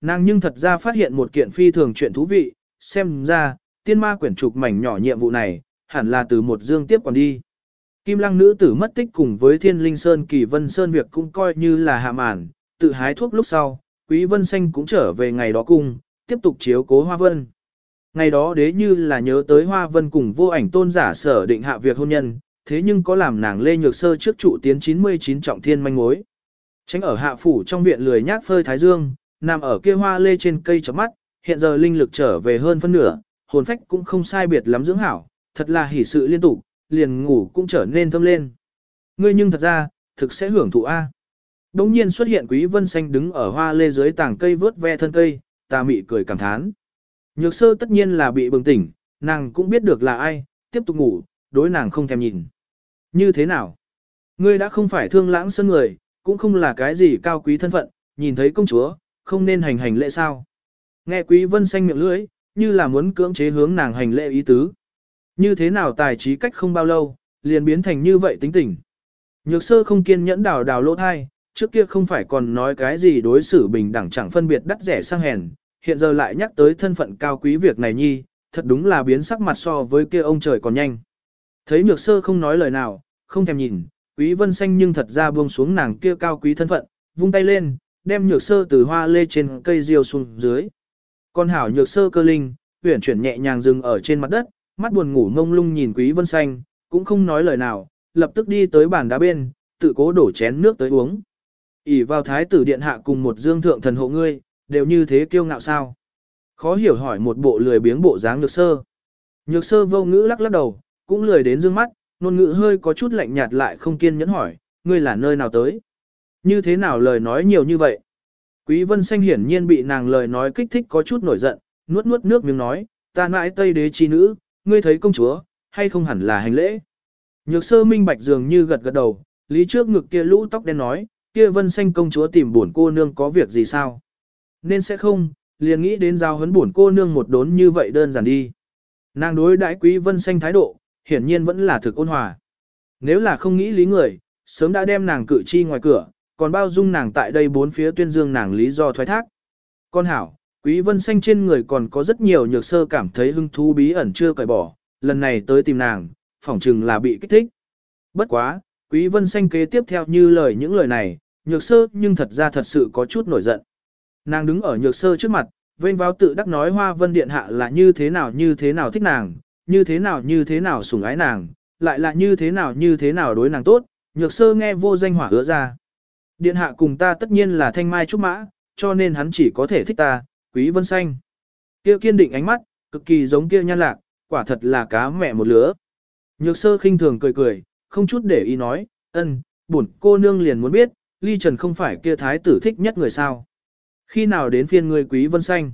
Nàng nhưng thật ra phát hiện một kiện phi thường chuyện thú vị, xem ra, tiên ma quyển trục mảnh nhỏ nhiệm vụ này, hẳn là từ một dương tiếp còn đi. Kim lăng nữ tử mất tích cùng với thiên linh sơn kỳ vân sơn việc cũng coi như là hạ màn, tự hái thuốc lúc sau, quý vân xanh cũng trở về ngày đó cùng, tiếp tục chiếu cố hoa vân. Ngày đó đế như là nhớ tới hoa vân cùng vô ảnh tôn giả sở định hạ việc hôn nhân, thế nhưng có làm nàng lê nhược sơ trước trụ tiến 99 trọng thiên manh mối. Tránh ở hạ phủ trong viện lười nhác phơi thái dương, nằm ở kia hoa lê trên cây chớp mắt, hiện giờ linh lực trở về hơn phân nửa, hồn phách cũng không sai biệt lắm dưỡng hảo, thật là hỉ sự liên tục, liền ngủ cũng trở nên thâm lên. Ngươi nhưng thật ra, thực sẽ hưởng thụ A. Đống nhiên xuất hiện quý vân xanh đứng ở hoa lê dưới tảng cây vớt ve thân cây, ta mị cười cảm thán. Nhược sơ tất nhiên là bị bừng tỉnh, nàng cũng biết được là ai, tiếp tục ngủ, đối nàng không thèm nhìn. Như thế nào? Ngươi đã không phải thương lãng sân người, cũng không là cái gì cao quý thân phận, nhìn thấy công chúa, không nên hành hành lễ sao. Nghe quý vân xanh miệng lưỡi, như là muốn cưỡng chế hướng nàng hành lễ ý tứ. Như thế nào tài trí cách không bao lâu, liền biến thành như vậy tính tình. Nhược sơ không kiên nhẫn đào đào lỗ thai, trước kia không phải còn nói cái gì đối xử bình đẳng chẳng phân biệt đắt rẻ sang hèn, hiện giờ lại nhắc tới thân phận cao quý việc này nhi, thật đúng là biến sắc mặt so với kia ông trời còn nhanh. Thấy nhược sơ không nói lời nào, không thèm nhìn, quý vân xanh nhưng thật ra buông xuống nàng kia cao quý thân phận, vung tay lên, đem nhược sơ từ hoa lê trên cây diêu xuống dưới. Con hảo nhược sơ cơ linh, huyển chuyển nhẹ nhàng dừng ở trên mặt đất, mắt buồn ngủ ngông lung nhìn quý vân xanh, cũng không nói lời nào, lập tức đi tới bàn đá bên, tự cố đổ chén nước tới uống. ỉ vào thái tử điện hạ cùng một dương thượng thần hộ ngươi, đều như thế kiêu ngạo sao. Khó hiểu hỏi một bộ lười biếng bộ dáng nhược sơ. Nhược sơ vô ngữ lắc lắc đầu, cũng lười đến dương mắt, nôn ngữ hơi có chút lạnh nhạt lại không kiên nhẫn hỏi, ngươi là nơi nào tới? Như thế nào lời nói nhiều như vậy? Quý vân xanh hiển nhiên bị nàng lời nói kích thích có chút nổi giận, nuốt nuốt nước miếng nói, ta mãi tây đế chi nữ, ngươi thấy công chúa, hay không hẳn là hành lễ. Nhược sơ minh bạch dường như gật gật đầu, lý trước ngực kia lũ tóc đen nói, kia vân xanh công chúa tìm buồn cô nương có việc gì sao? Nên sẽ không, liền nghĩ đến giao huấn buồn cô nương một đốn như vậy đơn giản đi. Nàng đối đãi quý vân xanh thái độ, hiển nhiên vẫn là thực ôn hòa. Nếu là không nghĩ lý người, sớm đã đem nàng cử chi ngoài cửa, còn bao dung nàng tại đây bốn phía tuyên dương nàng lý do thoái thác. Con hảo, quý vân xanh trên người còn có rất nhiều nhược sơ cảm thấy hứng thú bí ẩn chưa cởi bỏ, lần này tới tìm nàng, phỏng chừng là bị kích thích. Bất quá, quý vân xanh kế tiếp theo như lời những lời này, nhược sơ nhưng thật ra thật sự có chút nổi giận. Nàng đứng ở nhược sơ trước mặt, vênh vào tự đắc nói hoa vân điện hạ là như thế nào như thế nào thích nàng, như thế nào như thế nào sủng ái nàng, lại là như thế nào như thế nào đối nàng tốt, nhược sơ nghe vô danh hỏa hứa ra. Điện hạ cùng ta tất nhiên là thanh mai trúc mã, cho nên hắn chỉ có thể thích ta, quý vân xanh. Kia kiên định ánh mắt, cực kỳ giống kia nhan lạc, quả thật là cá mẹ một lứa. Nhược sơ khinh thường cười cười, không chút để ý nói, ân, bổn cô nương liền muốn biết, ly trần không phải kia thái tử thích nhất người sao. Khi nào đến phiên người quý vân xanh?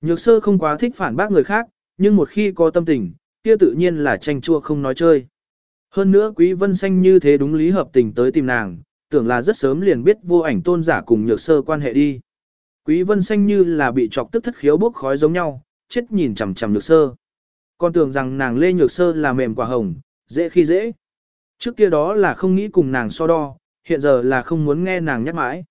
Nhược sơ không quá thích phản bác người khác, nhưng một khi có tâm tình, kia tự nhiên là tranh chua không nói chơi. Hơn nữa quý vân xanh như thế đúng lý hợp tình tới tìm nàng, tưởng là rất sớm liền biết vô ảnh tôn giả cùng nhược sơ quan hệ đi. Quý vân xanh như là bị chọc tức thất khiếu bốc khói giống nhau, chết nhìn chằm chằm nhược sơ. Con tưởng rằng nàng lê nhược sơ là mềm quả hồng, dễ khi dễ. Trước kia đó là không nghĩ cùng nàng so đo, hiện giờ là không muốn nghe nàng nhắc mãi.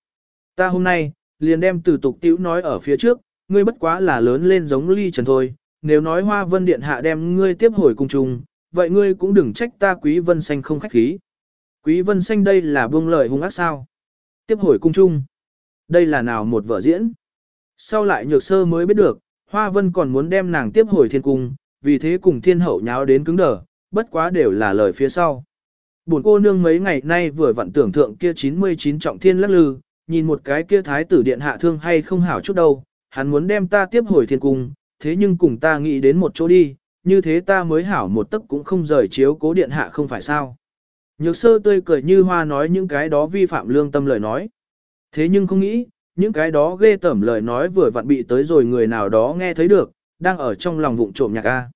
Ta hôm nay, liền đem từ tục tiểu nói ở phía trước, ngươi bất quá là lớn lên giống ly trần thôi, nếu nói hoa vân điện hạ đem ngươi tiếp hồi cung trùng, vậy ngươi cũng đừng trách ta quý vân xanh không khách khí. Quý vân xanh đây là buông lời hung ác sao. Tiếp hồi cung trung. Đây là nào một vở diễn. Sau lại nhược sơ mới biết được, hoa vân còn muốn đem nàng tiếp hồi thiên cung, vì thế cùng thiên hậu nháo đến cứng đờ, bất quá đều là lời phía sau. Buồn cô nương mấy ngày nay vừa vặn tưởng thượng kia 99 trọng thiên lắc lư, nhìn một cái kia thái tử điện hạ thương hay không hảo chút đâu, hắn muốn đem ta tiếp hồi thiên cung, thế nhưng cùng ta nghĩ đến một chỗ đi, như thế ta mới hảo một tấc cũng không rời chiếu cố điện hạ không phải sao. Nhược sơ tươi cười như hoa nói những cái đó vi phạm lương tâm lời nói. Thế nhưng không nghĩ, những cái đó ghê tẩm lời nói vừa vặn bị tới rồi người nào đó nghe thấy được, đang ở trong lòng vụng trộm nhạc A.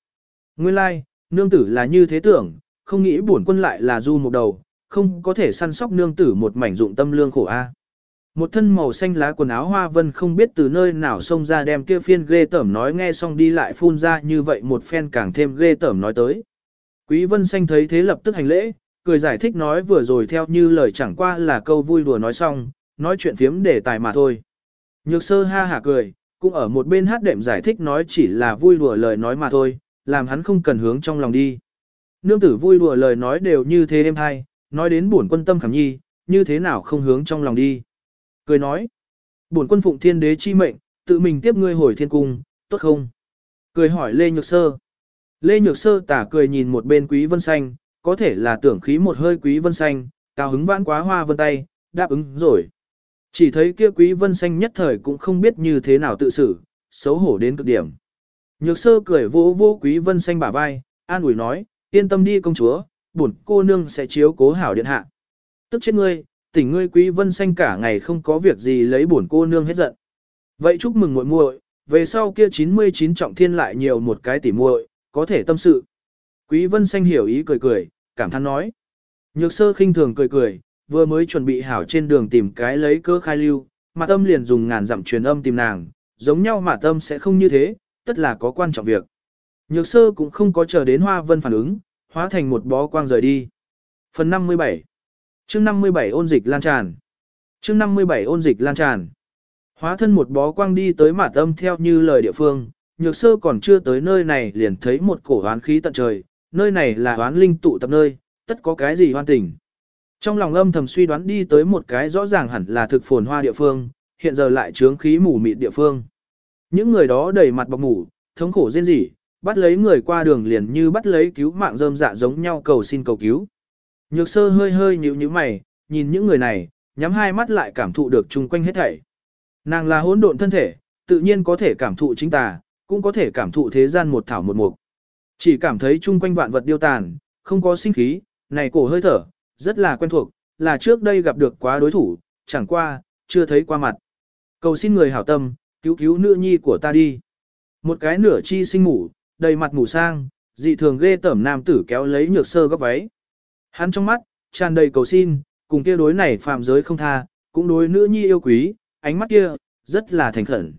Nguyên lai, like, nương tử là như thế tưởng, không nghĩ bổn quân lại là du một đầu, không có thể săn sóc nương tử một mảnh dụng tâm lương khổ A. Một thân màu xanh lá quần áo hoa vân không biết từ nơi nào xông ra đem kia phiên ghê tởm nói nghe xong đi lại phun ra như vậy một phen càng thêm ghê tởm nói tới. Quý vân xanh thấy thế lập tức hành lễ, cười giải thích nói vừa rồi theo như lời chẳng qua là câu vui đùa nói xong, nói chuyện phiếm để tài mà thôi. Nhược sơ ha hả cười, cũng ở một bên hát đệm giải thích nói chỉ là vui đùa lời nói mà thôi, làm hắn không cần hướng trong lòng đi. Nương tử vui đùa lời nói đều như thế em hay, nói đến buồn quân tâm khảm nhi, như thế nào không hướng trong lòng đi. Cười nói, buồn quân phụng thiên đế chi mệnh, tự mình tiếp ngươi hồi thiên cung, tốt không? Cười hỏi Lê Nhược Sơ. Lê Nhược Sơ tả cười nhìn một bên quý vân xanh, có thể là tưởng khí một hơi quý vân xanh, cao hứng vãn quá hoa vân tay, đáp ứng rồi. Chỉ thấy kia quý vân xanh nhất thời cũng không biết như thế nào tự xử, xấu hổ đến cực điểm. Nhược sơ cười vô vô quý vân xanh bả vai, an ủi nói, yên tâm đi công chúa, bổn cô nương sẽ chiếu cố hảo điện hạ. Tức chết ngươi, tỉnh ngươi quý vân xanh cả ngày không có việc gì lấy bổn cô nương hết giận. Vậy chúc mừng muội muội, về sau kia 99 trọng thiên lại nhiều một cái tỉ muội, có thể tâm sự. Quý vân xanh hiểu ý cười cười, cảm thán nói. Nhược sơ khinh thường cười cười, vừa mới chuẩn bị hảo trên đường tìm cái lấy cơ khai lưu, mà tâm liền dùng ngàn dặm truyền âm tìm nàng, giống nhau mà tâm sẽ không như thế, tất là có quan trọng việc. Nhược sơ cũng không có chờ đến hoa vân phản ứng, hóa thành một bó quang rời đi. Phần 57 chương 57 ôn dịch lan tràn chương 57 ôn dịch lan tràn Hóa thân một bó quang đi tới mả tâm theo như lời địa phương, nhược sơ còn chưa tới nơi này liền thấy một cổ hoán khí tận trời, nơi này là oán linh tụ tập nơi, tất có cái gì hoan tình. Trong lòng âm thầm suy đoán đi tới một cái rõ ràng hẳn là thực phồn hoa địa phương, hiện giờ lại trướng khí mù mịt địa phương. Những người đó đầy mặt bọc mủ, thống khổ rên rỉ, bắt lấy người qua đường liền như bắt lấy cứu mạng rơm dạ giống nhau cầu xin cầu cứu. Nhược sơ hơi hơi nhíu nhíu mày, nhìn những người này, nhắm hai mắt lại cảm thụ được chung quanh hết thảy. Nàng là hỗn độn thân thể, tự nhiên có thể cảm thụ chính tà, cũng có thể cảm thụ thế gian một thảo một mục. Chỉ cảm thấy chung quanh vạn vật điêu tàn, không có sinh khí, này cổ hơi thở, rất là quen thuộc, là trước đây gặp được quá đối thủ, chẳng qua, chưa thấy qua mặt. Cầu xin người hảo tâm, cứu cứu nữ nhi của ta đi. Một cái nửa chi sinh ngủ, đầy mặt ngủ sang, dị thường ghê tẩm nam tử kéo lấy nhược sơ góc váy. Hắn trong mắt, tràn đầy cầu xin, cùng kia đối này phạm giới không tha, cũng đối nữ nhi yêu quý, ánh mắt kia, rất là thành khẩn.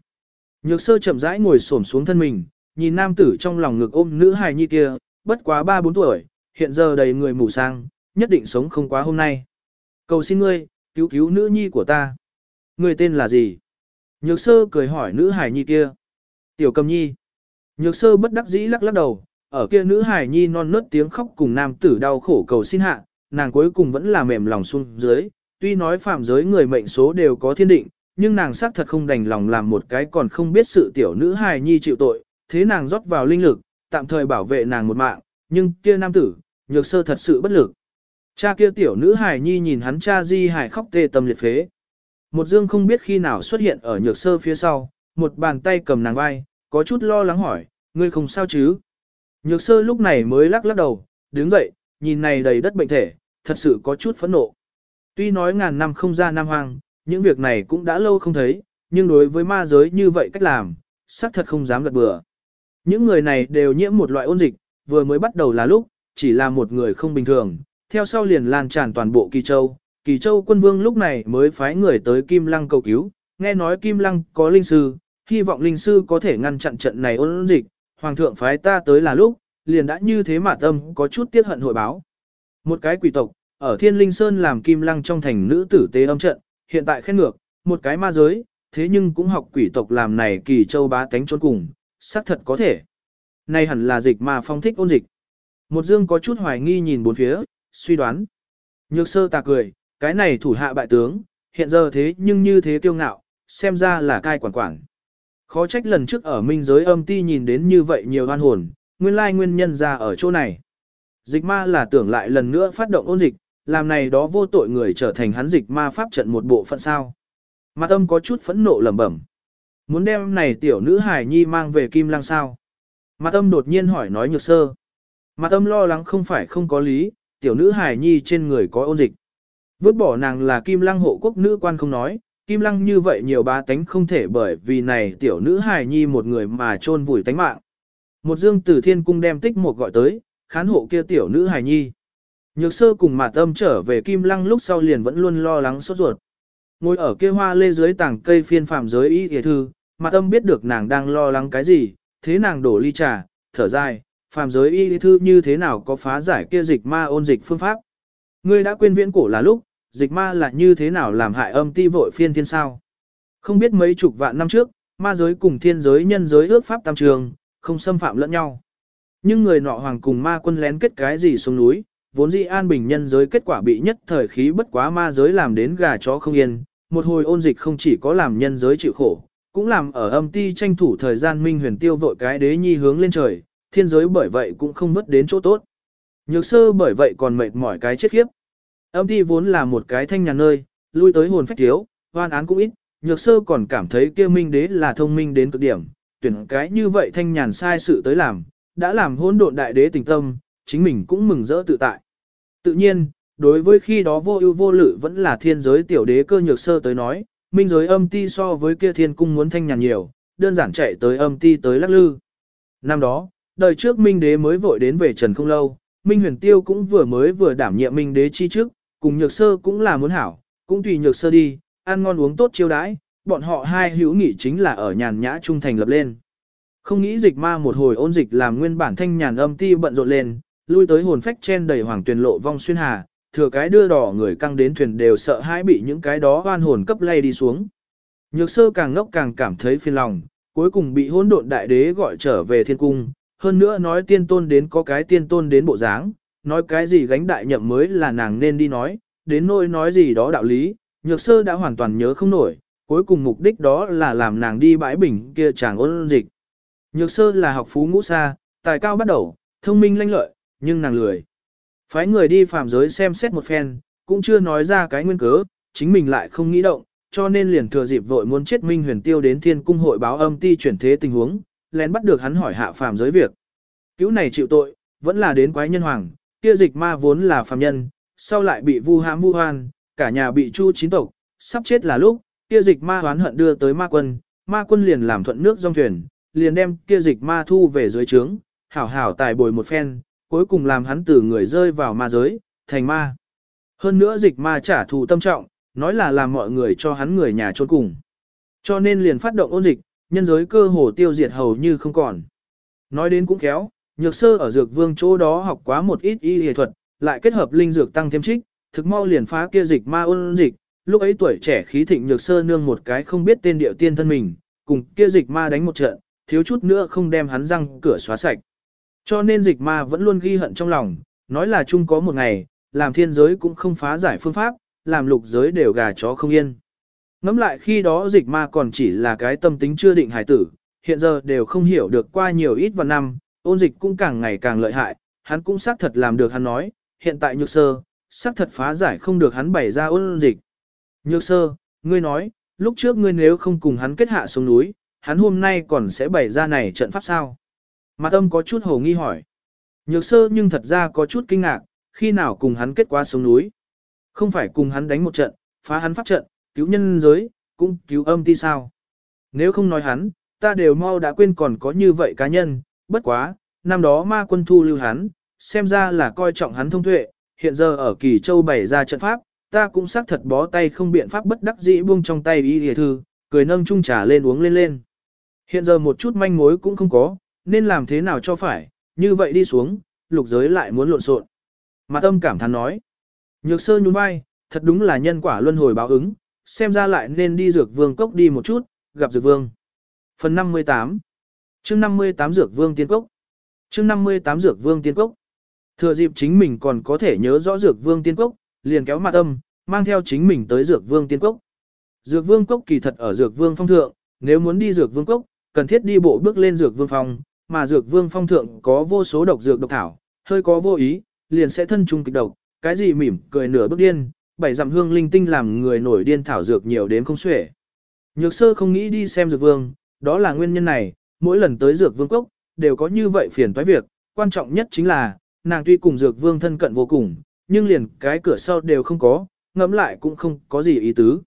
Nhược sơ chậm rãi ngồi xổm xuống thân mình, nhìn nam tử trong lòng ngực ôm nữ hài nhi kia, bất quá 3-4 tuổi, hiện giờ đầy người mù sang, nhất định sống không quá hôm nay. Cầu xin ngươi, cứu cứu nữ nhi của ta. Ngươi tên là gì? Nhược sơ cười hỏi nữ hài nhi kia. Tiểu cầm nhi. Nhược sơ bất đắc dĩ lắc lắc đầu, ở kia nữ hài nhi non nớt tiếng khóc cùng nam tử đau khổ cầu xin hạ, nàng cuối cùng vẫn là mềm lòng xuống dưới, tuy nói phạm giới người mệnh số đều có thiên định, nhưng nàng xác thật không đành lòng làm một cái còn không biết sự tiểu nữ hài nhi chịu tội, thế nàng rót vào linh lực, tạm thời bảo vệ nàng một mạng, nhưng kia nam tử, nhược sơ thật sự bất lực. Cha kia tiểu nữ hài nhi nhìn hắn cha di hài khóc tê tâm liệt phế. Một dương không biết khi nào xuất hiện ở nhược sơ phía sau, một bàn tay cầm nàng vai, có chút lo lắng hỏi, ngươi không sao chứ? Nhược sơ lúc này mới lắc lắc đầu, đứng dậy, nhìn này đầy đất bệnh thể, thật sự có chút phẫn nộ. Tuy nói ngàn năm không ra nam hoang, những việc này cũng đã lâu không thấy, nhưng đối với ma giới như vậy cách làm, xác thật không dám gật bừa. Những người này đều nhiễm một loại ôn dịch, vừa mới bắt đầu là lúc, chỉ là một người không bình thường, theo sau liền lan tràn toàn bộ Kỳ Châu. Kỳ Châu quân vương lúc này mới phái người tới Kim Lăng cầu cứu, nghe nói Kim Lăng có linh sư, hy vọng linh sư có thể ngăn chặn trận này ôn dịch, hoàng thượng phái ta tới là lúc, liền đã như thế mà tâm có chút tiết hận hội báo. Một cái quỷ tộc, ở Thiên Linh Sơn làm Kim Lăng trong thành nữ tử tế âm trận, hiện tại khen ngược, một cái ma giới, thế nhưng cũng học quỷ tộc làm này Kỳ Châu bá tánh trốn cùng, xác thật có thể. Này hẳn là dịch mà phong thích ôn dịch. Một dương có chút hoài nghi nhìn bốn phía, suy đoán. Nhược sơ tà cười, cái này thủ hạ bại tướng, hiện giờ thế nhưng như thế kiêu ngạo, xem ra là cai quản quản. Khó trách lần trước ở minh giới âm ti nhìn đến như vậy nhiều hoan hồn, nguyên lai nguyên nhân ra ở chỗ này. Dịch ma là tưởng lại lần nữa phát động ôn dịch, làm này đó vô tội người trở thành hắn dịch ma pháp trận một bộ phận sao. Mặt âm có chút phẫn nộ lẩm bẩm. Muốn đem này tiểu nữ hải nhi mang về kim lăng sao. Mặt âm đột nhiên hỏi nói nhược sơ. Mặt âm lo lắng không phải không có lý, tiểu nữ hải nhi trên người có ôn dịch. Vứt bỏ nàng là kim lăng hộ quốc nữ quan không nói, kim lăng như vậy nhiều bá tánh không thể bởi vì này tiểu nữ hải nhi một người mà chôn vùi tánh mạng. Một dương tử thiên cung đem tích một gọi tới, khán hộ kia tiểu nữ hải nhi. Nhược sơ cùng mặt âm trở về kim lăng lúc sau liền vẫn luôn lo lắng sốt ruột. Ngồi ở kia hoa lê dưới tảng cây phiên phạm giới y hề thư, mặt âm biết được nàng đang lo lắng cái gì, thế nàng đổ ly trà, thở dài, phàm giới y thư như thế nào có phá giải kia dịch ma ôn dịch phương pháp. Ngươi đã quên viễn cổ là lúc, dịch ma là như thế nào làm hại âm ti vội phiên thiên sao. Không biết mấy chục vạn năm trước, ma giới cùng thiên giới nhân giới ước pháp tam trường, không xâm phạm lẫn nhau. Nhưng người nọ hoàng cùng ma quân lén kết cái gì xuống núi, vốn dĩ an bình nhân giới kết quả bị nhất thời khí bất quá ma giới làm đến gà chó không yên, một hồi ôn dịch không chỉ có làm nhân giới chịu khổ, cũng làm ở âm ti tranh thủ thời gian minh huyền tiêu vội cái đế nhi hướng lên trời, thiên giới bởi vậy cũng không mất đến chỗ tốt. Nhược sơ bởi vậy còn mệt mỏi cái chết khiếp. Âm ti vốn là một cái thanh nhà nơi, lui tới hồn phách thiếu, hoan án cũng ít, nhược sơ còn cảm thấy kia minh đế là thông minh đến cực điểm, tuyển cái như vậy thanh nhàn sai sự tới làm, đã làm hỗn độn đại đế tình tâm, chính mình cũng mừng rỡ tự tại. Tự nhiên, đối với khi đó vô ưu vô lự vẫn là thiên giới tiểu đế cơ nhược sơ tới nói, minh giới âm ti so với kia thiên cung muốn thanh nhàn nhiều, đơn giản chạy tới âm ti tới lắc lư. Năm đó, đời trước minh đế mới vội đến về trần không lâu, minh huyền tiêu cũng vừa mới vừa đảm nhiệm minh đế chi trước, cùng nhược sơ cũng là muốn hảo, cũng tùy nhược sơ đi, ăn ngon uống tốt chiêu đãi, bọn họ hai hữu nghị chính là ở nhàn nhã trung thành lập lên. Không nghĩ dịch ma một hồi ôn dịch làm nguyên bản thanh nhàn âm ti bận rộn lên, lui tới hồn phách chen đầy hoàng tuyền lộ vong xuyên hà, thừa cái đưa đỏ người căng đến thuyền đều sợ hãi bị những cái đó oan hồn cấp lay đi xuống. Nhược sơ càng ngốc càng cảm thấy phiền lòng, cuối cùng bị hỗn độn đại đế gọi trở về thiên cung, hơn nữa nói tiên tôn đến có cái tiên tôn đến bộ dáng, nói cái gì gánh đại nhậm mới là nàng nên đi nói, đến nỗi nói gì đó đạo lý, nhược sơ đã hoàn toàn nhớ không nổi, cuối cùng mục đích đó là làm nàng đi bãi bình kia chàng ôn dịch. Nhược sơ là học phú ngũ xa, tài cao bắt đầu, thông minh lanh lợi, nhưng nàng lười. Phái người đi phàm giới xem xét một phen, cũng chưa nói ra cái nguyên cớ, chính mình lại không nghĩ động, cho nên liền thừa dịp vội muốn chết Minh Huyền Tiêu đến Thiên Cung hội báo âm ti chuyển thế tình huống, lén bắt được hắn hỏi hạ phàm giới việc. Cứu này chịu tội, vẫn là đến quái nhân hoàng, kia dịch ma vốn là phàm nhân, sau lại bị vu hãm vu hoan, cả nhà bị chu chín tộc, sắp chết là lúc, kia dịch ma hoán hận đưa tới ma quân, ma quân liền làm thuận nước dòng thuyền, liền đem kia dịch ma thu về dưới trướng, hảo hảo tài bồi một phen, cuối cùng làm hắn từ người rơi vào ma giới, thành ma. Hơn nữa dịch ma trả thù tâm trọng, nói là làm mọi người cho hắn người nhà trốn cùng. Cho nên liền phát động ôn dịch, nhân giới cơ hồ tiêu diệt hầu như không còn. Nói đến cũng khéo, nhược sơ ở dược vương chỗ đó học quá một ít y y thuật, lại kết hợp linh dược tăng thêm trích, thực mau liền phá kia dịch ma ôn dịch, lúc ấy tuổi trẻ khí thịnh nhược sơ nương một cái không biết tên điệu tiên thân mình, cùng kia dịch ma đánh một trận, thiếu chút nữa không đem hắn răng cửa xóa sạch. Cho nên dịch ma vẫn luôn ghi hận trong lòng, nói là chung có một ngày, làm thiên giới cũng không phá giải phương pháp, làm lục giới đều gà chó không yên. Ngắm lại khi đó dịch ma còn chỉ là cái tâm tính chưa định hải tử, hiện giờ đều không hiểu được qua nhiều ít và năm, ôn dịch cũng càng ngày càng lợi hại, hắn cũng xác thật làm được hắn nói, hiện tại nhược sơ, xác thật phá giải không được hắn bày ra ôn dịch. Nhược sơ, ngươi nói, lúc trước ngươi nếu không cùng hắn kết hạ xuống núi, hắn hôm nay còn sẽ bày ra này trận pháp sao? Mặt âm có chút hồ nghi hỏi. Nhược sơ nhưng thật ra có chút kinh ngạc, khi nào cùng hắn kết qua xuống núi. Không phải cùng hắn đánh một trận, phá hắn pháp trận, cứu nhân giới, cũng cứu âm ti sao. Nếu không nói hắn, ta đều mau đã quên còn có như vậy cá nhân, bất quá, năm đó ma quân thu lưu hắn, xem ra là coi trọng hắn thông tuệ, hiện giờ ở kỳ châu bày ra trận pháp, ta cũng xác thật bó tay không biện pháp bất đắc dĩ buông trong tay y hề thư, cười nâng chung trà lên uống lên lên. Hiện giờ một chút manh mối cũng không có, nên làm thế nào cho phải, như vậy đi xuống, lục giới lại muốn lộn xộn. Mà tâm cảm thán nói, nhược sơ nhún vai, thật đúng là nhân quả luân hồi báo ứng, xem ra lại nên đi dược vương cốc đi một chút, gặp dược vương. Phần 58 chương 58 dược vương tiên cốc chương 58 dược vương tiên cốc Thừa dịp chính mình còn có thể nhớ rõ dược vương tiên cốc, liền kéo mặt âm, mang theo chính mình tới dược vương tiên cốc. Dược vương cốc kỳ thật ở dược vương phong thượng, nếu muốn đi dược vương cốc, cần thiết đi bộ bước lên dược vương phong, mà dược vương phong thượng có vô số độc dược độc thảo, hơi có vô ý, liền sẽ thân trung kịch độc, cái gì mỉm cười nửa bước điên, bảy dặm hương linh tinh làm người nổi điên thảo dược nhiều đến không xuể. Nhược sơ không nghĩ đi xem dược vương, đó là nguyên nhân này, mỗi lần tới dược vương cốc, đều có như vậy phiền toái việc, quan trọng nhất chính là, nàng tuy cùng dược vương thân cận vô cùng, nhưng liền cái cửa sau đều không có, ngẫm lại cũng không có gì ý tứ.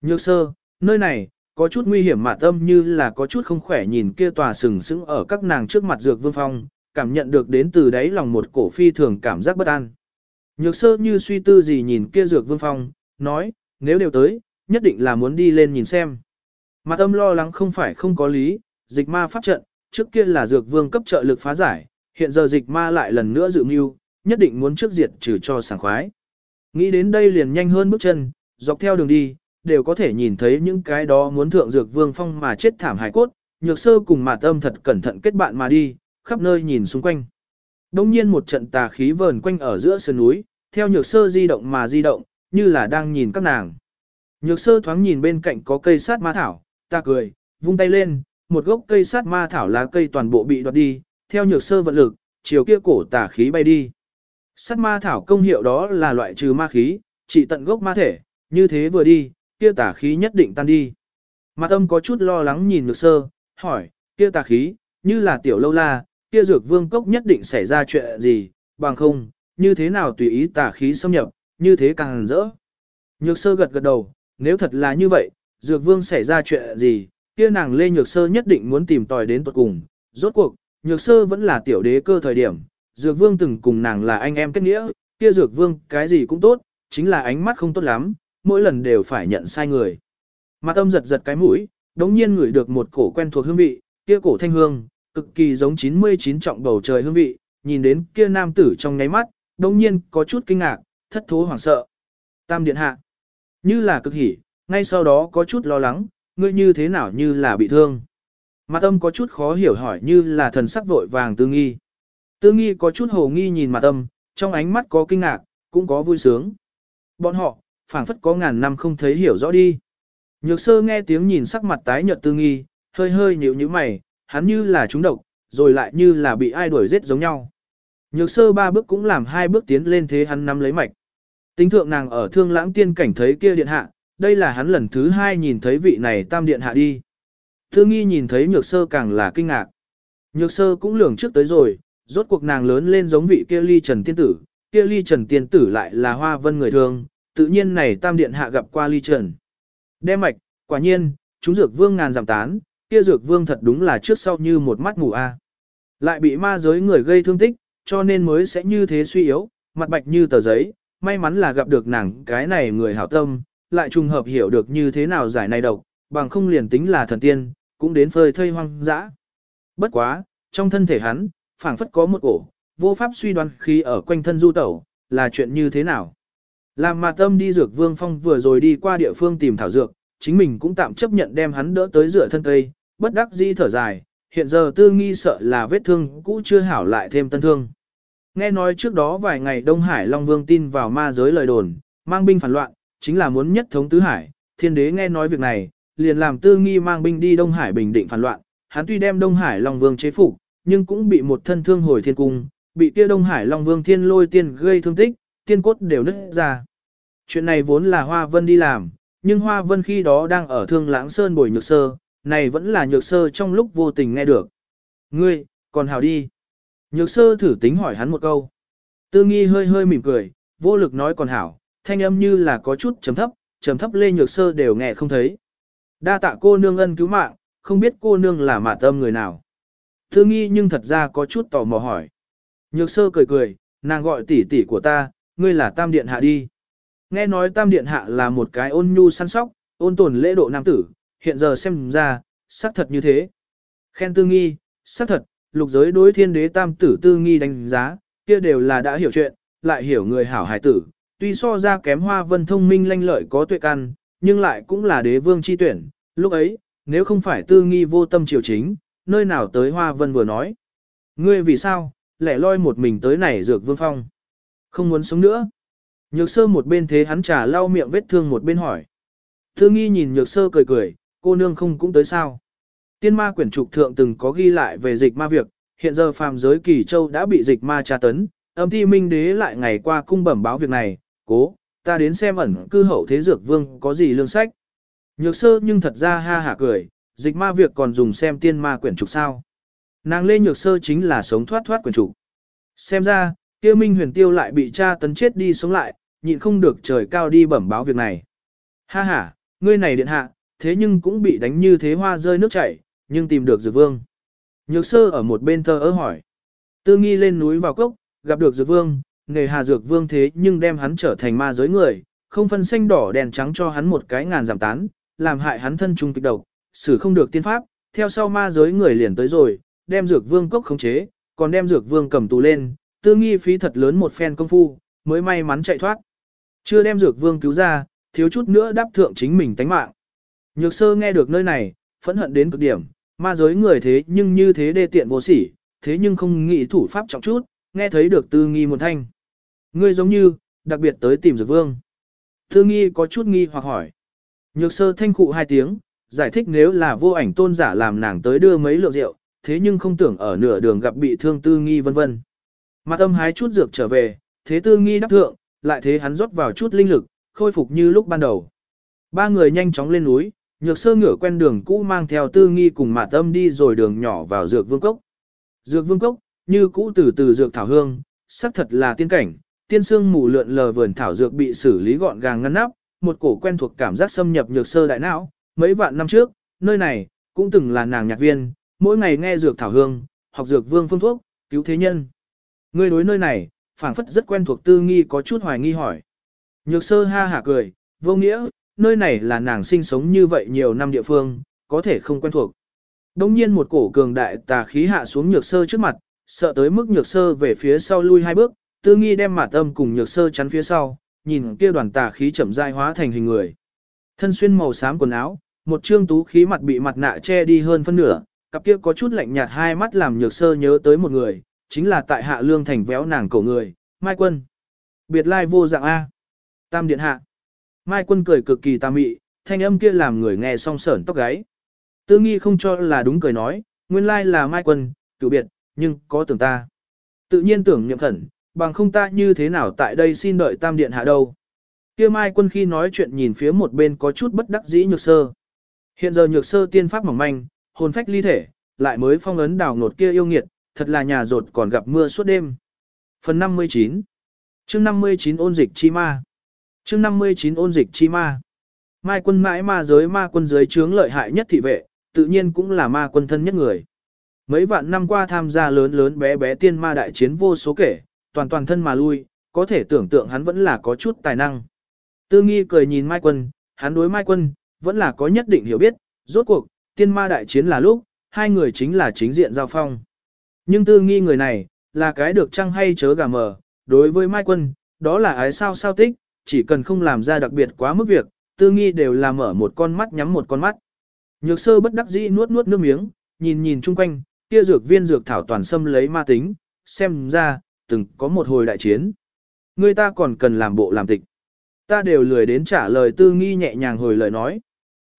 Nhược sơ, nơi này, có chút nguy hiểm mà tâm như là có chút không khỏe nhìn kia tòa sừng sững ở các nàng trước mặt dược vương phong, cảm nhận được đến từ đáy lòng một cổ phi thường cảm giác bất an. Nhược sơ như suy tư gì nhìn kia dược vương phong, nói, nếu đều tới, nhất định là muốn đi lên nhìn xem. mà tâm lo lắng không phải không có lý, dịch ma pháp trận, trước kia là dược vương cấp trợ lực phá giải, hiện giờ dịch ma lại lần nữa dự mưu, nhất định muốn trước diệt trừ cho sảng khoái. Nghĩ đến đây liền nhanh hơn bước chân, dọc theo đường đi, đều có thể nhìn thấy những cái đó muốn thượng dược vương phong mà chết thảm hải cốt, nhược sơ cùng mà tâm thật cẩn thận kết bạn mà đi, khắp nơi nhìn xung quanh. Đông nhiên một trận tà khí vờn quanh ở giữa sườn núi, theo nhược sơ di động mà di động, như là đang nhìn các nàng. Nhược sơ thoáng nhìn bên cạnh có cây sát ma thảo, ta cười, vung tay lên, một gốc cây sát ma thảo lá cây toàn bộ bị đoạt đi, theo nhược sơ vận lực, chiều kia cổ tà khí bay đi. Sát ma thảo công hiệu đó là loại trừ ma khí, chỉ tận gốc ma thể, như thế vừa đi, kia tà khí nhất định tan đi. Mặt âm có chút lo lắng nhìn nhược sơ, hỏi, kia tà khí, như là tiểu lâu la, kia dược vương cốc nhất định xảy ra chuyện gì, bằng không, như thế nào tùy ý tà khí xâm nhập, như thế càng rỡ. Nhược sơ gật gật đầu, nếu thật là như vậy, dược vương xảy ra chuyện gì, kia nàng Lê Nhược Sơ nhất định muốn tìm tòi đến tuật cùng. Rốt cuộc, Nhược Sơ vẫn là tiểu đế cơ thời điểm, dược vương từng cùng nàng là anh em kết nghĩa, kia dược vương cái gì cũng tốt, chính là ánh mắt không tốt lắm, mỗi lần đều phải nhận sai người. Mặt âm giật giật cái mũi, đống nhiên ngửi được một cổ quen thuộc hương vị, kia cổ thanh hương, cực kỳ giống 99 trọng bầu trời hương vị, nhìn đến kia nam tử trong nháy mắt, đống nhiên có chút kinh ngạc, thất thố hoảng sợ. Tam điện hạ, như là cực hỉ, ngay sau đó có chút lo lắng, ngươi như thế nào như là bị thương. Mặt âm có chút khó hiểu hỏi như là thần sắc vội vàng tư nghi. Tư nghi có chút hồ nghi nhìn mặt âm, trong ánh mắt có kinh ngạc, cũng có vui sướng. Bọn họ, phảng phất có ngàn năm không thấy hiểu rõ đi. Nhược sơ nghe tiếng nhìn sắc mặt tái nhợt tư nghi, hơi hơi nhíu nhíu mày, hắn như là trúng độc, rồi lại như là bị ai đuổi giết giống nhau. Nhược sơ ba bước cũng làm hai bước tiến lên thế hắn nắm lấy mạch. Tính thượng nàng ở thương lãng tiên cảnh thấy kia điện hạ, đây là hắn lần thứ hai nhìn thấy vị này tam điện hạ đi. Tư nghi nhìn thấy nhược sơ càng là kinh ngạc. Nhược sơ cũng lường trước tới rồi, rốt cuộc nàng lớn lên giống vị kia ly trần tiên tử, kia ly trần tiên tử lại là hoa vân người thường, tự nhiên này tam điện hạ gặp qua ly trần. Đem mạch, quả nhiên, chúng dược vương ngàn giảm tán, kia dược vương thật đúng là trước sau như một mắt mù a. Lại bị ma giới người gây thương tích, cho nên mới sẽ như thế suy yếu, mặt bạch như tờ giấy, may mắn là gặp được nàng cái này người hảo tâm, lại trùng hợp hiểu được như thế nào giải này độc, bằng không liền tính là thần tiên, cũng đến phơi thây hoang dã. Bất quá, trong thân thể hắn, phảng phất có một cổ, vô pháp suy đoán khi ở quanh thân du tẩu, là chuyện như thế nào. Làm mà tâm đi dược vương phong vừa rồi đi qua địa phương tìm thảo dược, chính mình cũng tạm chấp nhận đem hắn đỡ tới rửa thân cây, bất đắc dĩ thở dài, hiện giờ tư nghi sợ là vết thương cũ chưa hảo lại thêm tân thương. Nghe nói trước đó vài ngày Đông Hải Long Vương tin vào ma giới lời đồn, mang binh phản loạn, chính là muốn nhất thống tứ hải, thiên đế nghe nói việc này, liền làm tư nghi mang binh đi Đông Hải bình định phản loạn, hắn tuy đem Đông Hải Long Vương chế phục, nhưng cũng bị một thân thương hồi thiên cung, bị kia Đông Hải Long Vương thiên lôi tiên gây thương tích, tiên cốt đều nứt ra. Chuyện này vốn là Hoa Vân đi làm, nhưng Hoa Vân khi đó đang ở thương lãng sơn bồi nhược sơ, này vẫn là nhược sơ trong lúc vô tình nghe được. Ngươi, còn hào đi. Nhược sơ thử tính hỏi hắn một câu. Tư nghi hơi hơi mỉm cười, vô lực nói còn hảo, thanh âm như là có chút trầm thấp, trầm thấp lê nhược sơ đều nghe không thấy. Đa tạ cô nương ân cứu mạng, không biết cô nương là mạ tâm người nào. Tư nghi nhưng thật ra có chút tò mò hỏi. Nhược sơ cười cười, nàng gọi tỷ tỷ của ta, ngươi là tam điện hạ đi. Nghe nói tam điện hạ là một cái ôn nhu săn sóc, ôn tồn lễ độ nam tử, hiện giờ xem ra, xác thật như thế. Khen tư nghi, xác thật, lục giới đối thiên đế tam tử tư nghi đánh giá, kia đều là đã hiểu chuyện, lại hiểu người hảo hải tử, tuy so ra kém hoa vân thông minh lanh lợi có tuệ căn, nhưng lại cũng là đế vương chi tuyển, lúc ấy, nếu không phải tư nghi vô tâm triều chính, nơi nào tới hoa vân vừa nói. Ngươi vì sao, lẻ loi một mình tới này dược vương phong. Không muốn sống nữa. Nhược sơ một bên thế hắn trà lau miệng vết thương một bên hỏi. Thư nghi nhìn nhược sơ cười cười, cô nương không cũng tới sao. Tiên ma quyển trục thượng từng có ghi lại về dịch ma việc, hiện giờ phàm giới kỳ châu đã bị dịch ma tra tấn, âm thi minh đế lại ngày qua cung bẩm báo việc này, cố, ta đến xem ẩn cư hậu thế dược vương có gì lương sách. Nhược sơ nhưng thật ra ha hả cười, dịch ma việc còn dùng xem tiên ma quyển trục sao. Nàng lê nhược sơ chính là sống thoát thoát quyển trục. Xem ra, kia minh huyền tiêu lại bị cha tấn chết đi sống lại, nhịn không được trời cao đi bẩm báo việc này. Ha ha, ngươi này điện hạ, thế nhưng cũng bị đánh như thế hoa rơi nước chảy, nhưng tìm được dược vương. Nhược sơ ở một bên thơ ớ hỏi. Tư nghi lên núi vào cốc, gặp được dược vương, nghề hà dược vương thế nhưng đem hắn trở thành ma giới người, không phân xanh đỏ đèn trắng cho hắn một cái ngàn giảm tán, làm hại hắn thân trung kịch độc, xử không được tiên pháp, theo sau ma giới người liền tới rồi, đem dược vương cốc khống chế, còn đem dược vương cầm tù lên, tư nghi phí thật lớn một phen công phu, mới may mắn chạy thoát. Chưa đem dược vương cứu ra, thiếu chút nữa đáp thượng chính mình tánh mạng. Nhược sơ nghe được nơi này, phẫn hận đến cực điểm, ma giới người thế nhưng như thế đê tiện vô sỉ, thế nhưng không nghĩ thủ pháp trọng chút, nghe thấy được tư nghi một thanh. Ngươi giống như, đặc biệt tới tìm dược vương. Tư nghi có chút nghi hoặc hỏi. Nhược sơ thanh cụ hai tiếng, giải thích nếu là vô ảnh tôn giả làm nàng tới đưa mấy lượng rượu, thế nhưng không tưởng ở nửa đường gặp bị thương tư nghi vân vân. Mặt âm hái chút dược trở về, thế tư nghi đắc thượng, lại thế hắn rót vào chút linh lực, khôi phục như lúc ban đầu. Ba người nhanh chóng lên núi, nhược sơ ngửa quen đường cũ mang theo tư nghi cùng mặt âm đi rồi đường nhỏ vào dược vương cốc. Dược vương cốc, như cũ từ từ dược thảo hương, sắc thật là tiên cảnh, tiên sương mù lượn lờ vườn thảo dược bị xử lý gọn gàng ngăn nắp, một cổ quen thuộc cảm giác xâm nhập nhược sơ đại não, mấy vạn năm trước, nơi này, cũng từng là nàng nhạc viên, mỗi ngày nghe dược thảo hương, học dược vương phương thuốc, cứu thế nhân ngươi đối nơi này, phảng phất rất quen thuộc tư nghi có chút hoài nghi hỏi. Nhược sơ ha hả cười, vô nghĩa, nơi này là nàng sinh sống như vậy nhiều năm địa phương, có thể không quen thuộc. Đông nhiên một cổ cường đại tà khí hạ xuống nhược sơ trước mặt, sợ tới mức nhược sơ về phía sau lui hai bước, tư nghi đem mặt âm cùng nhược sơ chắn phía sau, nhìn kia đoàn tà khí chậm rãi hóa thành hình người. Thân xuyên màu xám quần áo, một trương tú khí mặt bị mặt nạ che đi hơn phân nửa, cặp kia có chút lạnh nhạt hai mắt làm nhược sơ nhớ tới một người, chính là tại hạ lương thành véo nàng cổ người, Mai Quân. Biệt lai vô dạng A. Tam điện hạ. Mai Quân cười cực kỳ tà mị, thanh âm kia làm người nghe song sởn tóc gáy. Tư nghi không cho là đúng cười nói, nguyên lai là Mai Quân, cựu biệt, nhưng có tưởng ta. Tự nhiên tưởng niệm khẩn, bằng không ta như thế nào tại đây xin đợi tam điện hạ đâu. Kia Mai Quân khi nói chuyện nhìn phía một bên có chút bất đắc dĩ nhược sơ. Hiện giờ nhược sơ tiên pháp mỏng manh, hồn phách ly thể, lại mới phong ấn đào nột kia yêu nghiệt, thật là nhà rột còn gặp mưa suốt đêm. Phần 59 chương 59 ôn dịch chi ma chương 59 ôn dịch chi ma Mai quân mãi ma giới ma quân giới chướng lợi hại nhất thị vệ, tự nhiên cũng là ma quân thân nhất người. Mấy vạn năm qua tham gia lớn lớn bé bé tiên ma đại chiến vô số kể, toàn toàn thân mà lui, có thể tưởng tượng hắn vẫn là có chút tài năng. Tư nghi cười nhìn Mai quân, hắn đối Mai quân, vẫn là có nhất định hiểu biết, rốt cuộc, tiên ma đại chiến là lúc, hai người chính là chính diện giao phong. Nhưng tư nghi người này, là cái được chăng hay chớ gà mờ, đối với Mai Quân, đó là ái sao sao tích, chỉ cần không làm ra đặc biệt quá mức việc, tư nghi đều là mở một con mắt nhắm một con mắt. Nhược sơ bất đắc dĩ nuốt nuốt nước miếng, nhìn nhìn chung quanh, kia dược viên dược thảo toàn xâm lấy ma tính, xem ra, từng có một hồi đại chiến. Người ta còn cần làm bộ làm tịch. Ta đều lười đến trả lời tư nghi nhẹ nhàng hồi lời nói.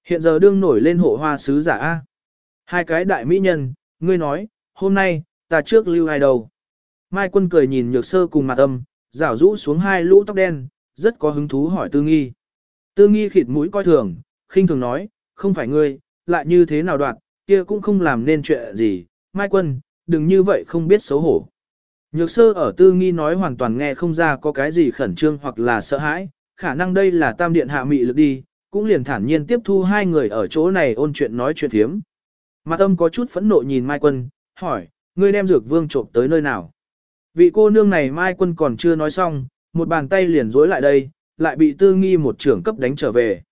Hiện giờ đương nổi lên hộ hoa sứ giả A. Hai cái đại mỹ nhân, ngươi nói, hôm nay, ta trước lưu ai đâu? Mai quân cười nhìn nhược sơ cùng mặt âm, rảo rũ xuống hai lũ tóc đen, rất có hứng thú hỏi tư nghi. Tư nghi khịt mũi coi thường, khinh thường nói, không phải ngươi, lại như thế nào đoạn, kia cũng không làm nên chuyện gì. Mai quân, đừng như vậy không biết xấu hổ. Nhược sơ ở tư nghi nói hoàn toàn nghe không ra có cái gì khẩn trương hoặc là sợ hãi, khả năng đây là tam điện hạ mị lực đi, cũng liền thản nhiên tiếp thu hai người ở chỗ này ôn chuyện nói chuyện thiếm. Mặt âm có chút phẫn nộ nhìn Mai quân, hỏi, ngươi đem dược vương trộm tới nơi nào? Vị cô nương này Mai Quân còn chưa nói xong, một bàn tay liền dối lại đây, lại bị tư nghi một trưởng cấp đánh trở về.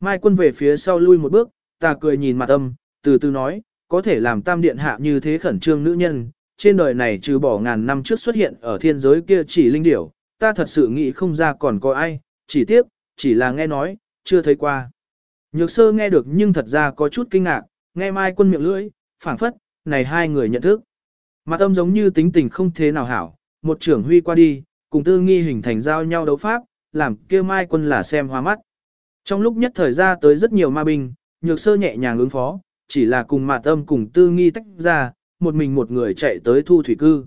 Mai Quân về phía sau lui một bước, ta cười nhìn mặt âm, từ từ nói, có thể làm tam điện hạ như thế khẩn trương nữ nhân, trên đời này trừ bỏ ngàn năm trước xuất hiện ở thiên giới kia chỉ linh điểu, ta thật sự nghĩ không ra còn có ai, chỉ tiếc, chỉ là nghe nói, chưa thấy qua. Nhược sơ nghe được nhưng thật ra có chút kinh ngạc, nghe Mai Quân miệng lưỡi, phảng phất, này hai người nhận thức. Mặt âm giống như tính tình không thế nào hảo, một trưởng huy qua đi, cùng tư nghi hình thành giao nhau đấu pháp, làm kia mai quân là xem hoa mắt. Trong lúc nhất thời ra tới rất nhiều ma binh, nhược sơ nhẹ nhàng ứng phó, chỉ là cùng mặt âm cùng tư nghi tách ra, một mình một người chạy tới thu thủy cư.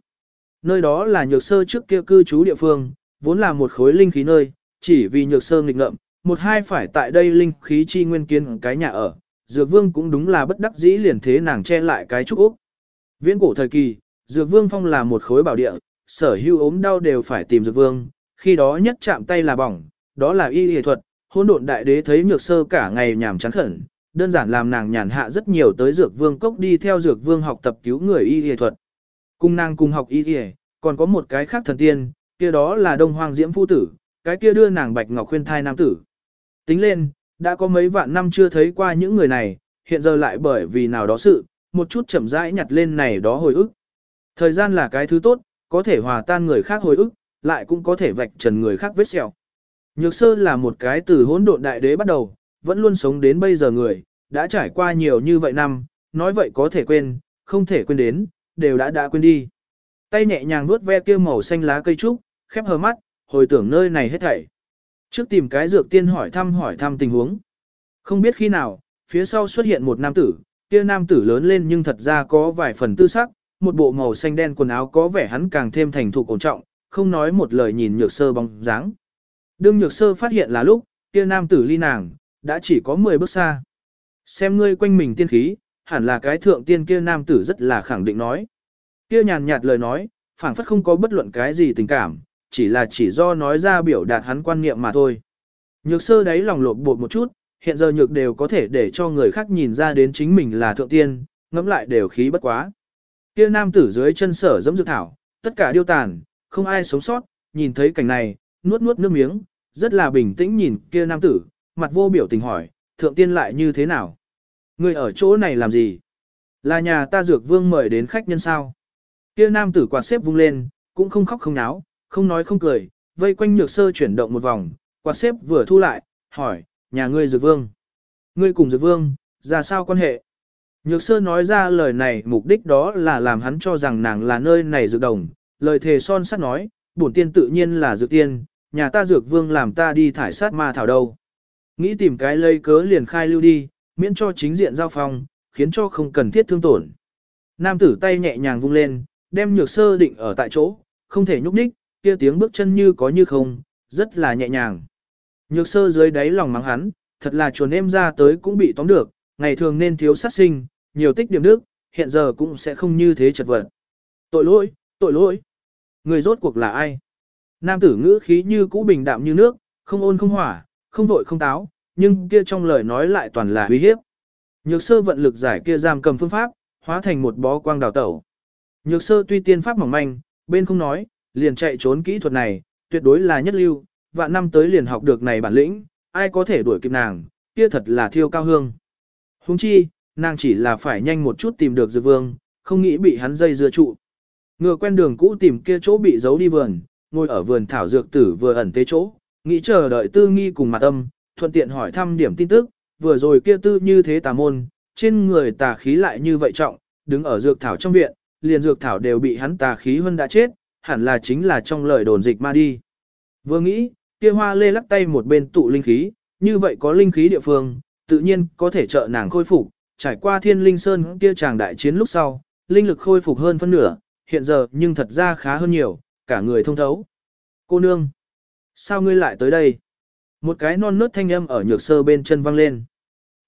Nơi đó là nhược sơ trước kia cư trú địa phương, vốn là một khối linh khí nơi, chỉ vì nhược sơ nghịch ngợm, một hai phải tại đây linh khí chi nguyên kiến cái nhà ở, dược vương cũng đúng là bất đắc dĩ liền thế nàng che lại cái trúc úc. Viễn cổ thời kỳ, Dược Vương Phong là một khối bảo địa, sở hữu ốm đau đều phải tìm Dược Vương, khi đó nhất chạm tay là bỏng, đó là y y thuật, hôn độn đại đế thấy nhược sơ cả ngày nhảm chán khẩn, đơn giản làm nàng nhàn hạ rất nhiều tới Dược Vương cốc đi theo Dược Vương học tập cứu người y y thuật. Cùng nàng cùng học y y, còn có một cái khác thần tiên, kia đó là Đông Hoang Diễm Phu Tử, cái kia đưa nàng Bạch Ngọc khuyên thai nam tử. Tính lên, đã có mấy vạn năm chưa thấy qua những người này, hiện giờ lại bởi vì nào đó sự, một chút chậm rãi nhặt lên này đó hồi ức. Thời gian là cái thứ tốt, có thể hòa tan người khác hồi ức, lại cũng có thể vạch trần người khác vết sẹo. Nhược sơ là một cái từ hỗn độn đại đế bắt đầu, vẫn luôn sống đến bây giờ người, đã trải qua nhiều như vậy năm, nói vậy có thể quên, không thể quên đến, đều đã đã quên đi. Tay nhẹ nhàng vuốt ve kia màu xanh lá cây trúc, khép hờ mắt, hồi tưởng nơi này hết thảy. Trước tìm cái dược tiên hỏi thăm hỏi thăm tình huống. Không biết khi nào, phía sau xuất hiện một nam tử, kia nam tử lớn lên nhưng thật ra có vài phần tư sắc, một bộ màu xanh đen quần áo có vẻ hắn càng thêm thành thục ổn trọng, không nói một lời nhìn nhược sơ bóng dáng. Đương nhược sơ phát hiện là lúc, kia nam tử ly nàng, đã chỉ có 10 bước xa. Xem ngươi quanh mình tiên khí, hẳn là cái thượng tiên kia nam tử rất là khẳng định nói. Kia nhàn nhạt lời nói, phảng phất không có bất luận cái gì tình cảm, chỉ là chỉ do nói ra biểu đạt hắn quan niệm mà thôi. Nhược sơ đấy lòng lột bột một chút, hiện giờ nhược đều có thể để cho người khác nhìn ra đến chính mình là thượng tiên, ngẫm lại đều khí bất quá. Kia nam tử dưới chân sở dẫm dược thảo, tất cả điêu tàn, không ai sống sót, nhìn thấy cảnh này, nuốt nuốt nước miếng, rất là bình tĩnh nhìn kia nam tử, mặt vô biểu tình hỏi, thượng tiên lại như thế nào? Người ở chỗ này làm gì? Là nhà ta dược vương mời đến khách nhân sao? Kia nam tử quạt xếp vung lên, cũng không khóc không náo, không nói không cười, vây quanh nhược sơ chuyển động một vòng, quạt xếp vừa thu lại, hỏi, nhà ngươi dược vương. Ngươi cùng dược vương, ra sao quan hệ? Nhược sơ nói ra lời này mục đích đó là làm hắn cho rằng nàng là nơi này dược đồng, lời thề son sắt nói, bổn tiên tự nhiên là dược tiên, nhà ta dược vương làm ta đi thải sát ma thảo đâu. Nghĩ tìm cái lây cớ liền khai lưu đi, miễn cho chính diện giao phong, khiến cho không cần thiết thương tổn. Nam tử tay nhẹ nhàng vung lên, đem nhược sơ định ở tại chỗ, không thể nhúc nhích, kia tiếng bước chân như có như không, rất là nhẹ nhàng. Nhược sơ dưới đáy lòng mắng hắn, thật là chuồn em ra tới cũng bị tóm được, ngày thường nên thiếu sát sinh, nhiều tích điểm đức, hiện giờ cũng sẽ không như thế chật vật. Tội lỗi, tội lỗi. Người rốt cuộc là ai? Nam tử ngữ khí như cũ bình đạm như nước, không ôn không hỏa, không vội không táo, nhưng kia trong lời nói lại toàn là uy hiếp. Nhược sơ vận lực giải kia giam cầm phương pháp, hóa thành một bó quang đào tẩu. Nhược sơ tuy tiên pháp mỏng manh, bên không nói, liền chạy trốn kỹ thuật này, tuyệt đối là nhất lưu, vạn năm tới liền học được này bản lĩnh, ai có thể đuổi kịp nàng, kia thật là thiêu cao hương. Huống chi, nàng chỉ là phải nhanh một chút tìm được dược vương, không nghĩ bị hắn dây dưa trụ. Ngựa quen đường cũ tìm kia chỗ bị giấu đi vườn, ngồi ở vườn thảo dược tử vừa ẩn tế chỗ, nghĩ chờ đợi tư nghi cùng mặt âm, thuận tiện hỏi thăm điểm tin tức, vừa rồi kia tư như thế tà môn, trên người tà khí lại như vậy trọng, đứng ở dược thảo trong viện, liền dược thảo đều bị hắn tà khí hơn đã chết, hẳn là chính là trong lời đồn dịch ma đi. Vừa nghĩ, kia hoa lê lắc tay một bên tụ linh khí, như vậy có linh khí địa phương, tự nhiên có thể trợ nàng khôi phục, trải qua thiên linh sơn kia chàng đại chiến lúc sau, linh lực khôi phục hơn phân nửa, hiện giờ nhưng thật ra khá hơn nhiều, cả người thông thấu. Cô nương, sao ngươi lại tới đây? Một cái non nớt thanh âm ở nhược sơ bên chân văng lên.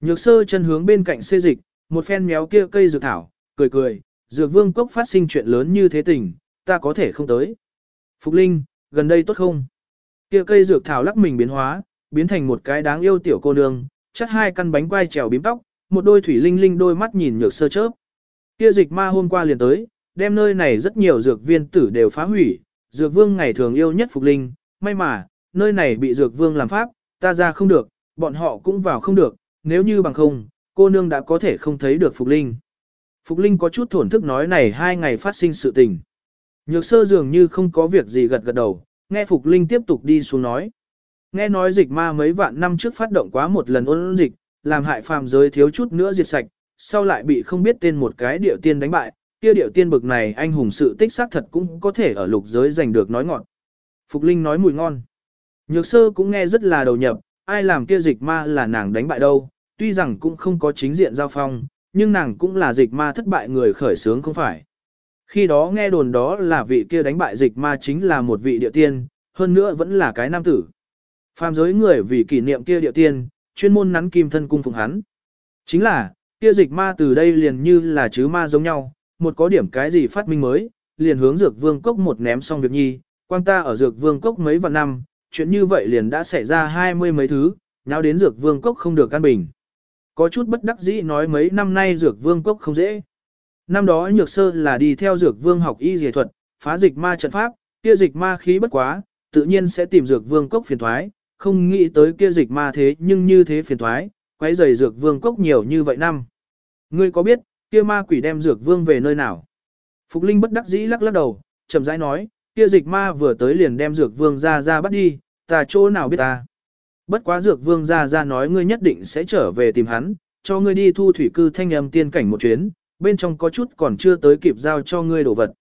Nhược sơ chân hướng bên cạnh xê dịch, một phen méo kia cây dược thảo, cười cười, dược vương cốc phát sinh chuyện lớn như thế tình, ta có thể không tới. Phục Linh, gần đây tốt không? Kia cây dược thảo lắc mình biến hóa, biến thành một cái đáng yêu tiểu cô nương, chắt hai căn bánh quai trèo bím tóc, một đôi thủy linh linh đôi mắt nhìn nhược sơ chớp. Kia dịch ma hôm qua liền tới, đem nơi này rất nhiều dược viên tử đều phá hủy, dược vương ngày thường yêu nhất Phục Linh, may mà, nơi này bị dược vương làm pháp, ta ra không được, bọn họ cũng vào không được, nếu như bằng không, cô nương đã có thể không thấy được Phục Linh. Phục Linh có chút thổn thức nói này hai ngày phát sinh sự tình. Nhược sơ dường như không có việc gì gật gật đầu, nghe Phục Linh tiếp tục đi xuống nói. Nghe nói dịch ma mấy vạn năm trước phát động quá một lần ôn dịch, làm hại phàm giới thiếu chút nữa diệt sạch, sau lại bị không biết tên một cái điệu tiên đánh bại, kia điệu tiên bực này anh hùng sự tích xác thật cũng có thể ở lục giới giành được nói ngọn. Phục Linh nói mùi ngon. Nhược sơ cũng nghe rất là đầu nhập, ai làm kia dịch ma là nàng đánh bại đâu, tuy rằng cũng không có chính diện giao phong, nhưng nàng cũng là dịch ma thất bại người khởi sướng không phải. Khi đó nghe đồn đó là vị kia đánh bại dịch ma chính là một vị địa tiên, hơn nữa vẫn là cái nam tử. Phàm giới người vì kỷ niệm kia địa tiên, chuyên môn nắn kim thân cung phụng hắn. Chính là, kia dịch ma từ đây liền như là chứ ma giống nhau, một có điểm cái gì phát minh mới, liền hướng dược vương cốc một ném xong việc nhi, quang ta ở dược vương cốc mấy vạn năm, chuyện như vậy liền đã xảy ra hai mươi mấy thứ, nháo đến dược vương cốc không được căn bình. Có chút bất đắc dĩ nói mấy năm nay dược vương cốc không dễ. Năm đó nhược sơ là đi theo dược vương học y dề thuật, phá dịch ma trận pháp, kia dịch ma khí bất quá, tự nhiên sẽ tìm dược vương cốc phiền thoái, không nghĩ tới kia dịch ma thế nhưng như thế phiền thoái, quấy rầy dược vương cốc nhiều như vậy năm. Ngươi có biết, kia ma quỷ đem dược vương về nơi nào? Phục Linh bất đắc dĩ lắc lắc đầu, chậm rãi nói, kia dịch ma vừa tới liền đem dược vương ra ra bắt đi, ta chỗ nào biết ta. Bất quá dược vương ra ra nói ngươi nhất định sẽ trở về tìm hắn, cho ngươi đi thu thủy cư thanh âm tiên cảnh một chuyến, bên trong có chút còn chưa tới kịp giao cho ngươi đồ vật.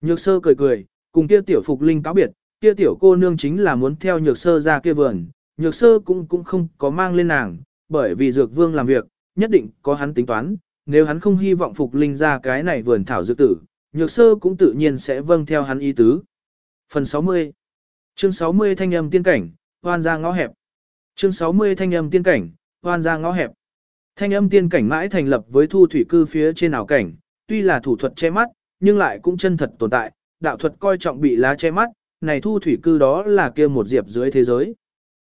Nhược sơ cười cười, cùng kia tiểu phục linh cáo biệt, kia tiểu cô nương chính là muốn theo nhược sơ ra kia vườn, nhược sơ cũng cũng không có mang lên nàng, bởi vì dược vương làm việc, nhất định có hắn tính toán, nếu hắn không hy vọng phục linh ra cái này vườn thảo dược tử, nhược sơ cũng tự nhiên sẽ vâng theo hắn ý tứ. Phần 60 Chương 60 thanh âm tiên cảnh, hoan ra ngõ hẹp. Chương 60 thanh âm tiên cảnh, hoan ra ngõ hẹp. Thanh âm tiên cảnh mãi thành lập với thu thủy cư phía trên ảo cảnh, tuy là thủ thuật che mắt, nhưng lại cũng chân thật tồn tại, đạo thuật coi trọng bị lá che mắt, này thu thủy cư đó là kia một diệp dưới thế giới.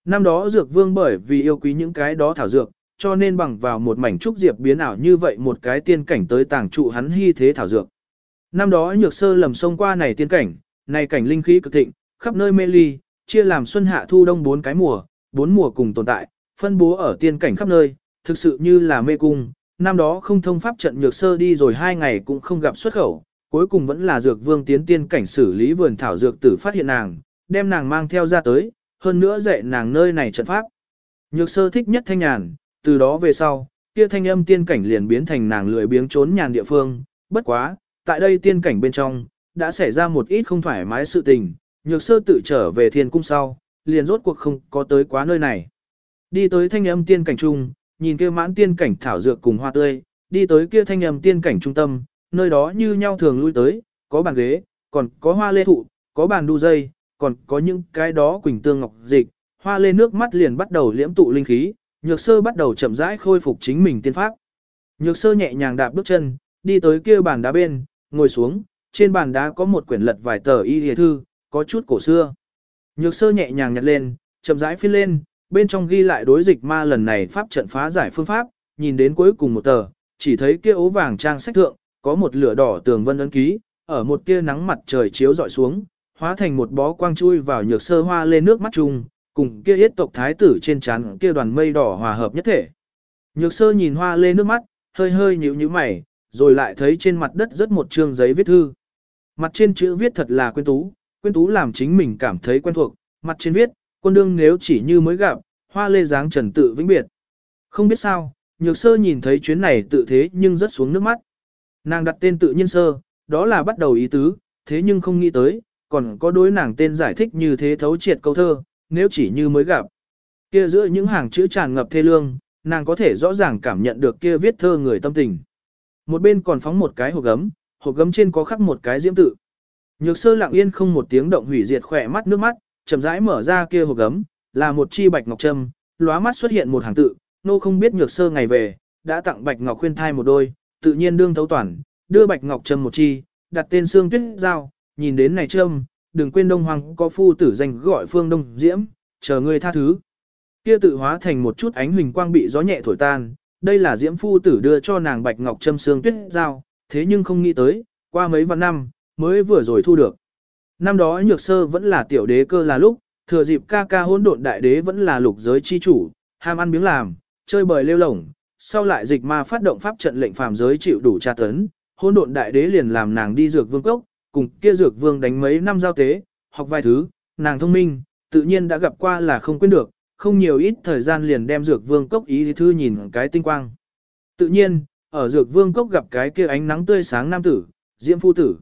Năm đó dược vương bởi vì yêu quý những cái đó thảo dược, cho nên bằng vào một mảnh trúc diệp biến ảo như vậy một cái tiên cảnh tới tàng trụ hắn hy thế thảo dược. Năm đó nhược sơ lầm sông qua này tiên cảnh, này cảnh linh khí cực thịnh, khắp nơi mê ly, chia làm xuân hạ thu đông bốn cái mùa, bốn mùa cùng tồn tại, phân bố ở tiên cảnh khắp nơi, thực sự như là mê cung. Năm đó không thông pháp trận nhược sơ đi rồi hai ngày cũng không gặp xuất khẩu, cuối cùng vẫn là dược vương tiến tiên cảnh xử lý vườn thảo dược tử phát hiện nàng, đem nàng mang theo ra tới, hơn nữa dạy nàng nơi này trận pháp. Nhược sơ thích nhất thanh nhàn, từ đó về sau, kia thanh âm tiên cảnh liền biến thành nàng lười biếng trốn nhàn địa phương, bất quá, tại đây tiên cảnh bên trong, đã xảy ra một ít không thoải mái sự tình, nhược sơ tự trở về thiên cung sau, liền rốt cuộc không có tới quá nơi này. Đi tới thanh âm tiên cảnh trung, nhìn kia mãn tiên cảnh thảo dược cùng hoa tươi, đi tới kia thanh âm tiên cảnh trung tâm, nơi đó như nhau thường lui tới, có bàn ghế, còn có hoa lê thụ, có bàn đu dây, còn có những cái đó quỳnh tương ngọc dịch, hoa lê nước mắt liền bắt đầu liễm tụ linh khí, nhược sơ bắt đầu chậm rãi khôi phục chính mình tiên pháp. Nhược sơ nhẹ nhàng đạp bước chân, đi tới kia bàn đá bên, ngồi xuống, trên bàn đá có một quyển lật vài tờ y hề thư, có chút cổ xưa. Nhược sơ nhẹ nhàng nhặt lên, chậm rãi phiên lên, bên trong ghi lại đối dịch ma lần này pháp trận phá giải phương pháp, nhìn đến cuối cùng một tờ, chỉ thấy kia ố vàng trang sách thượng, có một lửa đỏ tường vân ấn ký, ở một kia nắng mặt trời chiếu dọi xuống, hóa thành một bó quang chui vào nhược sơ hoa lên nước mắt chung, cùng kia yết tộc thái tử trên trán kia đoàn mây đỏ hòa hợp nhất thể. Nhược sơ nhìn hoa lên nước mắt, hơi hơi nhíu nhíu mày, rồi lại thấy trên mặt đất rất một chương giấy viết thư. Mặt trên chữ viết thật là quyến tú, quyến tú làm chính mình cảm thấy quen thuộc, mặt trên viết, quân đương nếu chỉ như mới gặp, hoa lê dáng trần tự vĩnh biệt. Không biết sao, nhược sơ nhìn thấy chuyến này tự thế nhưng rất xuống nước mắt. Nàng đặt tên tự nhiên sơ, đó là bắt đầu ý tứ, thế nhưng không nghĩ tới, còn có đối nàng tên giải thích như thế thấu triệt câu thơ, nếu chỉ như mới gặp. Kia giữa những hàng chữ tràn ngập thê lương, nàng có thể rõ ràng cảm nhận được kia viết thơ người tâm tình. Một bên còn phóng một cái hộp gấm, hộp gấm trên có khắc một cái diễm tự. Nhược sơ lặng yên không một tiếng động hủy diệt khỏe mắt nước mắt, chậm rãi mở ra kia hộp gấm, là một chi bạch ngọc trâm, lóa mắt xuất hiện một hàng tự, nô không biết nhược sơ ngày về, đã tặng bạch ngọc khuyên thai một đôi, tự nhiên đương thấu toàn, đưa bạch ngọc trâm một chi, đặt tên xương tuyết giao, nhìn đến này trâm, đừng quên đông hoàng có phu tử danh gọi phương đông diễm, chờ ngươi tha thứ. Kia tự hóa thành một chút ánh huỳnh quang bị gió nhẹ thổi tan, đây là diễm phu tử đưa cho nàng bạch ngọc trâm xương tuyết giao, thế nhưng không nghĩ tới, qua mấy vạn năm, mới vừa rồi thu được. Năm đó nhược sơ vẫn là tiểu đế cơ là lúc, thừa dịp ca ca hỗn độn đại đế vẫn là lục giới chi chủ, ham ăn miếng làm, chơi bời lêu lổng, sau lại dịch ma phát động pháp trận lệnh phàm giới chịu đủ tra tấn, hỗn độn đại đế liền làm nàng đi dược vương cốc, cùng kia dược vương đánh mấy năm giao tế, học vài thứ, nàng thông minh, tự nhiên đã gặp qua là không quên được, không nhiều ít thời gian liền đem dược vương cốc ý thư nhìn cái tinh quang. Tự nhiên, ở dược vương cốc gặp cái kia ánh nắng tươi sáng nam tử, diễm phu tử.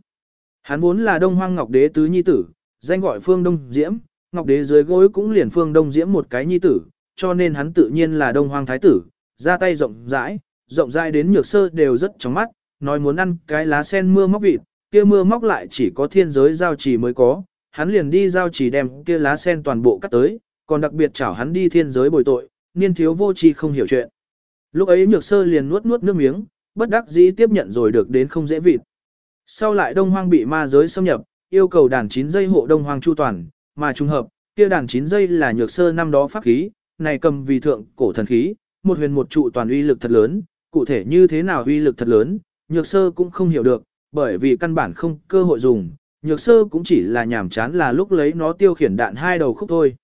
Hắn vốn là đông hoang ngọc đế tứ nhi tử, danh gọi phương đông diễm, ngọc đế dưới gối cũng liền phương đông diễm một cái nhi tử, cho nên hắn tự nhiên là đông hoang thái tử, ra tay rộng rãi, rộng rãi đến nhược sơ đều rất chóng mắt, nói muốn ăn cái lá sen mưa móc vịt, kia mưa móc lại chỉ có thiên giới giao trì mới có, hắn liền đi giao trì đem kia lá sen toàn bộ cắt tới, còn đặc biệt chảo hắn đi thiên giới bồi tội, niên thiếu vô tri không hiểu chuyện. Lúc ấy nhược sơ liền nuốt nuốt nước miếng, bất đắc dĩ tiếp nhận rồi được đến không dễ vịt. Sau lại đông hoang bị ma giới xâm nhập, yêu cầu đàn 9 dây hộ đông hoang chu toàn, mà trùng hợp, kia đàn 9 dây là nhược sơ năm đó pháp khí, này cầm vì thượng cổ thần khí, một huyền một trụ toàn uy lực thật lớn, cụ thể như thế nào uy lực thật lớn, nhược sơ cũng không hiểu được, bởi vì căn bản không cơ hội dùng, nhược sơ cũng chỉ là nhảm chán là lúc lấy nó tiêu khiển đạn hai đầu khúc thôi.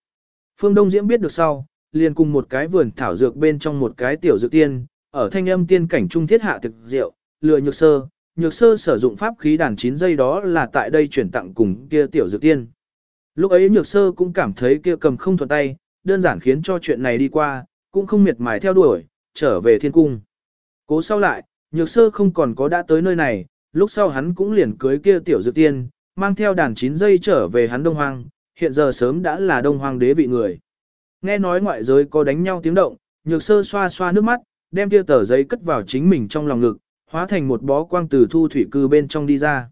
Phương Đông Diễm biết được sau, liền cùng một cái vườn thảo dược bên trong một cái tiểu dược tiên, ở thanh âm tiên cảnh trung thiết hạ thực diệu, lừa nhược sơ, nhược sơ sử dụng pháp khí đàn 9 giây đó là tại đây chuyển tặng cùng kia tiểu dược tiên. Lúc ấy nhược sơ cũng cảm thấy kia cầm không thuận tay, đơn giản khiến cho chuyện này đi qua, cũng không miệt mài theo đuổi, trở về thiên cung. Cố sau lại, nhược sơ không còn có đã tới nơi này, lúc sau hắn cũng liền cưới kia tiểu dược tiên, mang theo đàn chín dây trở về hắn đông hoang, hiện giờ sớm đã là đông hoang đế vị người. Nghe nói ngoại giới có đánh nhau tiếng động, nhược sơ xoa xoa nước mắt, đem kia tờ giấy cất vào chính mình trong lòng ngực, hóa thành một bó quang từ thu thủy cư bên trong đi ra.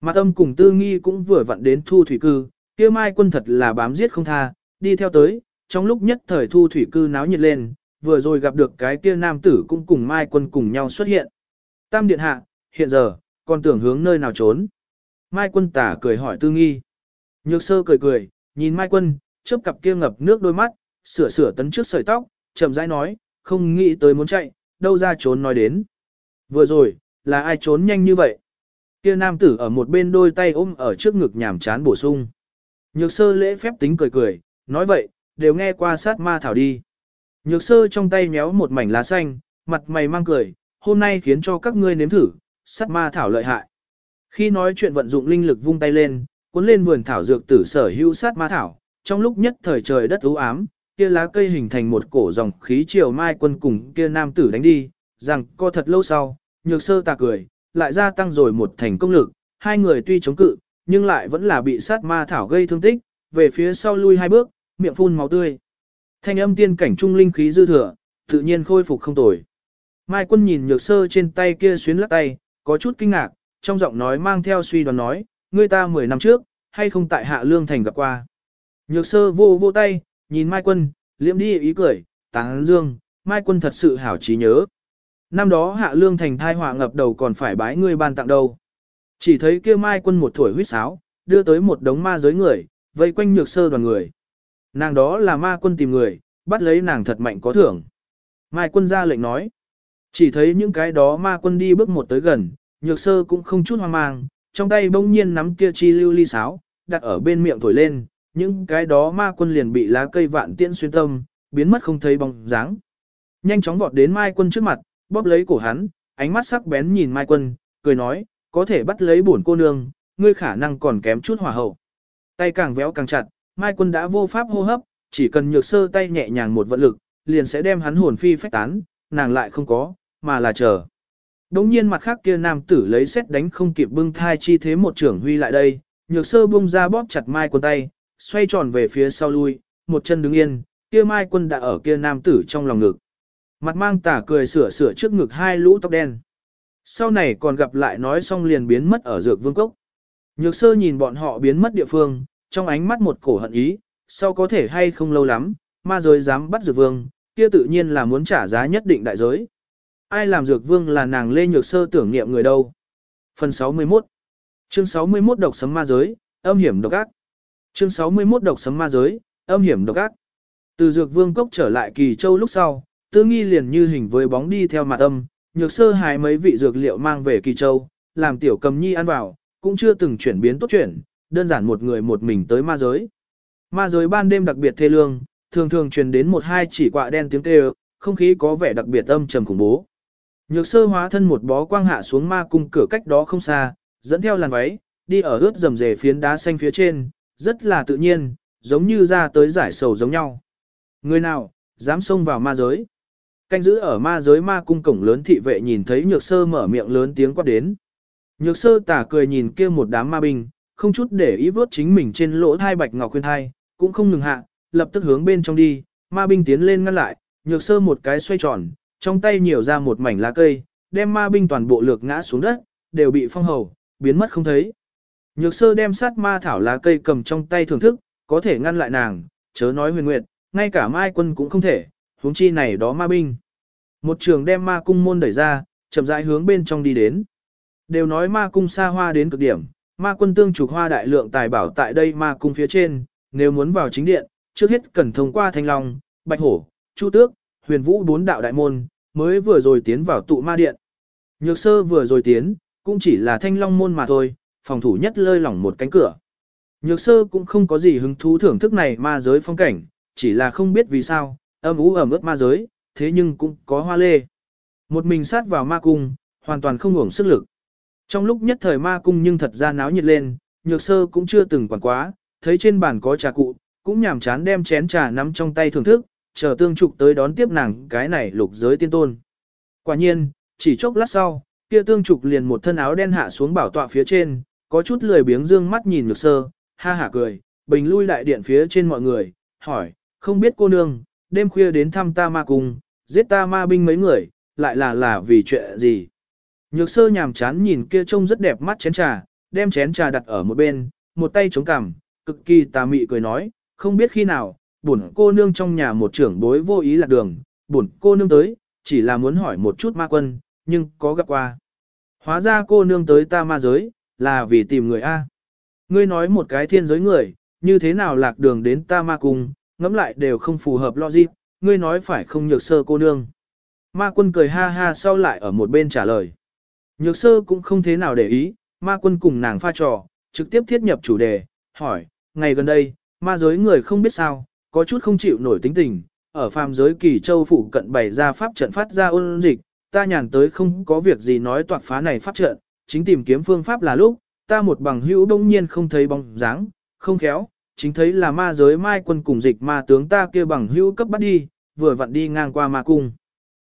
Mặt âm cùng tư nghi cũng vừa vặn đến thu thủy cư, kia mai quân thật là bám giết không tha, đi theo tới, trong lúc nhất thời thu thủy cư náo nhiệt lên, vừa rồi gặp được cái kia nam tử cũng cùng mai quân cùng nhau xuất hiện. Tam điện hạ, hiện giờ, còn tưởng hướng nơi nào trốn. Mai quân tả cười hỏi tư nghi. Nhược sơ cười cười, nhìn mai quân, chớp cặp kia ngập nước đôi mắt, sửa sửa tấn trước sợi tóc, chậm rãi nói, không nghĩ tới muốn chạy, đâu ra trốn nói đến. Vừa rồi, là ai trốn nhanh như vậy? Kia nam tử ở một bên đôi tay ôm ở trước ngực nhảm chán bổ sung. Nhược sơ lễ phép tính cười cười, nói vậy, đều nghe qua sát ma thảo đi. Nhược sơ trong tay méo một mảnh lá xanh, mặt mày mang cười, hôm nay khiến cho các ngươi nếm thử, sát ma thảo lợi hại. Khi nói chuyện vận dụng linh lực vung tay lên, cuốn lên vườn thảo dược tử sở hữu sát ma thảo, trong lúc nhất thời trời đất u ám, kia lá cây hình thành một cổ dòng khí chiều mai quân cùng kia nam tử đánh đi, rằng co thật lâu sau, nhược sơ ta cười, lại gia tăng rồi một thành công lực, hai người tuy chống cự, nhưng lại vẫn là bị sát ma thảo gây thương tích, về phía sau lui hai bước, miệng phun máu tươi. Thanh âm tiên cảnh trung linh khí dư thừa, tự nhiên khôi phục không tồi. Mai quân nhìn nhược sơ trên tay kia xuyến lắc tay, có chút kinh ngạc, trong giọng nói mang theo suy đoán nói, ngươi ta 10 năm trước, hay không tại hạ lương thành gặp qua. Nhược sơ vô vô tay, nhìn Mai quân, liễm đi ý cười, táng dương, Mai quân thật sự hảo trí nhớ. Năm đó hạ lương thành thai họa ngập đầu còn phải bái ngươi ban tặng đâu. Chỉ thấy kia Mai quân một thổi huyết sáo, đưa tới một đống ma giới người, vây quanh nhược sơ đoàn người. Nàng đó là ma quân tìm người, bắt lấy nàng thật mạnh có thưởng. Mai quân ra lệnh nói. Chỉ thấy những cái đó ma quân đi bước một tới gần, nhược sơ cũng không chút hoang mang, trong tay bỗng nhiên nắm kia chi lưu ly sáo, đặt ở bên miệng thổi lên, những cái đó ma quân liền bị lá cây vạn tiễn xuyên tâm, biến mất không thấy bóng dáng. Nhanh chóng vọt đến Mai quân trước mặt, bóp lấy cổ hắn, ánh mắt sắc bén nhìn Mai quân, cười nói, có thể bắt lấy bổn cô nương, ngươi khả năng còn kém chút hỏa hậu. Tay càng véo càng chặt, Mai quân đã vô pháp hô hấp, chỉ cần nhược sơ tay nhẹ nhàng một vận lực, liền sẽ đem hắn hồn phi phách tán, nàng lại không có, mà là chờ. Đống nhiên mặt khác kia nam tử lấy xét đánh không kịp bưng thai chi thế một trưởng huy lại đây, nhược sơ bung ra bóp chặt mai quân tay, xoay tròn về phía sau lui, một chân đứng yên, kia mai quân đã ở kia nam tử trong lòng ngực. Mặt mang tả cười sửa sửa trước ngực hai lũ tóc đen. Sau này còn gặp lại nói xong liền biến mất ở dược vương cốc. Nhược sơ nhìn bọn họ biến mất địa phương, trong ánh mắt một cổ hận ý, sau có thể hay không lâu lắm, ma giới dám bắt dược vương, kia tự nhiên là muốn trả giá nhất định đại giới. Ai làm dược vương là nàng lê nhược sơ tưởng niệm người đâu. Phần 61 Chương 61 độc sấm ma giới, âm hiểm độc ác. Chương 61 độc sấm ma giới, âm hiểm độc ác. Từ dược vương cốc trở lại kỳ châu lúc sau, tư nghi liền như hình với bóng đi theo mặt âm, nhược sơ hài mấy vị dược liệu mang về kỳ châu, làm tiểu cầm nhi ăn vào, cũng chưa từng chuyển biến tốt chuyển, đơn giản một người một mình tới ma giới. Ma giới ban đêm đặc biệt thê lương, thường thường truyền đến một hai chỉ quạ đen tiếng kêu, không khí có vẻ đặc biệt âm trầm khủng bố. Nhược sơ hóa thân một bó quang hạ xuống ma cung cửa cách đó không xa, dẫn theo làn váy, đi ở ướt rầm rề phiến đá xanh phía trên, rất là tự nhiên, giống như ra tới giải sầu giống nhau. Người nào, dám xông vào ma giới? Canh giữ ở ma giới ma cung cổng lớn thị vệ nhìn thấy nhược sơ mở miệng lớn tiếng quát đến. Nhược sơ tả cười nhìn kia một đám ma binh, không chút để ý vớt chính mình trên lỗ thai bạch ngọc khuyên thai, cũng không ngừng hạ, lập tức hướng bên trong đi, ma binh tiến lên ngăn lại, nhược sơ một cái xoay tròn, trong tay nhiều ra một mảnh lá cây, đem ma binh toàn bộ lược ngã xuống đất, đều bị phong hầu, biến mất không thấy. Nhược sơ đem sát ma thảo lá cây cầm trong tay thưởng thức, có thể ngăn lại nàng, chớ nói huyền nguyệt, ngay cả mai quân cũng không thể, huống chi này đó ma binh. Một trường đem ma cung môn đẩy ra, chậm rãi hướng bên trong đi đến. Đều nói ma cung xa hoa đến cực điểm, ma quân tương trục hoa đại lượng tài bảo tại đây ma cung phía trên, nếu muốn vào chính điện, trước hết cần thông qua thanh long, bạch hổ, chu tước, huyền vũ bốn đạo đại môn, mới vừa rồi tiến vào tụ ma điện. Nhược sơ vừa rồi tiến, cũng chỉ là thanh long môn mà thôi, phòng thủ nhất lơi lỏng một cánh cửa. Nhược sơ cũng không có gì hứng thú thưởng thức này ma giới phong cảnh, chỉ là không biết vì sao, âm ú ẩm ướt ma giới, thế nhưng cũng có hoa lê. Một mình sát vào ma cung, hoàn toàn không hưởng sức lực. Trong lúc nhất thời ma cung nhưng thật ra náo nhiệt lên, nhược sơ cũng chưa từng quản quá, thấy trên bàn có trà cụ, cũng nhàm chán đem chén trà nắm trong tay thưởng thức, chờ tương trục tới đón tiếp nàng cái này lục giới tiên tôn. Quả nhiên, chỉ chốc lát sau, kia tương trục liền một thân áo đen hạ xuống bảo tọa phía trên, có chút lười biếng dương mắt nhìn nhược sơ, ha hả cười, bình lui đại điện phía trên mọi người, hỏi, không biết cô nương, đêm khuya đến thăm ta ma cung, giết ta ma binh mấy người, lại là là vì chuyện gì? Nhược sơ nhàm chán nhìn kia trông rất đẹp mắt chén trà, đem chén trà đặt ở một bên, một tay chống cằm, cực kỳ tà mị cười nói, không biết khi nào, bổn cô nương trong nhà một trưởng bối vô ý lạc đường, bổn cô nương tới, chỉ là muốn hỏi một chút ma quân, nhưng có gặp qua. Hóa ra cô nương tới ta ma giới, là vì tìm người A. Ngươi nói một cái thiên giới người, như thế nào lạc đường đến ta ma cung, ngẫm lại đều không phù hợp logic, ngươi nói phải không nhược sơ cô nương. Ma quân cười ha ha sau lại ở một bên trả lời. Nhược sơ cũng không thế nào để ý, ma quân cùng nàng pha trò, trực tiếp thiết nhập chủ đề, hỏi, ngày gần đây, ma giới người không biết sao, có chút không chịu nổi tính tình, ở phàm giới kỳ châu phụ cận bày ra pháp trận phát ra ôn dịch, ta nhàn tới không có việc gì nói toạc phá này pháp trận, chính tìm kiếm phương pháp là lúc, ta một bằng hữu đông nhiên không thấy bóng dáng, không khéo, chính thấy là ma giới mai quân cùng dịch ma tướng ta kia bằng hữu cấp bắt đi, vừa vặn đi ngang qua ma cung.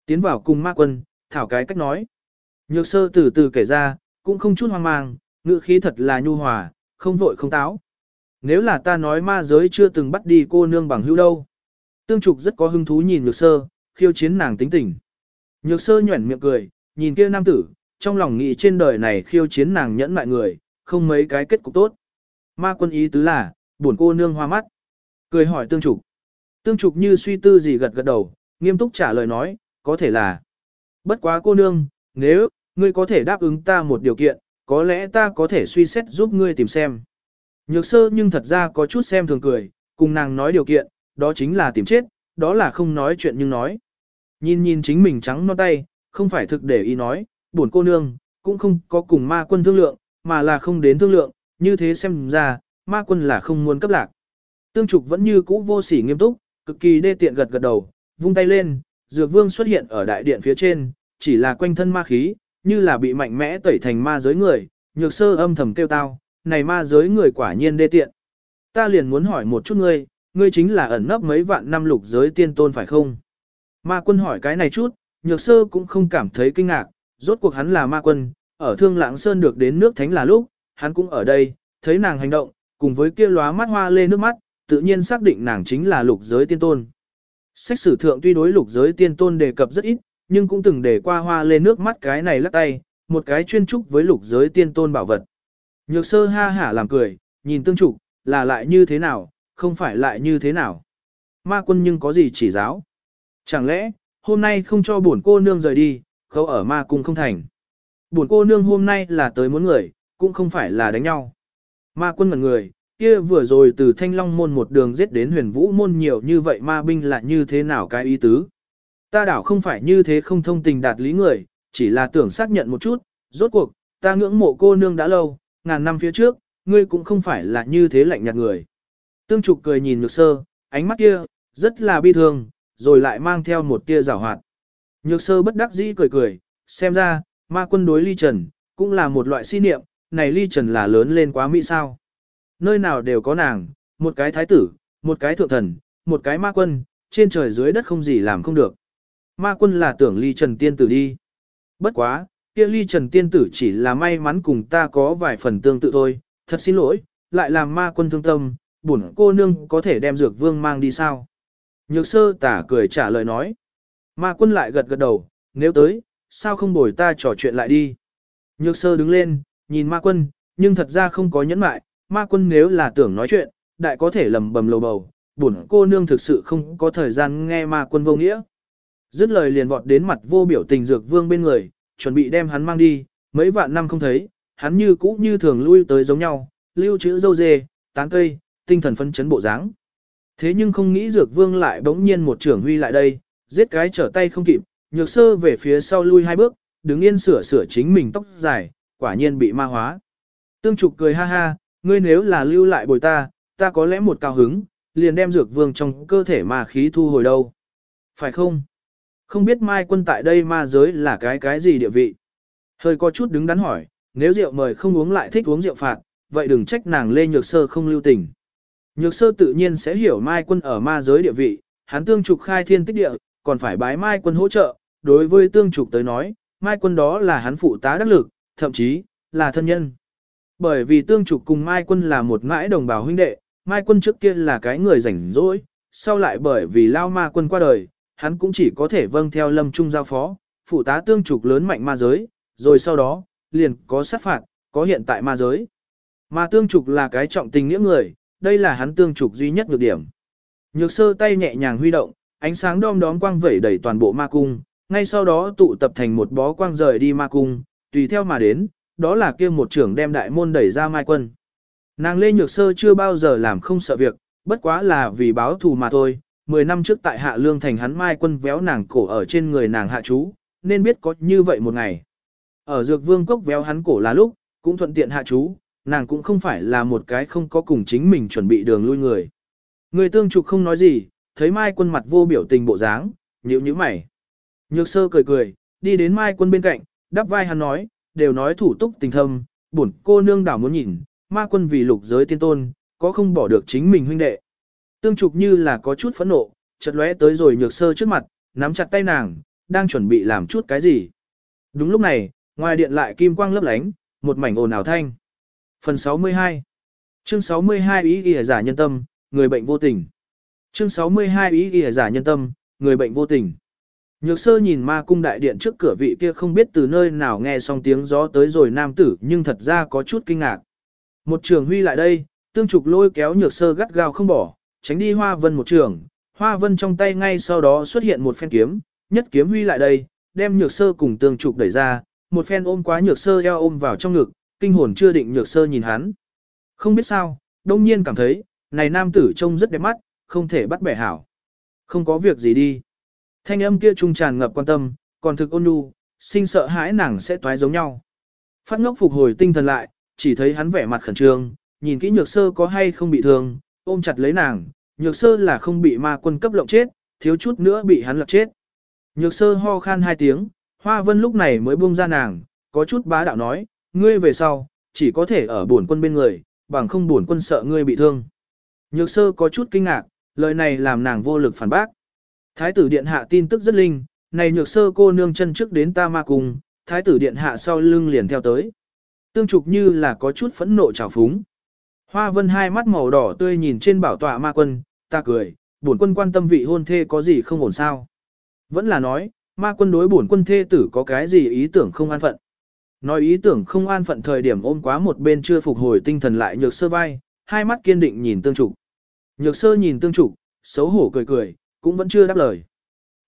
Tiến vào cùng ma quân, thảo cái cách nói. Nhược sơ từ từ kể ra, cũng không chút hoang mang, ngữ khí thật là nhu hòa, không vội không táo. Nếu là ta nói ma giới chưa từng bắt đi cô nương bằng hữu đâu. Tương trục rất có hứng thú nhìn nhược sơ, khiêu chiến nàng tính tình. Nhược sơ nhuẩn miệng cười, nhìn kia nam tử, trong lòng nghĩ trên đời này khiêu chiến nàng nhẫn mại người, không mấy cái kết cục tốt. Ma quân ý tứ là, buồn cô nương hoa mắt. Cười hỏi tương trục. Tương trục như suy tư gì gật gật đầu, nghiêm túc trả lời nói, có thể là. Bất quá cô nương, nếu, ngươi có thể đáp ứng ta một điều kiện, có lẽ ta có thể suy xét giúp ngươi tìm xem. Nhược sơ nhưng thật ra có chút xem thường cười, cùng nàng nói điều kiện, đó chính là tìm chết, đó là không nói chuyện nhưng nói. Nhìn nhìn chính mình trắng non tay, không phải thực để ý nói, buồn cô nương, cũng không có cùng ma quân thương lượng, mà là không đến thương lượng, như thế xem ra, ma quân là không muốn cấp lạc. Tương trục vẫn như cũ vô sỉ nghiêm túc, cực kỳ đê tiện gật gật đầu, vung tay lên, dược vương xuất hiện ở đại điện phía trên, chỉ là quanh thân ma khí, như là bị mạnh mẽ tẩy thành ma giới người, nhược sơ âm thầm kêu tao, này ma giới người quả nhiên đê tiện. Ta liền muốn hỏi một chút ngươi, ngươi chính là ẩn nấp mấy vạn năm lục giới tiên tôn phải không? Ma quân hỏi cái này chút, nhược sơ cũng không cảm thấy kinh ngạc, rốt cuộc hắn là ma quân, ở thương lãng sơn được đến nước thánh là lúc, hắn cũng ở đây, thấy nàng hành động, cùng với kia lóa mắt hoa lê nước mắt, tự nhiên xác định nàng chính là lục giới tiên tôn. Sách sử thượng tuy đối lục giới tiên tôn đề cập rất ít, nhưng cũng từng để qua hoa lên nước mắt cái này lắc tay, một cái chuyên trúc với lục giới tiên tôn bảo vật. Nhược sơ ha hả làm cười, nhìn tương trục, là lại như thế nào, không phải lại như thế nào. Ma quân nhưng có gì chỉ giáo. Chẳng lẽ, hôm nay không cho bổn cô nương rời đi, khâu ở ma cung không thành. Bổn cô nương hôm nay là tới muốn người, cũng không phải là đánh nhau. Ma quân mật người, kia vừa rồi từ thanh long môn một đường giết đến huyền vũ môn nhiều như vậy ma binh là như thế nào cái ý tứ. Ta đảo không phải như thế không thông tình đạt lý người, chỉ là tưởng xác nhận một chút, rốt cuộc, ta ngưỡng mộ cô nương đã lâu, ngàn năm phía trước, ngươi cũng không phải là như thế lạnh nhạt người. Tương trục cười nhìn nhược sơ, ánh mắt kia, rất là bi thương, rồi lại mang theo một tia rào hoạt. Nhược sơ bất đắc dĩ cười cười, xem ra, ma quân đối ly trần, cũng là một loại si niệm, này ly trần là lớn lên quá mỹ sao. Nơi nào đều có nàng, một cái thái tử, một cái thượng thần, một cái ma quân, trên trời dưới đất không gì làm không được. Ma quân là tưởng ly trần tiên tử đi. Bất quá, kia ly trần tiên tử chỉ là may mắn cùng ta có vài phần tương tự thôi, thật xin lỗi, lại làm ma quân thương tâm, bổn cô nương có thể đem dược vương mang đi sao. Nhược sơ tả cười trả lời nói. Ma quân lại gật gật đầu, nếu tới, sao không bồi ta trò chuyện lại đi. Nhược sơ đứng lên, nhìn ma quân, nhưng thật ra không có nhẫn mại, ma quân nếu là tưởng nói chuyện, đại có thể lầm bầm lầu bầu, bổn cô nương thực sự không có thời gian nghe ma quân vô nghĩa. Dứt lời liền vọt đến mặt vô biểu tình dược vương bên người, chuẩn bị đem hắn mang đi, mấy vạn năm không thấy, hắn như cũ như thường lui tới giống nhau, lưu trữ dâu dê, tán cây, tinh thần phân chấn bộ dáng. Thế nhưng không nghĩ dược vương lại bỗng nhiên một trưởng huy lại đây, giết cái trở tay không kịp, nhược sơ về phía sau lui hai bước, đứng yên sửa sửa chính mình tóc dài, quả nhiên bị ma hóa. Tương trục cười ha ha, ngươi nếu là lưu lại bồi ta, ta có lẽ một cao hứng, liền đem dược vương trong cơ thể ma khí thu hồi đâu. Phải không? Không biết mai quân tại đây ma giới là cái cái gì địa vị? Hơi có chút đứng đắn hỏi, nếu rượu mời không uống lại thích uống rượu phạt, vậy đừng trách nàng lê nhược sơ không lưu tình. Nhược sơ tự nhiên sẽ hiểu Mai quân ở ma giới địa vị, hắn tương trục khai thiên tích địa, còn phải bái Mai quân hỗ trợ, đối với tương trục tới nói, Mai quân đó là hắn phụ tá đắc lực, thậm chí, là thân nhân. Bởi vì tương trục cùng Mai quân là một ngãi đồng bào huynh đệ, Mai quân trước kia là cái người rảnh rỗi, sau lại bởi vì lao ma quân qua đời, hắn cũng chỉ có thể vâng theo lâm trung giao phó, phụ tá tương trục lớn mạnh ma giới, rồi sau đó, liền có sát phạt, có hiện tại ma giới. Mà tương trục là cái trọng tình nghĩa người, đây là hắn tương trục duy nhất nhược điểm. Nhược sơ tay nhẹ nhàng huy động, ánh sáng đom đóm quang vẩy đầy toàn bộ ma cung, ngay sau đó tụ tập thành một bó quang rời đi ma cung, tùy theo mà đến, đó là kia một trưởng đem đại môn đẩy ra mai quân. Nàng Lê Nhược Sơ chưa bao giờ làm không sợ việc, bất quá là vì báo thù mà thôi. Mười năm trước tại Hạ Lương thành hắn mai quân véo nàng cổ ở trên người nàng hạ chú, nên biết có như vậy một ngày. Ở dược vương cốc véo hắn cổ là lúc, cũng thuận tiện hạ chú, nàng cũng không phải là một cái không có cùng chính mình chuẩn bị đường lui người. Người tương trục không nói gì, thấy mai quân mặt vô biểu tình bộ dáng, nhíu nhíu mày. Nhược sơ cười cười, đi đến mai quân bên cạnh, đắp vai hắn nói, đều nói thủ túc tình thâm, bổn cô nương đảo muốn nhìn, ma quân vì lục giới tiên tôn, có không bỏ được chính mình huynh đệ. Tương trục như là có chút phẫn nộ, chợt lóe tới rồi nhược sơ trước mặt, nắm chặt tay nàng, đang chuẩn bị làm chút cái gì. Đúng lúc này, ngoài điện lại kim quang lấp lánh, một mảnh ồn ào thanh. Phần 62 Chương 62 ý ghi giả nhân tâm, người bệnh vô tình. Chương 62 ý ghi giả nhân tâm, người bệnh vô tình. Nhược sơ nhìn ma cung đại điện trước cửa vị kia không biết từ nơi nào nghe xong tiếng gió tới rồi nam tử nhưng thật ra có chút kinh ngạc. Một trường huy lại đây, tương trục lôi kéo nhược sơ gắt gao không bỏ, tránh đi hoa vân một trường, hoa vân trong tay ngay sau đó xuất hiện một phen kiếm, nhất kiếm huy lại đây, đem nhược sơ cùng tương trục đẩy ra, một phen ôm quá nhược sơ eo ôm vào trong ngực, kinh hồn chưa định nhược sơ nhìn hắn. Không biết sao, đông nhiên cảm thấy, này nam tử trông rất đẹp mắt, không thể bắt bẻ hảo. Không có việc gì đi. Thanh âm kia trung tràn ngập quan tâm, còn thực ôn nhu, sinh sợ hãi nàng sẽ toái giống nhau. Phát ngốc phục hồi tinh thần lại, chỉ thấy hắn vẻ mặt khẩn trương, nhìn kỹ nhược sơ có hay không bị thương, ôm chặt lấy nàng, nhược sơ là không bị ma quân cấp lộng chết, thiếu chút nữa bị hắn lật chết. Nhược sơ ho khan hai tiếng, hoa vân lúc này mới buông ra nàng, có chút bá đạo nói, ngươi về sau, chỉ có thể ở bổn quân bên người, bằng không bổn quân sợ ngươi bị thương. Nhược sơ có chút kinh ngạc, lời này làm nàng vô lực phản bác. Thái tử điện hạ tin tức rất linh, này nhược sơ cô nương chân trước đến ta ma cùng, thái tử điện hạ sau lưng liền theo tới. Tương trục như là có chút phẫn nộ trào phúng. Hoa vân hai mắt màu đỏ tươi nhìn trên bảo tọa ma quân, ta cười, bổn quân quan tâm vị hôn thê có gì không ổn sao. Vẫn là nói, ma quân đối bổn quân thê tử có cái gì ý tưởng không an phận. Nói ý tưởng không an phận thời điểm ôm quá một bên chưa phục hồi tinh thần lại nhược sơ vai, hai mắt kiên định nhìn tương trục. Nhược sơ nhìn tương trục, xấu hổ cười cười, cũng vẫn chưa đáp lời.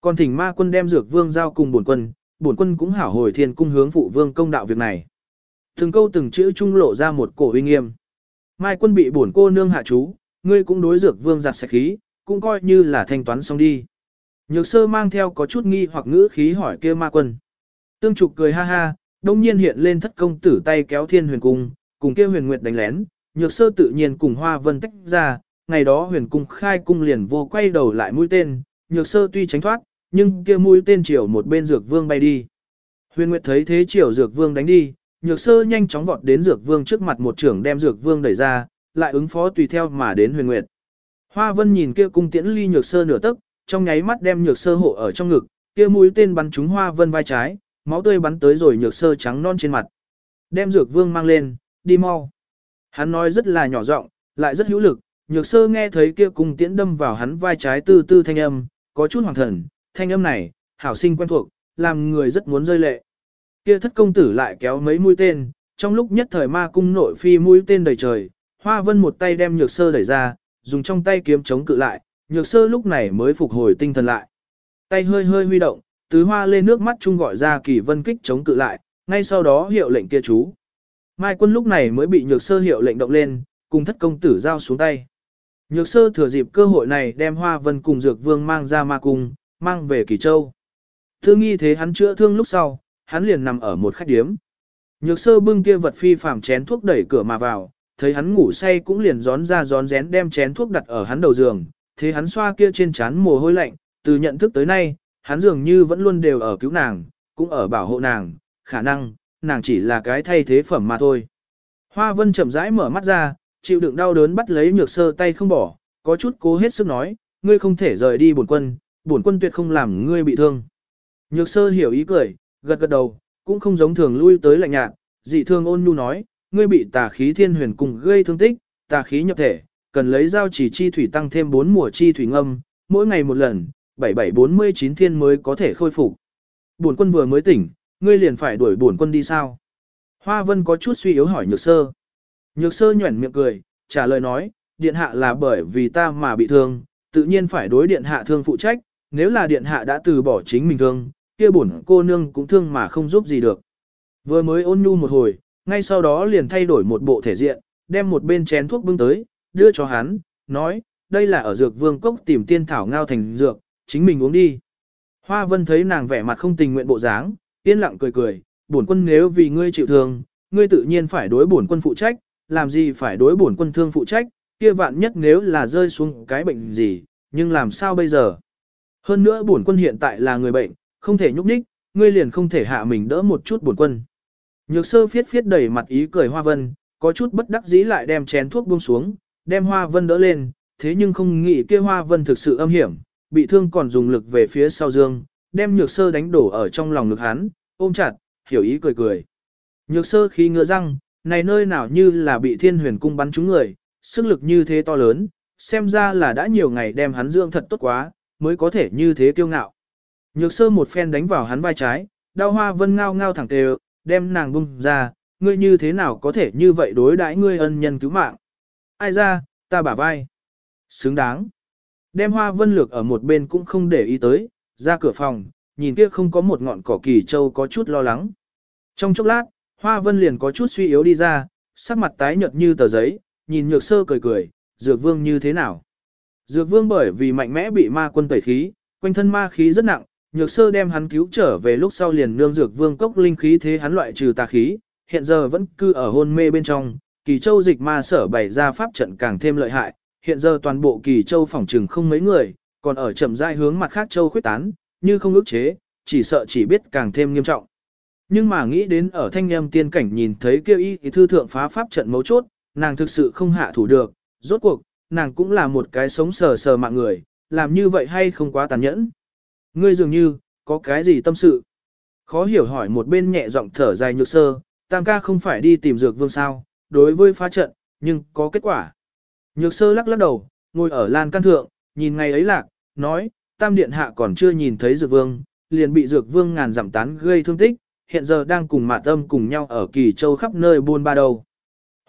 Còn thỉnh ma quân đem dược vương giao cùng bổn quân, bổn quân cũng hảo hồi thiên cung hướng phụ vương công đạo việc này. Từng câu từng chữ trung lộ ra một cổ uy nghiêm. Mai quân bị bổn cô nương hạ chú, ngươi cũng đối dược vương giặt sạch khí, cũng coi như là thanh toán xong đi. Nhược sơ mang theo có chút nghi hoặc ngữ khí hỏi kia ma quân. Tương trục cười ha ha, đông nhiên hiện lên thất công tử tay kéo thiên huyền cung, cùng kia huyền nguyệt đánh lén, nhược sơ tự nhiên cùng hoa vân tách ra, ngày đó huyền cung khai cung liền vô quay đầu lại mũi tên, nhược sơ tuy tránh thoát, nhưng kia mũi tên chiều một bên dược vương bay đi. Huyền nguyệt thấy thế chiều dược vương đánh đi, nhược sơ nhanh chóng vọt đến dược vương trước mặt một trưởng đem dược vương đẩy ra, lại ứng phó tùy theo mà đến huyền nguyệt. Hoa vân nhìn kia cung tiễn ly nhược sơ nửa tức, trong nháy mắt đem nhược sơ hộ ở trong ngực, kia mũi tên bắn trúng hoa vân vai trái, máu tươi bắn tới rồi nhược sơ trắng non trên mặt. Đem dược vương mang lên, đi mau. Hắn nói rất là nhỏ giọng, lại rất hữu lực, nhược sơ nghe thấy kia cung tiễn đâm vào hắn vai trái tư tư thanh âm, có chút hoàng thần, thanh âm này, hảo sinh quen thuộc, làm người rất muốn rơi lệ. Kia thất công tử lại kéo mấy mũi tên, trong lúc nhất thời ma cung nội phi mũi tên đầy trời, hoa vân một tay đem nhược sơ đẩy ra, dùng trong tay kiếm chống cự lại, nhược sơ lúc này mới phục hồi tinh thần lại. Tay hơi hơi huy động, tứ hoa lên nước mắt chung gọi ra kỳ vân kích chống cự lại, ngay sau đó hiệu lệnh kia chú. Mai quân lúc này mới bị nhược sơ hiệu lệnh động lên, cùng thất công tử giao xuống tay. Nhược sơ thừa dịp cơ hội này đem hoa vân cùng dược vương mang ra ma cung, mang về kỳ châu. Thương nghi thế hắn chữa thương lúc sau, hắn liền nằm ở một khách điếm. Nhược sơ bưng kia vật phi phàm chén thuốc đẩy cửa mà vào, thấy hắn ngủ say cũng liền gión ra gión rén đem chén thuốc đặt ở hắn đầu giường, thế hắn xoa kia trên trán mồ hôi lạnh, từ nhận thức tới nay, hắn dường như vẫn luôn đều ở cứu nàng, cũng ở bảo hộ nàng, khả năng, nàng chỉ là cái thay thế phẩm mà thôi. Hoa vân chậm rãi mở mắt ra, chịu đựng đau đớn bắt lấy nhược sơ tay không bỏ, có chút cố hết sức nói, ngươi không thể rời đi bổn quân, bổn quân tuyệt không làm ngươi bị thương. Nhược sơ hiểu ý cười, gật gật đầu, cũng không giống thường lui tới lạnh nhạt, dị thương ôn nhu nói, ngươi bị tà khí thiên huyền cùng gây thương tích, tà khí nhập thể, cần lấy dao chỉ chi thủy tăng thêm 4 mùa chi thủy ngâm, mỗi ngày một lần, 7749 thiên mới có thể khôi phục. Bổn quân vừa mới tỉnh, ngươi liền phải đuổi bổn quân đi sao? Hoa Vân có chút suy yếu hỏi Nhược Sơ. Nhược Sơ nhuẩn miệng cười, trả lời nói, điện hạ là bởi vì ta mà bị thương, tự nhiên phải đối điện hạ thương phụ trách, nếu là điện hạ đã từ bỏ chính mình thương, kia bổn cô nương cũng thương mà không giúp gì được. Vừa mới ôn nhu một hồi, ngay sau đó liền thay đổi một bộ thể diện, đem một bên chén thuốc bưng tới, đưa cho hắn, nói, đây là ở dược vương cốc tìm tiên thảo ngao thành dược, chính mình uống đi. Hoa vân thấy nàng vẻ mặt không tình nguyện bộ dáng, yên lặng cười cười, bổn quân nếu vì ngươi chịu thương, ngươi tự nhiên phải đối bổn quân phụ trách, làm gì phải đối bổn quân thương phụ trách, kia vạn nhất nếu là rơi xuống cái bệnh gì, nhưng làm sao bây giờ? Hơn nữa bổn quân hiện tại là người bệnh, không thể nhúc nhích, ngươi liền không thể hạ mình đỡ một chút bổn quân. Nhược sơ phiết phiết đẩy mặt ý cười hoa vân, có chút bất đắc dĩ lại đem chén thuốc buông xuống, đem hoa vân đỡ lên, thế nhưng không nghĩ kia hoa vân thực sự âm hiểm, bị thương còn dùng lực về phía sau dương, đem nhược sơ đánh đổ ở trong lòng ngực hắn, ôm chặt, hiểu ý cười cười. Nhược sơ khi ngựa răng, này nơi nào như là bị thiên huyền cung bắn trúng người, sức lực như thế to lớn, xem ra là đã nhiều ngày đem hắn dưỡng thật tốt quá, mới có thể như thế kiêu ngạo. Nhược sơ một phen đánh vào hắn vai trái, đau hoa vân ngao ngao thẳng tề, đem nàng bung ra, ngươi như thế nào có thể như vậy đối đãi ngươi ân nhân cứu mạng. Ai ra, ta bả vai. Xứng đáng. Đem hoa vân lược ở một bên cũng không để ý tới, ra cửa phòng, nhìn kia không có một ngọn cỏ kỳ châu có chút lo lắng. Trong chốc lát, hoa vân liền có chút suy yếu đi ra, sắc mặt tái nhợt như tờ giấy, nhìn nhược sơ cười cười, dược vương như thế nào. Dược vương bởi vì mạnh mẽ bị ma quân tẩy khí, quanh thân ma khí rất nặng, nhược sơ đem hắn cứu trở về lúc sau liền nương dược vương cốc linh khí thế hắn loại trừ tà khí, hiện giờ vẫn cư ở hôn mê bên trong, kỳ châu dịch ma sở bày ra pháp trận càng thêm lợi hại, hiện giờ toàn bộ kỳ châu phòng trừng không mấy người, còn ở chậm rãi hướng mặt khác châu khuyết tán, như không ức chế, chỉ sợ chỉ biết càng thêm nghiêm trọng. Nhưng mà nghĩ đến ở thanh âm tiên cảnh nhìn thấy kêu y thì thư thượng phá pháp trận mấu chốt, nàng thực sự không hạ thủ được, rốt cuộc, nàng cũng là một cái sống sờ sờ mạng người, làm như vậy hay không quá tàn nhẫn. Ngươi dường như, có cái gì tâm sự? Khó hiểu hỏi một bên nhẹ giọng thở dài nhược sơ, tam ca không phải đi tìm dược vương sao, đối với phá trận, nhưng có kết quả. Nhược sơ lắc lắc đầu, ngồi ở lan căn thượng, nhìn ngày ấy lạc, nói, tam điện hạ còn chưa nhìn thấy dược vương, liền bị dược vương ngàn giảm tán gây thương tích, hiện giờ đang cùng mạ tâm cùng nhau ở kỳ châu khắp nơi buôn ba đầu.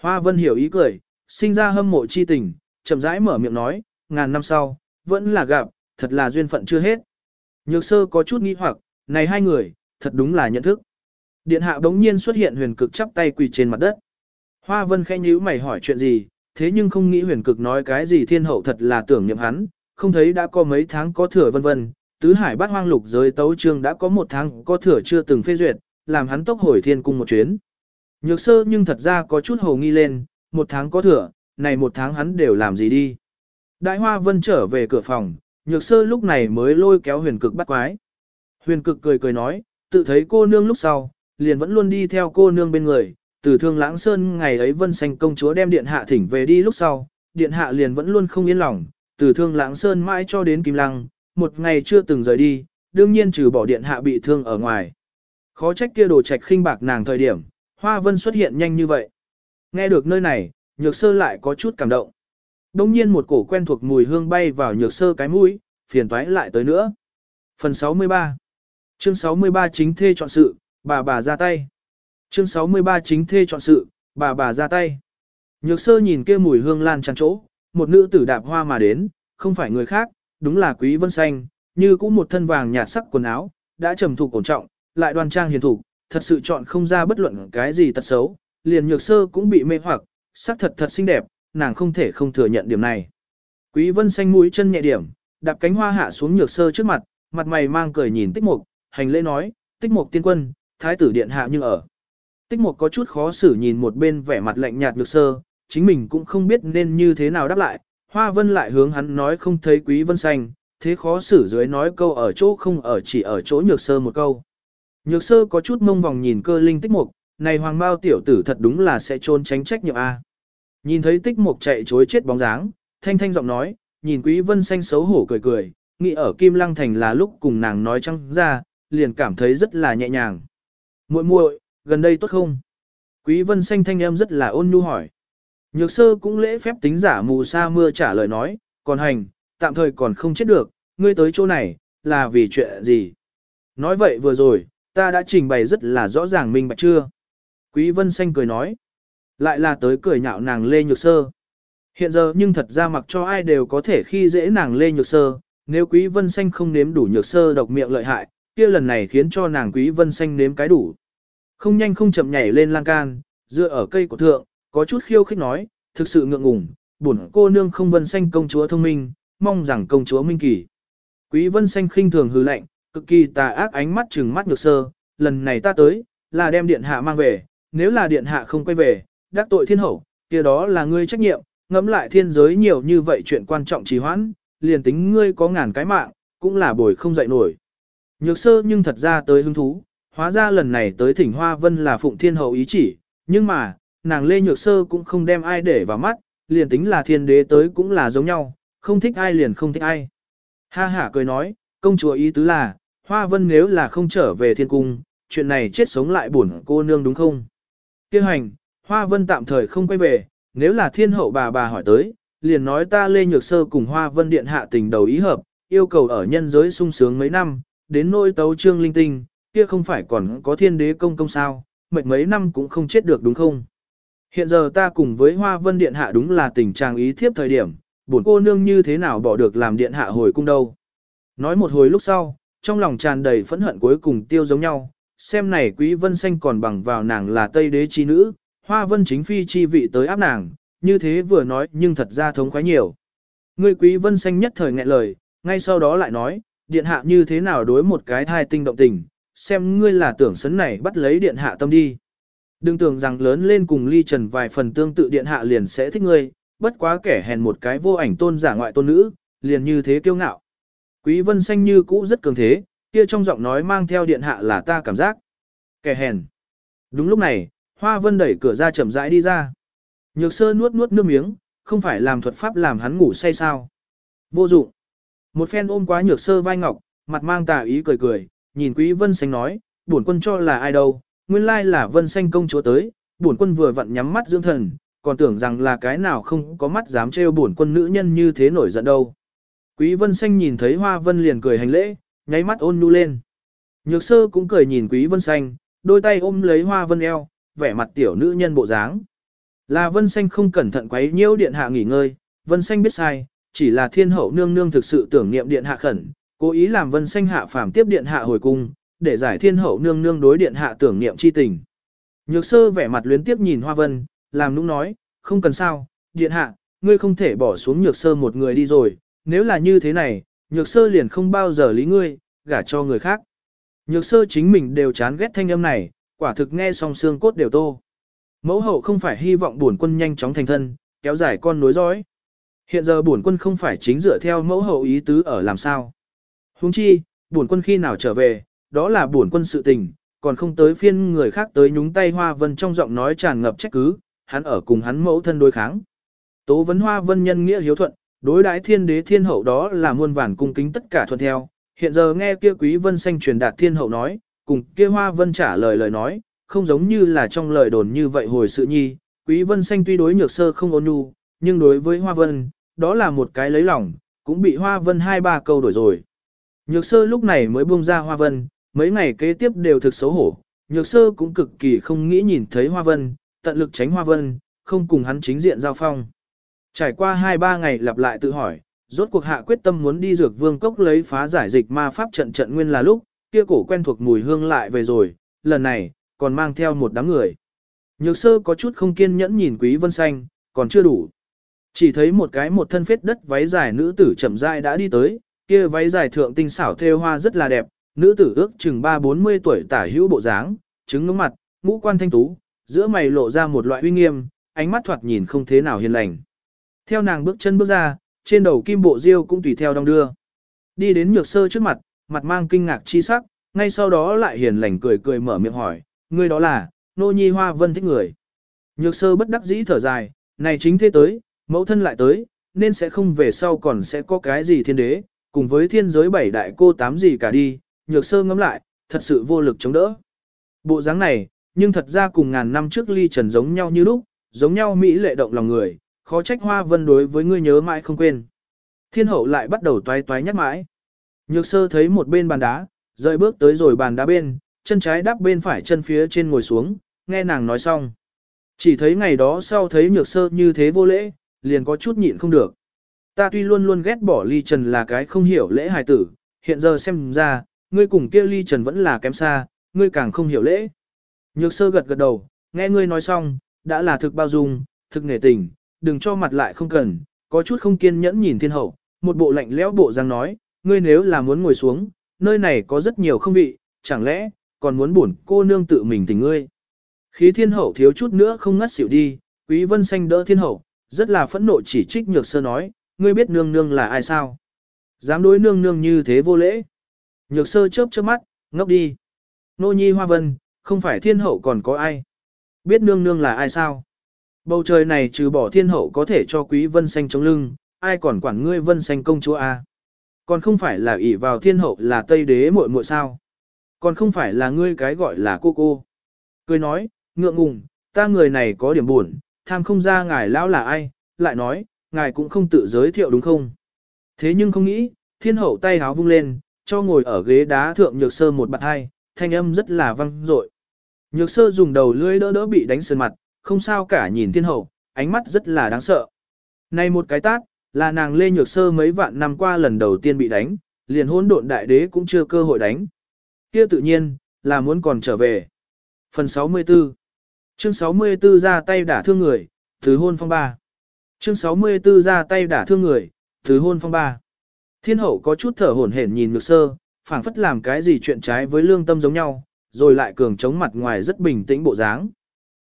Hoa vân hiểu ý cười, sinh ra hâm mộ chi tình, chậm rãi mở miệng nói, ngàn năm sau, vẫn là gặp, thật là duyên phận chưa hết. Nhược sơ có chút nghi hoặc, này hai người, thật đúng là nhận thức. Điện hạ đống nhiên xuất hiện huyền cực chắp tay quỳ trên mặt đất. Hoa vân khẽ nhíu mày hỏi chuyện gì, thế nhưng không nghĩ huyền cực nói cái gì thiên hậu thật là tưởng niệm hắn, không thấy đã có mấy tháng có thừa vân vân, tứ hải bát hoang lục giới tấu trương đã có một tháng có thừa chưa từng phê duyệt, làm hắn tốc hồi thiên cung một chuyến. Nhược sơ nhưng thật ra có chút hồ nghi lên, một tháng có thừa, này một tháng hắn đều làm gì đi. Đại hoa vân trở về cửa phòng, nhược sơ lúc này mới lôi kéo huyền cực bắt quái. Huyền cực cười cười nói, tự thấy cô nương lúc sau, liền vẫn luôn đi theo cô nương bên người, từ thương lãng sơn ngày ấy vân xanh công chúa đem điện hạ thỉnh về đi lúc sau, điện hạ liền vẫn luôn không yên lòng, từ thương lãng sơn mãi cho đến kim lăng, một ngày chưa từng rời đi, đương nhiên trừ bỏ điện hạ bị thương ở ngoài. Khó trách kia đồ trạch khinh bạc nàng thời điểm, hoa vân xuất hiện nhanh như vậy. Nghe được nơi này, nhược sơ lại có chút cảm động. Đông nhiên một cổ quen thuộc mùi hương bay vào nhược sơ cái mũi, phiền toái lại tới nữa. Phần 63 Chương 63 chính thê chọn sự, bà bà ra tay. Chương 63 chính thê chọn sự, bà bà ra tay. Nhược sơ nhìn kia mùi hương lan tràn chỗ, một nữ tử đạp hoa mà đến, không phải người khác, đúng là quý vân xanh, như cũng một thân vàng nhạt sắc quần áo, đã trầm thủ ổn trọng, lại đoan trang hiền thủ, thật sự chọn không ra bất luận cái gì tật xấu, liền nhược sơ cũng bị mê hoặc, sắc thật thật xinh đẹp, nàng không thể không thừa nhận điểm này. Quý vân xanh mũi chân nhẹ điểm, đạp cánh hoa hạ xuống nhược sơ trước mặt, mặt mày mang cười nhìn tích mục, hành lễ nói, tích mục tiên quân, thái tử điện hạ nhưng ở. Tích mục có chút khó xử nhìn một bên vẻ mặt lạnh nhạt nhược sơ, chính mình cũng không biết nên như thế nào đáp lại, hoa vân lại hướng hắn nói không thấy quý vân xanh, thế khó xử dưới nói câu ở chỗ không ở chỉ ở chỗ nhược sơ một câu. Nhược sơ có chút mông vòng nhìn cơ linh tích mục, này hoàng bao tiểu tử thật đúng là sẽ trôn tránh trách nhiệm A. Nhìn thấy tích mục chạy chối chết bóng dáng, thanh thanh giọng nói, nhìn quý vân xanh xấu hổ cười cười, nghĩ ở Kim Lăng Thành là lúc cùng nàng nói trăng ra, liền cảm thấy rất là nhẹ nhàng. muội muội gần đây tốt không? Quý vân xanh thanh em rất là ôn nhu hỏi. Nhược sơ cũng lễ phép tính giả mù sa mưa trả lời nói, còn hành, tạm thời còn không chết được, ngươi tới chỗ này, là vì chuyện gì? Nói vậy vừa rồi, ta đã trình bày rất là rõ ràng minh bạch chưa? Quý vân xanh cười nói, lại là tới cười nhạo nàng Lê Nhược Sơ. Hiện giờ nhưng thật ra mặc cho ai đều có thể khi dễ nàng Lê Nhược Sơ, nếu Quý Vân Xanh không nếm đủ Nhược Sơ độc miệng lợi hại, kia lần này khiến cho nàng Quý Vân Xanh nếm cái đủ. Không nhanh không chậm nhảy lên lan can, dựa ở cây của thượng, có chút khiêu khích nói, thực sự ngượng ngùng, bổn cô nương không Vân Xanh công chúa thông minh, mong rằng công chúa minh kỳ. Quý Vân Xanh khinh thường hừ lạnh, cực kỳ tà ác ánh mắt trừng mắt Nhược Sơ, lần này ta tới, là đem điện hạ mang về, nếu là điện hạ không quay về, đắc tội thiên hậu, kia đó là ngươi trách nhiệm, ngẫm lại thiên giới nhiều như vậy chuyện quan trọng trì hoãn, liền tính ngươi có ngàn cái mạng, cũng là bồi không dậy nổi. Nhược sơ nhưng thật ra tới hứng thú, hóa ra lần này tới thỉnh Hoa Vân là phụng thiên hậu ý chỉ, nhưng mà, nàng Lê Nhược sơ cũng không đem ai để vào mắt, liền tính là thiên đế tới cũng là giống nhau, không thích ai liền không thích ai. Ha ha cười nói, công chúa ý tứ là, Hoa Vân nếu là không trở về thiên cung, chuyện này chết sống lại buồn cô nương đúng không? Kêu hành, Hoa Vân tạm thời không quay về, nếu là thiên hậu bà bà hỏi tới, liền nói ta Lê Nhược Sơ cùng Hoa Vân Điện hạ tình đầu ý hợp, yêu cầu ở nhân giới sung sướng mấy năm, đến nỗi tấu trương linh tinh, kia không phải còn có thiên đế công công sao, mệt mấy năm cũng không chết được đúng không? Hiện giờ ta cùng với Hoa Vân Điện hạ đúng là tình trạng ý thiếp thời điểm, buồn cô nương như thế nào bỏ được làm điện hạ hồi cung đâu. Nói một hồi lúc sau, trong lòng tràn đầy phẫn hận cuối cùng tiêu giống nhau, xem này quý vân xanh còn bằng vào nàng là Tây đế chi nữ, Hoa vân chính phi chi vị tới áp nàng, như thế vừa nói nhưng thật ra thống khoái nhiều. Ngươi quý vân xanh nhất thời nghẹn lời, ngay sau đó lại nói, điện hạ như thế nào đối một cái thai tinh động tình, xem ngươi là tưởng sấn này bắt lấy điện hạ tâm đi. Đừng tưởng rằng lớn lên cùng ly trần vài phần tương tự điện hạ liền sẽ thích ngươi, bất quá kẻ hèn một cái vô ảnh tôn giả ngoại tôn nữ, liền như thế kiêu ngạo. Quý vân xanh như cũ rất cường thế, kia trong giọng nói mang theo điện hạ là ta cảm giác. Kẻ hèn. Đúng lúc này, Hoa Vân đẩy cửa ra chậm rãi đi ra. Nhược sơ nuốt nuốt nước miếng, không phải làm thuật pháp làm hắn ngủ say sao. Vô dụng. Một phen ôm quá nhược sơ vai ngọc, mặt mang tà ý cười cười, nhìn quý Vân Xanh nói, bổn quân cho là ai đâu, nguyên lai là Vân Xanh công chúa tới, bổn quân vừa vặn nhắm mắt dưỡng thần, còn tưởng rằng là cái nào không có mắt dám trêu bổn quân nữ nhân như thế nổi giận đâu. Quý Vân Xanh nhìn thấy Hoa Vân liền cười hành lễ, nháy mắt ôn nhu lên. Nhược sơ cũng cười nhìn Quý Vân Xanh, đôi tay ôm lấy Hoa Vân eo, vẻ mặt tiểu nữ nhân bộ dáng. Là Vân Xanh không cẩn thận quấy nhiễu điện hạ nghỉ ngơi, Vân Xanh biết sai, chỉ là thiên hậu nương nương thực sự tưởng niệm điện hạ khẩn, cố ý làm Vân Xanh hạ phàm tiếp điện hạ hồi cung, để giải thiên hậu nương nương đối điện hạ tưởng niệm chi tình. Nhược sơ vẻ mặt luyến tiếp nhìn Hoa Vân, làm nũng nói, không cần sao, điện hạ, ngươi không thể bỏ xuống nhược sơ một người đi rồi, nếu là như thế này, nhược sơ liền không bao giờ lý ngươi, gả cho người khác. Nhược sơ chính mình đều chán ghét thanh âm này, quả thực nghe xong xương cốt đều tô. Mẫu hậu không phải hy vọng bổn quân nhanh chóng thành thân, kéo dài con nối dõi. Hiện giờ bổn quân không phải chính dựa theo mẫu hậu ý tứ ở làm sao. Huống chi, bổn quân khi nào trở về, đó là bổn quân sự tình, còn không tới phiên người khác tới nhúng tay Hoa Vân trong giọng nói tràn ngập trách cứ, hắn ở cùng hắn mẫu thân đối kháng. Tố vấn Hoa Vân nhân nghĩa hiếu thuận, đối đãi thiên đế thiên hậu đó là muôn vàn cung kính tất cả thuận theo. Hiện giờ nghe kia quý vân xanh truyền đạt thiên hậu nói, cùng kia Hoa Vân trả lời lời nói, không giống như là trong lời đồn như vậy hồi sự nhi, Quý Vân Xanh tuy đối nhược sơ không ôn nhu, nhưng đối với Hoa Vân, đó là một cái lấy lòng, cũng bị Hoa Vân hai ba câu đổi rồi. Nhược sơ lúc này mới buông ra Hoa Vân, mấy ngày kế tiếp đều thực xấu hổ, nhược sơ cũng cực kỳ không nghĩ nhìn thấy Hoa Vân, tận lực tránh Hoa Vân, không cùng hắn chính diện giao phong. Trải qua hai ba ngày lặp lại tự hỏi, rốt cuộc hạ quyết tâm muốn đi dược vương cốc lấy phá giải dịch ma pháp trận trận nguyên là lúc, kia cổ quen thuộc mùi hương lại về rồi, lần này, còn mang theo một đám người. Nhược sơ có chút không kiên nhẫn nhìn quý vân xanh, còn chưa đủ. Chỉ thấy một cái một thân phết đất váy dài nữ tử chậm rãi đã đi tới, kia váy dài thượng tinh xảo thêu hoa rất là đẹp, nữ tử ước chừng 3-40 tuổi tả hữu bộ dáng, trứng ngưỡng mặt, ngũ quan thanh tú, giữa mày lộ ra một loại uy nghiêm, ánh mắt thoạt nhìn không thế nào hiền lành. Theo nàng bước chân bước ra, trên đầu kim bộ diêu cũng tùy theo đong đưa. Đi đến nhược sơ trước mặt, mặt mang kinh ngạc chi sắc, ngay sau đó lại hiền lành cười cười mở miệng hỏi, ngươi đó là, nô nhi hoa vân thích người. Nhược sơ bất đắc dĩ thở dài, Này chính thế tới, mẫu thân lại tới, nên sẽ không về sau còn sẽ có cái gì thiên đế, cùng với thiên giới bảy đại cô tám gì cả đi, nhược sơ ngắm lại, thật sự vô lực chống đỡ. Bộ dáng này, nhưng thật ra cùng ngàn năm trước ly trần giống nhau như lúc, giống nhau Mỹ lệ động lòng người, khó trách hoa vân đối với ngươi nhớ mãi không quên. Thiên hậu lại bắt đầu toái toái nhắc mãi. Nhược sơ thấy một bên bàn đá, rời bước tới rồi bàn đá bên, chân trái đắp bên phải chân phía trên ngồi xuống, nghe nàng nói xong. Chỉ thấy ngày đó sau thấy nhược sơ như thế vô lễ, liền có chút nhịn không được. Ta tuy luôn luôn ghét bỏ ly trần là cái không hiểu lễ hài tử, hiện giờ xem ra, ngươi cùng kia ly trần vẫn là kém xa, ngươi càng không hiểu lễ. Nhược sơ gật gật đầu, nghe ngươi nói xong, đã là thực bao dung, thực nể tình, đừng cho mặt lại không cần, có chút không kiên nhẫn nhìn thiên hậu, một bộ lạnh lẽo bộ răng nói, ngươi nếu là muốn ngồi xuống, nơi này có rất nhiều không vị, chẳng lẽ, còn muốn buồn cô nương tự mình tình ngươi. Khí thiên hậu thiếu chút nữa không ngất xỉu đi, quý vân xanh đỡ thiên hậu, rất là phẫn nộ chỉ trích nhược sơ nói, ngươi biết nương nương là ai sao? Dám đối nương nương như thế vô lễ. Nhược sơ chớp chớp mắt, ngốc đi. Nô nhi hoa vân, không phải thiên hậu còn có ai? Biết nương nương là ai sao? Bầu trời này trừ bỏ thiên hậu có thể cho quý vân xanh chống lưng, ai còn quản ngươi vân xanh công chúa a? Còn không phải là ỷ vào thiên hậu là tây đế muội muội sao? Còn không phải là ngươi cái gọi là cô cô. Cười nói, ngượng ngùng, ta người này có điểm buồn, tham không ra ngài lão là ai, lại nói, ngài cũng không tự giới thiệu đúng không? Thế nhưng không nghĩ, thiên hậu tay háo vung lên, cho ngồi ở ghế đá thượng nhược sơ một bạn hai, thanh âm rất là vang dội. Nhược sơ dùng đầu lưỡi đỡ đỡ bị đánh sơn mặt, không sao cả nhìn thiên hậu, ánh mắt rất là đáng sợ. Này một cái tát, là nàng lê nhược sơ mấy vạn năm qua lần đầu tiên bị đánh, liền hỗn độn đại đế cũng chưa cơ hội đánh. kia tự nhiên, là muốn còn trở về. Phần 64 Chương 64 ra tay đả thương người, thứ hôn phong ba. Chương 64 ra tay đả thương người, thứ hôn phong ba. Thiên hậu có chút thở hổn hển nhìn nhược sơ, phảng phất làm cái gì chuyện trái với lương tâm giống nhau, rồi lại cường chống mặt ngoài rất bình tĩnh bộ dáng.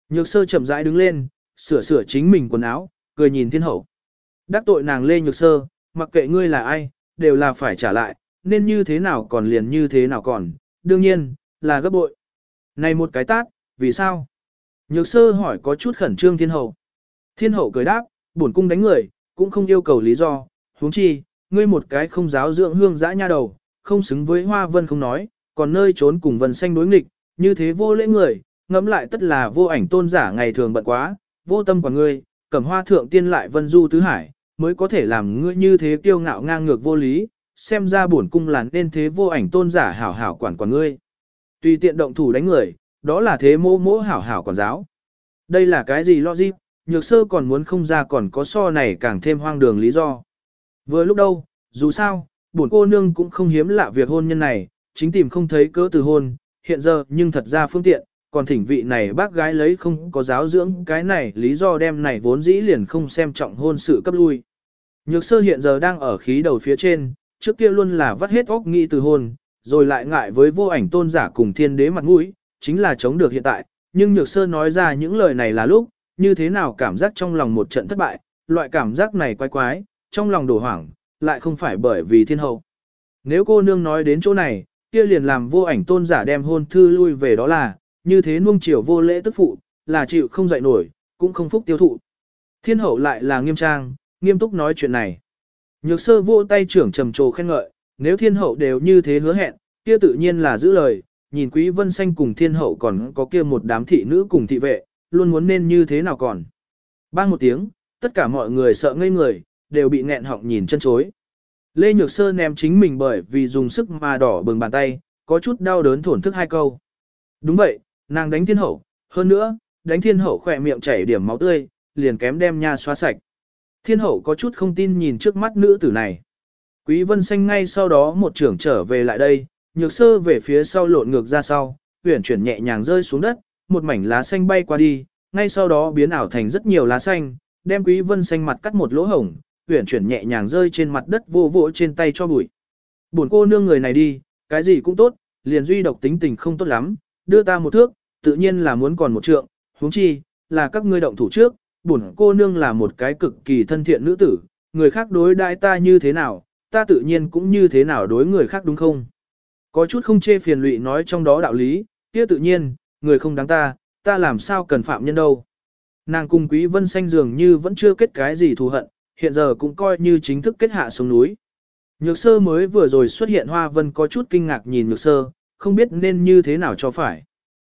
Nhược sơ chậm rãi đứng lên, sửa sửa chính mình quần áo, cười nhìn thiên hậu. Đắc tội nàng lê nhược sơ, mặc kệ ngươi là ai, đều là phải trả lại, nên như thế nào còn liền như thế nào còn, đương nhiên, là gấp bội. Này một cái tát, vì sao? Nhược sơ hỏi có chút khẩn trương thiên hậu. Thiên hậu cười đáp, bổn cung đánh người, cũng không yêu cầu lý do, huống chi, ngươi một cái không giáo dưỡng hương dã nha đầu, không xứng với hoa vân không nói, còn nơi trốn cùng vân xanh đối nghịch, như thế vô lễ người, ngẫm lại tất là vô ảnh tôn giả ngày thường bận quá, vô tâm quản ngươi, cầm hoa thượng tiên lại vân du tứ hải, mới có thể làm ngươi như thế kiêu ngạo ngang ngược vô lý, xem ra bổn cung là nên thế vô ảnh tôn giả hảo hảo quản quản ngươi. Tùy tiện động thủ đánh người, đó là thế mô mô hảo hảo quản giáo. Đây là cái gì logic, nhược sơ còn muốn không ra còn có so này càng thêm hoang đường lý do. Vừa lúc đâu, dù sao, bổn cô nương cũng không hiếm lạ việc hôn nhân này, chính tìm không thấy cớ từ hôn, hiện giờ nhưng thật ra phương tiện, còn thỉnh vị này bác gái lấy không có giáo dưỡng cái này lý do đem này vốn dĩ liền không xem trọng hôn sự cấp lui. Nhược sơ hiện giờ đang ở khí đầu phía trên, trước kia luôn là vắt hết óc nghĩ từ hôn, rồi lại ngại với vô ảnh tôn giả cùng thiên đế mặt mũi, chính là chống được hiện tại, nhưng nhược sơ nói ra những lời này là lúc, như thế nào cảm giác trong lòng một trận thất bại, loại cảm giác này quái quái, trong lòng đổ hoảng, lại không phải bởi vì thiên hậu. Nếu cô nương nói đến chỗ này, kia liền làm vô ảnh tôn giả đem hôn thư lui về đó là, như thế nuông chiều vô lễ tức phụ, là chịu không dậy nổi, cũng không phúc tiêu thụ. Thiên hậu lại là nghiêm trang, nghiêm túc nói chuyện này. Nhược sơ vô tay trưởng trầm trồ khen ngợi, nếu thiên hậu đều như thế hứa hẹn, kia tự nhiên là giữ lời, nhìn quý vân xanh cùng thiên hậu còn có kia một đám thị nữ cùng thị vệ, luôn muốn nên như thế nào còn. Bang một tiếng, tất cả mọi người sợ ngây người, đều bị nghẹn họng nhìn chân chối. Lê Nhược Sơ ném chính mình bởi vì dùng sức mà đỏ bừng bàn tay, có chút đau đớn thổn thức hai câu. Đúng vậy, nàng đánh thiên hậu, hơn nữa, đánh thiên hậu khỏe miệng chảy điểm máu tươi, liền kém đem nha xóa sạch. Thiên hậu có chút không tin nhìn trước mắt nữ tử này. Quý vân xanh ngay sau đó một trưởng trở về lại đây, nhược sơ về phía sau lộn ngược ra sau, huyển chuyển nhẹ nhàng rơi xuống đất, một mảnh lá xanh bay qua đi, ngay sau đó biến ảo thành rất nhiều lá xanh, đem quý vân xanh mặt cắt một lỗ hổng, huyển chuyển nhẹ nhàng rơi trên mặt đất vô vỗ trên tay cho bụi. Buồn cô nương người này đi, cái gì cũng tốt, liền duy độc tính tình không tốt lắm, đưa ta một thước, tự nhiên là muốn còn một trượng, huống chi, là các ngươi động thủ trước, bổn cô nương là một cái cực kỳ thân thiện nữ tử, người khác đối đãi ta như thế nào, ta tự nhiên cũng như thế nào đối người khác đúng không? Có chút không chê phiền lụy nói trong đó đạo lý, kia tự nhiên, người không đáng ta, ta làm sao cần phạm nhân đâu. Nàng cùng Quý Vân Xanh dường như vẫn chưa kết cái gì thù hận, hiện giờ cũng coi như chính thức kết hạ xuống núi. Nhược sơ mới vừa rồi xuất hiện Hoa Vân có chút kinh ngạc nhìn nhược sơ, không biết nên như thế nào cho phải.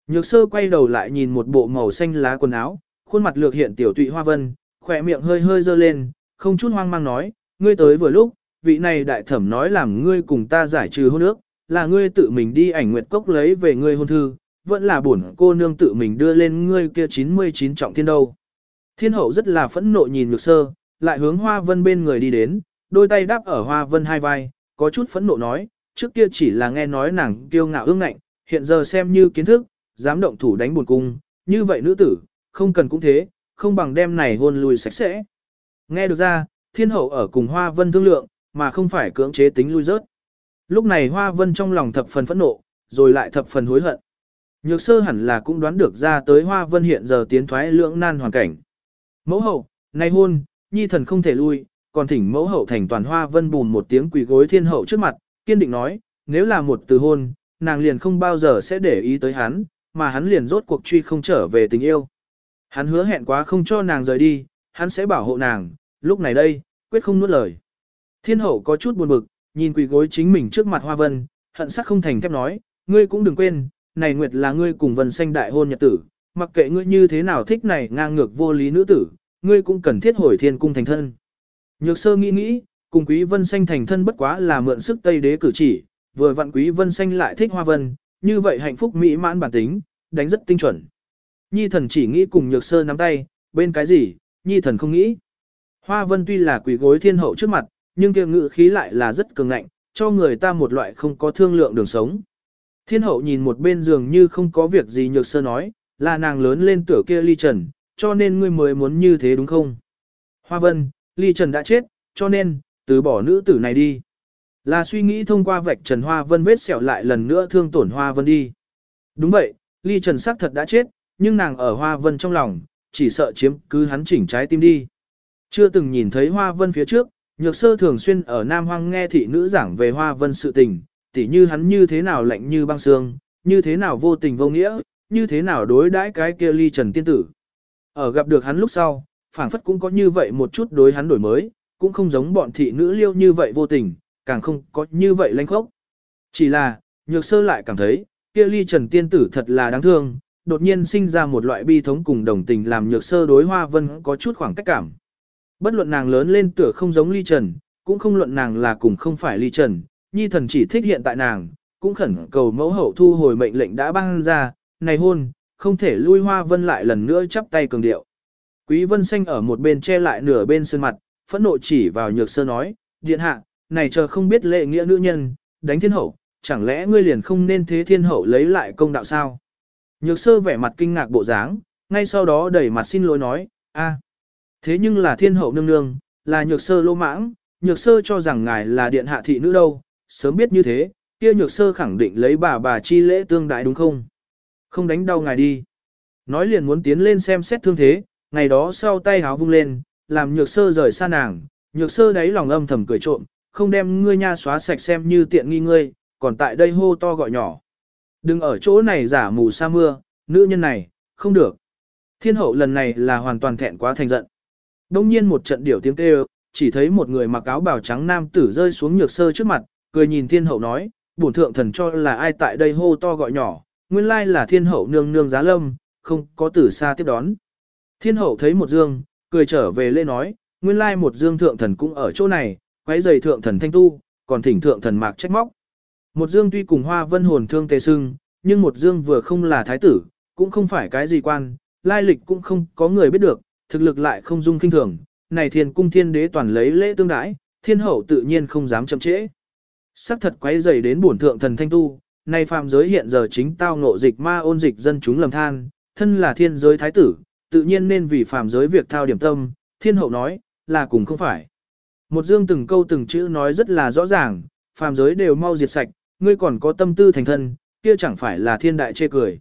Nhược sơ quay đầu lại nhìn một bộ màu xanh lá quần áo, khuôn mặt lược hiện tiểu tụy Hoa Vân, khỏe miệng hơi hơi dơ lên, không chút hoang mang nói, ngươi tới vừa lúc, vị này đại thẩm nói làm ngươi cùng ta giải trừ hôn ước, là ngươi tự mình đi ảnh nguyệt cốc lấy về ngươi hôn thư, vẫn là bổn cô nương tự mình đưa lên ngươi kia 99 trọng thiên đâu. Thiên hậu rất là phẫn nộ nhìn nhược sơ, lại hướng hoa vân bên người đi đến, đôi tay đáp ở hoa vân hai vai, có chút phẫn nộ nói, trước kia chỉ là nghe nói nàng kiêu ngạo ương ngạnh, hiện giờ xem như kiến thức, dám động thủ đánh buồn cung, như vậy nữ tử, không cần cũng thế, không bằng đem này hôn lùi sạch sẽ. Nghe được ra, thiên hậu ở cùng hoa vân thương lượng, mà không phải cưỡng chế tính lui rớt. Lúc này hoa vân trong lòng thập phần phẫn nộ, rồi lại thập phần hối hận. Nhược sơ hẳn là cũng đoán được ra tới hoa vân hiện giờ tiến thoái lưỡng nan hoàn cảnh. Mẫu hậu, nay hôn, nhi thần không thể lui, còn thỉnh mẫu hậu thành toàn hoa vân bùn một tiếng quỳ gối thiên hậu trước mặt, kiên định nói, nếu là một từ hôn, nàng liền không bao giờ sẽ để ý tới hắn, mà hắn liền rốt cuộc truy không trở về tình yêu. Hắn hứa hẹn quá không cho nàng rời đi, hắn sẽ bảo hộ nàng, lúc này đây, quyết không nuốt lời. Thiên hậu có chút buồn bực, nhìn quỳ gối chính mình trước mặt hoa vân, hận sắc không thành thép nói, ngươi cũng đừng quên, này nguyệt là ngươi cùng vân xanh đại hôn nhật tử, mặc kệ ngươi như thế nào thích này ngang ngược vô lý nữ tử, ngươi cũng cần thiết hồi thiên cung thành thân. Nhược sơ nghĩ nghĩ, cùng quý vân xanh thành thân bất quá là mượn sức tây đế cử chỉ, vừa vặn quý vân xanh lại thích hoa vân, như vậy hạnh phúc mỹ mãn bản tính, đánh rất tinh chuẩn. Nhi thần chỉ nghĩ cùng nhược sơ nắm tay, bên cái gì, nhi thần không nghĩ. Hoa vân tuy là quỷ gối thiên hậu trước mặt, nhưng kia ngự khí lại là rất cường ngạnh, cho người ta một loại không có thương lượng đường sống. Thiên hậu nhìn một bên giường như không có việc gì nhược sơ nói, là nàng lớn lên tửa kia ly trần, cho nên ngươi mới muốn như thế đúng không? Hoa vân, ly trần đã chết, cho nên, từ bỏ nữ tử này đi. Là suy nghĩ thông qua vạch trần hoa vân vết sẹo lại lần nữa thương tổn hoa vân đi. Đúng vậy, ly trần xác thật đã chết, nhưng nàng ở hoa vân trong lòng, chỉ sợ chiếm cứ hắn chỉnh trái tim đi. Chưa từng nhìn thấy hoa vân phía trước, nhược sơ thường xuyên ở Nam Hoang nghe thị nữ giảng về hoa vân sự tình, tỉ như hắn như thế nào lạnh như băng xương, như thế nào vô tình vô nghĩa, như thế nào đối đãi cái kia ly trần tiên tử. Ở gặp được hắn lúc sau, phảng phất cũng có như vậy một chút đối hắn đổi mới, cũng không giống bọn thị nữ liêu như vậy vô tình, càng không có như vậy lanh khốc. Chỉ là, nhược sơ lại cảm thấy, kia ly trần tiên tử thật là đáng thương, đột nhiên sinh ra một loại bi thống cùng đồng tình làm nhược sơ đối hoa vân có chút khoảng cách cảm. Bất luận nàng lớn lên tựa không giống ly trần, cũng không luận nàng là cùng không phải ly trần, nhi thần chỉ thích hiện tại nàng, cũng khẩn cầu mẫu hậu thu hồi mệnh lệnh đã ban ra, này hôn, không thể lui hoa vân lại lần nữa chắp tay cường điệu. Quý vân xanh ở một bên che lại nửa bên sơn mặt, phẫn nộ chỉ vào nhược sơ nói, điện hạ, này chờ không biết lệ nghĩa nữ nhân, đánh thiên hậu, chẳng lẽ ngươi liền không nên thế thiên hậu lấy lại công đạo sao? Nhược sơ vẻ mặt kinh ngạc bộ dáng, ngay sau đó đẩy mặt xin lỗi nói, a, thế nhưng là thiên hậu nương nương, là nhược sơ lô mãng, nhược sơ cho rằng ngài là điện hạ thị nữ đâu, sớm biết như thế, kia nhược sơ khẳng định lấy bà bà chi lễ tương đại đúng không? Không đánh đau ngài đi. Nói liền muốn tiến lên xem xét thương thế, ngày đó sau tay háo vung lên, làm nhược sơ rời xa nàng, nhược sơ đáy lòng âm thầm cười trộm, không đem ngươi nha xóa sạch xem như tiện nghi ngươi, còn tại đây hô to gọi nhỏ. Đừng ở chỗ này giả mù sa mưa, nữ nhân này, không được. Thiên hậu lần này là hoàn toàn thẹn quá thành giận. Đông nhiên một trận điểu tiếng kêu, chỉ thấy một người mặc áo bào trắng nam tử rơi xuống nhược sơ trước mặt, cười nhìn thiên hậu nói, bổn thượng thần cho là ai tại đây hô to gọi nhỏ, nguyên lai là thiên hậu nương nương giá lâm, không có tử xa tiếp đón. Thiên hậu thấy một dương, cười trở về lễ nói, nguyên lai một dương thượng thần cũng ở chỗ này, quấy giày thượng thần thanh tu, còn thỉnh thượng thần mạc trách móc. Một dương tuy cùng hoa vân hồn thương tề sưng, nhưng một dương vừa không là thái tử, cũng không phải cái gì quan, lai lịch cũng không có người biết được, thực lực lại không dung kinh thường, này thiên cung thiên đế toàn lấy lễ tương đãi, thiên hậu tự nhiên không dám chậm trễ. Sắc thật quấy dày đến bổn thượng thần thanh tu, nay phàm giới hiện giờ chính tao ngộ dịch ma ôn dịch dân chúng lầm than, thân là thiên giới thái tử, tự nhiên nên vì phàm giới việc thao điểm tâm, thiên hậu nói, là cùng không phải. Một dương từng câu từng chữ nói rất là rõ ràng, phàm giới đều mau diệt sạch, ngươi còn có tâm tư thành thân, kia chẳng phải là thiên đại chê cười.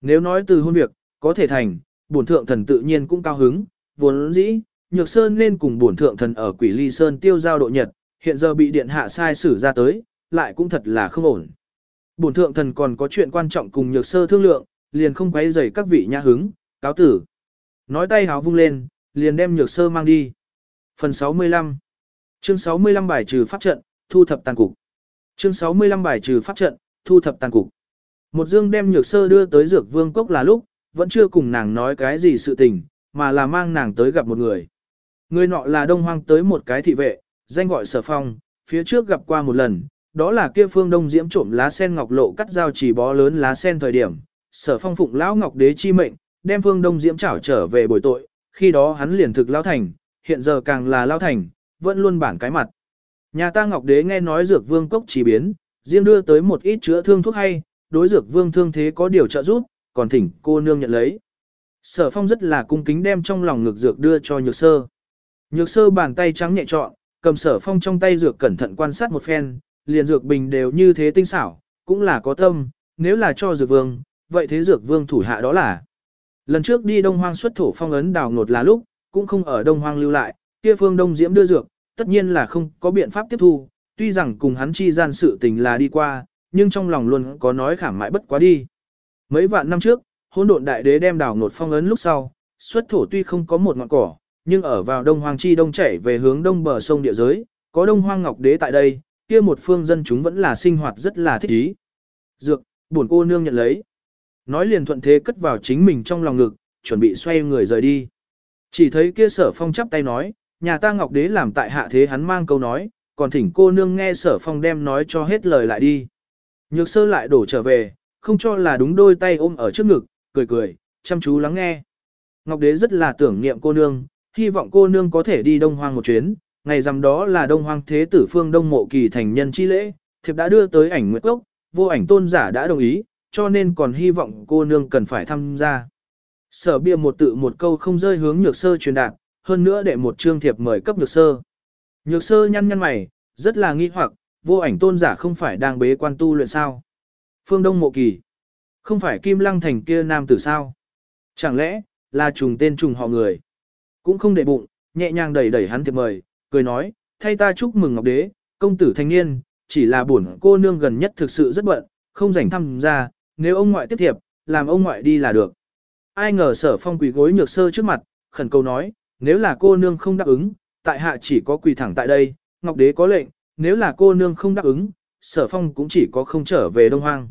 Nếu nói từ hôn việc, có thể thành, bổn thượng thần tự nhiên cũng cao hứng, vốn dĩ, nhược sơn nên cùng bổn thượng thần ở quỷ ly sơn tiêu giao độ nhật, hiện giờ bị điện hạ sai xử ra tới, lại cũng thật là không ổn. Bổn thượng thần còn có chuyện quan trọng cùng nhược sơ thương lượng, liền không quấy rầy các vị nhã hứng, cáo tử. Nói tay háo vung lên, liền đem nhược sơ mang đi. Phần 65 Chương 65 bài trừ pháp trận, thu thập tàn cục. Chương 65 bài trừ pháp trận, thu thập tàn cục. Một dương đem nhược sơ đưa tới dược vương cốc là lúc, vẫn chưa cùng nàng nói cái gì sự tình, mà là mang nàng tới gặp một người. Người nọ là đông hoang tới một cái thị vệ, danh gọi sở phong, phía trước gặp qua một lần, đó là kia phương đông diễm trộm lá sen ngọc lộ cắt dao chỉ bó lớn lá sen thời điểm, sở phong phụng lão ngọc đế chi mệnh, đem phương đông diễm trảo trở về bồi tội, khi đó hắn liền thực lao thành, hiện giờ càng là lao thành, vẫn luôn bản cái mặt. Nhà ta ngọc đế nghe nói dược vương cốc chỉ biến, riêng đưa tới một ít chữa thương thuốc hay, đối dược vương thương thế có điều trợ giúp, còn thỉnh cô nương nhận lấy. Sở phong rất là cung kính đem trong lòng ngực dược đưa cho nhược sơ. Nhược sơ bàn tay trắng nhẹ trọn, cầm sở phong trong tay dược cẩn thận quan sát một phen, liền dược bình đều như thế tinh xảo, cũng là có tâm, nếu là cho dược vương, vậy thế dược vương thủ hạ đó là. Lần trước đi Đông Hoang xuất thổ phong ấn đào ngột là lúc, cũng không ở Đông Hoang lưu lại, kia phương Đông Diễm đưa dược, tất nhiên là không có biện pháp tiếp thu, tuy rằng cùng hắn chi gian sự tình là đi qua, nhưng trong lòng luôn có nói khảm mãi bất quá đi. Mấy vạn năm trước, hỗn độn đại đế đem đào ngột phong ấn lúc sau, xuất thổ tuy không có một ngọn cỏ, nhưng ở vào Đông Hoang chi đông chảy về hướng đông bờ sông địa giới, có Đông Hoang Ngọc Đế tại đây, kia một phương dân chúng vẫn là sinh hoạt rất là thích ý. Dược, buồn cô nương nhận lấy. Nói liền thuận thế cất vào chính mình trong lòng ngực, chuẩn bị xoay người rời đi. Chỉ thấy kia sở phong chắp tay nói, nhà ta Ngọc Đế làm tại hạ thế hắn mang câu nói, còn thỉnh cô nương nghe sở phong đem nói cho hết lời lại đi. Nhược sơ lại đổ trở về, không cho là đúng đôi tay ôm ở trước ngực, cười cười, chăm chú lắng nghe. Ngọc Đế rất là tưởng niệm cô nương, hy vọng cô nương có thể đi Đông Hoang một chuyến, ngày rằm đó là Đông Hoang Thế tử phương Đông Mộ Kỳ thành nhân chi lễ, thiệp đã đưa tới ảnh nguyệt cốc, vô ảnh tôn giả đã đồng ý, cho nên còn hy vọng cô nương cần phải tham gia. Sở bia một tự một câu không rơi hướng nhược sơ truyền đạt, hơn nữa để một chương thiệp mời cấp nhược sơ. Nhược sơ nhăn nhăn mày, rất là nghi hoặc, vô ảnh tôn giả không phải đang bế quan tu luyện sao. Phương Đông Mộ Kỳ, không phải Kim Lăng Thành kia nam tử sao. Chẳng lẽ, là trùng tên trùng họ người. Cũng không để bụng, nhẹ nhàng đẩy đẩy hắn thiệp mời, cười nói, thay ta chúc mừng Ngọc Đế, công tử thanh niên, chỉ là buồn cô nương gần nhất thực sự rất bận, không rảnh thăm ra, nếu ông ngoại tiếp thiệp, làm ông ngoại đi là được. Ai ngờ sở phong quỳ gối nhược sơ trước mặt, khẩn cầu nói, nếu là cô nương không đáp ứng, tại hạ chỉ có quỳ thẳng tại đây, Ngọc Đế có lệnh, nếu là cô nương không đáp ứng, sở phong cũng chỉ có không trở về Đông Hoang.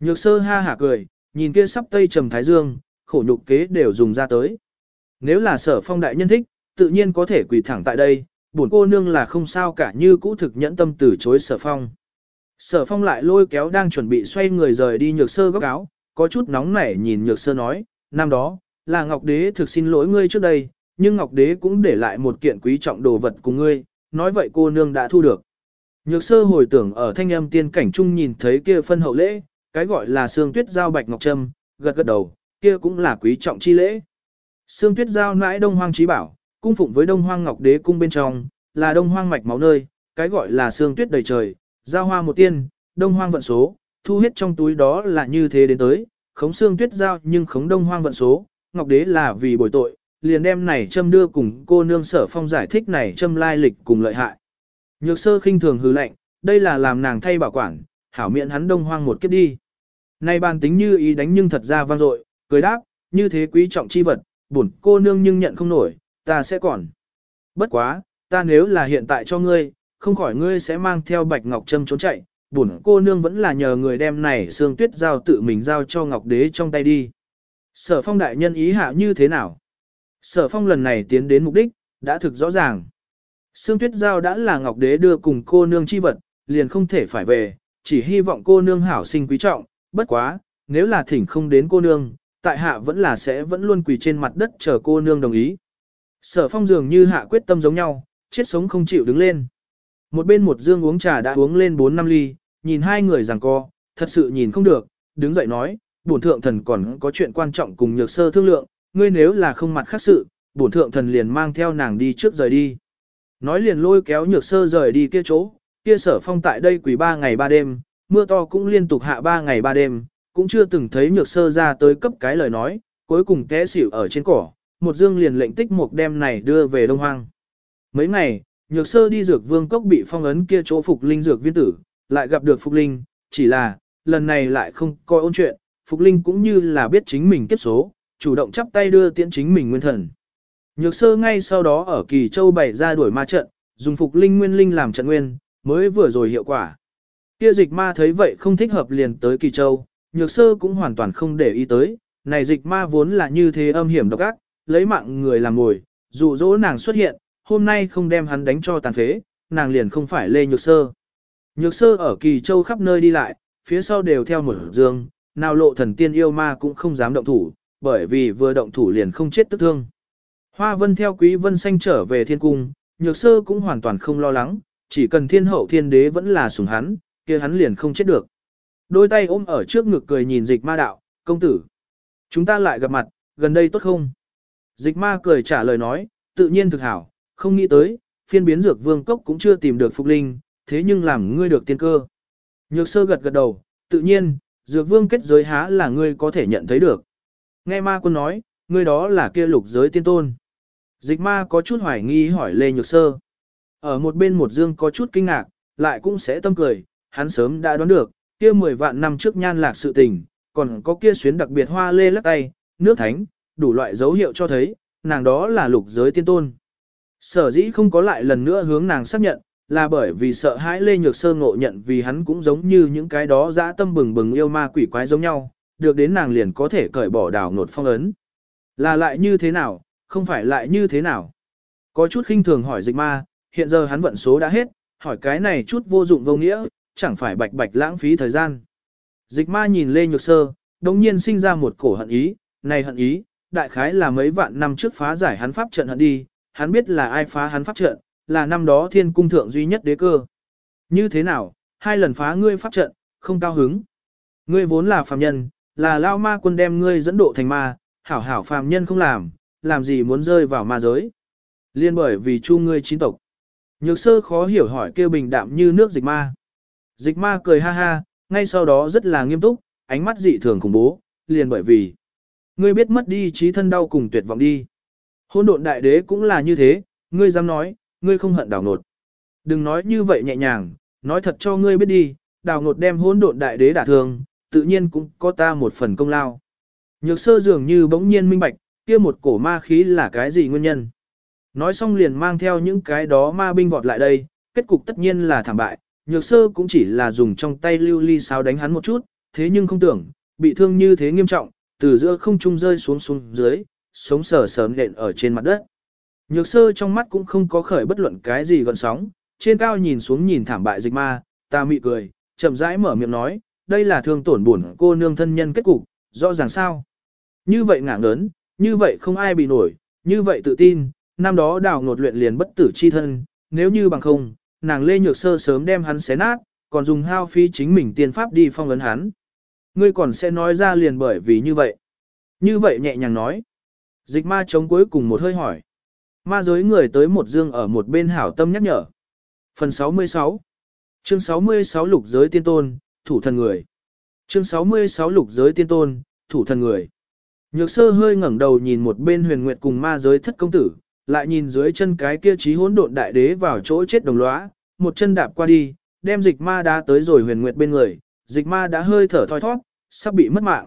Nhược sơ ha hả cười, nhìn kia sắp tây trầm thái dương, khổ nhục kế đều dùng ra tới. Nếu là sở phong đại nhân thích, tự nhiên có thể quỳ thẳng tại đây, buồn cô nương là không sao cả như cũ thực nhẫn tâm từ chối sở phong. Sở phong lại lôi kéo đang chuẩn bị xoay người rời đi nhược sơ góc áo, có chút nóng nảy nhìn nhược sơ nói, năm đó, là Ngọc Đế thực xin lỗi ngươi trước đây, nhưng Ngọc Đế cũng để lại một kiện quý trọng đồ vật cùng ngươi, nói vậy cô nương đã thu được. Nhược sơ hồi tưởng ở thanh âm tiên cảnh trung nhìn thấy kia phân hậu lễ, cái gọi là xương tuyết giao bạch ngọc trâm, gật gật đầu, kia cũng là quý trọng chi lễ. Xương tuyết giao nãi đông hoang trí bảo, cung phụng với đông hoang ngọc đế cung bên trong, là đông hoang mạch máu nơi, cái gọi là xương tuyết đầy trời, giao hoa một tiên, đông hoang vận số, thu hết trong túi đó là như thế đến tới, khống xương tuyết giao nhưng khống đông hoang vận số, ngọc đế là vì bồi tội, liền đem này châm đưa cùng cô nương sở phong giải thích này châm lai lịch cùng lợi hại. Nhược sơ khinh thường hư lệnh, đây là làm nàng thay bảo quản, hảo miệng hắn đông hoang một kiếp đi. Này bàn tính như ý đánh nhưng thật ra vang dội, cười đáp, như thế quý trọng chi vật, bổn cô nương nhưng nhận không nổi, ta sẽ còn. Bất quá, ta nếu là hiện tại cho ngươi, không khỏi ngươi sẽ mang theo bạch ngọc trâm trốn chạy, bổn cô nương vẫn là nhờ người đem này xương tuyết giao tự mình giao cho ngọc đế trong tay đi. Sở phong đại nhân ý hạ như thế nào? Sở phong lần này tiến đến mục đích, đã thực rõ ràng. Sương tuyết giao đã là ngọc đế đưa cùng cô nương chi vật, liền không thể phải về, chỉ hy vọng cô nương hảo sinh quý trọng, bất quá, nếu là thỉnh không đến cô nương, tại hạ vẫn là sẽ vẫn luôn quỳ trên mặt đất chờ cô nương đồng ý. Sở phong dường như hạ quyết tâm giống nhau, chết sống không chịu đứng lên. Một bên một dương uống trà đã uống lên 4 năm ly, nhìn hai người giằng co, thật sự nhìn không được, đứng dậy nói, bổn thượng thần còn có chuyện quan trọng cùng nhược sơ thương lượng, ngươi nếu là không mặt khác sự, bổn thượng thần liền mang theo nàng đi trước rời đi. Nói liền lôi kéo nhược sơ rời đi kia chỗ, kia sở phong tại đây quỷ ba ngày ba đêm, mưa to cũng liên tục hạ ba ngày ba đêm, cũng chưa từng thấy nhược sơ ra tới cấp cái lời nói, cuối cùng té xỉu ở trên cỏ, một dương liền lệnh tích một đem này đưa về Đông Hoang. Mấy ngày, nhược sơ đi dược vương cốc bị phong ấn kia chỗ phục linh dược viên tử, lại gặp được phục linh, chỉ là, lần này lại không coi ôn chuyện, phục linh cũng như là biết chính mình kiếp số, chủ động chắp tay đưa tiễn chính mình nguyên thần. Nhược sơ ngay sau đó ở Kỳ Châu bày ra đuổi ma trận, dùng phục linh nguyên linh làm trận nguyên, mới vừa rồi hiệu quả. Kia dịch ma thấy vậy không thích hợp liền tới Kỳ Châu, nhược sơ cũng hoàn toàn không để ý tới, này dịch ma vốn là như thế âm hiểm độc ác, lấy mạng người làm ngồi, dụ dỗ nàng xuất hiện, hôm nay không đem hắn đánh cho tàn phế, nàng liền không phải lê nhược sơ. Nhược sơ ở Kỳ Châu khắp nơi đi lại, phía sau đều theo một dương, nào lộ thần tiên yêu ma cũng không dám động thủ, bởi vì vừa động thủ liền không chết tức thương. Hoa vân theo quý vân xanh trở về thiên cung, nhược sơ cũng hoàn toàn không lo lắng, chỉ cần thiên hậu thiên đế vẫn là sủng hắn, kia hắn liền không chết được. Đôi tay ôm ở trước ngực cười nhìn dịch ma đạo, công tử. Chúng ta lại gặp mặt, gần đây tốt không? Dịch ma cười trả lời nói, tự nhiên thực hảo, không nghĩ tới, phiên biến dược vương cốc cũng chưa tìm được phục linh, thế nhưng làm ngươi được tiên cơ. Nhược sơ gật gật đầu, tự nhiên, dược vương kết giới há là ngươi có thể nhận thấy được. Nghe ma quân nói, ngươi đó là kia lục giới tiên tôn. Dịch ma có chút hoài nghi hỏi Lê Nhược Sơ. Ở một bên một dương có chút kinh ngạc, lại cũng sẽ tâm cười, hắn sớm đã đoán được, kia 10 vạn năm trước nhan lạc sự tình, còn có kia xuyến đặc biệt hoa lê lắc tay, nước thánh, đủ loại dấu hiệu cho thấy, nàng đó là lục giới tiên tôn. Sở dĩ không có lại lần nữa hướng nàng xác nhận, là bởi vì sợ hãi Lê Nhược Sơ ngộ nhận vì hắn cũng giống như những cái đó dã tâm bừng bừng yêu ma quỷ quái giống nhau, được đến nàng liền có thể cởi bỏ đảo nột phong ấn. Là lại như thế nào, không phải lại như thế nào. Có chút khinh thường hỏi dịch ma, hiện giờ hắn vận số đã hết, hỏi cái này chút vô dụng vô nghĩa, chẳng phải bạch bạch lãng phí thời gian. Dịch ma nhìn Lê Nhược Sơ, đồng nhiên sinh ra một cổ hận ý, này hận ý, đại khái là mấy vạn năm trước phá giải hắn pháp trận hận đi, hắn biết là ai phá hắn pháp trận, là năm đó thiên cung thượng duy nhất đế cơ. Như thế nào, hai lần phá ngươi pháp trận, không cao hứng. Ngươi vốn là phàm nhân, là lao ma quân đem ngươi dẫn độ thành ma, hảo hảo phàm nhân không làm, làm gì muốn rơi vào ma giới. Liên bởi vì chu ngươi chín tộc. Nhược sơ khó hiểu hỏi kêu bình đạm như nước dịch ma. Dịch ma cười ha ha, ngay sau đó rất là nghiêm túc, ánh mắt dị thường khủng bố, liền bởi vì ngươi biết mất đi trí thân đau cùng tuyệt vọng đi. Hôn độn đại đế cũng là như thế, ngươi dám nói, ngươi không hận đào nột. Đừng nói như vậy nhẹ nhàng, nói thật cho ngươi biết đi, đào nột đem hôn độn đại đế đả thương, tự nhiên cũng có ta một phần công lao. Nhược sơ dường như bỗng nhiên minh bạch, kia một cổ ma khí là cái gì nguyên nhân. Nói xong liền mang theo những cái đó ma binh vọt lại đây, kết cục tất nhiên là thảm bại, nhược sơ cũng chỉ là dùng trong tay lưu ly sao đánh hắn một chút, thế nhưng không tưởng, bị thương như thế nghiêm trọng, từ giữa không trung rơi xuống xuống dưới, sống sờ sớm nện ở trên mặt đất. Nhược sơ trong mắt cũng không có khởi bất luận cái gì gần sóng, trên cao nhìn xuống nhìn thảm bại dịch ma, ta mị cười, chậm rãi mở miệng nói, đây là thương tổn buồn cô nương thân nhân kết cục, rõ ràng sao. Như vậy ngạng lớn, như vậy không ai bị nổi, như vậy tự tin, năm đó đào ngột luyện liền bất tử chi thân, nếu như bằng không, nàng lê nhược sơ sớm đem hắn xé nát, còn dùng hao phí chính mình tiên pháp đi phong ấn hắn. Ngươi còn sẽ nói ra liền bởi vì như vậy. Như vậy nhẹ nhàng nói. Dịch ma chống cuối cùng một hơi hỏi. Ma giới người tới một dương ở một bên hảo tâm nhắc nhở. Phần 66 Chương 66 lục giới tiên tôn, thủ thần người. Chương 66 lục giới tiên tôn, thủ thần người. Nhược sơ hơi ngẩng đầu nhìn một bên huyền nguyệt cùng ma giới thất công tử, lại nhìn dưới chân cái kia trí hỗn độn đại đế vào chỗ chết đồng lõa, một chân đạp qua đi, đem dịch ma đá tới rồi huyền nguyệt bên người, dịch ma đã hơi thở thoi thoát, sắp bị mất mạng.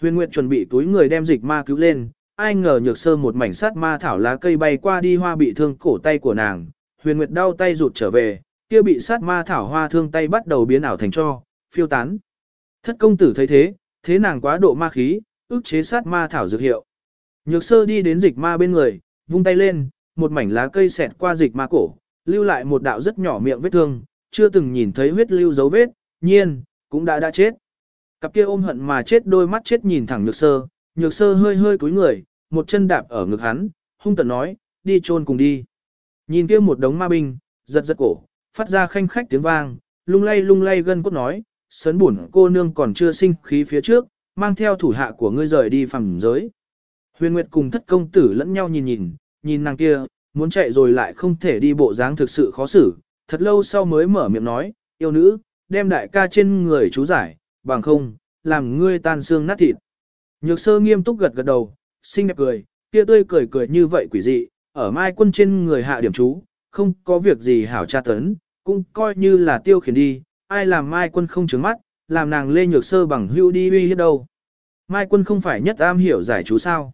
Huyền nguyệt chuẩn bị túi người đem dịch ma cứu lên, ai ngờ nhược sơ một mảnh sát ma thảo lá cây bay qua đi hoa bị thương cổ tay của nàng, huyền nguyệt đau tay rụt trở về, kia bị sát ma thảo hoa thương tay bắt đầu biến ảo thành cho, phiêu tán. Thất công tử thấy thế, thế nàng quá độ ma khí, ức chế sát ma thảo dược hiệu. Nhược sơ đi đến dịch ma bên người, vung tay lên, một mảnh lá cây xẹt qua dịch ma cổ, lưu lại một đạo rất nhỏ miệng vết thương, chưa từng nhìn thấy huyết lưu dấu vết, nhiên, cũng đã đã chết. Cặp kia ôm hận mà chết đôi mắt chết nhìn thẳng nhược sơ, nhược sơ hơi hơi cúi người, một chân đạp ở ngực hắn, hung tận nói, đi chôn cùng đi. Nhìn kia một đống ma binh, giật giật cổ, phát ra khanh khách tiếng vang, lung lay lung lay gân cốt nói, sấn buồn cô nương còn chưa sinh khí phía trước, mang theo thủ hạ của ngươi rời đi phẳng giới. Huyền Nguyệt cùng thất công tử lẫn nhau nhìn nhìn, nhìn nàng kia, muốn chạy rồi lại không thể đi bộ dáng thực sự khó xử, thật lâu sau mới mở miệng nói, yêu nữ, đem đại ca trên người chú giải, bằng không, làm ngươi tan xương nát thịt. Nhược sơ nghiêm túc gật gật đầu, xinh đẹp cười, kia tươi cười cười như vậy quỷ dị, ở mai quân trên người hạ điểm chú, không có việc gì hảo tra tấn, cũng coi như là tiêu khiển đi, ai làm mai quân không trứng mắt, làm nàng lê nhược sơ bằng hưu đi uy hết đâu. Mai quân không phải nhất am hiểu giải chú sao.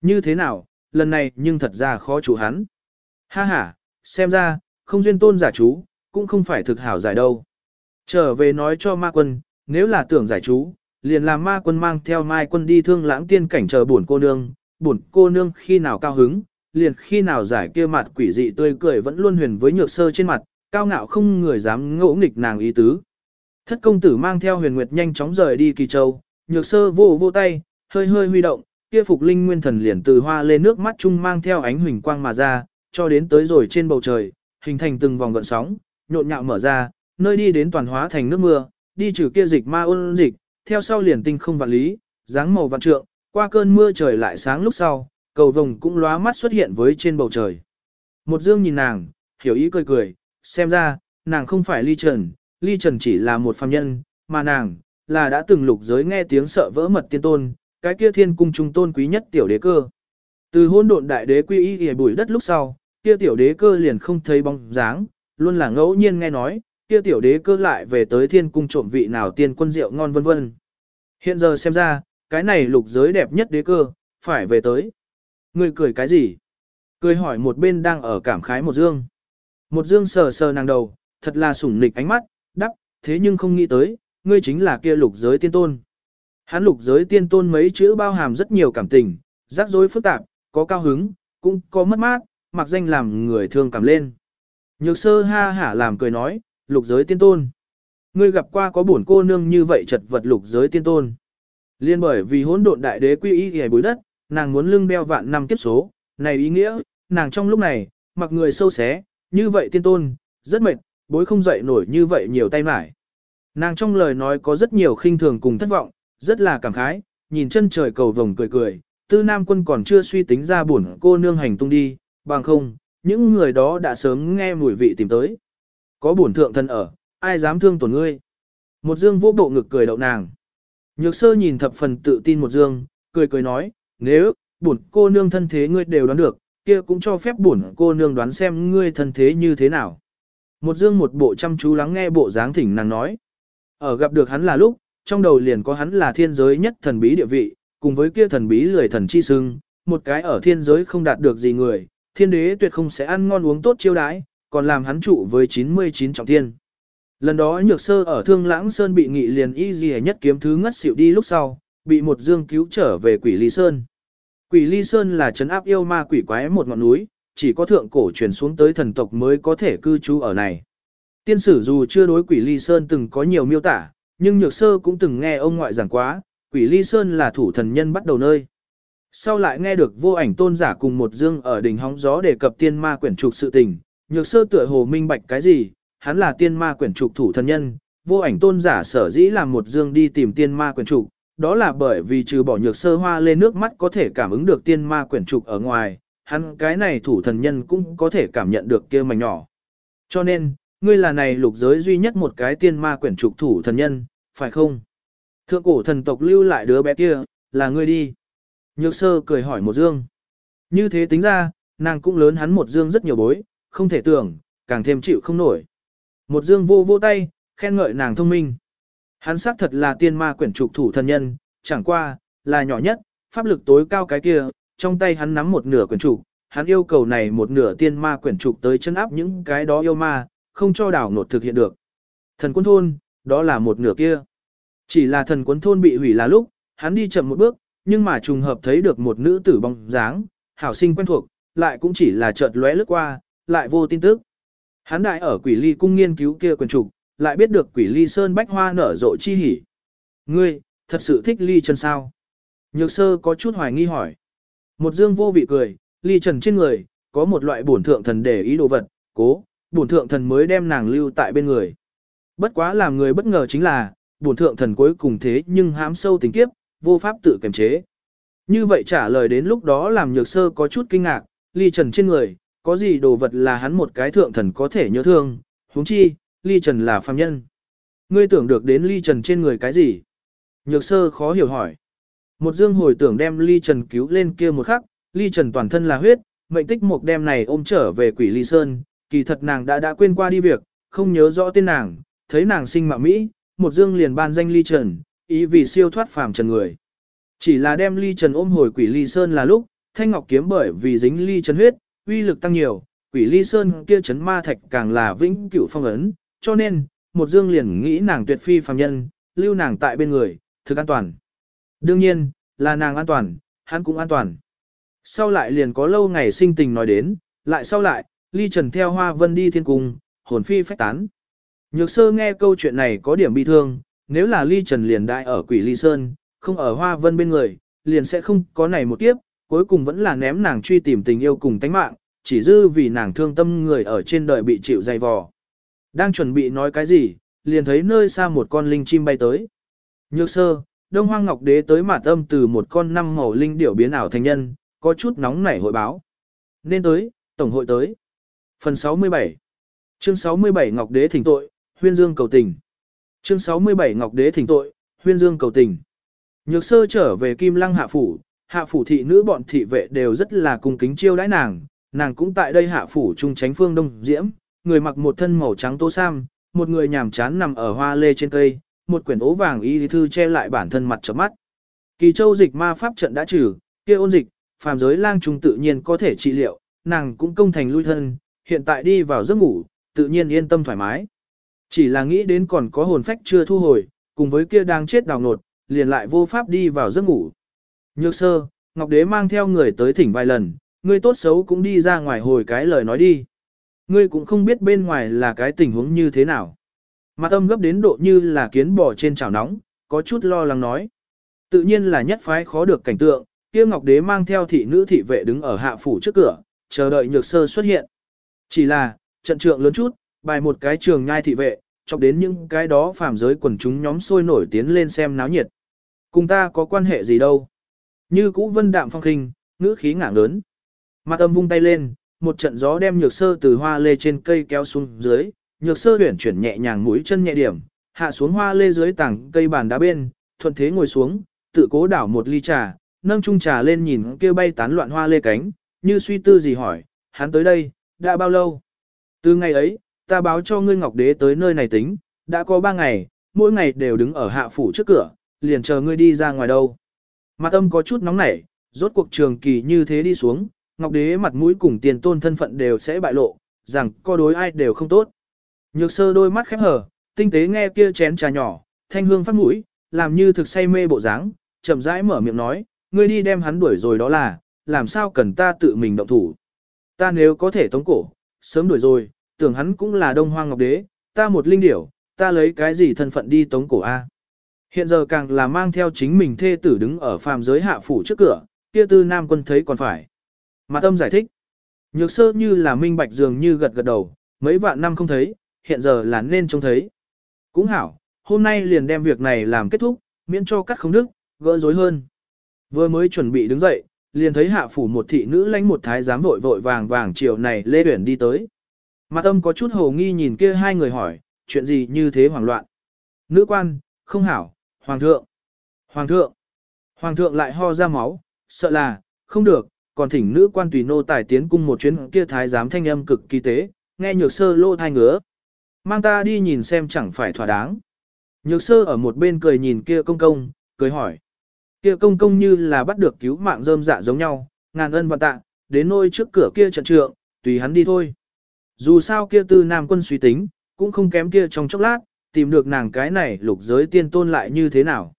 Như thế nào, lần này nhưng thật ra khó chủ hắn. Ha ha, xem ra, không duyên tôn giả chú, cũng không phải thực hảo giải đâu. Trở về nói cho ma quân, nếu là tưởng giải chú, liền làm ma quân mang theo mai quân đi thương lãng tiên cảnh chờ buồn cô nương, buồn cô nương khi nào cao hứng, liền khi nào giải kia mặt quỷ dị tươi cười vẫn luôn huyền với nhược sơ trên mặt, cao ngạo không người dám ngỗ nghịch nàng ý tứ. Thất công tử mang theo huyền nguyệt nhanh chóng rời đi kỳ châu, nhược sơ vô vô tay, hơi hơi huy động, kia phục linh nguyên thần liền từ hoa lên nước mắt chung mang theo ánh huỳnh quang mà ra, cho đến tới rồi trên bầu trời, hình thành từng vòng gợn sóng, nhộn nhạo mở ra, nơi đi đến toàn hóa thành nước mưa, đi trừ kia dịch ma ôn dịch, theo sau liền tinh không vạn lý, dáng màu vạn trượng, qua cơn mưa trời lại sáng lúc sau, cầu vồng cũng lóa mắt xuất hiện với trên bầu trời. Một dương nhìn nàng, hiểu ý cười cười, xem ra, nàng không phải ly trần, ly trần chỉ là một phàm nhân, mà nàng, là đã từng lục giới nghe tiếng sợ vỡ mật tiên tôn, cái kia thiên cung trung tôn quý nhất tiểu đế cơ. Từ hôn độn đại đế quy y hề bùi đất lúc sau, kia tiểu đế cơ liền không thấy bóng dáng, luôn là ngẫu nhiên nghe nói, kia tiểu đế cơ lại về tới thiên cung trộm vị nào tiên quân rượu ngon vân vân. Hiện giờ xem ra, cái này lục giới đẹp nhất đế cơ, phải về tới. Ngươi cười cái gì? Cười hỏi một bên đang ở cảm khái một dương. Một dương sờ sờ nàng đầu, thật là sủng nịch ánh mắt, đắp, thế nhưng không nghĩ tới, ngươi chính là kia lục giới tiên tôn. Hắn lục giới tiên tôn mấy chữ bao hàm rất nhiều cảm tình, rắc rối phức tạp, có cao hứng, cũng có mất mát, mặc danh làm người thương cảm lên. Nhược sơ ha hả làm cười nói, lục giới tiên tôn. Ngươi gặp qua có bổn cô nương như vậy chật vật lục giới tiên tôn. Liên bởi vì hỗn độn đại đế quy y hề bối đất, nàng muốn lưng đeo vạn năm kiếp số, này ý nghĩa, nàng trong lúc này, mặc người sâu xé, như vậy tiên tôn, rất mệt, bối không dậy nổi như vậy nhiều tay mải. Nàng trong lời nói có rất nhiều khinh thường cùng thất vọng, rất là cảm khái, nhìn chân trời cầu vồng cười cười, tư nam quân còn chưa suy tính ra buồn cô nương hành tung đi, bằng không, những người đó đã sớm nghe mùi vị tìm tới. Có bổn thượng thân ở, ai dám thương tổn ngươi. Một dương vô bộ ngực cười đậu nàng. Nhược sơ nhìn thập phần tự tin một dương, cười cười nói, nếu, bổn cô nương thân thế ngươi đều đoán được, kia cũng cho phép bổn cô nương đoán xem ngươi thân thế như thế nào. Một dương một bộ chăm chú lắng nghe bộ dáng thỉnh nàng nói. Ở gặp được hắn là lúc, trong đầu liền có hắn là thiên giới nhất thần bí địa vị, cùng với kia thần bí lười thần chi sưng, một cái ở thiên giới không đạt được gì người, thiên đế tuyệt không sẽ ăn ngon uống tốt chiêu đãi, còn làm hắn trụ với 99 trọng thiên. Lần đó nhược sơ ở Thương Lãng Sơn bị nghị liền y gì nhất kiếm thứ ngất xỉu đi lúc sau, bị một dương cứu trở về quỷ ly sơn. Quỷ ly sơn là trấn áp yêu ma quỷ quái một ngọn núi, chỉ có thượng cổ truyền xuống tới thần tộc mới có thể cư trú ở này. Tiên sử dù chưa đối quỷ ly sơn từng có nhiều miêu tả, nhưng nhược sơ cũng từng nghe ông ngoại giảng quá, quỷ ly sơn là thủ thần nhân bắt đầu nơi. Sau lại nghe được vô ảnh tôn giả cùng một dương ở đỉnh hóng gió đề cập tiên ma quyển trục sự tình, nhược sơ tựa hồ minh bạch cái gì, hắn là tiên ma quyển trục thủ thần nhân, vô ảnh tôn giả sở dĩ làm một dương đi tìm tiên ma quyển trục, đó là bởi vì trừ bỏ nhược sơ hoa lên nước mắt có thể cảm ứng được tiên ma quyển trục ở ngoài, hắn cái này thủ thần nhân cũng có thể cảm nhận được kia mảnh nhỏ. Cho nên, ngươi là này lục giới duy nhất một cái tiên ma quyển trục thủ thần nhân, phải không? Thượng cổ thần tộc lưu lại đứa bé kia, là ngươi đi. Nhược sơ cười hỏi một dương. Như thế tính ra, nàng cũng lớn hắn một dương rất nhiều bối, không thể tưởng, càng thêm chịu không nổi. Một dương vô vô tay, khen ngợi nàng thông minh. Hắn xác thật là tiên ma quyển trục thủ thần nhân, chẳng qua, là nhỏ nhất, pháp lực tối cao cái kia, trong tay hắn nắm một nửa quyển trục, hắn yêu cầu này một nửa tiên ma quyển trục tới chân áp những cái đó yêu ma, không cho đảo nột thực hiện được. Thần quân thôn, đó là một nửa kia. Chỉ là thần quân thôn bị hủy là lúc, hắn đi chậm một bước, nhưng mà trùng hợp thấy được một nữ tử bóng dáng, hảo sinh quen thuộc, lại cũng chỉ là chợt lóe lướt qua, lại vô tin tức. Hắn đại ở quỷ ly cung nghiên cứu kia quyền trục, lại biết được quỷ ly sơn bách hoa nở rộ chi hỉ. Ngươi, thật sự thích ly chân sao? Nhược sơ có chút hoài nghi hỏi. Một dương vô vị cười, ly trần trên người, có một loại bổn thượng thần để ý đồ vật, cố, bổn thượng thần mới đem nàng lưu tại bên người. Bất quá làm người bất ngờ chính là, bổn thượng thần cuối cùng thế nhưng hám sâu tình kiếp, vô pháp tự kiềm chế. Như vậy trả lời đến lúc đó làm nhược sơ có chút kinh ngạc, ly trần trên người, có gì đồ vật là hắn một cái thượng thần có thể nhớ thương, huống chi, ly trần là phàm nhân. Ngươi tưởng được đến ly trần trên người cái gì? Nhược sơ khó hiểu hỏi. Một dương hồi tưởng đem ly trần cứu lên kia một khắc, ly trần toàn thân là huyết, mệnh tích một đem này ôm trở về quỷ ly sơn, kỳ thật nàng đã đã quên qua đi việc, không nhớ rõ tên nàng, thấy nàng sinh mạng Mỹ, một dương liền ban danh ly trần, ý vì siêu thoát phàm trần người. Chỉ là đem ly trần ôm hồi quỷ ly sơn là lúc, thanh ngọc kiếm bởi vì dính ly trần huyết, uy lực tăng nhiều, quỷ ly sơn kia chấn ma thạch càng là vĩnh cửu phong ấn, cho nên, một dương liền nghĩ nàng tuyệt phi phàm nhân, lưu nàng tại bên người, thực an toàn. Đương nhiên, là nàng an toàn, hắn cũng an toàn. Sau lại liền có lâu ngày sinh tình nói đến, lại sau lại, ly trần theo hoa vân đi thiên cung, hồn phi phách tán. Nhược sơ nghe câu chuyện này có điểm bi thương, nếu là ly trần liền đại ở quỷ ly sơn, không ở hoa vân bên người, liền sẽ không có này một kiếp, cuối cùng vẫn là ném nàng truy tìm tình yêu cùng tánh mạng, chỉ dư vì nàng thương tâm người ở trên đời bị chịu dày vò. Đang chuẩn bị nói cái gì, liền thấy nơi xa một con linh chim bay tới. Nhược sơ, Đông Hoang Ngọc Đế tới mạt âm từ một con năm màu linh điểu biến ảo thành nhân, có chút nóng nảy hội báo. Nên tới, Tổng hội tới. Phần 67 Chương 67 Ngọc Đế thỉnh tội, Huyên Dương cầu tình. Chương 67 Ngọc Đế thỉnh tội, Huyên Dương cầu tình. Nhược sơ trở về Kim Lăng Hạ Phủ, Hạ Phủ thị nữ bọn thị vệ đều rất là cung kính chiêu đãi nàng, nàng cũng tại đây Hạ Phủ trung tránh phương đông diễm, người mặc một thân màu trắng tô sam, một người nhàm chán nằm ở hoa lê trên cây, một quyển ố vàng y thư che lại bản thân mặt chớp mắt. Kỳ châu dịch ma pháp trận đã trừ, kia ôn dịch, phàm giới lang trung tự nhiên có thể trị liệu, nàng cũng công thành lui thân, hiện tại đi vào giấc ngủ, tự nhiên yên tâm thoải mái. Chỉ là nghĩ đến còn có hồn phách chưa thu hồi, cùng với kia đang chết đào nột, liền lại vô pháp đi vào giấc ngủ. Nhược sơ, Ngọc Đế mang theo người tới thỉnh vài lần, ngươi tốt xấu cũng đi ra ngoài hồi cái lời nói đi. Ngươi cũng không biết bên ngoài là cái tình huống như thế nào. Mặt âm gấp đến độ như là kiến bò trên chảo nóng, có chút lo lắng nói. Tự nhiên là nhất phái khó được cảnh tượng, kia Ngọc Đế mang theo thị nữ thị vệ đứng ở hạ phủ trước cửa, chờ đợi nhược sơ xuất hiện. Chỉ là, trận trượng lớn chút, bài một cái trường nhai thị vệ, chọc đến những cái đó phàm giới quần chúng nhóm sôi nổi tiến lên xem náo nhiệt. Cùng ta có quan hệ gì đâu. Như cũ vân đạm phong khinh, ngữ khí ngả lớn. Mặt âm vung tay lên, một trận gió đem nhược sơ từ hoa lê trên cây kéo xuống dưới, nhược sơ huyển chuyển nhẹ nhàng mũi chân nhẹ điểm, hạ xuống hoa lê dưới tảng cây bàn đá bên, thuận thế ngồi xuống, tự cố đảo một ly trà, nâng chung trà lên nhìn kia bay tán loạn hoa lê cánh, như suy tư gì hỏi, hắn tới đây, đã bao lâu? Từ ngày ấy, ta báo cho ngươi Ngọc Đế tới nơi này tính, đã có ba ngày, mỗi ngày đều đứng ở hạ phủ trước cửa, liền chờ ngươi đi ra ngoài đâu. Mặt âm có chút nóng nảy, rốt cuộc trường kỳ như thế đi xuống, Ngọc Đế mặt mũi cùng tiền tôn thân phận đều sẽ bại lộ, rằng co đối ai đều không tốt. Nhược sơ đôi mắt khép hờ, tinh tế nghe kia chén trà nhỏ, thanh hương phát mũi, làm như thực say mê bộ dáng, chậm rãi mở miệng nói, ngươi đi đem hắn đuổi rồi đó là, làm sao cần ta tự mình động thủ. Ta nếu có thể tống cổ, sớm đuổi rồi, tưởng hắn cũng là đông hoang ngọc đế, ta một linh điểu, ta lấy cái gì thân phận đi tống cổ A. Hiện giờ càng là mang theo chính mình thê tử đứng ở phàm giới hạ phủ trước cửa, kia tư nam quân thấy còn phải. Mà tâm giải thích, nhược sơ như là minh bạch dường như gật gật đầu, mấy vạn năm không thấy, hiện giờ là nên trông thấy. Cũng hảo, hôm nay liền đem việc này làm kết thúc, miễn cho cắt không đức, gỡ rối hơn. Vừa mới chuẩn bị đứng dậy, liền thấy hạ phủ một thị nữ lãnh một thái giám vội vội vàng vàng chiều này lê tuyển đi tới. Mặt âm có chút hồ nghi nhìn kia hai người hỏi, chuyện gì như thế hoảng loạn. Nữ quan, không hảo, hoàng thượng. Hoàng thượng. Hoàng thượng lại ho ra máu, sợ là, không được, còn thỉnh nữ quan tùy nô tài tiến cung một chuyến kia thái giám thanh âm cực kỳ tế, nghe nhược sơ lô thai ngứa. Mang ta đi nhìn xem chẳng phải thỏa đáng. Nhược sơ ở một bên cười nhìn kia công công, cười hỏi. Kia công công như là bắt được cứu mạng rơm dạ giống nhau, ngàn ân vạn tạ, đến nôi trước cửa kia trận trượng, tùy hắn đi thôi. Dù sao kia tư nam quân suy tính, cũng không kém kia trong chốc lát, tìm được nàng cái này lục giới tiên tôn lại như thế nào.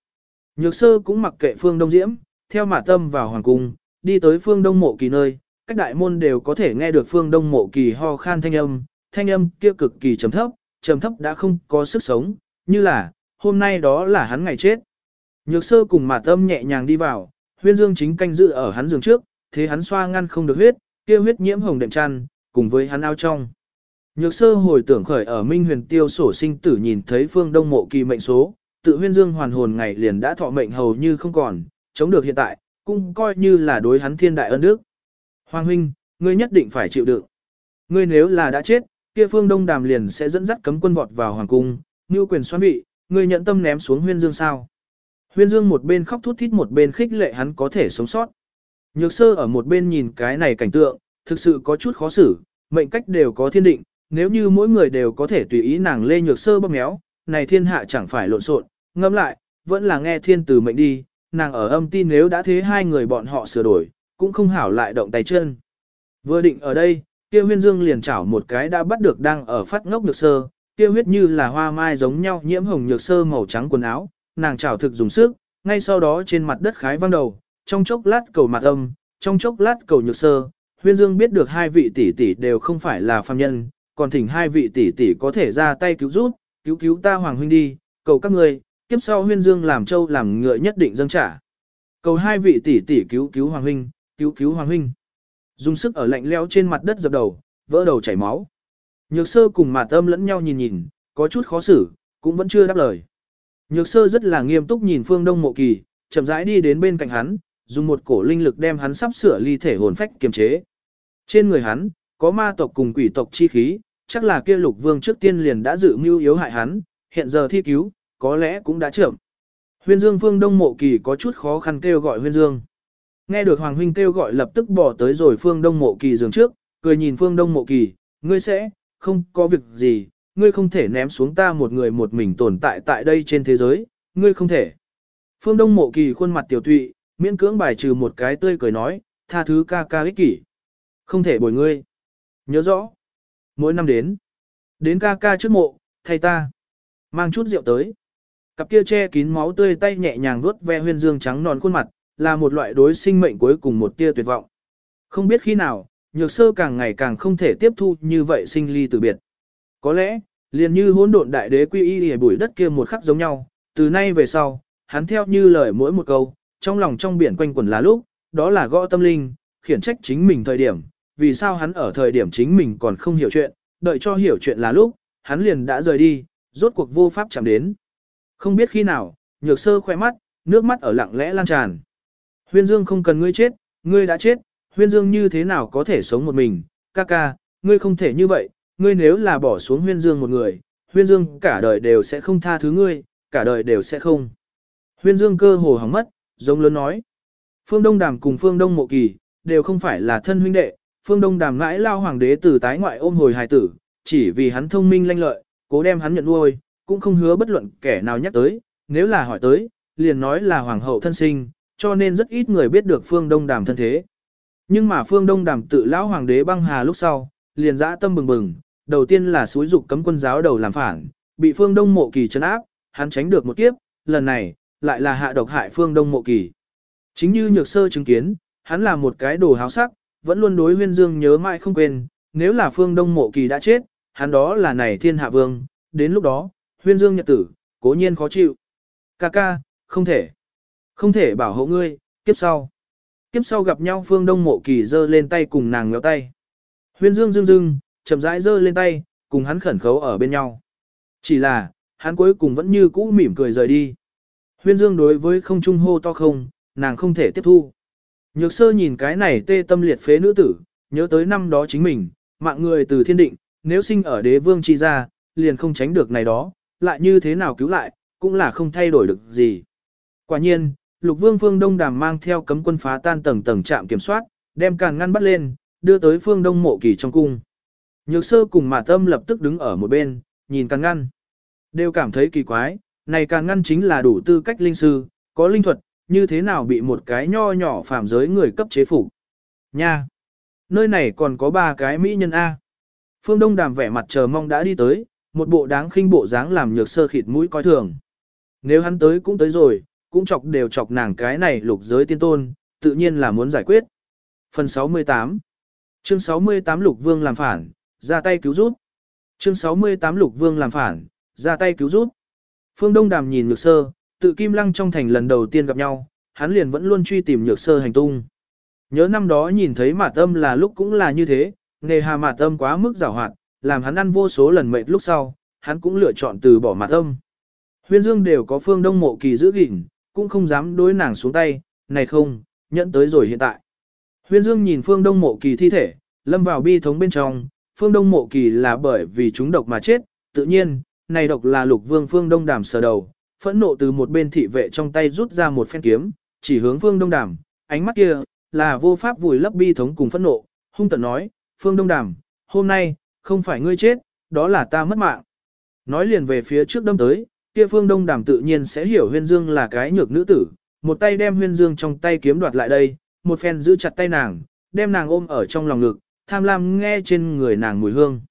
Nhược sơ cũng mặc kệ phương đông diễm, theo mã tâm vào hoàng cung, đi tới phương đông mộ kỳ nơi, các đại môn đều có thể nghe được phương đông mộ kỳ ho khan thanh âm, thanh âm kia cực kỳ trầm thấp, trầm thấp đã không có sức sống, như là, hôm nay đó là hắn ngày chết. Nhược sơ cùng mã tâm nhẹ nhàng đi vào, huyên dương chính canh dự ở hắn giường trước, thế hắn xoa ngăn không được huyết, kia huyết nhiễm hồng đệm chăn, cùng với hắn ao trong. Nhược sơ hồi tưởng khởi ở Minh huyền tiêu sổ sinh tử nhìn thấy phương đông mộ kỳ mệnh số, tự huyên dương hoàn hồn ngày liền đã thọ mệnh hầu như không còn, chống được hiện tại, cũng coi như là đối hắn thiên đại ân đức. Hoàng huynh, ngươi nhất định phải chịu đựng. Ngươi nếu là đã chết, kia phương đông đàm liền sẽ dẫn dắt cấm quân vọt vào hoàng cung, như quyền xoan vị, ngươi nhận tâm ném xuống huyên dương sao. Huyên dương một bên khóc thút thít một bên khích lệ hắn có thể sống sót. Nhược sơ ở một bên nhìn cái này cảnh tượng, thực sự có chút khó xử, mệnh cách đều có thiên định, nếu như mỗi người đều có thể tùy ý nàng lê nhược sơ bóp méo, này thiên hạ chẳng phải lộn xộn, ngâm lại, vẫn là nghe thiên từ mệnh đi, nàng ở âm tin nếu đã thế hai người bọn họ sửa đổi, cũng không hảo lại động tay chân. Vừa định ở đây, kia huyên dương liền chảo một cái đã bắt được đang ở phát ngốc nhược sơ, kia huyết như là hoa mai giống nhau nhiễm hồng nhược sơ màu trắng quần áo, nàng chảo thực dùng sức, ngay sau đó trên mặt đất khái văng đầu, trong chốc lát cầu mặt âm, trong chốc lát cầu nhược sơ, huyên dương biết được hai vị tỷ tỷ đều không phải là phàm nhân, còn thỉnh hai vị tỷ tỷ có thể ra tay cứu giúp, cứu cứu ta hoàng huynh đi, cầu các người, kiếp sau huyên dương làm châu làm ngựa nhất định dâng trả. Cầu hai vị tỷ tỷ cứu cứu hoàng huynh, cứu cứu hoàng huynh. Dùng sức ở lạnh leo trên mặt đất dập đầu, vỡ đầu chảy máu. Nhược sơ cùng mà tâm lẫn nhau nhìn nhìn, có chút khó xử, cũng vẫn chưa đáp lời. Nhược sơ rất là nghiêm túc nhìn phương đông mộ kỳ, chậm rãi đi đến bên cạnh hắn, dùng một cổ linh lực đem hắn sắp sửa ly thể hồn phách kiềm chế. Trên người hắn, có ma tộc cùng quỷ tộc chi khí, chắc là kia lục vương trước tiên liền đã dự mưu yếu hại hắn, hiện giờ thi cứu, có lẽ cũng đã chậm. Huyên Dương Phương Đông Mộ Kỳ có chút khó khăn kêu gọi Huyên Dương. Nghe được Hoàng Huynh kêu gọi lập tức bỏ tới rồi Phương Đông Mộ Kỳ giường trước, cười nhìn Phương Đông Mộ Kỳ, ngươi sẽ, không có việc gì, ngươi không thể ném xuống ta một người một mình tồn tại tại đây trên thế giới, ngươi không thể. Phương Đông Mộ Kỳ khuôn mặt tiểu tụy, miễn cưỡng bài trừ một cái tươi cười nói, tha thứ ca ca ích kỷ. Không thể bồi ngươi. Nhớ rõ. Mỗi năm đến. Đến ca ca trước mộ, thay ta. Mang chút rượu tới. Cặp kia che kín máu tươi tay nhẹ nhàng vuốt ve huyên dương trắng non khuôn mặt, là một loại đối sinh mệnh cuối cùng một tia tuyệt vọng. Không biết khi nào, nhược sơ càng ngày càng không thể tiếp thu như vậy sinh ly từ biệt. Có lẽ, liền như hỗn độn đại đế quy y hề bụi đất kia một khắc giống nhau, từ nay về sau, hắn theo như lời mỗi một câu, trong lòng trong biển quanh quẩn là lúc, đó là gõ tâm linh, khiển trách chính mình thời điểm, vì sao hắn ở thời điểm chính mình còn không hiểu chuyện, đợi cho hiểu chuyện là lúc, hắn liền đã rời đi, rốt cuộc vô pháp chạm đến. Không biết khi nào, nhược sơ khoe mắt, nước mắt ở lặng lẽ lan tràn. Huyên Dương không cần ngươi chết, ngươi đã chết, Huyên Dương như thế nào có thể sống một mình, ca ca, ngươi không thể như vậy, ngươi nếu là bỏ xuống Huyên Dương một người, Huyên Dương cả đời đều sẽ không tha thứ ngươi, cả đời đều sẽ không. Huyên Dương cơ hồ hỏng mất, giống lớn nói. Phương Đông Đàm cùng Phương Đông Mộ Kỳ, đều không phải là thân huynh đệ, Phương Đông Đàm ngãi lao hoàng đế từ tái ngoại ôm hồi hài tử, chỉ vì hắn thông minh lanh lợi, cố đem hắn nhận nuôi, cũng không hứa bất luận kẻ nào nhắc tới, nếu là hỏi tới, liền nói là hoàng hậu thân sinh, cho nên rất ít người biết được Phương Đông Đàm thân thế. Nhưng mà Phương Đông Đàm tự lão hoàng đế băng hà lúc sau, liền dã tâm bừng bừng, đầu tiên là suối dục cấm quân giáo đầu làm phản, bị Phương Đông Mộ Kỳ trấn áp, hắn tránh được một kiếp, lần này, lại là hạ độc hại Phương Đông Mộ Kỳ. Chính như nhược sơ chứng kiến, hắn là một cái đồ háo sắc, vẫn luôn đối huyên dương nhớ mãi không quên, nếu là Phương Đông Mộ Kỳ đã chết, hắn đó là này thiên hạ vương, đến lúc đó, huyên dương nhật tử, cố nhiên khó chịu. Ca ca, không thể. Không thể bảo hộ ngươi, kiếp sau. Kiếp sau gặp nhau phương đông mộ kỳ giơ lên tay cùng nàng ngéo tay. Huyên dương dương dương, chậm rãi giơ lên tay, cùng hắn khẩn khấu ở bên nhau. Chỉ là, hắn cuối cùng vẫn như cũ mỉm cười rời đi. Huyên dương đối với không trung hô to không, nàng không thể tiếp thu. Nhược sơ nhìn cái này tê tâm liệt phế nữ tử, nhớ tới năm đó chính mình, mạng người từ thiên định, nếu sinh ở đế vương chi ra, liền không tránh được này đó, lại như thế nào cứu lại, cũng là không thay đổi được gì. Quả nhiên, lục vương phương đông đàm mang theo cấm quân phá tan tầng tầng trạm kiểm soát, đem càng ngăn bắt lên, đưa tới phương đông mộ kỳ trong cung. Nhược sơ cùng mà tâm lập tức đứng ở một bên, nhìn càng ngăn. Đều cảm thấy kỳ quái, này càng ngăn chính là đủ tư cách linh sư, có linh thuật, như thế nào bị một cái nho nhỏ phạm giới người cấp chế phủ. Nha! Nơi này còn có ba cái mỹ nhân A. Phương Đông đàm vẻ mặt chờ mong đã đi tới, một bộ đáng khinh bộ dáng làm nhược sơ khịt mũi coi thường. Nếu hắn tới cũng tới rồi, cũng chọc đều chọc nàng cái này lục giới tiên tôn, tự nhiên là muốn giải quyết. Phần 68 Chương 68 Lục Vương làm phản, ra tay cứu giúp. Chương 68 Lục Vương làm phản, ra tay cứu giúp. Phương Đông Đàm nhìn Nhược Sơ, tự Kim Lăng trong thành lần đầu tiên gặp nhau, hắn liền vẫn luôn truy tìm Nhược Sơ hành tung. Nhớ năm đó nhìn thấy Mạt Âm là lúc cũng là như thế, nề hà Mạt Âm quá mức giảo hoạt, làm hắn ăn vô số lần mệt lúc sau, hắn cũng lựa chọn từ bỏ Mạt Âm. Huyên Dương đều có Phương Đông Mộ Kỳ giữ gìn, cũng không dám đối nàng xuống tay, này không, nhẫn tới rồi hiện tại. Huyên Dương nhìn Phương Đông Mộ Kỳ thi thể, lâm vào bi thống bên trong, Phương Đông Mộ Kỳ là bởi vì chúng độc mà chết, tự nhiên, này độc là lục vương Phương Đông Đàm sờ đầu, phẫn nộ từ một bên thị vệ trong tay rút ra một phen kiếm, chỉ hướng Phương Đông Đàm, ánh mắt kia, là vô pháp vùi lấp bi thống cùng phẫn nộ, hung tợn nói, Phương Đông Đàm, hôm nay, không phải ngươi chết, đó là ta mất mạng. Nói liền về phía trước đâm tới, kia phương đông đàm tự nhiên sẽ hiểu huyên dương là cái nhược nữ tử, một tay đem huyên dương trong tay kiếm đoạt lại đây, một phen giữ chặt tay nàng, đem nàng ôm ở trong lòng ngực, tham lam nghe trên người nàng mùi hương.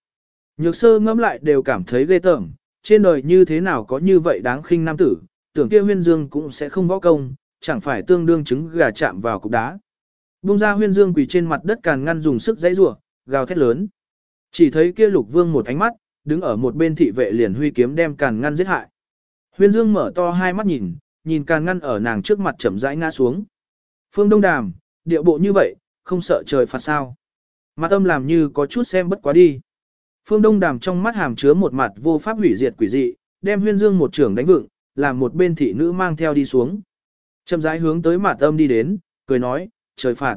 Nhược sơ ngẫm lại đều cảm thấy ghê tởm, trên đời như thế nào có như vậy đáng khinh nam tử, tưởng kia huyên dương cũng sẽ không võ công, chẳng phải tương đương trứng gà chạm vào cục đá. Bung ra huyên dương quỳ trên mặt đất càn ngăn dùng sức dãy rủa, gào thét lớn. Chỉ thấy kia lục vương một ánh mắt, đứng ở một bên thị vệ liền huy kiếm đem càn ngăn giết hại. Huyên dương mở to hai mắt nhìn, nhìn càn ngăn ở nàng trước mặt chậm rãi ngã xuống. Phương Đông Đàm, điệu bộ như vậy, không sợ trời phạt sao. Mặt âm làm như có chút xem bất quá đi. Phương Đông Đàm trong mắt hàm chứa một mặt vô pháp hủy diệt quỷ dị, đem huyên dương một trưởng đánh vựng, làm một bên thị nữ mang theo đi xuống. Chậm rãi hướng tới Mạt âm đi đến, cười nói, trời phạt.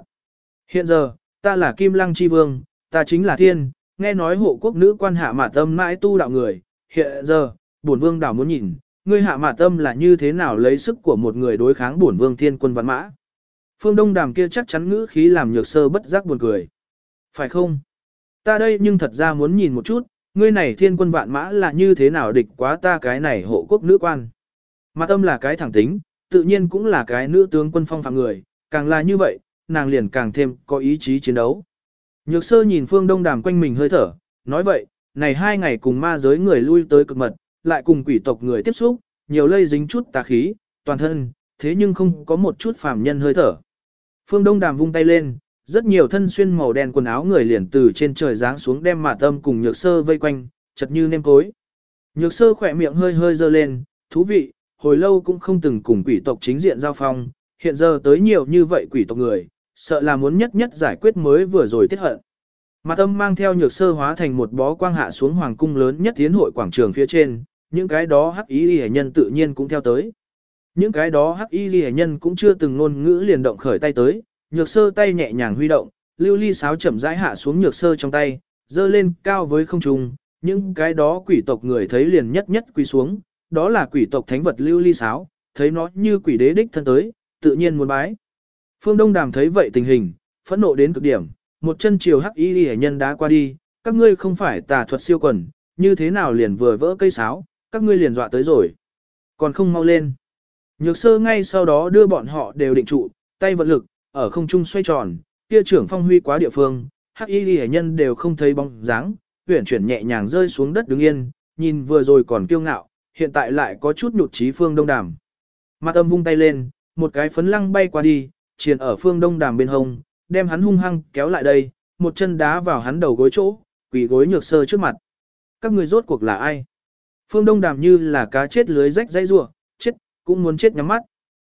Hiện giờ, ta là Kim Lăng Chi Vương, ta chính là thiên, nghe nói hộ quốc nữ quan hạ mạt tâm mãi tu đạo người, hiện giờ, bổn vương đảo muốn nhìn, ngươi hạ mạt tâm là như thế nào lấy sức của một người đối kháng bổn vương thiên quân văn mã. Phương Đông Đàm kia chắc chắn ngữ khí làm nhược sơ bất giác buồn cười. Phải không? Ta đây nhưng thật ra muốn nhìn một chút, ngươi này thiên quân vạn mã là như thế nào địch quá ta cái này hộ quốc nữ quan. Mặt tâm là cái thẳng tính, tự nhiên cũng là cái nữ tướng quân phong phạm người, càng là như vậy, nàng liền càng thêm có ý chí chiến đấu. Nhược sơ nhìn phương đông đàm quanh mình hơi thở, nói vậy, này hai ngày cùng ma giới người lui tới cực mật, lại cùng quỷ tộc người tiếp xúc, nhiều lây dính chút tà khí, toàn thân, thế nhưng không có một chút phàm nhân hơi thở. Phương đông đàm vung tay lên, rất nhiều thân xuyên màu đen quần áo người liền từ trên trời giáng xuống đem mạ tâm cùng nhược sơ vây quanh, chật như nêm cối. Nhược sơ khỏe miệng hơi hơi dơ lên, thú vị, hồi lâu cũng không từng cùng quỷ tộc chính diện giao phong, hiện giờ tới nhiều như vậy quỷ tộc người, sợ là muốn nhất nhất giải quyết mới vừa rồi tiết hận. Mặt âm mang theo nhược sơ hóa thành một bó quang hạ xuống hoàng cung lớn nhất tiến hội quảng trường phía trên, những cái đó hắc ý ghi nhân tự nhiên cũng theo tới. Những cái đó hắc y ghi nhân cũng chưa từng ngôn ngữ liền động khởi tay tới, nhược sơ tay nhẹ nhàng huy động, lưu ly sáo chậm rãi hạ xuống nhược sơ trong tay, dơ lên cao với không trung, những cái đó quỷ tộc người thấy liền nhất nhất quỳ xuống, đó là quỷ tộc thánh vật lưu ly sáo, thấy nó như quỷ đế đích thân tới, tự nhiên muốn bái. Phương Đông Đàm thấy vậy tình hình, phẫn nộ đến cực điểm, một chân chiều hắc y hệ nhân đá qua đi, các ngươi không phải tà thuật siêu quần, như thế nào liền vừa vỡ cây sáo, các ngươi liền dọa tới rồi. Còn không mau lên. Nhược sơ ngay sau đó đưa bọn họ đều định trụ, tay vận lực, ở không trung xoay tròn, kia trưởng phong huy quá địa phương, hắc y ghi nhân đều không thấy bóng dáng, huyển chuyển nhẹ nhàng rơi xuống đất đứng yên, nhìn vừa rồi còn kiêu ngạo, hiện tại lại có chút nhụt chí phương đông đàm. Mặt âm vung tay lên, một cái phấn lăng bay qua đi, triền ở phương đông đàm bên hông, đem hắn hung hăng kéo lại đây, một chân đá vào hắn đầu gối chỗ, quỳ gối nhược sơ trước mặt. Các người rốt cuộc là ai? Phương đông đàm như là cá chết lưới rách dây rua, chết, cũng muốn chết nhắm mắt.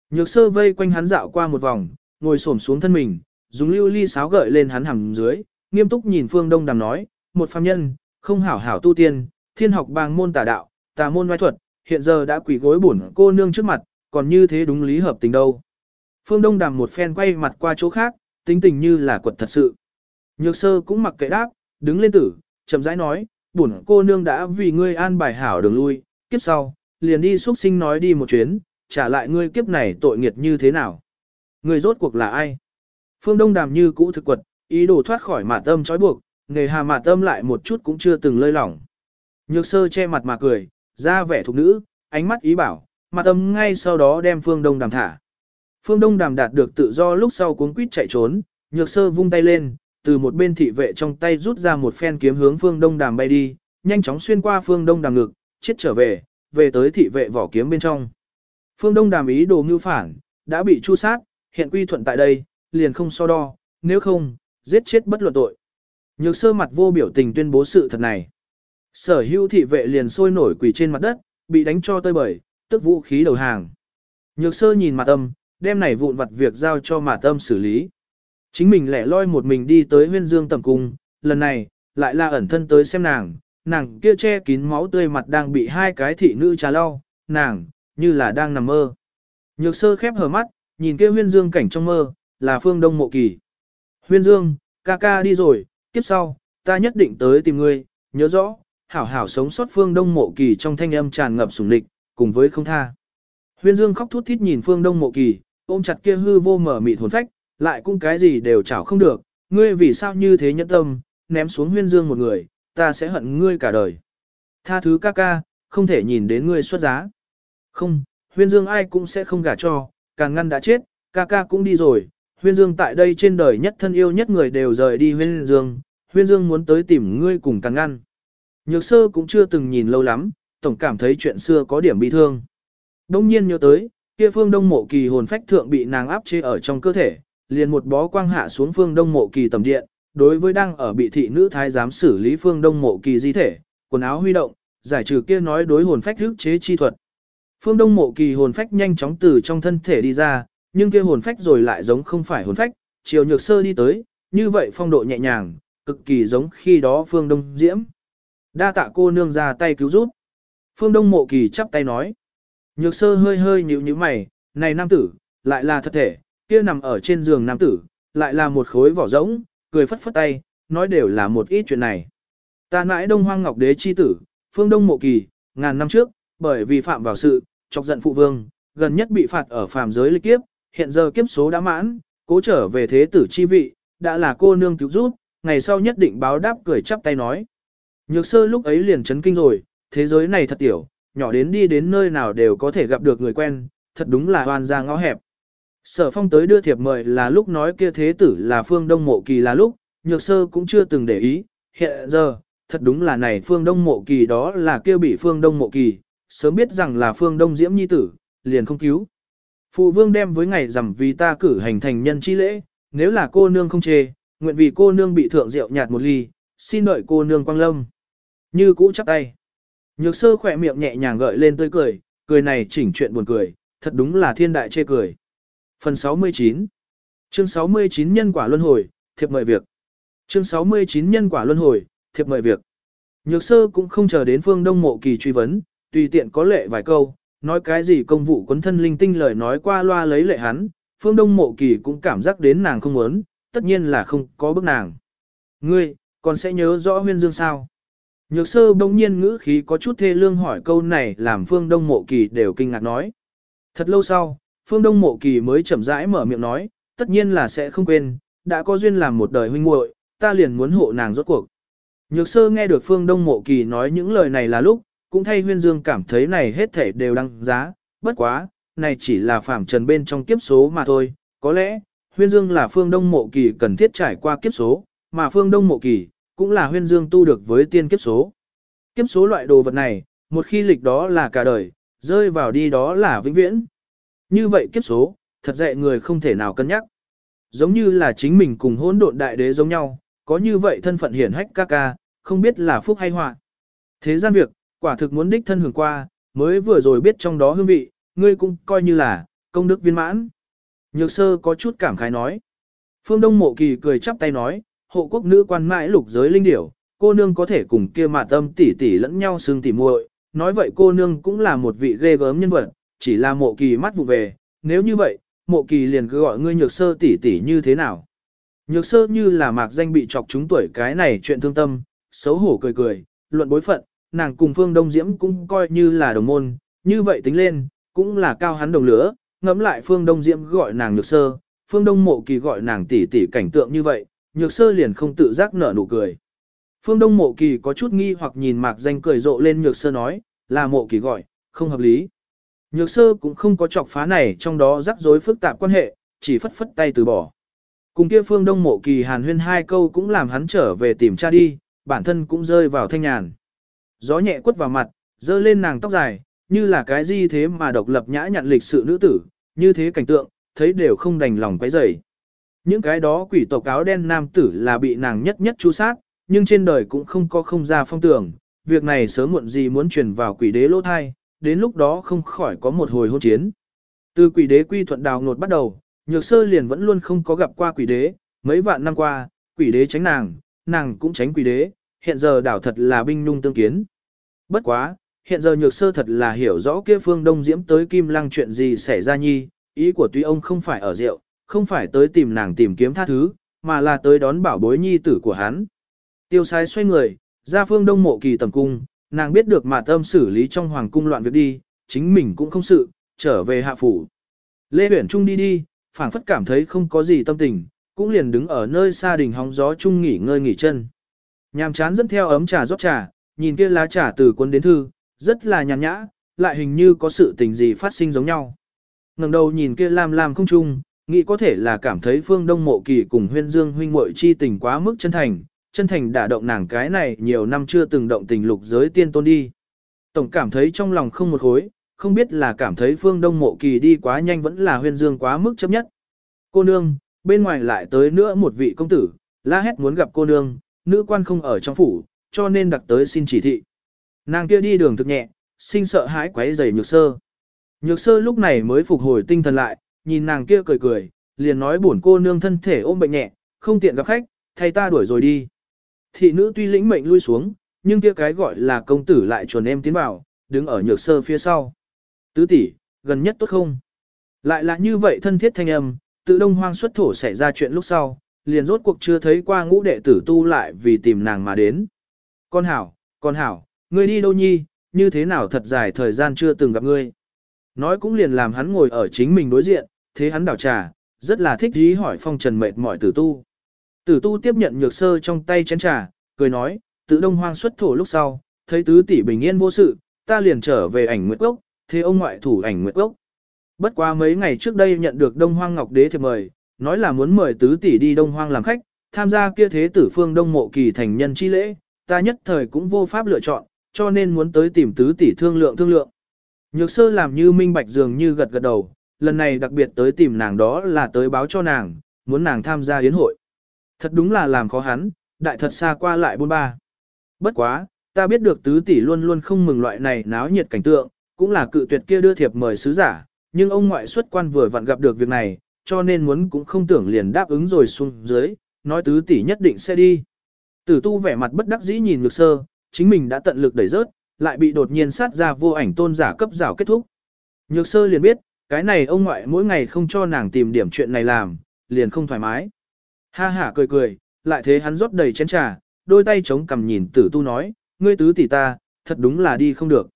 Nhược sơ vây quanh hắn dạo qua một vòng, ngồi xổm xuống thân mình, dùng lưu ly sáo gợi lên hắn hầm dưới, nghiêm túc nhìn phương đông đàm nói, một phàm nhân, không hảo hảo tu tiên, thiên học bàng môn tà đạo, tà môn ngoại thuật, hiện giờ đã quỳ gối bổn cô nương trước mặt, còn như thế đúng lý hợp tình đâu. Phương Đông Đàm một phen quay mặt qua chỗ khác, tính tình như là quật thật sự. Nhược sơ cũng mặc kệ đáp, đứng lên tử, chậm rãi nói, bổn cô nương đã vì ngươi an bài hảo đường lui, kiếp sau, liền đi xuất sinh nói đi một chuyến, trả lại ngươi kiếp này tội nghiệt như thế nào. Người rốt cuộc là ai? Phương Đông Đàm như cũ thực quật, ý đồ thoát khỏi mạt tâm trói buộc, nghề hà mạt tâm lại một chút cũng chưa từng lơi lỏng. Nhược sơ che mặt mà cười, ra vẻ thục nữ, ánh mắt ý bảo, mạt tâm ngay sau đó đem Phương Đông Đàm thả. Phương Đông Đàm đạt được tự do lúc sau cuốn quýt chạy trốn, nhược sơ vung tay lên, từ một bên thị vệ trong tay rút ra một phen kiếm hướng Phương Đông Đàm bay đi, nhanh chóng xuyên qua Phương Đông Đàm ngực, chết trở về, về tới thị vệ vỏ kiếm bên trong. Phương Đông Đàm ý đồ mưu phản, đã bị chu sát, hiện quy thuận tại đây, liền không so đo, nếu không, giết chết bất luận tội. Nhược sơ mặt vô biểu tình tuyên bố sự thật này. Sở hữu thị vệ liền sôi nổi quỳ trên mặt đất, bị đánh cho tơi bời, tức vũ khí đầu hàng. Nhược sơ nhìn mặt âm, đem này vụn vặt việc giao cho mà tâm xử lý. Chính mình lẻ loi một mình đi tới huyên dương tầm cung, lần này, lại là ẩn thân tới xem nàng, nàng kia che kín máu tươi mặt đang bị hai cái thị nữ trà lau, nàng, như là đang nằm mơ. Nhược sơ khép hờ mắt, nhìn kia huyên dương cảnh trong mơ, là phương đông mộ kỳ. Huyên dương, ca ca đi rồi, tiếp sau, ta nhất định tới tìm ngươi, nhớ rõ, hảo hảo sống sót phương đông mộ kỳ trong thanh âm tràn ngập sủng địch, cùng với không tha. Huyên dương khóc thút thít nhìn phương đông mộ kỳ, ôm chặt kia hư vô mở mịt hồn phách, lại cũng cái gì đều chảo không được, ngươi vì sao như thế nhẫn tâm, ném xuống huyên dương một người, ta sẽ hận ngươi cả đời. Tha thứ ca ca, không thể nhìn đến ngươi xuất giá. Không, huyên dương ai cũng sẽ không gả cho, càng ngăn đã chết, ca ca cũng đi rồi, huyên dương tại đây trên đời nhất thân yêu nhất người đều rời đi huyên dương, huyên dương muốn tới tìm ngươi cùng càng ngăn. Nhược sơ cũng chưa từng nhìn lâu lắm, tổng cảm thấy chuyện xưa có điểm bị thương. Đông nhiên nhớ tới, kia phương đông mộ kỳ hồn phách thượng bị nàng áp chế ở trong cơ thể, liền một bó quang hạ xuống phương đông mộ kỳ tầm điện, đối với đang ở bị thị nữ thái giám xử lý phương đông mộ kỳ di thể, quần áo huy động, giải trừ kia nói đối hồn phách thức chế chi thuật. Phương đông mộ kỳ hồn phách nhanh chóng từ trong thân thể đi ra, nhưng kia hồn phách rồi lại giống không phải hồn phách, chiều nhược sơ đi tới, như vậy phong độ nhẹ nhàng, cực kỳ giống khi đó phương đông diễm. Đa tạ cô nương ra tay cứu giúp. Phương đông mộ kỳ chắp tay nói. Nhược sơ hơi hơi nhíu nhíu mày, này nam tử, lại là thật thể, kia nằm ở trên giường nam tử, lại là một khối vỏ rỗng, cười phất phất tay, nói đều là một ít chuyện này. Ta mãi đông hoang ngọc đế chi tử, phương đông mộ kỳ, ngàn năm trước, bởi vì phạm vào sự, chọc giận phụ vương, gần nhất bị phạt ở phàm giới lịch kiếp, hiện giờ kiếp số đã mãn, cố trở về thế tử chi vị, đã là cô nương cứu giúp, ngày sau nhất định báo đáp cười chắp tay nói. Nhược sơ lúc ấy liền chấn kinh rồi, thế giới này thật tiểu, nhỏ đến đi đến nơi nào đều có thể gặp được người quen, thật đúng là hoàn ra ngõ hẹp. Sở phong tới đưa thiệp mời là lúc nói kia thế tử là phương đông mộ kỳ là lúc, nhược sơ cũng chưa từng để ý, hiện giờ, thật đúng là này phương đông mộ kỳ đó là kêu bị phương đông mộ kỳ, sớm biết rằng là phương đông diễm nhi tử, liền không cứu. Phụ vương đem với ngày rằm vì ta cử hành thành nhân chi lễ, nếu là cô nương không chê, nguyện vì cô nương bị thượng rượu nhạt một ly, xin đợi cô nương quang lâm. Như cũ chắp tay. Nhược sơ khỏe miệng nhẹ nhàng gợi lên tươi cười, cười này chỉnh chuyện buồn cười, thật đúng là thiên đại chê cười. Phần 69 Chương 69 Nhân quả luân hồi, thiệp mời việc. Chương 69 Nhân quả luân hồi, thiệp mời việc. Nhược sơ cũng không chờ đến phương đông mộ kỳ truy vấn, tùy tiện có lệ vài câu, nói cái gì công vụ quấn thân linh tinh lời nói qua loa lấy lệ hắn, phương đông mộ kỳ cũng cảm giác đến nàng không muốn, tất nhiên là không có bức nàng. Ngươi, còn sẽ nhớ rõ huyên dương sao? Nhược sơ bỗng nhiên ngữ khí có chút thê lương hỏi câu này làm phương đông mộ kỳ đều kinh ngạc nói. Thật lâu sau, phương đông mộ kỳ mới chậm rãi mở miệng nói, tất nhiên là sẽ không quên, đã có duyên làm một đời huynh muội, ta liền muốn hộ nàng rốt cuộc. Nhược sơ nghe được phương đông mộ kỳ nói những lời này là lúc, cũng thay huyên dương cảm thấy này hết thể đều đăng giá, bất quá, này chỉ là phạm trần bên trong kiếp số mà thôi, có lẽ, huyên dương là phương đông mộ kỳ cần thiết trải qua kiếp số, mà phương đông mộ kỳ, cũng là huyên dương tu được với tiên kiếp số. Kiếp số loại đồ vật này, một khi lịch đó là cả đời, rơi vào đi đó là vĩnh viễn. Như vậy kiếp số, thật dạy người không thể nào cân nhắc. Giống như là chính mình cùng hỗn độn đại đế giống nhau, có như vậy thân phận hiển hách ca ca, không biết là phúc hay họa. Thế gian việc, quả thực muốn đích thân hưởng qua, mới vừa rồi biết trong đó hương vị, ngươi cũng coi như là, công đức viên mãn. Nhược sơ có chút cảm khái nói. Phương Đông Mộ Kỳ cười chắp tay nói, hộ quốc nữ quan mãi lục giới linh điểu, cô nương có thể cùng kia mà tâm tỷ tỷ lẫn nhau xương tỉ muội. Nói vậy cô nương cũng là một vị ghê gớm nhân vật, chỉ là mộ kỳ mắt vụ về, nếu như vậy, mộ kỳ liền cứ gọi ngươi nhược sơ tỷ tỷ như thế nào. Nhược sơ như là mạc danh bị chọc chúng tuổi cái này chuyện thương tâm, xấu hổ cười cười, luận bối phận, nàng cùng Phương Đông Diễm cũng coi như là đồng môn, như vậy tính lên, cũng là cao hắn đồng lửa, ngẫm lại Phương Đông Diễm gọi nàng nhược sơ, Phương Đông Mộ Kỳ gọi nàng tỷ tỷ cảnh tượng như vậy, nhược sơ liền không tự giác nở nụ cười. Phương Đông Mộ Kỳ có chút nghi hoặc nhìn mạc danh cười rộ lên nhược sơ nói, là Mộ Kỳ gọi, không hợp lý. Nhược sơ cũng không có chọc phá này trong đó rắc rối phức tạp quan hệ, chỉ phất phất tay từ bỏ. Cùng kia Phương Đông Mộ Kỳ hàn huyên hai câu cũng làm hắn trở về tìm cha đi, bản thân cũng rơi vào thanh nhàn. Gió nhẹ quất vào mặt, dơ lên nàng tóc dài, như là cái gì thế mà độc lập nhã nhặn lịch sự nữ tử, như thế cảnh tượng, thấy đều không đành lòng quấy rầy. Những cái đó quỷ tộc áo đen nam tử là bị nàng nhất nhất chú sát, nhưng trên đời cũng không có không ra phong tưởng, việc này sớm muộn gì muốn truyền vào quỷ đế lỗ thai, đến lúc đó không khỏi có một hồi hôn chiến. Từ quỷ đế quy thuận đào ngột bắt đầu, nhược sơ liền vẫn luôn không có gặp qua quỷ đế, mấy vạn năm qua, quỷ đế tránh nàng, nàng cũng tránh quỷ đế, hiện giờ đảo thật là binh nung tương kiến. Bất quá, hiện giờ nhược sơ thật là hiểu rõ kia phương đông diễm tới kim lăng chuyện gì xảy ra nhi, ý của tuy ông không phải ở rượu, không phải tới tìm nàng tìm kiếm tha thứ, mà là tới đón bảo bối nhi tử của hắn. Tiêu sai xoay người, ra phương đông mộ kỳ tầm cung, nàng biết được mà tâm xử lý trong hoàng cung loạn việc đi, chính mình cũng không sự, trở về hạ phủ. Lê Huyển Trung đi đi, phảng phất cảm thấy không có gì tâm tình, cũng liền đứng ở nơi xa đình hóng gió chung nghỉ ngơi nghỉ chân. Nhàm chán dẫn theo ấm trà rót trà, nhìn kia lá trà từ cuốn đến thư, rất là nhàn nhã, lại hình như có sự tình gì phát sinh giống nhau. ngẩng đầu nhìn kia lam lam không chung nghĩ có thể là cảm thấy phương đông mộ kỳ cùng huyên dương huynh muội chi tình quá mức chân thành, chân thành đả động nàng cái này nhiều năm chưa từng động tình lục giới tiên tôn đi. Tổng cảm thấy trong lòng không một khối, không biết là cảm thấy phương đông mộ kỳ đi quá nhanh vẫn là huyên dương quá mức chấp nhất. Cô nương, bên ngoài lại tới nữa một vị công tử, la hét muốn gặp cô nương, nữ quan không ở trong phủ, cho nên đặc tới xin chỉ thị. Nàng kia đi đường thực nhẹ, sinh sợ hãi quấy giày nhược sơ. Nhược sơ lúc này mới phục hồi tinh thần lại, nhìn nàng kia cười cười, liền nói buồn cô nương thân thể ôm bệnh nhẹ, không tiện gặp khách, thay ta đuổi rồi đi. Thị nữ tuy lĩnh mệnh lui xuống, nhưng kia cái gọi là công tử lại chuồn em tiến vào, đứng ở nhược sơ phía sau. Tứ tỷ, gần nhất tốt không? Lại là như vậy thân thiết thanh âm, tự đông hoang xuất thổ xảy ra chuyện lúc sau, liền rốt cuộc chưa thấy qua ngũ đệ tử tu lại vì tìm nàng mà đến. Con hảo, con hảo, ngươi đi đâu nhi, như thế nào thật dài thời gian chưa từng gặp ngươi. Nói cũng liền làm hắn ngồi ở chính mình đối diện, thế hắn đảo trà, rất là thích ý hỏi phong trần mệt mỏi tử tu. Tử tu tiếp nhận nhược sơ trong tay chén trà, cười nói, tự đông hoang xuất thổ lúc sau, thấy tứ tỷ bình yên vô sự, ta liền trở về ảnh nguyệt gốc, thế ông ngoại thủ ảnh nguyệt gốc. Bất quá mấy ngày trước đây nhận được đông hoang ngọc đế thiệp mời, nói là muốn mời tứ tỷ đi đông hoang làm khách, tham gia kia thế tử phương đông mộ kỳ thành nhân chi lễ, ta nhất thời cũng vô pháp lựa chọn, cho nên muốn tới tìm tứ tỷ thương lượng thương lượng. Nhược sơ làm như minh bạch dường như gật gật đầu, lần này đặc biệt tới tìm nàng đó là tới báo cho nàng, muốn nàng tham gia yến hội. Thật đúng là làm khó hắn, đại thật xa qua lại bôn ba. Bất quá, ta biết được tứ tỷ luôn luôn không mừng loại này náo nhiệt cảnh tượng, cũng là cự tuyệt kia đưa thiệp mời sứ giả, nhưng ông ngoại xuất quan vừa vặn gặp được việc này, cho nên muốn cũng không tưởng liền đáp ứng rồi xuống dưới, nói tứ tỷ nhất định sẽ đi. Tử tu vẻ mặt bất đắc dĩ nhìn nhược sơ, chính mình đã tận lực đẩy rớt, lại bị đột nhiên sát ra vô ảnh tôn giả cấp rào kết thúc. Nhược sơ liền biết, cái này ông ngoại mỗi ngày không cho nàng tìm điểm chuyện này làm, liền không thoải mái. Ha ha cười cười, lại thế hắn rót đầy chén trà, đôi tay chống cằm nhìn tử tu nói, ngươi tứ tỷ ta, thật đúng là đi không được.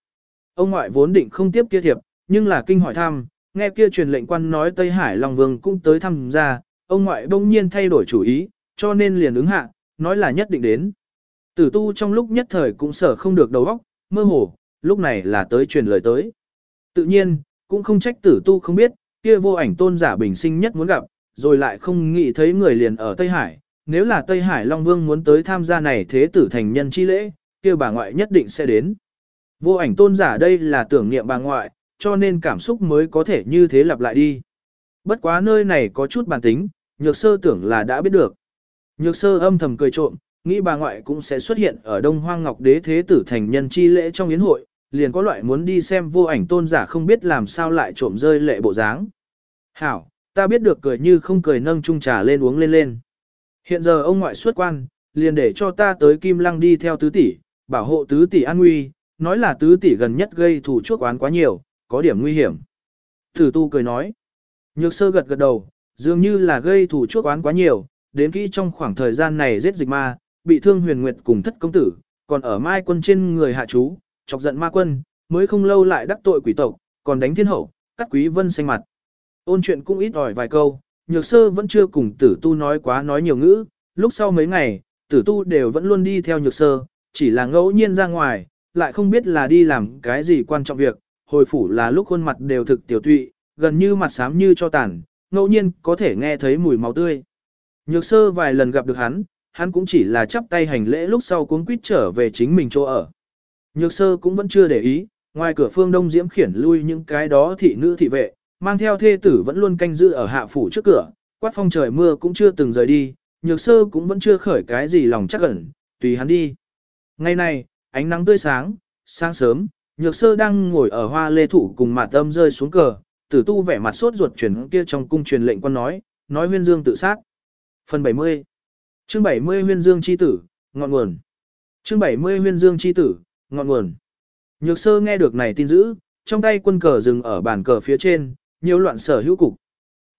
Ông ngoại vốn định không tiếp kia thiệp, nhưng là kinh hỏi thăm, nghe kia truyền lệnh quan nói Tây Hải Long Vương cũng tới thăm ra, ông ngoại bỗng nhiên thay đổi chủ ý, cho nên liền ứng hạ, nói là nhất định đến. Tử tu trong lúc nhất thời cũng sở không được đầu óc, mơ hồ, lúc này là tới truyền lời tới. Tự nhiên, cũng không trách tử tu không biết, kia vô ảnh tôn giả bình sinh nhất muốn gặp, rồi lại không nghĩ thấy người liền ở Tây Hải. Nếu là Tây Hải Long Vương muốn tới tham gia này thế tử thành nhân chi lễ, kia bà ngoại nhất định sẽ đến. Vô ảnh tôn giả đây là tưởng niệm bà ngoại, cho nên cảm xúc mới có thể như thế lặp lại đi. Bất quá nơi này có chút bản tính, nhược sơ tưởng là đã biết được. Nhược sơ âm thầm cười trộm, nghĩ bà ngoại cũng sẽ xuất hiện ở Đông Hoang Ngọc Đế Thế Tử thành nhân chi lễ trong yến hội, liền có loại muốn đi xem vô ảnh tôn giả không biết làm sao lại trộm rơi lệ bộ dáng. Hảo, ta biết được cười như không cười nâng chung trà lên uống lên lên. Hiện giờ ông ngoại xuất quan, liền để cho ta tới Kim Lăng đi theo tứ tỷ, bảo hộ tứ tỷ an nguy, nói là tứ tỷ gần nhất gây thủ chuốc oán quá nhiều, có điểm nguy hiểm. Tử tu cười nói. Nhược sơ gật gật đầu, dường như là gây thủ chuốc oán quá nhiều, đến kỹ trong khoảng thời gian này giết dịch ma, bị thương huyền nguyệt cùng thất công tử, còn ở mai quân trên người hạ chú, chọc giận ma quân, mới không lâu lại đắc tội quỷ tộc, còn đánh thiên hậu, cắt quý vân xanh mặt. Ôn chuyện cũng ít ỏi vài câu, nhược sơ vẫn chưa cùng tử tu nói quá nói nhiều ngữ, lúc sau mấy ngày, tử tu đều vẫn luôn đi theo nhược sơ, chỉ là ngẫu nhiên ra ngoài, lại không biết là đi làm cái gì quan trọng việc, hồi phủ là lúc khuôn mặt đều thực tiểu tụy, gần như mặt xám như cho tàn, ngẫu nhiên có thể nghe thấy mùi máu tươi. Nhược sơ vài lần gặp được hắn, hắn cũng chỉ là chắp tay hành lễ lúc sau cuống quýt trở về chính mình chỗ ở. Nhược sơ cũng vẫn chưa để ý, ngoài cửa phương đông diễm khiển lui những cái đó thị nữ thị vệ, mang theo thê tử vẫn luôn canh giữ ở hạ phủ trước cửa, quát phong trời mưa cũng chưa từng rời đi, nhược sơ cũng vẫn chưa khởi cái gì lòng chắc ẩn, tùy hắn đi. Ngày này, ánh nắng tươi sáng, sáng sớm, nhược sơ đang ngồi ở hoa lê thủ cùng mạt tâm rơi xuống cờ, tử tu vẻ mặt sốt ruột chuyển kia trong cung truyền lệnh quan nói, nói huyên dương tự sát. Phần 70 Chương 70 huyên dương chi tử, ngọn nguồn Chương 70 huyên dương chi tử, ngọn nguồn Nhược sơ nghe được này tin dữ, trong tay quân cờ dừng ở bàn cờ phía trên, nhiều loạn sở hữu cục.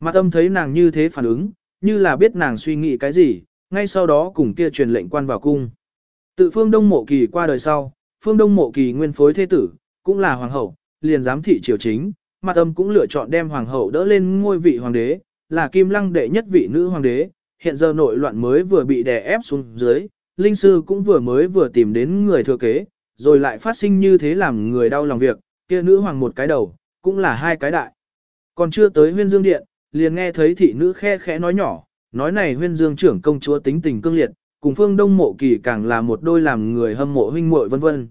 Mặt âm thấy nàng như thế phản ứng, như là biết nàng suy nghĩ cái gì, ngay sau đó cùng kia truyền lệnh quan vào cung. Tự phương Đông Mộ Kỳ qua đời sau, phương Đông Mộ Kỳ nguyên phối thế tử, cũng là hoàng hậu, liền giám thị triều chính, mặt âm cũng lựa chọn đem hoàng hậu đỡ lên ngôi vị hoàng đế, là kim lăng đệ nhất vị nữ hoàng đế, hiện giờ nội loạn mới vừa bị đè ép xuống dưới, linh sư cũng vừa mới vừa tìm đến người thừa kế, rồi lại phát sinh như thế làm người đau lòng việc, kia nữ hoàng một cái đầu, cũng là hai cái đại. Còn chưa tới huyên dương điện, liền nghe thấy thị nữ khe khẽ nói nhỏ, nói này huyên dương trưởng công chúa tính tình cương liệt, cùng phương đông mộ kỳ càng là một đôi làm người hâm mộ huynh muội vân vân.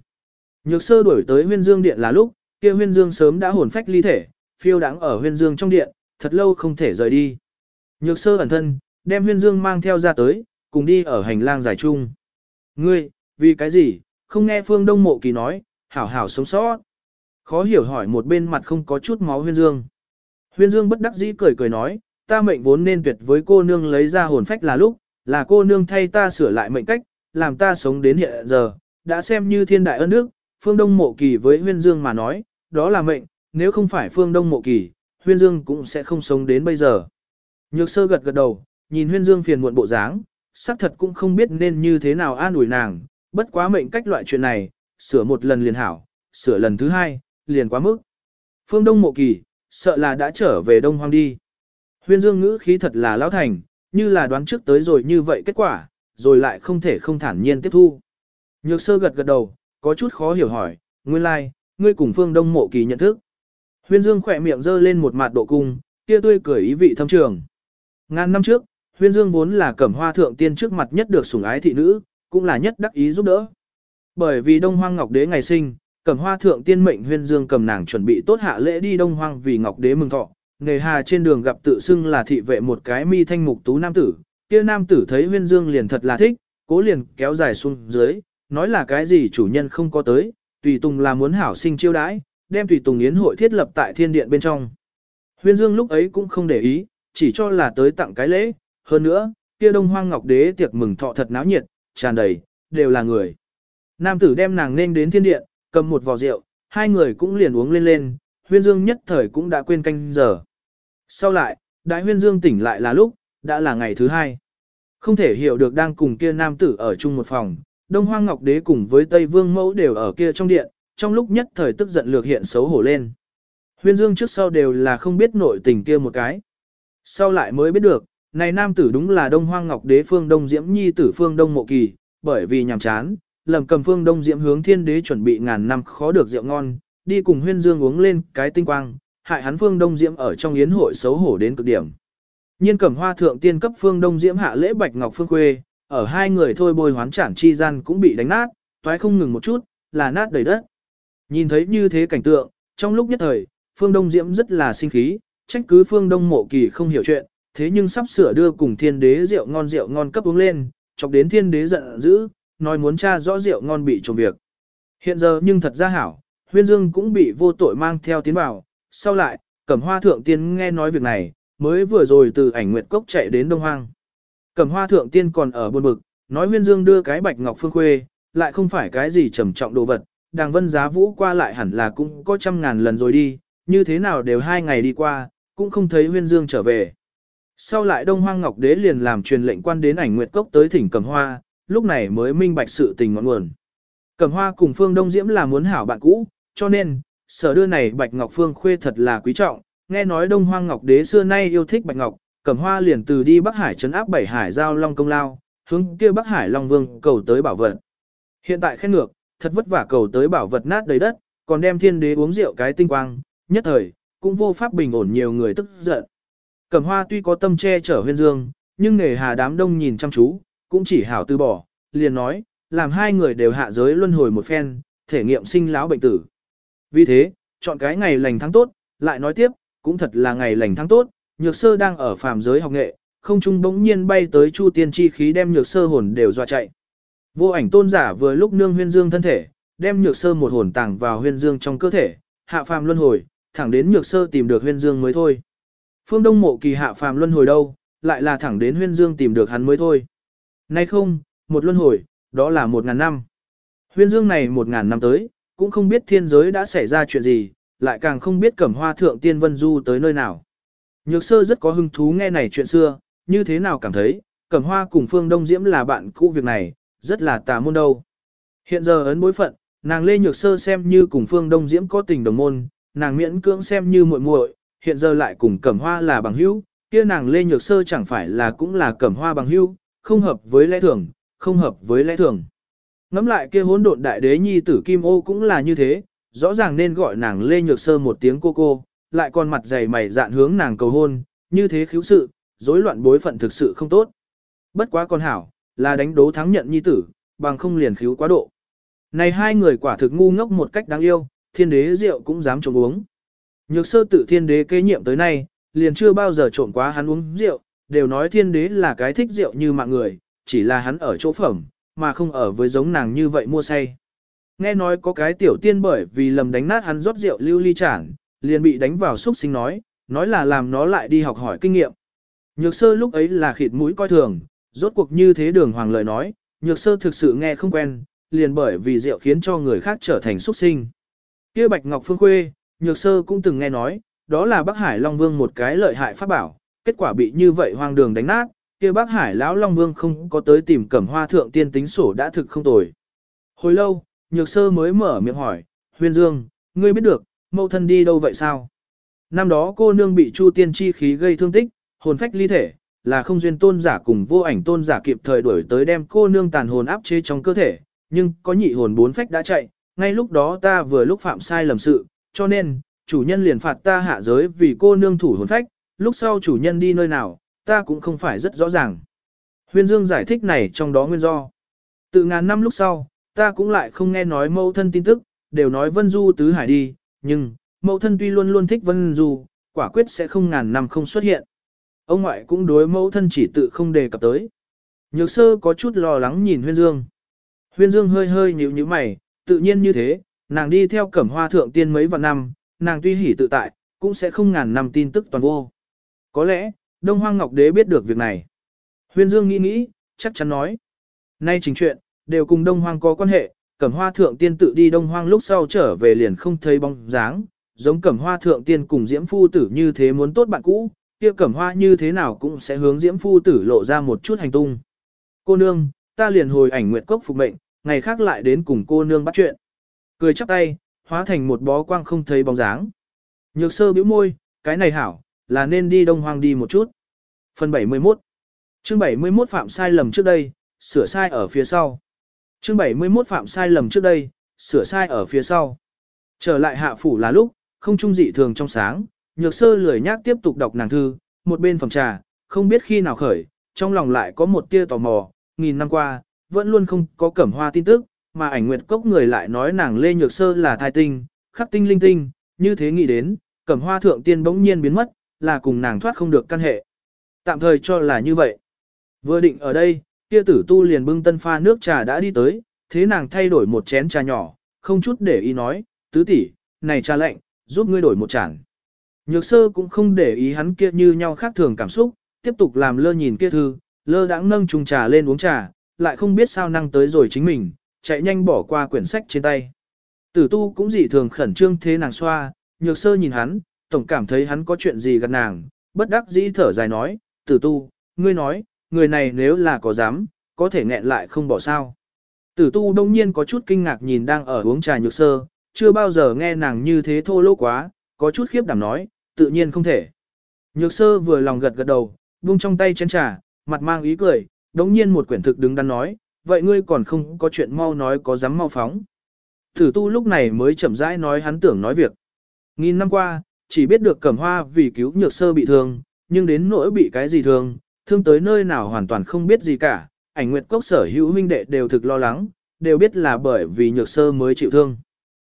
Nhược sơ đuổi tới huyên dương điện là lúc, kia huyên dương sớm đã hồn phách ly thể, phiêu đáng ở huyên dương trong điện, thật lâu không thể rời đi. Nhược sơ ẩn thân, đem huyên dương mang theo ra tới, cùng đi ở hành lang dài chung. Ngươi, vì cái gì, không nghe phương đông mộ kỳ nói, hảo hảo sống sót. Khó hiểu hỏi một bên mặt không có chút máu huyên dương. Huyên dương bất đắc dĩ cười cười nói, ta mệnh vốn nên tuyệt với cô nương lấy ra hồn phách là lúc, là cô nương thay ta sửa lại mệnh cách, làm ta sống đến hiện giờ, đã xem như thiên đại ân đức, phương đông mộ kỳ với huyên dương mà nói, đó là mệnh, nếu không phải phương đông mộ kỳ, huyên dương cũng sẽ không sống đến bây giờ. Nhược sơ gật gật đầu, nhìn huyên dương phiền muộn bộ dáng, xác thật cũng không biết nên như thế nào an ủi nàng, bất quá mệnh cách loại chuyện này, sửa một lần liền hảo, sửa lần thứ hai, liền quá mức. Phương Đông Mộ Kỳ, sợ là đã trở về Đông Hoang đi. Huyên Dương ngữ khí thật là lão thành, như là đoán trước tới rồi như vậy kết quả, rồi lại không thể không thản nhiên tiếp thu. Nhược sơ gật gật đầu, có chút khó hiểu hỏi, nguyên lai, like, ngươi cùng Phương Đông Mộ Kỳ nhận thức. Huyên Dương khỏe miệng giơ lên một mặt độ cung, kia tươi cười ý vị thâm trường. Ngàn năm trước, Huyên Dương vốn là cẩm hoa thượng tiên trước mặt nhất được sủng ái thị nữ, cũng là nhất đắc ý giúp đỡ. Bởi vì Đông Hoang Ngọc Đế ngày sinh, cẩm hoa thượng tiên mệnh Huyên Dương cầm nàng chuẩn bị tốt hạ lễ đi Đông Hoang vì Ngọc Đế mừng thọ. Nề hà trên đường gặp tự xưng là thị vệ một cái mi thanh mục tú nam tử, kia nam tử thấy Huyên Dương liền thật là thích, cố liền kéo dài xuống dưới, nói là cái gì chủ nhân không có tới, tùy tùng là muốn hảo sinh chiêu đãi, đem tùy tùng yến hội thiết lập tại thiên điện bên trong. Huyên Dương lúc ấy cũng không để ý, chỉ cho là tới tặng cái lễ, hơn nữa, kia đông hoang ngọc đế tiệc mừng thọ thật náo nhiệt, tràn đầy, đều là người. Nam tử đem nàng nên đến thiên điện, cầm một vò rượu, hai người cũng liền uống lên lên, huyên dương nhất thời cũng đã quên canh giờ. Sau lại, đại huyên dương tỉnh lại là lúc, đã là ngày thứ hai. Không thể hiểu được đang cùng kia nam tử ở chung một phòng, đông hoang ngọc đế cùng với tây vương mẫu đều ở kia trong điện, trong lúc nhất thời tức giận lược hiện xấu hổ lên. Huyên dương trước sau đều là không biết nội tình kia một cái. Sau lại mới biết được, này nam tử đúng là Đông Hoang Ngọc Đế Phương Đông Diễm Nhi tử Phương Đông Mộ Kỳ, bởi vì nhàm chán, lầm cầm Phương Đông Diễm hướng Thiên Đế chuẩn bị ngàn năm khó được rượu ngon, đi cùng Huyên Dương uống lên cái tinh quang, hại hắn Phương Đông Diễm ở trong yến hội xấu hổ đến cực điểm. Nhiên Cẩm Hoa thượng tiên cấp Phương Đông Diễm hạ lễ Bạch Ngọc Phương Khuê, ở hai người thôi bôi hoán trản chi gian cũng bị đánh nát, toái không ngừng một chút, là nát đầy đất. Nhìn thấy như thế cảnh tượng, trong lúc nhất thời, Phương Đông Diễm rất là sinh khí, trách cứ Phương Đông Mộ Kỳ không hiểu chuyện, thế nhưng sắp sửa đưa cùng thiên đế rượu ngon rượu ngon cấp uống lên, chọc đến thiên đế giận dữ, nói muốn tra rõ rượu ngon bị trộm việc. Hiện giờ nhưng thật ra hảo, huyên dương cũng bị vô tội mang theo tiến vào, sau lại, cẩm hoa thượng tiên nghe nói việc này, mới vừa rồi từ ảnh nguyệt cốc chạy đến Đông Hoang. Cẩm hoa thượng tiên còn ở buồn bực, nói huyên dương đưa cái bạch ngọc phương khuê, lại không phải cái gì trầm trọng đồ vật, đàng vân giá vũ qua lại hẳn là cũng có trăm ngàn lần rồi đi, như thế nào đều hai ngày đi qua, cũng không thấy huyên dương trở về. Sau lại Đông Hoang Ngọc Đế liền làm truyền lệnh quan đến ảnh nguyệt cốc tới thỉnh Cẩm Hoa, lúc này mới minh bạch sự tình ngọn nguồn. Cẩm Hoa cùng Phương Đông Diễm là muốn hảo bạn cũ, cho nên, sở đưa này Bạch Ngọc Phương khuê thật là quý trọng, nghe nói Đông Hoang Ngọc Đế xưa nay yêu thích Bạch Ngọc, Cẩm Hoa liền từ đi Bắc Hải trấn áp bảy hải giao long công lao, hướng kia Bắc Hải Long Vương cầu tới bảo vật. Hiện tại khen ngược, thật vất vả cầu tới bảo vật nát đầy đất, còn đem thiên đế uống rượu cái tinh quang, nhất thời, cũng vô pháp bình ổn nhiều người tức giận. Cẩm hoa tuy có tâm che chở huyên dương, nhưng nghề hà đám đông nhìn chăm chú, cũng chỉ hảo từ bỏ, liền nói, làm hai người đều hạ giới luân hồi một phen, thể nghiệm sinh lão bệnh tử. Vì thế, chọn cái ngày lành tháng tốt, lại nói tiếp, cũng thật là ngày lành tháng tốt, nhược sơ đang ở phàm giới học nghệ, không trung bỗng nhiên bay tới chu tiên chi khí đem nhược sơ hồn đều dọa chạy. Vô ảnh tôn giả vừa lúc nương huyên dương thân thể, đem nhược sơ một hồn tàng vào huyên dương trong cơ thể, hạ phàm luân hồi, thẳng đến nhược sơ tìm được huyên dương mới thôi. Phương Đông mộ kỳ hạ phàm luân hồi đâu, lại là thẳng đến huyên dương tìm được hắn mới thôi. Nay không, một luân hồi, đó là một ngàn năm. Huyên dương này một ngàn năm tới, cũng không biết thiên giới đã xảy ra chuyện gì, lại càng không biết cẩm hoa thượng tiên vân du tới nơi nào. Nhược sơ rất có hứng thú nghe này chuyện xưa, như thế nào cảm thấy, cẩm hoa cùng phương đông diễm là bạn cũ việc này, rất là tà môn đâu. Hiện giờ ấn bối phận, nàng lê nhược sơ xem như cùng phương đông diễm có tình đồng môn, nàng miễn cưỡng xem như muội muội, hiện giờ lại cùng cẩm hoa là bằng hữu, kia nàng Lê Nhược Sơ chẳng phải là cũng là cẩm hoa bằng hữu, không hợp với lẽ thường, không hợp với lẽ thường. Ngắm lại kia hỗn độn đại đế nhi tử Kim Ô cũng là như thế, rõ ràng nên gọi nàng Lê Nhược Sơ một tiếng cô cô, lại còn mặt dày mày dạn hướng nàng cầu hôn, như thế khiếu sự, rối loạn bối phận thực sự không tốt. Bất quá con hảo, là đánh đố thắng nhận nhi tử, bằng không liền khiếu quá độ. Này hai người quả thực ngu ngốc một cách đáng yêu, thiên đế rượu cũng dám trộm uống. Nhược sơ tự thiên đế kế nhiệm tới nay, liền chưa bao giờ trộm quá hắn uống rượu, đều nói thiên đế là cái thích rượu như mạng người, chỉ là hắn ở chỗ phẩm, mà không ở với giống nàng như vậy mua say. Nghe nói có cái tiểu tiên bởi vì lầm đánh nát hắn rót rượu lưu ly chản, liền bị đánh vào xúc sinh nói, nói là làm nó lại đi học hỏi kinh nghiệm. Nhược sơ lúc ấy là khịt mũi coi thường, rốt cuộc như thế đường hoàng lời nói, nhược sơ thực sự nghe không quen, liền bởi vì rượu khiến cho người khác trở thành xúc sinh. kia Bạch Ngọc Phương Khuê, nhược sơ cũng từng nghe nói, đó là Bắc Hải Long Vương một cái lợi hại pháp bảo, kết quả bị như vậy hoang đường đánh nát, kia Bắc Hải lão Long Vương không có tới tìm cẩm hoa thượng tiên tính sổ đã thực không tồi. Hồi lâu, nhược sơ mới mở miệng hỏi, Huyên Dương, ngươi biết được, mẫu thân đi đâu vậy sao? Năm đó cô nương bị Chu Tiên chi khí gây thương tích, hồn phách ly thể, là không duyên tôn giả cùng vô ảnh tôn giả kịp thời đuổi tới đem cô nương tàn hồn áp chế trong cơ thể, nhưng có nhị hồn bốn phách đã chạy, ngay lúc đó ta vừa lúc phạm sai lầm sự, cho nên, chủ nhân liền phạt ta hạ giới vì cô nương thủ hồn phách, lúc sau chủ nhân đi nơi nào, ta cũng không phải rất rõ ràng. Huyên Dương giải thích này trong đó nguyên do. Từ ngàn năm lúc sau, ta cũng lại không nghe nói mẫu thân tin tức, đều nói Vân Du tứ hải đi, nhưng, mẫu thân tuy luôn luôn thích Vân Du, quả quyết sẽ không ngàn năm không xuất hiện. Ông ngoại cũng đối mẫu thân chỉ tự không đề cập tới. Nhược sơ có chút lo lắng nhìn Huyên Dương. Huyên Dương hơi hơi nhíu nhíu mày, tự nhiên như thế, nàng đi theo cẩm hoa thượng tiên mấy vạn năm, nàng tuy hỉ tự tại, cũng sẽ không ngàn năm tin tức toàn vô. Có lẽ, Đông Hoang Ngọc Đế biết được việc này. Huyên Dương nghĩ nghĩ, chắc chắn nói. Nay trình chuyện, đều cùng Đông Hoang có quan hệ, cẩm hoa thượng tiên tự đi Đông Hoang lúc sau trở về liền không thấy bóng dáng, giống cẩm hoa thượng tiên cùng diễm phu tử như thế muốn tốt bạn cũ, kia cẩm hoa như thế nào cũng sẽ hướng diễm phu tử lộ ra một chút hành tung. Cô nương, ta liền hồi ảnh nguyệt cốc phục mệnh, ngày khác lại đến cùng cô nương bắt chuyện. Cười chắp tay, hóa thành một bó quang không thấy bóng dáng. Nhược sơ bĩu môi, cái này hảo, là nên đi đông hoang đi một chút. Phần 71 Chương 71 phạm sai lầm trước đây, sửa sai ở phía sau. Chương 71 phạm sai lầm trước đây, sửa sai ở phía sau. Trở lại hạ phủ là lúc, không trung dị thường trong sáng, nhược sơ lười nhác tiếp tục đọc nàng thư, một bên phòng trà, không biết khi nào khởi, trong lòng lại có một tia tò mò, nghìn năm qua, vẫn luôn không có cẩm hoa tin tức, mà ảnh nguyệt cốc người lại nói nàng Lê Nhược Sơ là thai tinh, khắc tinh linh tinh, như thế nghĩ đến, cẩm hoa thượng tiên bỗng nhiên biến mất, là cùng nàng thoát không được căn hệ. Tạm thời cho là như vậy. Vừa định ở đây, kia tử tu liền bưng tân pha nước trà đã đi tới, thế nàng thay đổi một chén trà nhỏ, không chút để ý nói, tứ tỷ, này trà lạnh, giúp ngươi đổi một chản. Nhược sơ cũng không để ý hắn kia như nhau khác thường cảm xúc, tiếp tục làm lơ nhìn kia thư, lơ đãng nâng chung trà lên uống trà, lại không biết sao năng tới rồi chính mình, chạy nhanh bỏ qua quyển sách trên tay. Tử tu cũng dị thường khẩn trương thế nàng xoa, nhược sơ nhìn hắn, tổng cảm thấy hắn có chuyện gì gần nàng, bất đắc dĩ thở dài nói, tử tu, ngươi nói, người này nếu là có dám, có thể nghẹn lại không bỏ sao. Tử tu đông nhiên có chút kinh ngạc nhìn đang ở uống trà nhược sơ, chưa bao giờ nghe nàng như thế thô lỗ quá, có chút khiếp đảm nói, tự nhiên không thể. Nhược sơ vừa lòng gật gật đầu, buông trong tay chén trà, mặt mang ý cười, đống nhiên một quyển thực đứng đắn nói, vậy ngươi còn không có chuyện mau nói có dám mau phóng. Thử tu lúc này mới chậm rãi nói hắn tưởng nói việc. Nghìn năm qua, chỉ biết được cẩm hoa vì cứu nhược sơ bị thương, nhưng đến nỗi bị cái gì thương, thương tới nơi nào hoàn toàn không biết gì cả, ảnh nguyệt cốc sở hữu huynh đệ đều thực lo lắng, đều biết là bởi vì nhược sơ mới chịu thương.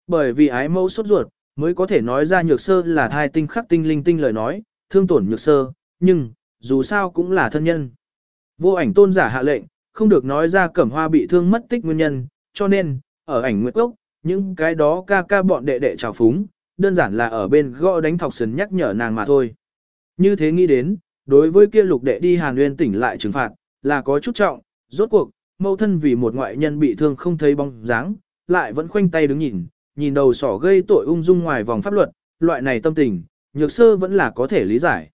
Bởi vì ái mẫu sốt ruột, mới có thể nói ra nhược sơ là thai tinh khắc tinh linh tinh lời nói, thương tổn nhược sơ, nhưng, dù sao cũng là thân nhân. Vô ảnh tôn giả hạ lệnh, không được nói ra cẩm hoa bị thương mất tích nguyên nhân, cho nên, ở ảnh nguyệt cốc, những cái đó ca ca bọn đệ đệ trào phúng, đơn giản là ở bên gõ đánh thọc sấn nhắc nhở nàng mà thôi. Như thế nghĩ đến, đối với kia lục đệ đi Hàn Nguyên tỉnh lại trừng phạt, là có chút trọng, rốt cuộc, mâu thân vì một ngoại nhân bị thương không thấy bóng dáng, lại vẫn khoanh tay đứng nhìn, nhìn đầu sỏ gây tội ung dung ngoài vòng pháp luật, loại này tâm tình, nhược sơ vẫn là có thể lý giải.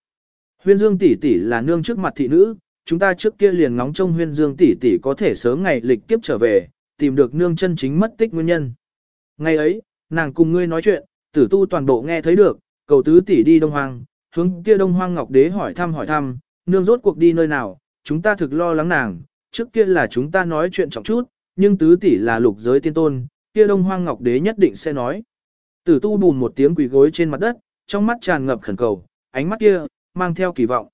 Huyên Dương tỷ tỷ là nương trước mặt thị nữ, chúng ta trước kia liền ngóng trông Huyên Dương tỷ tỷ có thể sớm ngày lịch kiếp trở về, tìm được nương chân chính mất tích nguyên nhân. Ngày ấy, nàng cùng ngươi nói chuyện, tử tu toàn bộ nghe thấy được, cầu tứ tỷ đi Đông Hoang, hướng kia Đông Hoang Ngọc Đế hỏi thăm hỏi thăm, nương rốt cuộc đi nơi nào, chúng ta thực lo lắng nàng, trước kia là chúng ta nói chuyện trọng chút, nhưng tứ tỷ là lục giới tiên tôn, kia Đông Hoang Ngọc Đế nhất định sẽ nói. Tử tu bùn một tiếng quỳ gối trên mặt đất, trong mắt tràn ngập khẩn cầu, ánh mắt kia, mang theo kỳ vọng.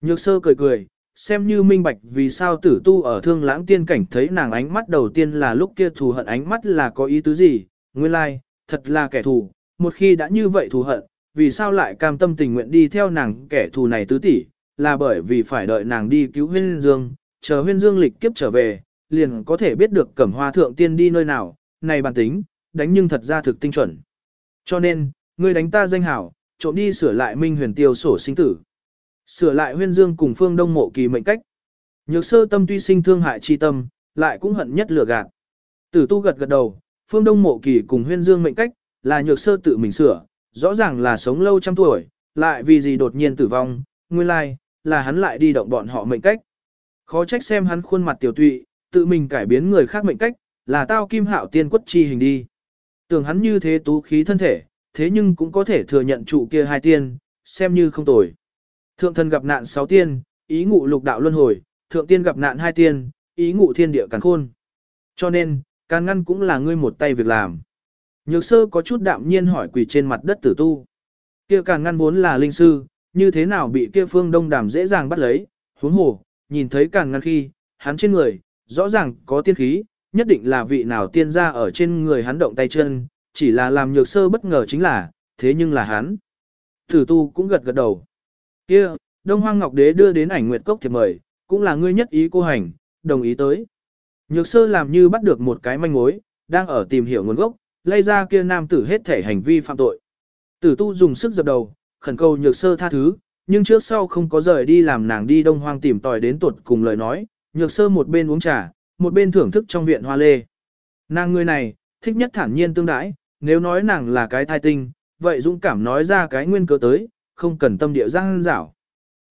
Nhược sơ cười cười, xem như minh bạch vì sao tử tu ở thương lãng tiên cảnh thấy nàng ánh mắt đầu tiên là lúc kia thù hận ánh mắt là có ý tứ gì, nguyên lai, like, thật là kẻ thù, một khi đã như vậy thù hận, vì sao lại cam tâm tình nguyện đi theo nàng kẻ thù này tứ tỷ, là bởi vì phải đợi nàng đi cứu huyên dương, chờ huyên dương lịch kiếp trở về, liền có thể biết được cẩm hoa thượng tiên đi nơi nào, này bản tính, đánh nhưng thật ra thực tinh chuẩn. Cho nên, ngươi đánh ta danh hảo, trộm đi sửa lại minh huyền tiêu sổ sinh tử. Sửa lại huyên dương cùng phương đông mộ kỳ mệnh cách. Nhược sơ tâm tuy sinh thương hại chi tâm, lại cũng hận nhất lừa gạt. Tử tu gật gật đầu, phương đông mộ kỳ cùng huyên dương mệnh cách, là nhược sơ tự mình sửa, rõ ràng là sống lâu trăm tuổi, lại vì gì đột nhiên tử vong, nguyên lai, là hắn lại đi động bọn họ mệnh cách. Khó trách xem hắn khuôn mặt tiểu tụy, tự mình cải biến người khác mệnh cách, là tao kim hạo tiên quất chi hình đi. Tưởng hắn như thế tú khí thân thể, thế nhưng cũng có thể thừa nhận trụ kia hai tiên, xem như không tồi. Thượng thần gặp nạn sáu tiên, ý ngụ lục đạo luân hồi, thượng tiên gặp nạn hai tiên, ý ngụ thiên địa càn khôn. Cho nên, Càn ngăn cũng là ngươi một tay việc làm. Nhược sơ có chút đạm nhiên hỏi quỳ trên mặt đất tử tu. Kia càn ngăn vốn là linh sư, như thế nào bị kia phương đông đàm dễ dàng bắt lấy, huống hồ, nhìn thấy càn ngăn khi, hắn trên người, rõ ràng có tiên khí, nhất định là vị nào tiên ra ở trên người hắn động tay chân, chỉ là làm nhược sơ bất ngờ chính là, thế nhưng là hắn. Tử tu cũng gật gật đầu. Kia, Đông Hoang Ngọc Đế đưa đến ảnh nguyệt cốc thiệp mời, cũng là ngươi nhất ý cô hành, đồng ý tới. Nhược sơ làm như bắt được một cái manh mối, đang ở tìm hiểu nguồn gốc, lay ra kia nam tử hết thể hành vi phạm tội. Tử tu dùng sức dập đầu, khẩn cầu nhược sơ tha thứ, nhưng trước sau không có rời đi làm nàng đi đông hoang tìm tòi đến tuột cùng lời nói, nhược sơ một bên uống trà, một bên thưởng thức trong viện hoa lê. Nàng người này, thích nhất thản nhiên tương đãi, nếu nói nàng là cái thai tinh, vậy dũng cảm nói ra cái nguyên cớ tới, không cần tâm địa giang dảo.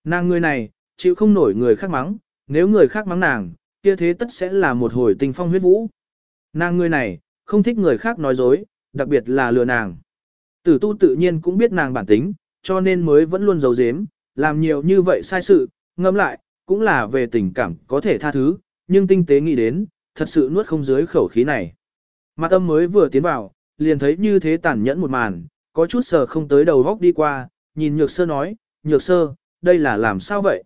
Nàng người này, chịu không nổi người khác mắng, nếu người khác mắng nàng, kia thế tất sẽ là một hồi tình phong huyết vũ. Nàng người này, không thích người khác nói dối, đặc biệt là lừa nàng. Tử tu tự nhiên cũng biết nàng bản tính, cho nên mới vẫn luôn giấu giếm, làm nhiều như vậy sai sự, ngâm lại, cũng là về tình cảm có thể tha thứ, nhưng tinh tế nghĩ đến, thật sự nuốt không dưới khẩu khí này. Mặt âm mới vừa tiến vào, liền thấy như thế tàn nhẫn một màn, có chút sờ không tới đầu góc đi qua, nhìn nhược sơ nói, nhược sơ, đây là làm sao vậy?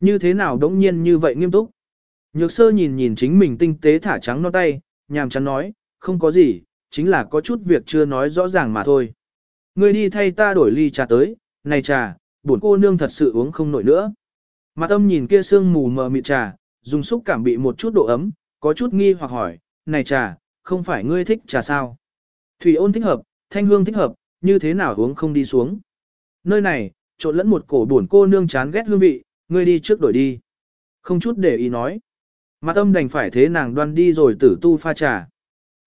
Như thế nào đống nhiên như vậy nghiêm túc? Nhược sơ nhìn nhìn chính mình tinh tế thả trắng non tay, nhàm chán nói, không có gì, chính là có chút việc chưa nói rõ ràng mà thôi. Ngươi đi thay ta đổi ly trà tới, này trà, bổn cô nương thật sự uống không nổi nữa. Mặt âm nhìn kia sương mù mờ mịt trà, dùng xúc cảm bị một chút độ ấm, có chút nghi hoặc hỏi, này trà, không phải ngươi thích trà sao? Thủy ôn thích hợp, thanh hương thích hợp, như thế nào uống không đi xuống? Nơi này, trộn lẫn một cổ buồn cô nương chán ghét hương vị, ngươi đi trước đổi đi. Không chút để ý nói. Mặt âm đành phải thế nàng đoan đi rồi tử tu pha trà.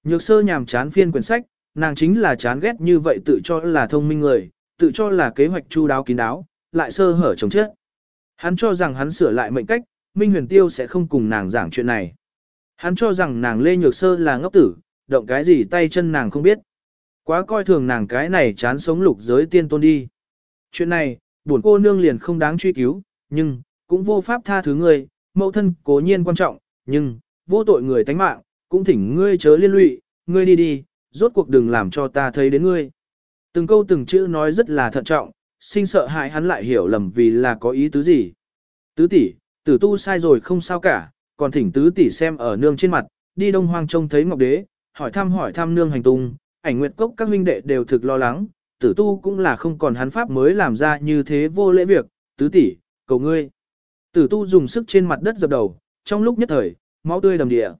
Nhược sơ nhàm chán phiên quyển sách, nàng chính là chán ghét như vậy tự cho là thông minh người, tự cho là kế hoạch chu đáo kín đáo, lại sơ hở chống chết. Hắn cho rằng hắn sửa lại mệnh cách, Minh Huyền Tiêu sẽ không cùng nàng giảng chuyện này. Hắn cho rằng nàng Lê Nhược Sơ là ngốc tử, động cái gì tay chân nàng không biết. Quá coi thường nàng cái này chán sống lục giới tiên tôn đi. Chuyện này, buồn cô nương liền không đáng truy cứu, nhưng, cũng vô pháp tha thứ người, mẫu thân cố nhiên quan trọng, nhưng, vô tội người tánh mạng, cũng thỉnh ngươi chớ liên lụy, ngươi đi đi, rốt cuộc đừng làm cho ta thấy đến ngươi. Từng câu từng chữ nói rất là thận trọng, sinh sợ hại hắn lại hiểu lầm vì là có ý tứ gì. Tứ tỷ, tử tu sai rồi không sao cả, còn thỉnh tứ tỷ xem ở nương trên mặt, đi đông hoang trông thấy ngọc đế, hỏi thăm hỏi thăm nương hành tung, ảnh nguyệt cốc các huynh đệ đều thực lo lắng, tử tu cũng là không còn hắn pháp mới làm ra như thế vô lễ việc, tứ tỷ, cầu ngươi. Tử tu dùng sức trên mặt đất dập đầu, trong lúc nhất thời, máu tươi đầm địa.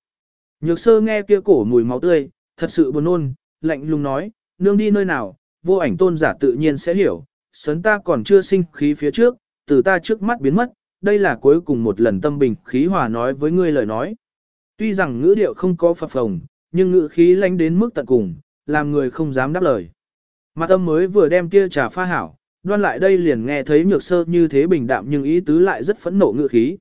Nhược sơ nghe kia cổ mùi máu tươi, thật sự buồn nôn, lạnh lùng nói, nương đi nơi nào, vô ảnh tôn giả tự nhiên sẽ hiểu, sấn ta còn chưa sinh khí phía trước, từ ta trước mắt biến mất, đây là cuối cùng một lần tâm bình khí hòa nói với ngươi lời nói. Tuy rằng ngữ điệu không có phập phồng, nhưng ngữ khí lánh đến mức tận cùng, làm người không dám đáp lời. Mặt tâm mới vừa đem kia trà pha hảo, đoan lại đây liền nghe thấy nhược sơ như thế bình đạm nhưng ý tứ lại rất phẫn nộ ngựa khí.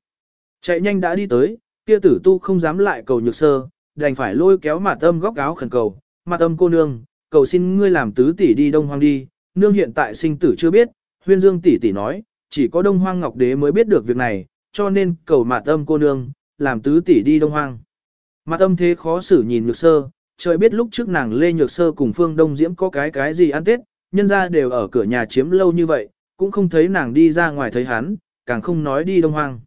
Chạy nhanh đã đi tới, kia tử tu không dám lại cầu nhược sơ, đành phải lôi kéo mặt tâm góc áo khẩn cầu, mặt tâm cô nương, cầu xin ngươi làm tứ tỷ đi đông hoang đi, nương hiện tại sinh tử chưa biết, huyên dương tỷ tỷ nói, chỉ có đông hoang ngọc đế mới biết được việc này, cho nên cầu mặt tâm cô nương, làm tứ tỷ đi đông hoang. Mặt tâm thế khó xử nhìn nhược sơ, trời biết lúc trước nàng Lê Nhược Sơ cùng Phương Đông Diễm có cái cái gì ăn tết, nhân ra đều ở cửa nhà chiếm lâu như vậy, cũng không thấy nàng đi ra ngoài thấy hắn, càng không nói đi đông hoang.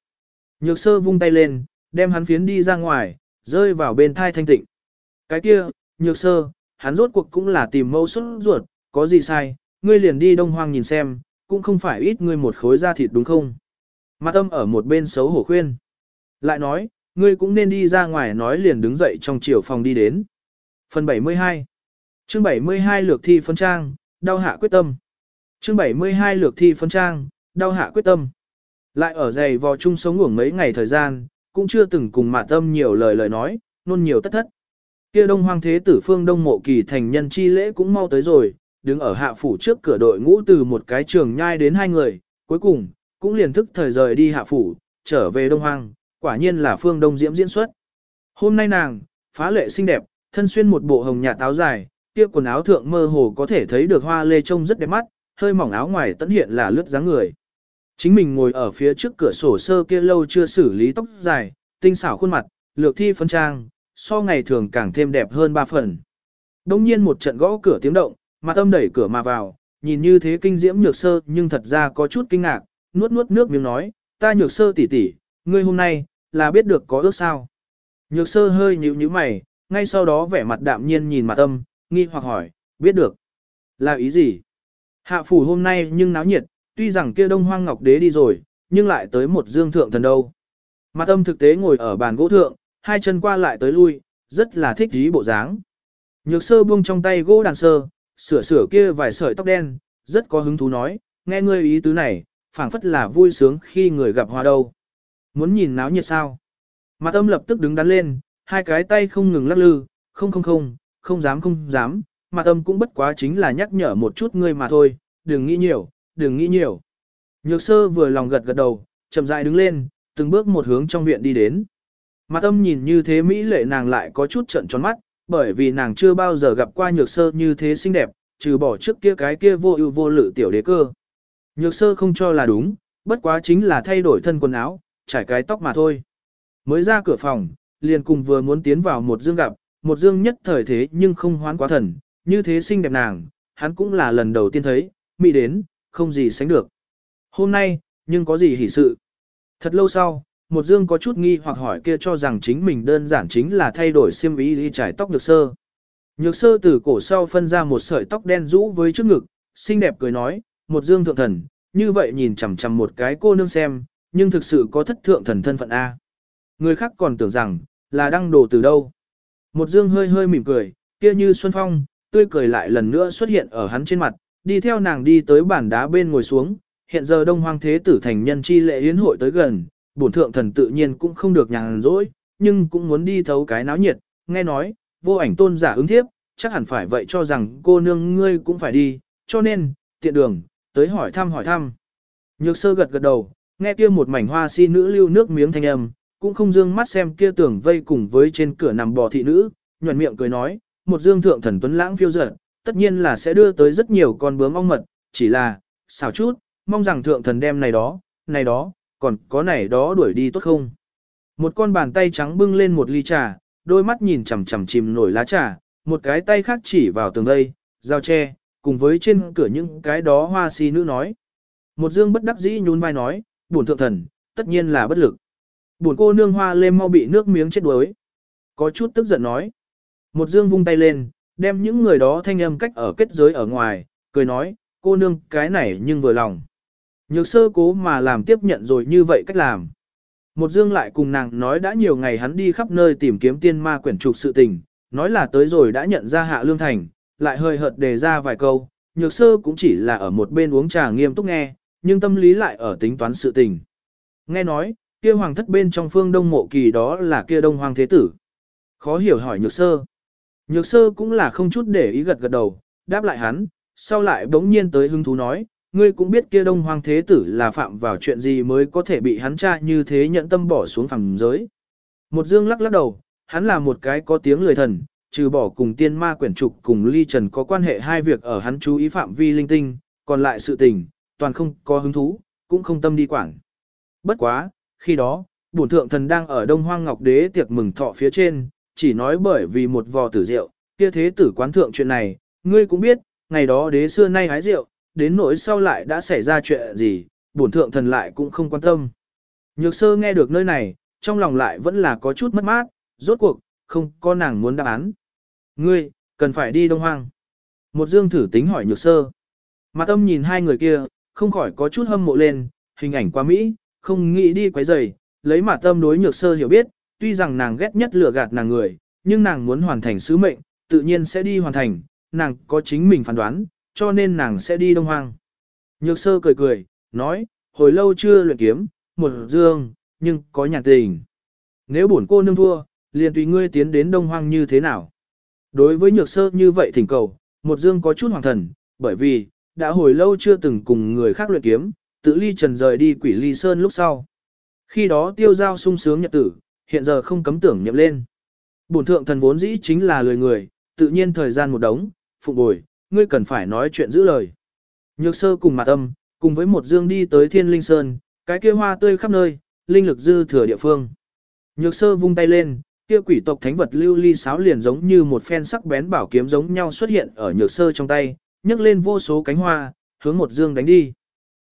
Nhược sơ vung tay lên, đem hắn phiến đi ra ngoài, rơi vào bên thai thanh tịnh. Cái kia, nhược sơ, hắn rốt cuộc cũng là tìm mâu xuất ruột, có gì sai, ngươi liền đi đông hoang nhìn xem, cũng không phải ít ngươi một khối da thịt đúng không? Mặt tâm ở một bên xấu hổ khuyên. Lại nói, ngươi cũng nên đi ra ngoài nói liền đứng dậy trong chiều phòng đi đến. Phần 72 Chương 72 lược thi phân trang, đau hạ quyết tâm. Chương 72 lược thi phân trang, đau hạ quyết tâm. Lại ở dày vò chung sống ngủ mấy ngày thời gian, cũng chưa từng cùng mạ tâm nhiều lời lời nói, nôn nhiều tất thất. Kia đông hoang thế tử phương đông mộ kỳ thành nhân chi lễ cũng mau tới rồi, đứng ở hạ phủ trước cửa đội ngũ từ một cái trường nhai đến hai người, cuối cùng, cũng liền thức thời rời đi hạ phủ, trở về đông hoang, quả nhiên là phương đông diễm diễn xuất. Hôm nay nàng, phá lệ xinh đẹp, thân xuyên một bộ hồng nhạt áo dài, kia quần áo thượng mơ hồ có thể thấy được hoa lê trông rất đẹp mắt, hơi mỏng áo ngoài tận hiện là lướt dáng người. Chính mình ngồi ở phía trước cửa sổ sơ kia lâu chưa xử lý tóc dài, tinh xảo khuôn mặt, lược thi phân trang, so ngày thường càng thêm đẹp hơn ba phần. Đông nhiên một trận gõ cửa tiếng động, mặt âm đẩy cửa mà vào, nhìn như thế kinh diễm nhược sơ nhưng thật ra có chút kinh ngạc, nuốt nuốt nước miếng nói, ta nhược sơ tỷ tỷ, ngươi hôm nay, là biết được có ước sao. Nhược sơ hơi nhíu nhíu mày, ngay sau đó vẻ mặt đạm nhiên nhìn mặt âm, nghi hoặc hỏi, biết được. Là ý gì? Hạ phủ hôm nay nhưng náo nhiệt, tuy rằng kia đông hoang ngọc đế đi rồi, nhưng lại tới một dương thượng thần đâu. Mặt âm thực tế ngồi ở bàn gỗ thượng, hai chân qua lại tới lui, rất là thích ý bộ dáng. Nhược sơ buông trong tay gỗ đàn sơ, sửa sửa kia vài sợi tóc đen, rất có hứng thú nói, nghe ngươi ý tứ này, phảng phất là vui sướng khi người gặp hoa đâu. Muốn nhìn náo nhiệt sao? Mặt âm lập tức đứng đắn lên, hai cái tay không ngừng lắc lư, không không không, không dám không dám, mà tâm cũng bất quá chính là nhắc nhở một chút ngươi mà thôi, đừng nghĩ nhiều, đừng nghĩ nhiều. Nhược sơ vừa lòng gật gật đầu, chậm rãi đứng lên, từng bước một hướng trong viện đi đến. Mà tâm nhìn như thế Mỹ lệ nàng lại có chút trận tròn mắt, bởi vì nàng chưa bao giờ gặp qua nhược sơ như thế xinh đẹp, trừ bỏ trước kia cái kia vô ưu vô lự tiểu đế cơ. Nhược sơ không cho là đúng, bất quá chính là thay đổi thân quần áo, trải cái tóc mà thôi. Mới ra cửa phòng, liền cùng vừa muốn tiến vào một dương gặp, một dương nhất thời thế nhưng không hoán quá thần, như thế xinh đẹp nàng, hắn cũng là lần đầu tiên thấy, mỹ đến, không gì sánh được. Hôm nay, nhưng có gì hỉ sự? Thật lâu sau, một dương có chút nghi hoặc hỏi kia cho rằng chính mình đơn giản chính là thay đổi xiêm y đi trải tóc nhược sơ. Nhược sơ từ cổ sau phân ra một sợi tóc đen rũ với trước ngực, xinh đẹp cười nói, một dương thượng thần, như vậy nhìn chằm chằm một cái cô nương xem, nhưng thực sự có thất thượng thần thân phận A. Người khác còn tưởng rằng, là đăng đồ từ đâu. Một dương hơi hơi mỉm cười, kia như xuân phong, tươi cười lại lần nữa xuất hiện ở hắn trên mặt, đi theo nàng đi tới bàn đá bên ngồi xuống, hiện giờ đông hoang thế tử thành nhân chi lệ yến hội tới gần, bổn thượng thần tự nhiên cũng không được nhàn rỗi, nhưng cũng muốn đi thấu cái náo nhiệt, nghe nói, vô ảnh tôn giả ứng thiếp, chắc hẳn phải vậy cho rằng cô nương ngươi cũng phải đi, cho nên, tiện đường, tới hỏi thăm hỏi thăm. Nhược sơ gật gật đầu, nghe kia một mảnh hoa si nữ lưu nước miếng thanh âm, cũng không dương mắt xem kia tưởng vây cùng với trên cửa nằm bò thị nữ, nhuận miệng cười nói, một dương thượng thần tuấn lãng phiêu dở, tất nhiên là sẽ đưa tới rất nhiều con bướm ong mật, chỉ là, xảo chút, mong rằng thượng thần đem này đó, này đó, còn có này đó đuổi đi tốt không. Một con bàn tay trắng bưng lên một ly trà, đôi mắt nhìn chằm chằm chìm nổi lá trà, một cái tay khác chỉ vào tường vây, dao tre, cùng với trên cửa những cái đó hoa si nữ nói. Một dương bất đắc dĩ nhún vai nói, buồn thượng thần, tất nhiên là bất lực. Buồn cô nương hoa lê mau bị nước miếng chết đuối. Có chút tức giận nói. Một dương vung tay lên, đem những người đó thanh âm cách ở kết giới ở ngoài, cười nói, cô nương cái này nhưng vừa lòng. Nhược sơ cố mà làm tiếp nhận rồi như vậy cách làm. Một dương lại cùng nàng nói đã nhiều ngày hắn đi khắp nơi tìm kiếm tiên ma quyển trục sự tình, nói là tới rồi đã nhận ra hạ lương thành, lại hơi hợt đề ra vài câu, nhược sơ cũng chỉ là ở một bên uống trà nghiêm túc nghe, nhưng tâm lý lại ở tính toán sự tình. Nghe nói, kia hoàng thất bên trong phương đông mộ kỳ đó là kia đông hoàng thế tử. Khó hiểu hỏi nhược sơ. Nhược sơ cũng là không chút để ý gật gật đầu, đáp lại hắn, sau lại bỗng nhiên tới hứng thú nói, ngươi cũng biết kia đông hoàng thế tử là phạm vào chuyện gì mới có thể bị hắn tra như thế nhận tâm bỏ xuống phẳng giới. Một dương lắc lắc đầu, hắn là một cái có tiếng lười thần, trừ bỏ cùng tiên ma quyển trục cùng ly trần có quan hệ hai việc ở hắn chú ý phạm vi linh tinh, còn lại sự tình, toàn không có hứng thú, cũng không tâm đi quảng Bất quá, khi đó, bổn thượng thần đang ở Đông Hoang Ngọc Đế tiệc mừng thọ phía trên, chỉ nói bởi vì một vò tử rượu, kia thế tử quán thượng chuyện này, ngươi cũng biết, ngày đó đế xưa nay hái rượu, đến nỗi sau lại đã xảy ra chuyện gì, bổn thượng thần lại cũng không quan tâm. Nhược sơ nghe được nơi này, trong lòng lại vẫn là có chút mất mát, rốt cuộc, không có nàng muốn đáp án. Ngươi, cần phải đi Đông Hoang. Một dương thử tính hỏi nhược sơ. Mặt âm nhìn hai người kia, không khỏi có chút hâm mộ lên, hình ảnh quá Mỹ, không nghĩ đi quấy rầy, lấy mà tâm đối nhược sơ hiểu biết, tuy rằng nàng ghét nhất lừa gạt nàng người, nhưng nàng muốn hoàn thành sứ mệnh, tự nhiên sẽ đi hoàn thành, nàng có chính mình phán đoán, cho nên nàng sẽ đi Đông Hoang. Nhược sơ cười cười, nói, hồi lâu chưa luyện kiếm, một dương, nhưng có nhàn tình. Nếu bổn cô nương thua, liền tùy ngươi tiến đến Đông Hoang như thế nào. Đối với nhược sơ như vậy thỉnh cầu, một dương có chút hoàng thần, bởi vì, đã hồi lâu chưa từng cùng người khác luyện kiếm, tự ly trần rời đi quỷ ly sơn lúc sau. Khi đó tiêu giao sung sướng nhật tử, hiện giờ không cấm tưởng nhậm lên. Bổn thượng thần vốn dĩ chính là lười người, tự nhiên thời gian một đống, phụng bồi, ngươi cần phải nói chuyện giữ lời. Nhược sơ cùng mặt âm, cùng với một dương đi tới thiên linh sơn, cái kia hoa tươi khắp nơi, linh lực dư thừa địa phương. Nhược sơ vung tay lên, kia quỷ tộc thánh vật lưu ly sáo liền giống như một phen sắc bén bảo kiếm giống nhau xuất hiện ở nhược sơ trong tay, nhấc lên vô số cánh hoa, hướng một dương đánh đi.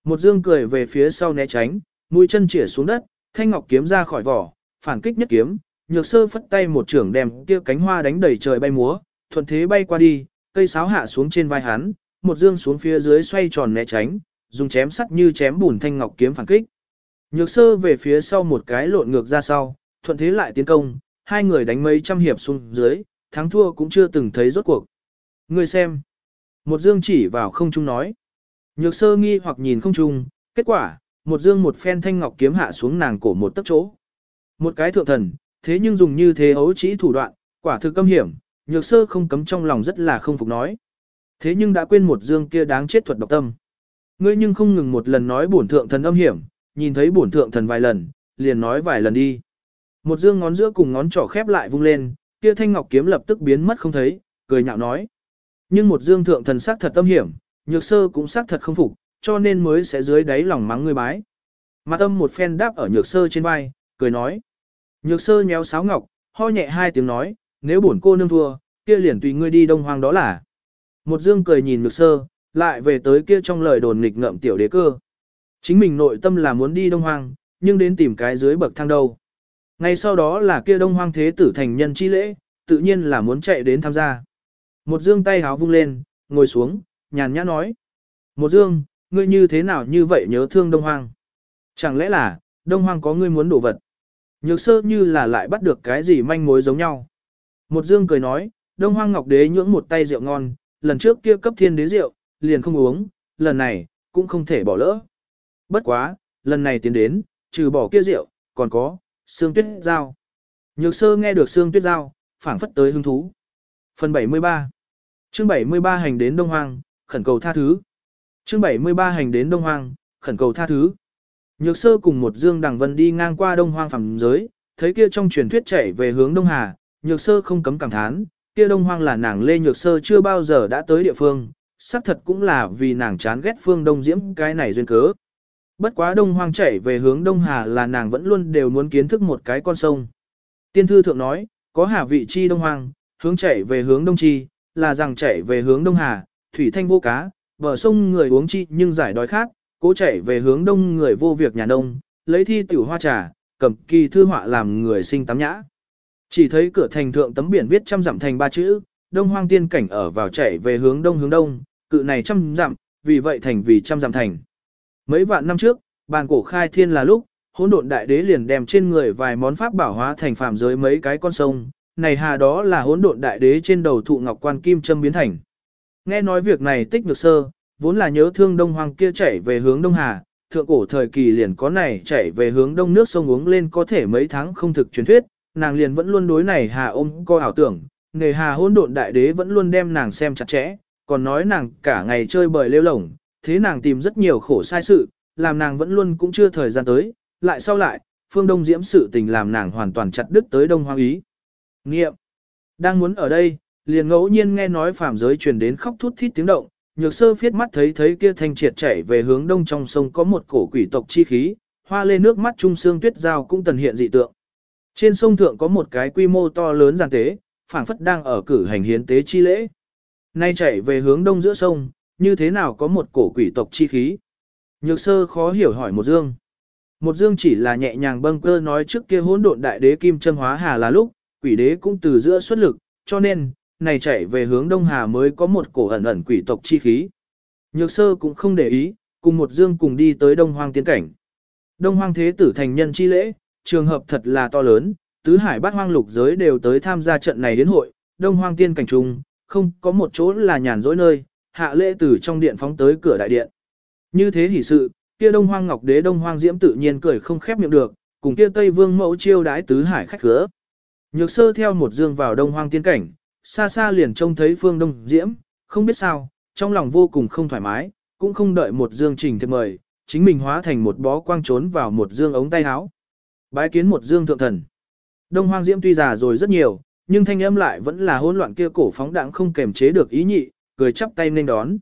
Một dương cười về phía sau né tránh, mũi chân chĩa xuống đất, thanh ngọc kiếm ra khỏi vỏ, phản kích nhất kiếm, nhược sơ phất tay một trưởng đem kia cánh hoa đánh đầy trời bay múa, thuận thế bay qua đi, cây sáo hạ xuống trên vai hắn, một dương xuống phía dưới xoay tròn né tránh, dùng chém sắt như chém bùn thanh ngọc kiếm phản kích. Nhược sơ về phía sau một cái lộn ngược ra sau, thuận thế lại tiến công, hai người đánh mấy trăm hiệp xuống dưới, thắng thua cũng chưa từng thấy rốt cuộc. Người xem. Một dương chỉ vào không trung nói. Nhược sơ nghi hoặc nhìn không chung, kết quả, một dương một phen thanh ngọc kiếm hạ xuống nàng cổ một tấc chỗ. Một cái thượng thần, thế nhưng dùng như thế ấu chỉ thủ đoạn, quả thực câm hiểm, nhược sơ không cấm trong lòng rất là không phục nói. Thế nhưng đã quên một dương kia đáng chết thuật độc tâm. Ngươi nhưng không ngừng một lần nói bổn thượng thần âm hiểm, nhìn thấy bổn thượng thần vài lần, liền nói vài lần đi. Một dương ngón giữa cùng ngón trỏ khép lại vung lên, kia thanh ngọc kiếm lập tức biến mất không thấy, cười nhạo nói. Nhưng một dương thượng thần sắc thật âm hiểm, nhược sơ cũng xác thật không phục, cho nên mới sẽ dưới đáy lòng mắng người bái. Mặt âm một phen đáp ở nhược sơ trên vai, cười nói. Nhược sơ nhéo sáo ngọc, ho nhẹ hai tiếng nói, nếu bổn cô nương thua, kia liền tùy ngươi đi đông hoang đó là. Một dương cười nhìn nhược sơ, lại về tới kia trong lời đồn nghịch ngợm tiểu đế cơ. Chính mình nội tâm là muốn đi đông hoang, nhưng đến tìm cái dưới bậc thang đâu. Ngay sau đó là kia đông hoang thế tử thành nhân chi lễ, tự nhiên là muốn chạy đến tham gia. Một dương tay háo vung lên, ngồi xuống, nhàn nhã nói. Một dương, ngươi như thế nào như vậy nhớ thương đông hoang? Chẳng lẽ là, đông hoang có ngươi muốn đổ vật? Nhược sơ như là lại bắt được cái gì manh mối giống nhau. Một dương cười nói, đông hoang ngọc đế nhưỡng một tay rượu ngon, lần trước kia cấp thiên đế rượu, liền không uống, lần này, cũng không thể bỏ lỡ. Bất quá, lần này tiến đến, trừ bỏ kia rượu, còn có, xương tuyết dao Nhược sơ nghe được xương tuyết dao phảng phất tới hứng thú. Phần 73 chương 73 hành đến Đông Hoang, khẩn cầu tha thứ. chương 73 hành đến Đông Hoang, khẩn cầu tha thứ. Nhược sơ cùng một dương đằng vân đi ngang qua Đông Hoang phẳng giới, thấy kia trong truyền thuyết chạy về hướng Đông Hà, nhược sơ không cấm cảm thán, kia Đông Hoang là nàng lê nhược sơ chưa bao giờ đã tới địa phương, xác thật cũng là vì nàng chán ghét phương Đông Diễm cái này duyên cớ. Bất quá Đông Hoang chảy về hướng Đông Hà là nàng vẫn luôn đều muốn kiến thức một cái con sông. Tiên thư thượng nói, có hà vị chi Đông Hoang, hướng chảy về hướng Đông Chi, là rằng chảy về hướng Đông Hà, thủy thanh vô cá, bờ sông người uống chi nhưng giải đói khát, cố chạy về hướng Đông người vô việc nhà nông, lấy thi tiểu hoa trà, cầm kỳ thư họa làm người sinh tắm nhã. Chỉ thấy cửa thành thượng tấm biển viết trăm dặm thành ba chữ, Đông Hoang tiên cảnh ở vào chạy về hướng Đông hướng Đông, cự này trăm dặm, vì vậy thành vì trăm dặm thành. Mấy vạn năm trước, bàn cổ khai thiên là lúc, hỗn độn đại đế liền đem trên người vài món pháp bảo hóa thành phàm giới mấy cái con sông, này hà đó là hỗn độn đại đế trên đầu thụ ngọc quan kim châm biến thành. Nghe nói việc này tích nhược sơ, vốn là nhớ thương đông hoàng kia chảy về hướng đông hà, thượng cổ thời kỳ liền có này chảy về hướng đông nước sông uống lên có thể mấy tháng không thực truyền thuyết, nàng liền vẫn luôn đối này hà ôm coi ảo tưởng, nghề hà hôn độn đại đế vẫn luôn đem nàng xem chặt chẽ, còn nói nàng cả ngày chơi bời lêu lổng, thế nàng tìm rất nhiều khổ sai sự, làm nàng vẫn luôn cũng chưa thời gian tới, lại sau lại, phương đông diễm sự tình làm nàng hoàn toàn chặt đứt tới đông hoang ý. Nghiệm, đang muốn ở đây, liền ngẫu nhiên nghe nói phàm giới truyền đến khóc thút thít tiếng động, nhược sơ phiết mắt thấy thấy kia thanh triệt chảy về hướng đông trong sông có một cổ quỷ tộc chi khí, hoa lên nước mắt trung xương tuyết giao cũng tần hiện dị tượng. Trên sông thượng có một cái quy mô to lớn giàn tế, phảng phất đang ở cử hành hiến tế chi lễ. Nay chảy về hướng đông giữa sông, như thế nào có một cổ quỷ tộc chi khí. Nhược sơ khó hiểu hỏi một dương. Một dương chỉ là nhẹ nhàng bâng cơ nói trước kia hỗn độn đại đế kim châm hóa hà là lúc, quỷ đế cũng từ giữa xuất lực, cho nên, này chạy về hướng đông hà mới có một cổ ẩn ẩn quỷ tộc chi khí. Nhược sơ cũng không để ý, cùng một dương cùng đi tới đông hoang tiến cảnh. Đông hoang thế tử thành nhân chi lễ, trường hợp thật là to lớn, tứ hải bát hoang lục giới đều tới tham gia trận này đến hội, đông hoang tiên cảnh trung, không có một chỗ là nhàn rỗi nơi, hạ lễ từ trong điện phóng tới cửa đại điện. Như thế hỷ sự, kia đông hoang ngọc đế đông hoang diễm tự nhiên cười không khép miệng được, cùng kia tây vương mẫu chiêu đái tứ hải khách khứa. Nhược sơ theo một dương vào đông hoang tiên cảnh, xa xa liền trông thấy phương đông diễm, không biết sao, trong lòng vô cùng không thoải mái, cũng không đợi một dương trình thiệp mời, chính mình hóa thành một bó quang trốn vào một dương ống tay áo. Bái kiến một dương thượng thần. Đông hoang diễm tuy già rồi rất nhiều, nhưng thanh âm lại vẫn là hỗn loạn kia cổ phóng đãng không kềm chế được ý nhị, cười chắp tay nên đón.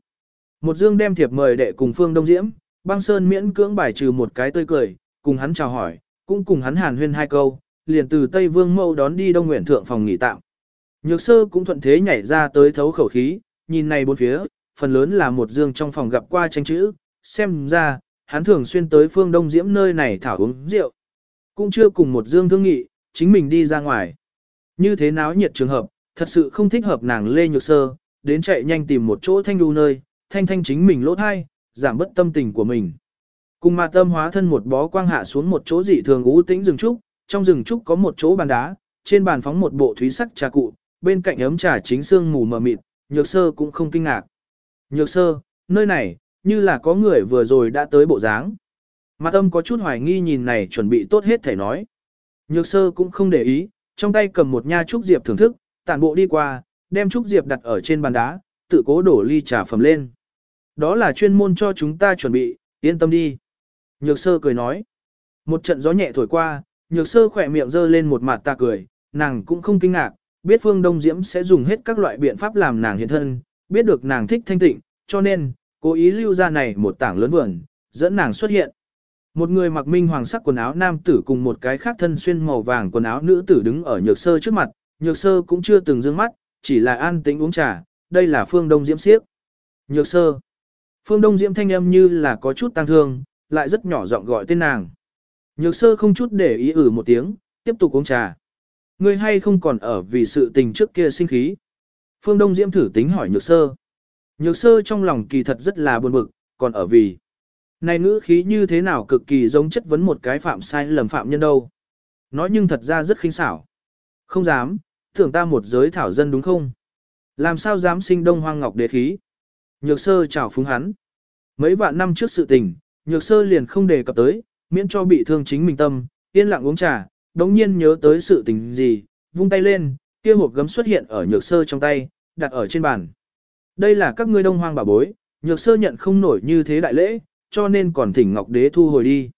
Một dương đem thiệp mời đệ cùng phương đông diễm, băng sơn miễn cưỡng bài trừ một cái tươi cười, cùng hắn chào hỏi, cũng cùng hắn hàn huyên hai câu, liền từ Tây Vương Mâu đón đi Đông Nguyện Thượng phòng nghỉ tạm. Nhược sơ cũng thuận thế nhảy ra tới thấu khẩu khí, nhìn này bốn phía, phần lớn là một dương trong phòng gặp qua tranh chữ, xem ra, hắn thường xuyên tới phương Đông Diễm nơi này thảo uống rượu. Cũng chưa cùng một dương thương nghị, chính mình đi ra ngoài. Như thế náo nhiệt trường hợp, thật sự không thích hợp nàng Lê Nhược Sơ, đến chạy nhanh tìm một chỗ thanh đu nơi, thanh thanh chính mình lỗ thai, giảm bất tâm tình của mình. Cùng mà tâm hóa thân một bó quang hạ xuống một chỗ dị thường ú tĩnh rừng trúc, trong rừng trúc có một chỗ bàn đá, trên bàn phóng một bộ thúy sắc trà cụ, bên cạnh ấm trà chính xương mù mờ mịt, nhược sơ cũng không kinh ngạc. Nhược sơ, nơi này, như là có người vừa rồi đã tới bộ dáng. Mặt âm có chút hoài nghi nhìn này chuẩn bị tốt hết thể nói. Nhược sơ cũng không để ý, trong tay cầm một nha trúc diệp thưởng thức, tản bộ đi qua, đem trúc diệp đặt ở trên bàn đá, tự cố đổ ly trà phẩm lên. Đó là chuyên môn cho chúng ta chuẩn bị, yên tâm đi. Nhược sơ cười nói. Một trận gió nhẹ thổi qua, nhược sơ khỏe miệng dơ lên một mặt ta cười, nàng cũng không kinh ngạc, biết phương Đông Diễm sẽ dùng hết các loại biện pháp làm nàng hiện thân, biết được nàng thích thanh tịnh, cho nên, cố ý lưu ra này một tảng lớn vườn, dẫn nàng xuất hiện. Một người mặc minh hoàng sắc quần áo nam tử cùng một cái khác thân xuyên màu vàng quần áo nữ tử đứng ở nhược sơ trước mặt, nhược sơ cũng chưa từng dương mắt, chỉ là an tĩnh uống trà, đây là phương Đông Diễm siếc. Nhược sơ. Phương Đông Diễm thanh âm như là có chút tăng thương, lại rất nhỏ giọng gọi tên nàng. Nhược sơ không chút để ý ử một tiếng, tiếp tục uống trà. Ngươi hay không còn ở vì sự tình trước kia sinh khí. Phương Đông Diễm thử tính hỏi nhược sơ. Nhược sơ trong lòng kỳ thật rất là buồn bực, còn ở vì. Này ngữ khí như thế nào cực kỳ giống chất vấn một cái phạm sai lầm phạm nhân đâu. Nói nhưng thật ra rất khinh xảo. Không dám, tưởng ta một giới thảo dân đúng không? Làm sao dám sinh đông hoang ngọc đế khí? Nhược sơ chào phúng hắn. Mấy vạn năm trước sự tình, nhược sơ liền không đề cập tới, miễn cho bị thương chính mình tâm, yên lặng uống trà, đống nhiên nhớ tới sự tình gì, vung tay lên, kia hộp gấm xuất hiện ở nhược sơ trong tay, đặt ở trên bàn. Đây là các ngươi đông hoang bảo bối, nhược sơ nhận không nổi như thế đại lễ, cho nên còn thỉnh ngọc đế thu hồi đi.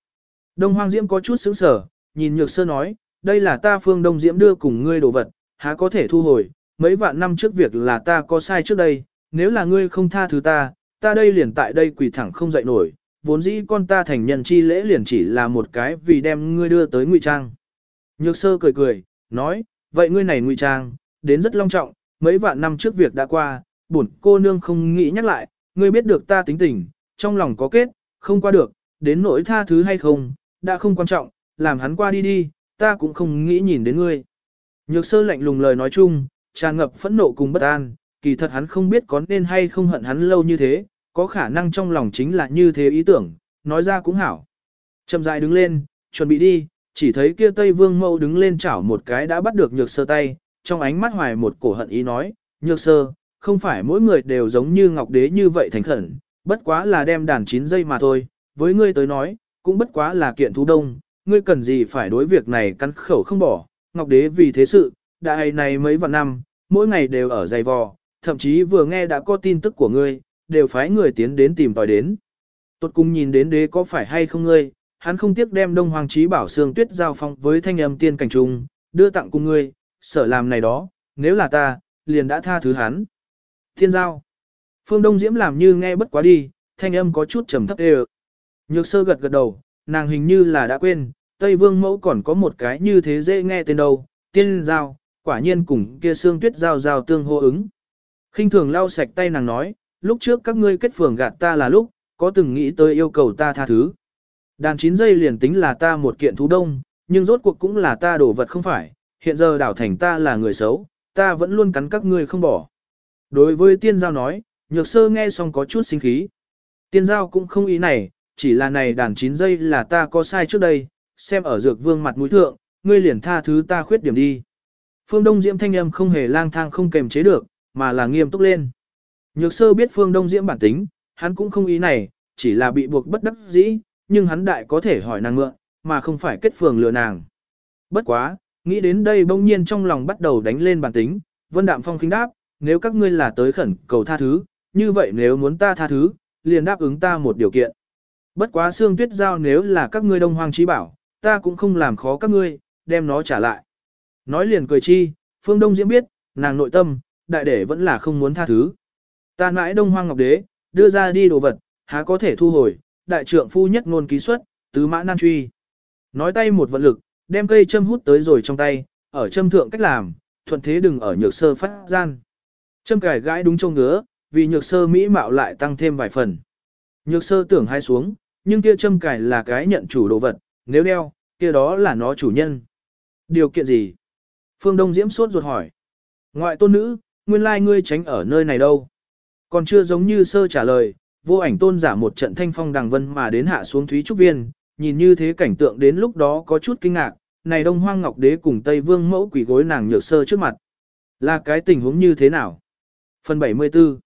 Đông hoang diễm có chút sững sở, nhìn nhược sơ nói, đây là ta phương đông diễm đưa cùng ngươi đồ vật, há có thể thu hồi, mấy vạn năm trước việc là ta có sai trước đây, nếu là ngươi không tha thứ ta, ta đây liền tại đây quỳ thẳng không dậy nổi, vốn dĩ con ta thành nhân chi lễ liền chỉ là một cái vì đem ngươi đưa tới ngụy trang. Nhược sơ cười cười, nói, vậy ngươi này ngụy trang, đến rất long trọng, mấy vạn năm trước việc đã qua, bổn cô nương không nghĩ nhắc lại, ngươi biết được ta tính tình, trong lòng có kết, không qua được, đến nỗi tha thứ hay không, đã không quan trọng, làm hắn qua đi đi, ta cũng không nghĩ nhìn đến ngươi. Nhược sơ lạnh lùng lời nói chung, tràn ngập phẫn nộ cùng bất an, kỳ thật hắn không biết có nên hay không hận hắn lâu như thế, có khả năng trong lòng chính là như thế ý tưởng, nói ra cũng hảo. Chậm rãi đứng lên, chuẩn bị đi, chỉ thấy kia Tây Vương Mâu đứng lên chảo một cái đã bắt được nhược sơ tay, trong ánh mắt hoài một cổ hận ý nói, nhược sơ, không phải mỗi người đều giống như Ngọc Đế như vậy thành khẩn, bất quá là đem đàn 9 giây mà thôi, với ngươi tới nói, cũng bất quá là kiện thú đông, ngươi cần gì phải đối việc này cắn khẩu không bỏ, Ngọc Đế vì thế sự, đại này mấy vạn năm, mỗi ngày đều ở dày vò, thậm chí vừa nghe đã có tin tức của ngươi, đều phái người tiến đến tìm tòi đến. Tốt cung nhìn đến đế có phải hay không ngươi, hắn không tiếc đem Đông Hoàng Chí Bảo Sương Tuyết giao phong với thanh âm tiên cảnh trung, đưa tặng cùng ngươi, sở làm này đó, nếu là ta, liền đã tha thứ hắn. Thiên giao. Phương Đông Diễm làm như nghe bất quá đi, thanh âm có chút trầm thấp đê Nhược sơ gật gật đầu, nàng hình như là đã quên, Tây Vương mẫu còn có một cái như thế dễ nghe tên đâu, tiên giao, quả nhiên cùng kia xương tuyết giao giao tương hô ứng. khinh thường lau sạch tay nàng nói, lúc trước các ngươi kết phường gạt ta là lúc, có từng nghĩ tới yêu cầu ta tha thứ. Đàn 9 giây liền tính là ta một kiện thú đông, nhưng rốt cuộc cũng là ta đổ vật không phải, hiện giờ đảo thành ta là người xấu, ta vẫn luôn cắn các ngươi không bỏ. Đối với tiên giao nói, nhược sơ nghe xong có chút sinh khí. Tiên giao cũng không ý này, chỉ là này đàn 9 giây là ta có sai trước đây, xem ở dược vương mặt mũi thượng, ngươi liền tha thứ ta khuyết điểm đi. Phương Đông Diễm thanh âm không hề lang thang không kềm chế được, mà là nghiêm túc lên. Nhược sơ biết Phương Đông Diễm bản tính, hắn cũng không ý này, chỉ là bị buộc bất đắc dĩ, nhưng hắn đại có thể hỏi nàng mượn, mà không phải kết phường lừa nàng. Bất quá, nghĩ đến đây bỗng nhiên trong lòng bắt đầu đánh lên bản tính, Vân Đạm Phong khinh đáp, nếu các ngươi là tới khẩn cầu tha thứ, như vậy nếu muốn ta tha thứ, liền đáp ứng ta một điều kiện. Bất quá xương tuyết giao nếu là các ngươi đông hoang trí bảo, ta cũng không làm khó các ngươi, đem nó trả lại. Nói liền cười chi, phương đông diễm biết, nàng nội tâm, đại đệ vẫn là không muốn tha thứ. Ta mãi đông hoang ngọc đế, đưa ra đi đồ vật, há có thể thu hồi, đại trượng phu nhất ngôn ký xuất, tứ mã nan truy. Nói tay một vận lực, đem cây châm hút tới rồi trong tay, ở châm thượng cách làm, thuận thế đừng ở nhược sơ phát gian. Châm cải gãi đúng trông ngứa, vì nhược sơ mỹ mạo lại tăng thêm vài phần. Nhược sơ tưởng hai xuống, nhưng kia châm cải là cái nhận chủ đồ vật, nếu đeo, kia đó là nó chủ nhân. Điều kiện gì? Phương Đông Diễm sốt ruột hỏi. Ngoại tôn nữ, nguyên lai ngươi tránh ở nơi này đâu? Còn chưa giống như sơ trả lời, vô ảnh tôn giả một trận thanh phong đằng vân mà đến hạ xuống Thúy Trúc Viên, nhìn như thế cảnh tượng đến lúc đó có chút kinh ngạc, này Đông Hoang Ngọc Đế cùng Tây Vương mẫu quỷ gối nàng nhược sơ trước mặt. Là cái tình huống như thế nào? Phần 74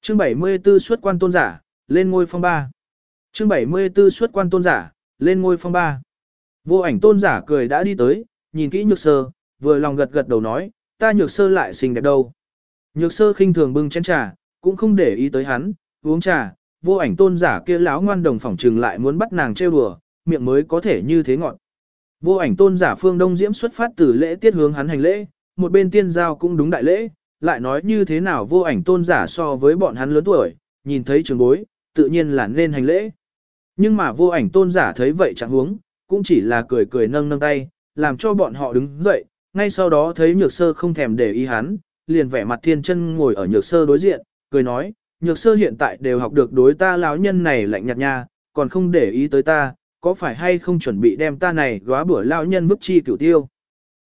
Chương 74 xuất quan tôn giả, lên ngôi phong ba. Chương 74 xuất quan tôn giả, lên ngôi phong ba. Vô ảnh tôn giả cười đã đi tới, nhìn kỹ nhược sơ, vừa lòng gật gật đầu nói, ta nhược sơ lại xinh đẹp đâu. Nhược sơ khinh thường bưng chén trà, cũng không để ý tới hắn, uống trà, vô ảnh tôn giả kia lão ngoan đồng phỏng trừng lại muốn bắt nàng trêu đùa, miệng mới có thể như thế ngọn. Vô ảnh tôn giả phương đông diễm xuất phát từ lễ tiết hướng hắn hành lễ, một bên tiên giao cũng đúng đại lễ, lại nói như thế nào vô ảnh tôn giả so với bọn hắn lớn tuổi, nhìn thấy trường bối, tự nhiên là nên hành lễ. Nhưng mà vô ảnh tôn giả thấy vậy chẳng huống, cũng chỉ là cười cười nâng nâng tay, làm cho bọn họ đứng dậy, ngay sau đó thấy nhược sơ không thèm để ý hắn, liền vẻ mặt thiên chân ngồi ở nhược sơ đối diện, cười nói, nhược sơ hiện tại đều học được đối ta lão nhân này lạnh nhạt nha, còn không để ý tới ta, có phải hay không chuẩn bị đem ta này góa bữa lão nhân bức chi cửu tiêu.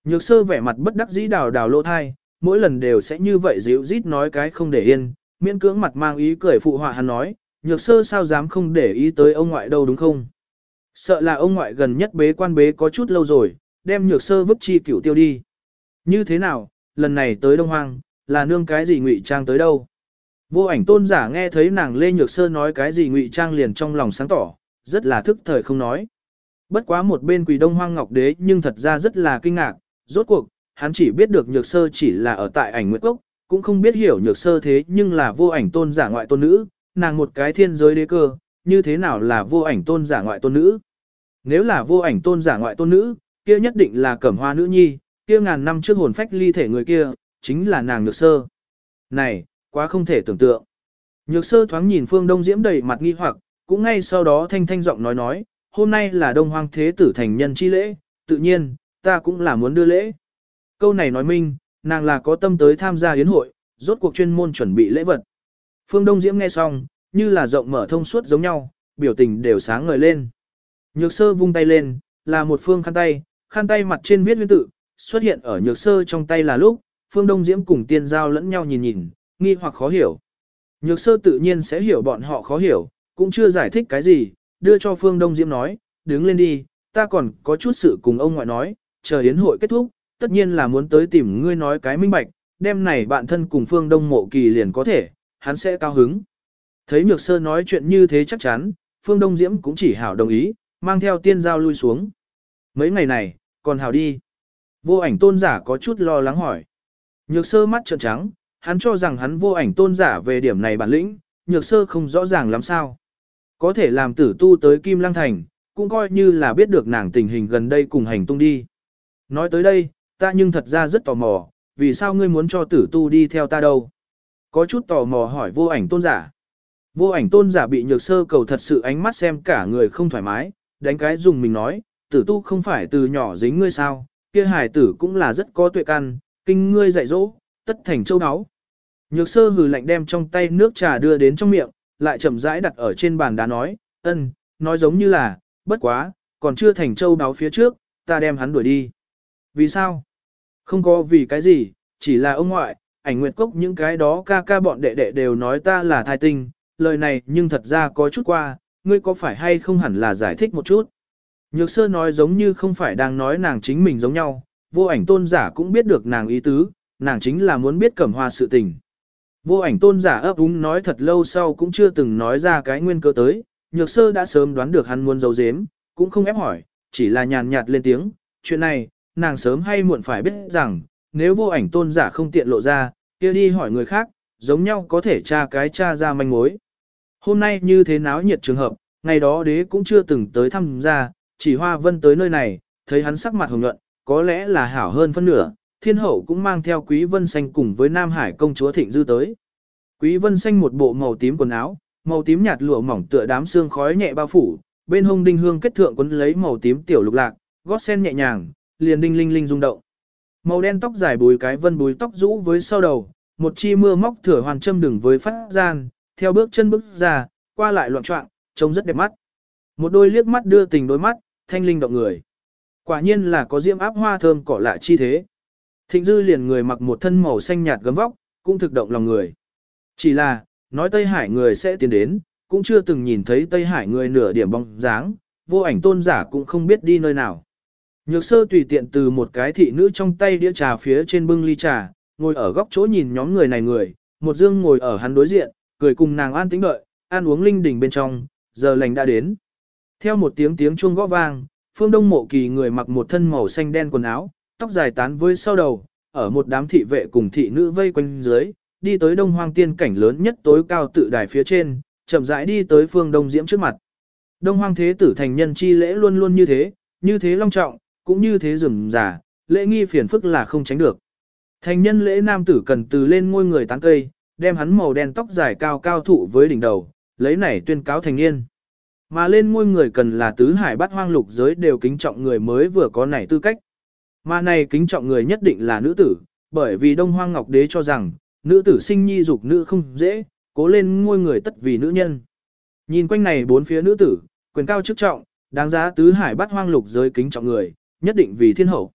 Nhược sơ vẻ mặt bất đắc dĩ đào đào lỗ thai, mỗi lần đều sẽ như vậy dịu rít nói cái không để yên, miễn cưỡng mặt mang ý cười phụ họa hắn nói, nhược sơ sao dám không để ý tới ông ngoại đâu đúng không? Sợ là ông ngoại gần nhất bế quan bế có chút lâu rồi, đem nhược sơ vứt chi cửu tiêu đi. Như thế nào, lần này tới Đông Hoang, là nương cái gì ngụy trang tới đâu? Vô ảnh tôn giả nghe thấy nàng Lê Nhược Sơ nói cái gì ngụy trang liền trong lòng sáng tỏ, rất là thức thời không nói. Bất quá một bên quỳ Đông Hoang Ngọc Đế nhưng thật ra rất là kinh ngạc, rốt cuộc, hắn chỉ biết được Nhược Sơ chỉ là ở tại ảnh Nguyệt Cốc, cũng không biết hiểu Nhược Sơ thế nhưng là vô ảnh tôn giả ngoại tôn nữ, nàng một cái thiên giới đế cơ, như thế nào là vô ảnh tôn giả ngoại tôn nữ? Nếu là vô ảnh tôn giả ngoại tôn nữ, kia nhất định là cẩm hoa nữ nhi, kia ngàn năm trước hồn phách ly thể người kia, chính là nàng nhược sơ. Này, quá không thể tưởng tượng. Nhược sơ thoáng nhìn phương đông diễm đầy mặt nghi hoặc, cũng ngay sau đó thanh thanh giọng nói nói, hôm nay là đông hoang thế tử thành nhân chi lễ, tự nhiên, ta cũng là muốn đưa lễ. Câu này nói minh, nàng là có tâm tới tham gia yến hội, rốt cuộc chuyên môn chuẩn bị lễ vật. Phương Đông Diễm nghe xong, như là rộng mở thông suốt giống nhau, biểu tình đều sáng ngời lên. Nhược sơ vung tay lên, là một phương khăn tay, khăn tay mặt trên viết nguyên tự, xuất hiện ở nhược sơ trong tay là lúc, phương đông diễm cùng tiên giao lẫn nhau nhìn nhìn, nghi hoặc khó hiểu. Nhược sơ tự nhiên sẽ hiểu bọn họ khó hiểu, cũng chưa giải thích cái gì, đưa cho phương đông diễm nói, đứng lên đi, ta còn có chút sự cùng ông ngoại nói, chờ hiến hội kết thúc, tất nhiên là muốn tới tìm ngươi nói cái minh bạch, đêm này bạn thân cùng phương đông mộ kỳ liền có thể, hắn sẽ cao hứng. Thấy nhược sơ nói chuyện như thế chắc chắn, phương đông diễm cũng chỉ hảo đồng ý, mang theo tiên giao lui xuống. Mấy ngày này, còn hảo đi. Vô ảnh tôn giả có chút lo lắng hỏi. Nhược sơ mắt trợn trắng, hắn cho rằng hắn vô ảnh tôn giả về điểm này bản lĩnh, nhược sơ không rõ ràng lắm sao. Có thể làm tử tu tới Kim Lăng Thành, cũng coi như là biết được nàng tình hình gần đây cùng hành tung đi. Nói tới đây, ta nhưng thật ra rất tò mò, vì sao ngươi muốn cho tử tu đi theo ta đâu? Có chút tò mò hỏi vô ảnh tôn giả. Vô ảnh tôn giả bị nhược sơ cầu thật sự ánh mắt xem cả người không thoải mái, đánh cái dùng mình nói, tử tu không phải từ nhỏ dính ngươi sao, kia hài tử cũng là rất có tuệ căn, kinh ngươi dạy dỗ, tất thành châu áo. Nhược sơ hừ lạnh đem trong tay nước trà đưa đến trong miệng, lại chậm rãi đặt ở trên bàn đá nói, ân, nói giống như là, bất quá, còn chưa thành châu đáo phía trước, ta đem hắn đuổi đi. Vì sao? Không có vì cái gì, chỉ là ông ngoại, ảnh nguyệt cốc những cái đó ca ca bọn đệ đệ đều nói ta là thai tinh, lời này nhưng thật ra có chút qua, ngươi có phải hay không hẳn là giải thích một chút. Nhược sơ nói giống như không phải đang nói nàng chính mình giống nhau, vô ảnh tôn giả cũng biết được nàng ý tứ, nàng chính là muốn biết cẩm hoa sự tình. Vô ảnh tôn giả ấp úng nói thật lâu sau cũng chưa từng nói ra cái nguyên cơ tới, nhược sơ đã sớm đoán được hắn muốn giấu giếm, cũng không ép hỏi, chỉ là nhàn nhạt lên tiếng, chuyện này, nàng sớm hay muộn phải biết rằng, nếu vô ảnh tôn giả không tiện lộ ra, kia đi hỏi người khác, giống nhau có thể tra cái tra ra manh mối. Hôm nay như thế náo nhiệt trường hợp, ngày đó đế cũng chưa từng tới thăm ra, chỉ hoa vân tới nơi này, thấy hắn sắc mặt hồng nhuận, có lẽ là hảo hơn phân nửa, thiên hậu cũng mang theo quý vân xanh cùng với Nam Hải công chúa Thịnh Dư tới. Quý vân xanh một bộ màu tím quần áo, màu tím nhạt lụa mỏng tựa đám xương khói nhẹ bao phủ, bên hông đinh hương kết thượng quấn lấy màu tím tiểu lục lạc, gót sen nhẹ nhàng, liền đinh linh linh rung động. Màu đen tóc dài bùi cái vân bùi tóc rũ với sau đầu, một chi mưa móc thửa hoàn châm đừng với phát gian, theo bước chân bước ra, qua lại loạn trọng, trông rất đẹp mắt. Một đôi liếc mắt đưa tình đôi mắt, thanh linh động người. Quả nhiên là có diễm áp hoa thơm cỏ lạ chi thế. Thịnh dư liền người mặc một thân màu xanh nhạt gấm vóc, cũng thực động lòng người. Chỉ là, nói Tây Hải người sẽ tiến đến, cũng chưa từng nhìn thấy Tây Hải người nửa điểm bóng dáng, vô ảnh tôn giả cũng không biết đi nơi nào. Nhược sơ tùy tiện từ một cái thị nữ trong tay đĩa trà phía trên bưng ly trà, ngồi ở góc chỗ nhìn nhóm người này người, một dương ngồi ở hắn đối diện, cười cùng nàng an tĩnh đợi, ăn uống linh đình bên trong, giờ lành đã đến. Theo một tiếng tiếng chuông gõ vang, phương đông mộ kỳ người mặc một thân màu xanh đen quần áo, tóc dài tán với sau đầu, ở một đám thị vệ cùng thị nữ vây quanh dưới, đi tới đông hoang tiên cảnh lớn nhất tối cao tự đài phía trên, chậm rãi đi tới phương đông diễm trước mặt. Đông hoang thế tử thành nhân chi lễ luôn luôn như thế, như thế long trọng, cũng như thế rườm rà, lễ nghi phiền phức là không tránh được. Thành nhân lễ nam tử cần từ lên ngôi người tán cây, đem hắn màu đen tóc dài cao cao thụ với đỉnh đầu, lấy này tuyên cáo thành niên. Mà lên ngôi người cần là tứ hải bát hoang lục giới đều kính trọng người mới vừa có này tư cách. Mà này kính trọng người nhất định là nữ tử, bởi vì Đông Hoang Ngọc Đế cho rằng, nữ tử sinh nhi dục nữ không dễ, cố lên ngôi người tất vì nữ nhân. Nhìn quanh này bốn phía nữ tử, quyền cao chức trọng, đáng giá tứ hải bát hoang lục giới kính trọng người, nhất định vì thiên hậu.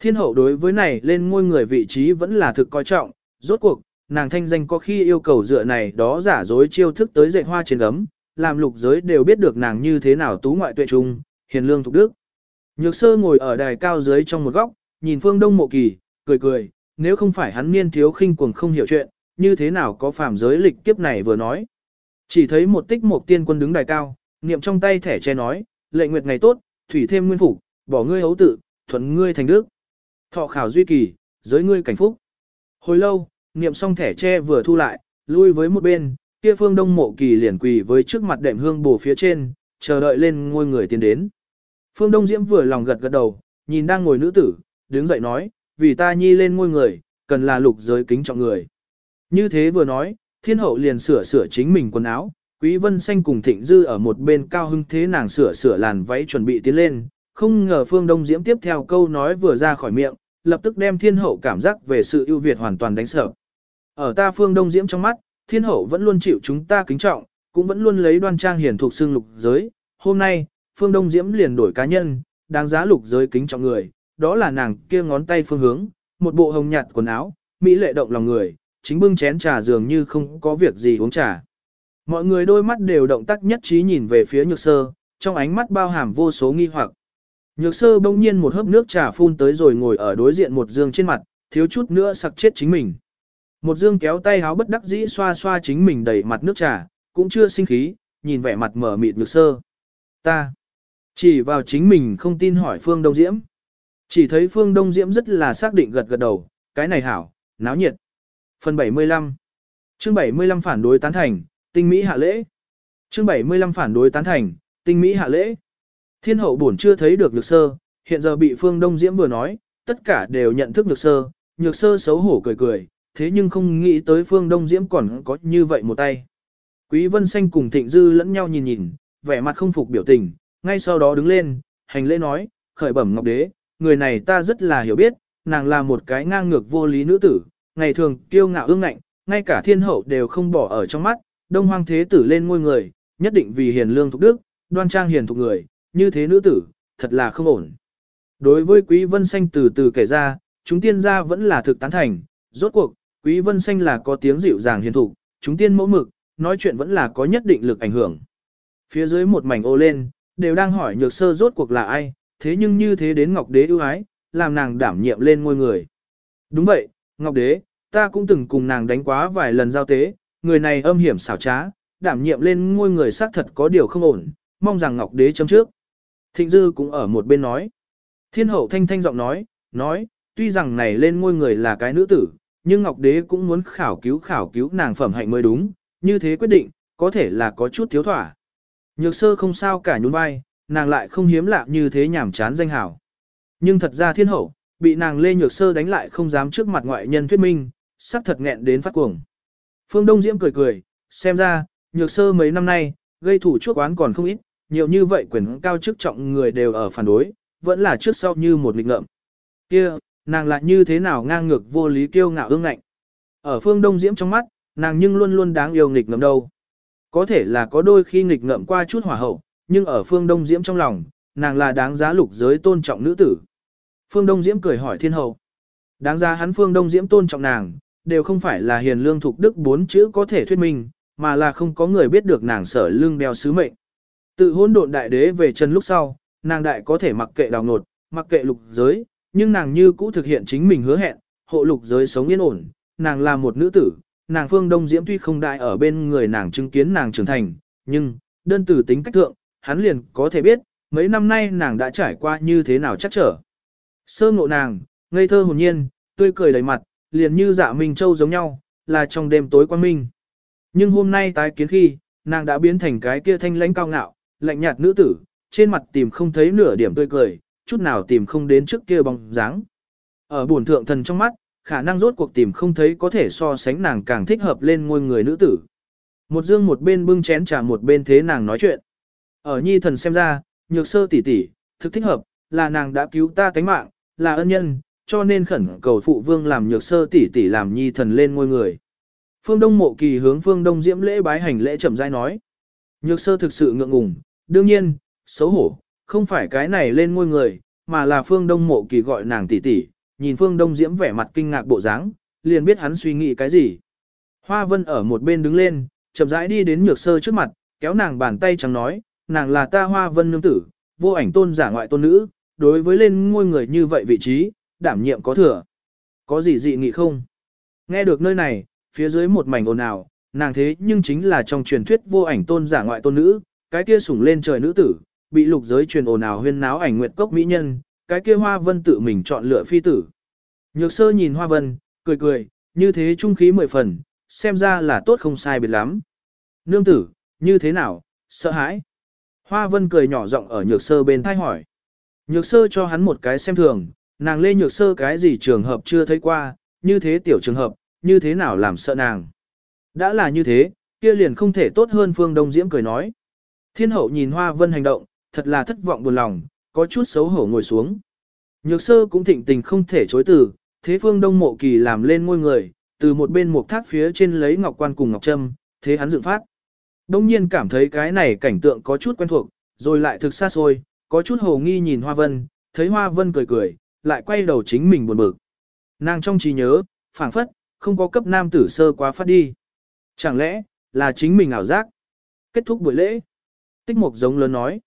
Thiên hậu đối với này lên ngôi người vị trí vẫn là thực coi trọng, rốt cuộc, nàng thanh danh có khi yêu cầu dựa này đó giả dối chiêu thức tới dạy hoa trên gấm, làm lục giới đều biết được nàng như thế nào tú ngoại tuệ trung, hiền lương thục đức. Nhược sơ ngồi ở đài cao dưới trong một góc, nhìn phương đông mộ kỳ, cười cười, nếu không phải hắn niên thiếu khinh cuồng không hiểu chuyện, như thế nào có phàm giới lịch kiếp này vừa nói. Chỉ thấy một tích một tiên quân đứng đài cao, niệm trong tay thẻ che nói, lệ nguyệt ngày tốt, thủy thêm nguyên phủ, bỏ ngươi hấu tự, thuận ngươi thành đức. Thọ khảo duy kỳ, giới ngươi cảnh phúc. Hồi lâu, niệm xong thẻ che vừa thu lại, lui với một bên, kia phương đông mộ kỳ liền quỳ với trước mặt đệm hương bổ phía trên, chờ đợi lên ngôi người tiến đến. Phương Đông Diễm vừa lòng gật gật đầu, nhìn đang ngồi nữ tử, đứng dậy nói, vì ta nhi lên ngôi người, cần là lục giới kính trọng người. Như thế vừa nói, thiên hậu liền sửa sửa chính mình quần áo, quý vân xanh cùng thịnh dư ở một bên cao hưng thế nàng sửa sửa làn váy chuẩn bị tiến lên, không ngờ phương đông diễm tiếp theo câu nói vừa ra khỏi miệng, lập tức đem thiên hậu cảm giác về sự ưu việt hoàn toàn đánh sợ. Ở ta phương đông diễm trong mắt, thiên hậu vẫn luôn chịu chúng ta kính trọng, cũng vẫn luôn lấy đoan trang hiển thuộc xương lục giới. Hôm nay, phương đông diễm liền đổi cá nhân, đáng giá lục giới kính trọng người, đó là nàng kia ngón tay phương hướng, một bộ hồng nhạt quần áo, mỹ lệ động lòng người, chính bưng chén trà dường như không có việc gì uống trà. Mọi người đôi mắt đều động tác nhất trí nhìn về phía nhược sơ, trong ánh mắt bao hàm vô số nghi hoặc. Nhược sơ bỗng nhiên một hớp nước trà phun tới rồi ngồi ở đối diện một dương trên mặt, thiếu chút nữa sặc chết chính mình. Một dương kéo tay háo bất đắc dĩ xoa xoa chính mình đầy mặt nước trà, cũng chưa sinh khí, nhìn vẻ mặt mở mịt nhược sơ. Ta chỉ vào chính mình không tin hỏi Phương Đông Diễm. Chỉ thấy Phương Đông Diễm rất là xác định gật gật đầu, cái này hảo, náo nhiệt. Phần 75 Chương 75 phản đối tán thành, tinh mỹ hạ lễ. Chương 75 phản đối tán thành, tinh mỹ hạ lễ. Thiên hậu bổn chưa thấy được nhược sơ, hiện giờ bị Phương Đông Diễm vừa nói, tất cả đều nhận thức nhược sơ, nhược sơ xấu hổ cười cười, thế nhưng không nghĩ tới Phương Đông Diễm còn có như vậy một tay. Quý Vân Xanh cùng Thịnh Dư lẫn nhau nhìn nhìn, vẻ mặt không phục biểu tình, ngay sau đó đứng lên, hành lễ nói, khởi bẩm ngọc đế, người này ta rất là hiểu biết, nàng là một cái ngang ngược vô lý nữ tử, ngày thường kiêu ngạo ương ngạnh, ngay cả thiên hậu đều không bỏ ở trong mắt, đông hoang thế tử lên ngôi người, nhất định vì hiền lương thục đức, đoan trang hiền thục người, như thế nữ tử, thật là không ổn. Đối với Quý Vân Xanh từ từ kể ra, chúng tiên gia vẫn là thực tán thành, rốt cuộc, Quý Vân Xanh là có tiếng dịu dàng hiền thục, chúng tiên mẫu mực, nói chuyện vẫn là có nhất định lực ảnh hưởng. Phía dưới một mảnh ô lên, đều đang hỏi nhược sơ rốt cuộc là ai, thế nhưng như thế đến Ngọc Đế ưu ái, làm nàng đảm nhiệm lên ngôi người. Đúng vậy, Ngọc Đế, ta cũng từng cùng nàng đánh quá vài lần giao tế, người này âm hiểm xảo trá, đảm nhiệm lên ngôi người xác thật có điều không ổn, mong rằng Ngọc Đế chấm trước. Thịnh Dư cũng ở một bên nói. Thiên hậu thanh thanh giọng nói, nói, tuy rằng này lên ngôi người là cái nữ tử, nhưng Ngọc Đế cũng muốn khảo cứu khảo cứu nàng phẩm hạnh mới đúng, như thế quyết định, có thể là có chút thiếu thỏa. Nhược sơ không sao cả nhún vai, nàng lại không hiếm lạ như thế nhảm chán danh hảo. Nhưng thật ra thiên hậu, bị nàng lê nhược sơ đánh lại không dám trước mặt ngoại nhân thuyết minh, sắc thật nghẹn đến phát cuồng. Phương Đông Diễm cười cười, xem ra, nhược sơ mấy năm nay, gây thủ chuốc oán còn không ít, nhiều như vậy quyền cao chức trọng người đều ở phản đối, vẫn là trước sau như một lịch ngợm. Kia, nàng lại như thế nào ngang ngược vô lý kiêu ngạo ương ngạnh. Ở phương Đông Diễm trong mắt, nàng nhưng luôn luôn đáng yêu nghịch ngợm đâu. Có thể là có đôi khi nghịch ngợm qua chút hỏa hậu, nhưng ở phương Đông Diễm trong lòng, nàng là đáng giá lục giới tôn trọng nữ tử. Phương Đông Diễm cười hỏi thiên hậu. Đáng ra hắn Phương Đông Diễm tôn trọng nàng, đều không phải là hiền lương thục đức bốn chữ có thể thuyết minh, mà là không có người biết được nàng sở lương đeo sứ mệnh. Tự hôn độn đại đế về chân lúc sau, nàng đại có thể mặc kệ đào nột, mặc kệ lục giới, nhưng nàng như cũ thực hiện chính mình hứa hẹn, hộ lục giới sống yên ổn, nàng là một nữ tử, nàng phương đông diễm tuy không đại ở bên người nàng chứng kiến nàng trưởng thành, nhưng, đơn từ tính cách thượng, hắn liền có thể biết, mấy năm nay nàng đã trải qua như thế nào chắc trở. Sơ ngộ nàng, ngây thơ hồn nhiên, tươi cười đầy mặt, liền như dạ Minh Châu giống nhau, là trong đêm tối quang minh. Nhưng hôm nay tái kiến khi, nàng đã biến thành cái kia thanh lãnh cao ngạo, lạnh nhạt nữ tử, trên mặt tìm không thấy nửa điểm tươi cười, chút nào tìm không đến trước kia bóng dáng. Ở buồn thượng thần trong mắt, khả năng rốt cuộc tìm không thấy có thể so sánh nàng càng thích hợp lên ngôi người nữ tử. Một dương một bên bưng chén trà một bên thế nàng nói chuyện. Ở nhi thần xem ra, nhược sơ tỷ tỷ, thực thích hợp, là nàng đã cứu ta tánh mạng, là ân nhân, cho nên khẩn cầu phụ vương làm nhược sơ tỷ tỷ làm nhi thần lên ngôi người. Phương Đông Mộ Kỳ hướng Phương Đông Diễm lễ bái hành lễ chậm rãi nói. Nhược sơ thực sự ngượng ngùng, đương nhiên, xấu hổ, không phải cái này lên ngôi người, mà là Phương Đông Mộ Kỳ gọi nàng tỷ tỷ, nhìn Phương Đông Diễm vẻ mặt kinh ngạc bộ dáng, liền biết hắn suy nghĩ cái gì. Hoa Vân ở một bên đứng lên, chậm rãi đi đến nhược sơ trước mặt, kéo nàng bàn tay trắng nói, nàng là ta Hoa Vân nương tử, vô ảnh tôn giả ngoại tôn nữ, đối với lên ngôi người như vậy vị trí, đảm nhiệm có thừa. Có gì dị nghị không? Nghe được nơi này, phía dưới một mảnh ồn ào, nàng thế nhưng chính là trong truyền thuyết vô ảnh tôn giả ngoại tôn nữ, cái kia sủng lên trời nữ tử, bị lục giới truyền ồn ào huyên náo ảnh nguyệt cốc mỹ nhân, cái kia hoa vân tự mình chọn lựa phi tử. Nhược sơ nhìn hoa vân, cười cười, như thế trung khí mười phần, xem ra là tốt không sai biệt lắm. Nương tử, như thế nào, sợ hãi. Hoa vân cười nhỏ giọng ở nhược sơ bên thay hỏi. Nhược sơ cho hắn một cái xem thường, nàng lê nhược sơ cái gì trường hợp chưa thấy qua, như thế tiểu trường hợp, như thế nào làm sợ nàng. Đã là như thế, kia liền không thể tốt hơn Phương Đông Diễm cười nói. Thiên hậu nhìn Hoa Vân hành động, thật là thất vọng buồn lòng, có chút xấu hổ ngồi xuống. Nhược sơ cũng thịnh tình không thể chối từ, thế Phương Đông Mộ Kỳ làm lên ngôi người, từ một bên một thác phía trên lấy ngọc quan cùng ngọc trâm, thế hắn dựng phát. Đông nhiên cảm thấy cái này cảnh tượng có chút quen thuộc, rồi lại thực xa xôi, có chút hồ nghi nhìn Hoa Vân, thấy Hoa Vân cười cười, lại quay đầu chính mình buồn bực. Nàng trong trí nhớ, phảng phất, không có cấp nam tử sơ quá phát đi. Chẳng lẽ, là chính mình ảo giác? Kết thúc buổi lễ. Tích mục giống lớn nói.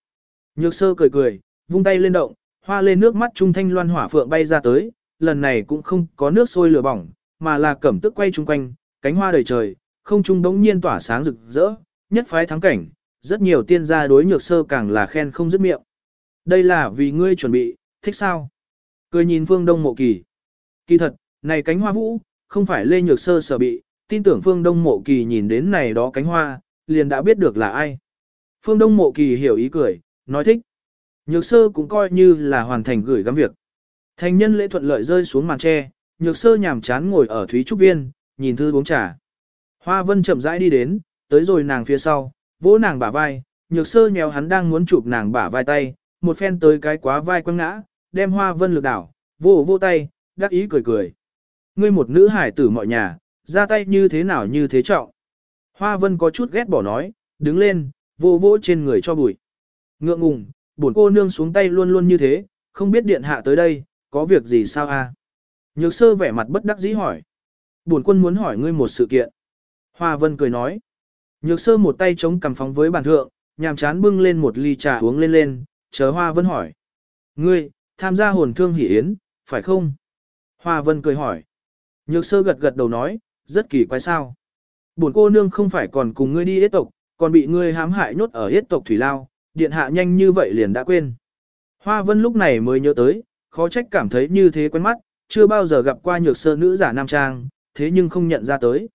Nhược sơ cười cười, vung tay lên động, hoa lên nước mắt trung thanh loan hỏa phượng bay ra tới, lần này cũng không có nước sôi lửa bỏng, mà là cẩm tức quay chung quanh, cánh hoa đầy trời, không trung đống nhiên tỏa sáng rực rỡ, nhất phái thắng cảnh, rất nhiều tiên gia đối nhược sơ càng là khen không dứt miệng. Đây là vì ngươi chuẩn bị, thích sao? Cười nhìn phương đông mộ kỳ. Kỳ thật, này cánh hoa vũ, không phải Lê Nhược Sơ sở bị, tin tưởng Phương Đông Mộ Kỳ nhìn đến này đó cánh hoa, liền đã biết được là ai. Phương Đông Mộ Kỳ hiểu ý cười, nói thích. Nhược Sơ cũng coi như là hoàn thành gửi gắm việc. Thành nhân lễ thuận lợi rơi xuống màn tre, Nhược Sơ nhàm chán ngồi ở Thúy Trúc Viên, nhìn thư uống trà. Hoa Vân chậm rãi đi đến, tới rồi nàng phía sau, vỗ nàng bả vai, Nhược Sơ nhéo hắn đang muốn chụp nàng bả vai tay, một phen tới cái quá vai quăng ngã, đem Hoa Vân lực đảo, vỗ vỗ tay, đắc ý cười cười. Ngươi một nữ hải tử mọi nhà, ra tay như thế nào như thế trọng. Hoa vân có chút ghét bỏ nói, đứng lên, vô vỗ trên người cho bụi. Ngượng ngùng, bổn cô nương xuống tay luôn luôn như thế, không biết điện hạ tới đây, có việc gì sao a? Nhược sơ vẻ mặt bất đắc dĩ hỏi. Bổn quân muốn hỏi ngươi một sự kiện. Hoa vân cười nói. Nhược sơ một tay chống cầm phóng với bàn thượng, nhàm chán bưng lên một ly trà uống lên lên, chờ Hoa vân hỏi. Ngươi, tham gia hồn thương hỷ yến, phải không? Hoa vân cười hỏi. Nhược sơ gật gật đầu nói, rất kỳ quái sao. Bổn cô nương không phải còn cùng ngươi đi yết tộc, còn bị ngươi hãm hại nhốt ở yết tộc Thủy Lao, điện hạ nhanh như vậy liền đã quên. Hoa vân lúc này mới nhớ tới, khó trách cảm thấy như thế quen mắt, chưa bao giờ gặp qua nhược sơ nữ giả nam trang, thế nhưng không nhận ra tới.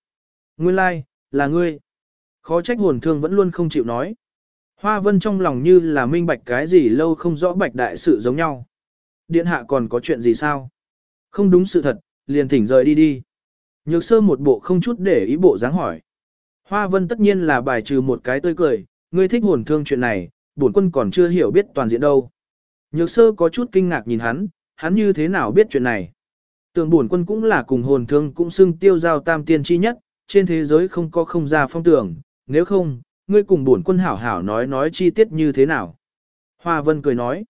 Nguyên lai, like, là ngươi. Khó trách hồn thương vẫn luôn không chịu nói. Hoa vân trong lòng như là minh bạch cái gì lâu không rõ bạch đại sự giống nhau. Điện hạ còn có chuyện gì sao? Không đúng sự thật, liền thỉnh rời đi đi. Nhược sơ một bộ không chút để ý bộ dáng hỏi. Hoa vân tất nhiên là bài trừ một cái tươi cười, ngươi thích hồn thương chuyện này, bổn quân còn chưa hiểu biết toàn diện đâu. Nhược sơ có chút kinh ngạc nhìn hắn, hắn như thế nào biết chuyện này. Tưởng bổn quân cũng là cùng hồn thương cũng xưng tiêu giao tam tiên chi nhất, trên thế giới không có không ra phong tưởng, nếu không, ngươi cùng bổn quân hảo hảo nói nói chi tiết như thế nào. Hoa vân cười nói.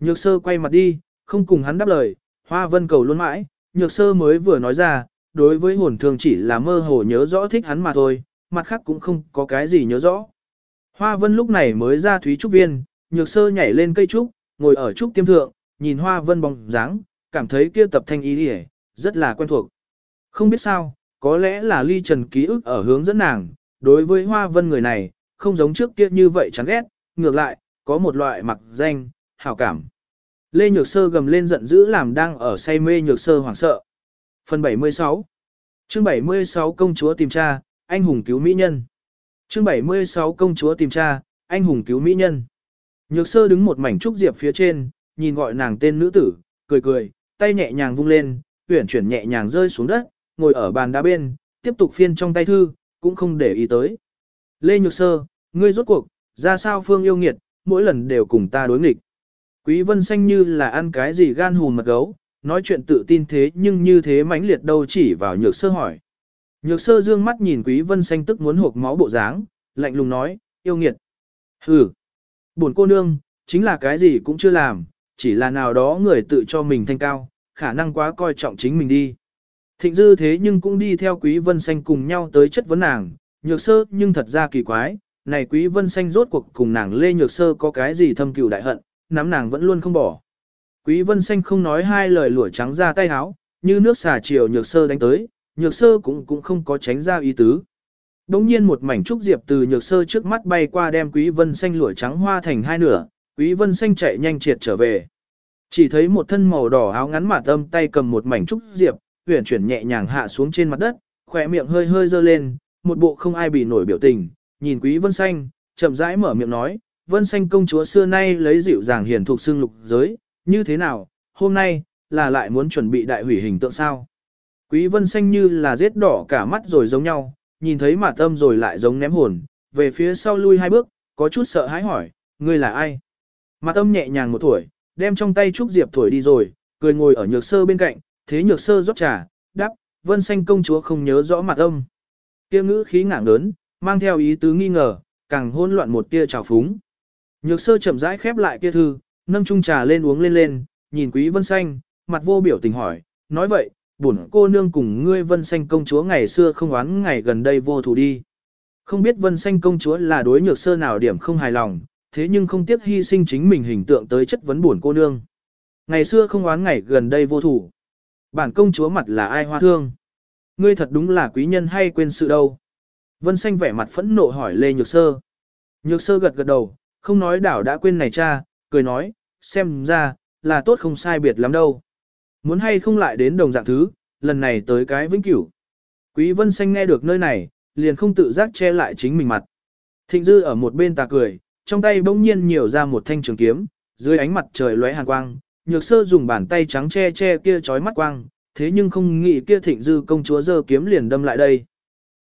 Nhược sơ quay mặt đi, không cùng hắn đáp lời, hoa vân cầu luôn mãi, nhược sơ mới vừa nói ra, đối với hồn thương chỉ là mơ hồ nhớ rõ thích hắn mà thôi, mặt khác cũng không có cái gì nhớ rõ. Hoa vân lúc này mới ra thúy trúc viên, nhược sơ nhảy lên cây trúc, ngồi ở trúc tiêm thượng, nhìn hoa vân bóng dáng, cảm thấy kia tập thanh ý đi rất là quen thuộc. Không biết sao, có lẽ là ly trần ký ức ở hướng dẫn nàng, đối với hoa vân người này, không giống trước kia như vậy chán ghét, ngược lại, có một loại mặc danh, hảo cảm. Lê Nhược Sơ gầm lên giận dữ làm đang ở say mê Nhược Sơ hoảng sợ. Phần 76 chương 76 công chúa tìm cha, anh hùng cứu mỹ nhân chương 76 công chúa tìm cha, anh hùng cứu mỹ nhân. Nhược Sơ đứng một mảnh trúc diệp phía trên, nhìn gọi nàng tên nữ tử, cười cười, tay nhẹ nhàng vung lên, tuyển chuyển nhẹ nhàng rơi xuống đất, ngồi ở bàn đá bên, tiếp tục phiên trong tay thư, cũng không để ý tới. Lê Nhược Sơ, ngươi rốt cuộc, ra sao phương yêu nghiệt, mỗi lần đều cùng ta đối nghịch. Quý vân xanh như là ăn cái gì gan hùn mật gấu, nói chuyện tự tin thế nhưng như thế mãnh liệt đâu chỉ vào nhược sơ hỏi. Nhược sơ dương mắt nhìn quý vân xanh tức muốn hộp máu bộ dáng, lạnh lùng nói, yêu nghiệt. Hừ, buồn cô nương, chính là cái gì cũng chưa làm, chỉ là nào đó người tự cho mình thanh cao, khả năng quá coi trọng chính mình đi. Thịnh dư thế nhưng cũng đi theo quý vân xanh cùng nhau tới chất vấn nàng, nhược sơ nhưng thật ra kỳ quái, này quý vân xanh rốt cuộc cùng nàng lê nhược sơ có cái gì thâm cừu đại hận, nắm nàng vẫn luôn không bỏ. Quý vân xanh không nói hai lời lũa trắng ra tay háo, như nước xả chiều nhược sơ đánh tới, nhược sơ cũng cũng không có tránh ra ý tứ. Đống nhiên một mảnh trúc diệp từ nhược sơ trước mắt bay qua đem quý vân xanh lụa trắng hoa thành hai nửa, quý vân xanh chạy nhanh triệt trở về. Chỉ thấy một thân màu đỏ áo ngắn mà tâm tay cầm một mảnh trúc diệp, huyển chuyển nhẹ nhàng hạ xuống trên mặt đất, khỏe miệng hơi hơi dơ lên, một bộ không ai bị nổi biểu tình, nhìn quý vân xanh, chậm rãi mở miệng nói, vân xanh công chúa xưa nay lấy dịu dàng hiền thuộc xương lục giới, như thế nào, hôm nay, là lại muốn chuẩn bị đại hủy hình tượng sao. Quý vân xanh như là giết đỏ cả mắt rồi giống nhau, nhìn thấy mà tâm rồi lại giống ném hồn, về phía sau lui hai bước, có chút sợ hãi hỏi, ngươi là ai? Mà tâm nhẹ nhàng một tuổi, đem trong tay trúc diệp thổi đi rồi, cười ngồi ở nhược sơ bên cạnh, thế nhược sơ rót trà, đáp, vân xanh công chúa không nhớ rõ mặt âm. Kia ngữ khí ngạng lớn, mang theo ý tứ nghi ngờ, càng hỗn loạn một tia trào phúng. Nhược sơ chậm rãi khép lại kia thư, nâng chung trà lên uống lên lên, nhìn quý vân xanh, mặt vô biểu tình hỏi, nói vậy, bổn cô nương cùng ngươi vân xanh công chúa ngày xưa không oán ngày gần đây vô thù đi. Không biết vân xanh công chúa là đối nhược sơ nào điểm không hài lòng, thế nhưng không tiếc hy sinh chính mình hình tượng tới chất vấn buồn cô nương. Ngày xưa không oán ngày gần đây vô thủ. Bản công chúa mặt là ai hoa thương. Ngươi thật đúng là quý nhân hay quên sự đâu. Vân xanh vẻ mặt phẫn nộ hỏi Lê Nhược Sơ. Nhược Sơ gật gật đầu, không nói đảo đã quên này cha, cười nói, xem ra, là tốt không sai biệt lắm đâu. Muốn hay không lại đến đồng dạng thứ, lần này tới cái vĩnh cửu. Quý Vân Xanh nghe được nơi này, liền không tự giác che lại chính mình mặt. Thịnh Dư ở một bên tà cười, trong tay bỗng nhiên nhiều ra một thanh trường kiếm, dưới ánh mặt trời lóe hàn quang, nhược sơ dùng bàn tay trắng che che kia chói mắt quang, thế nhưng không nghĩ kia Thịnh Dư công chúa giơ kiếm liền đâm lại đây.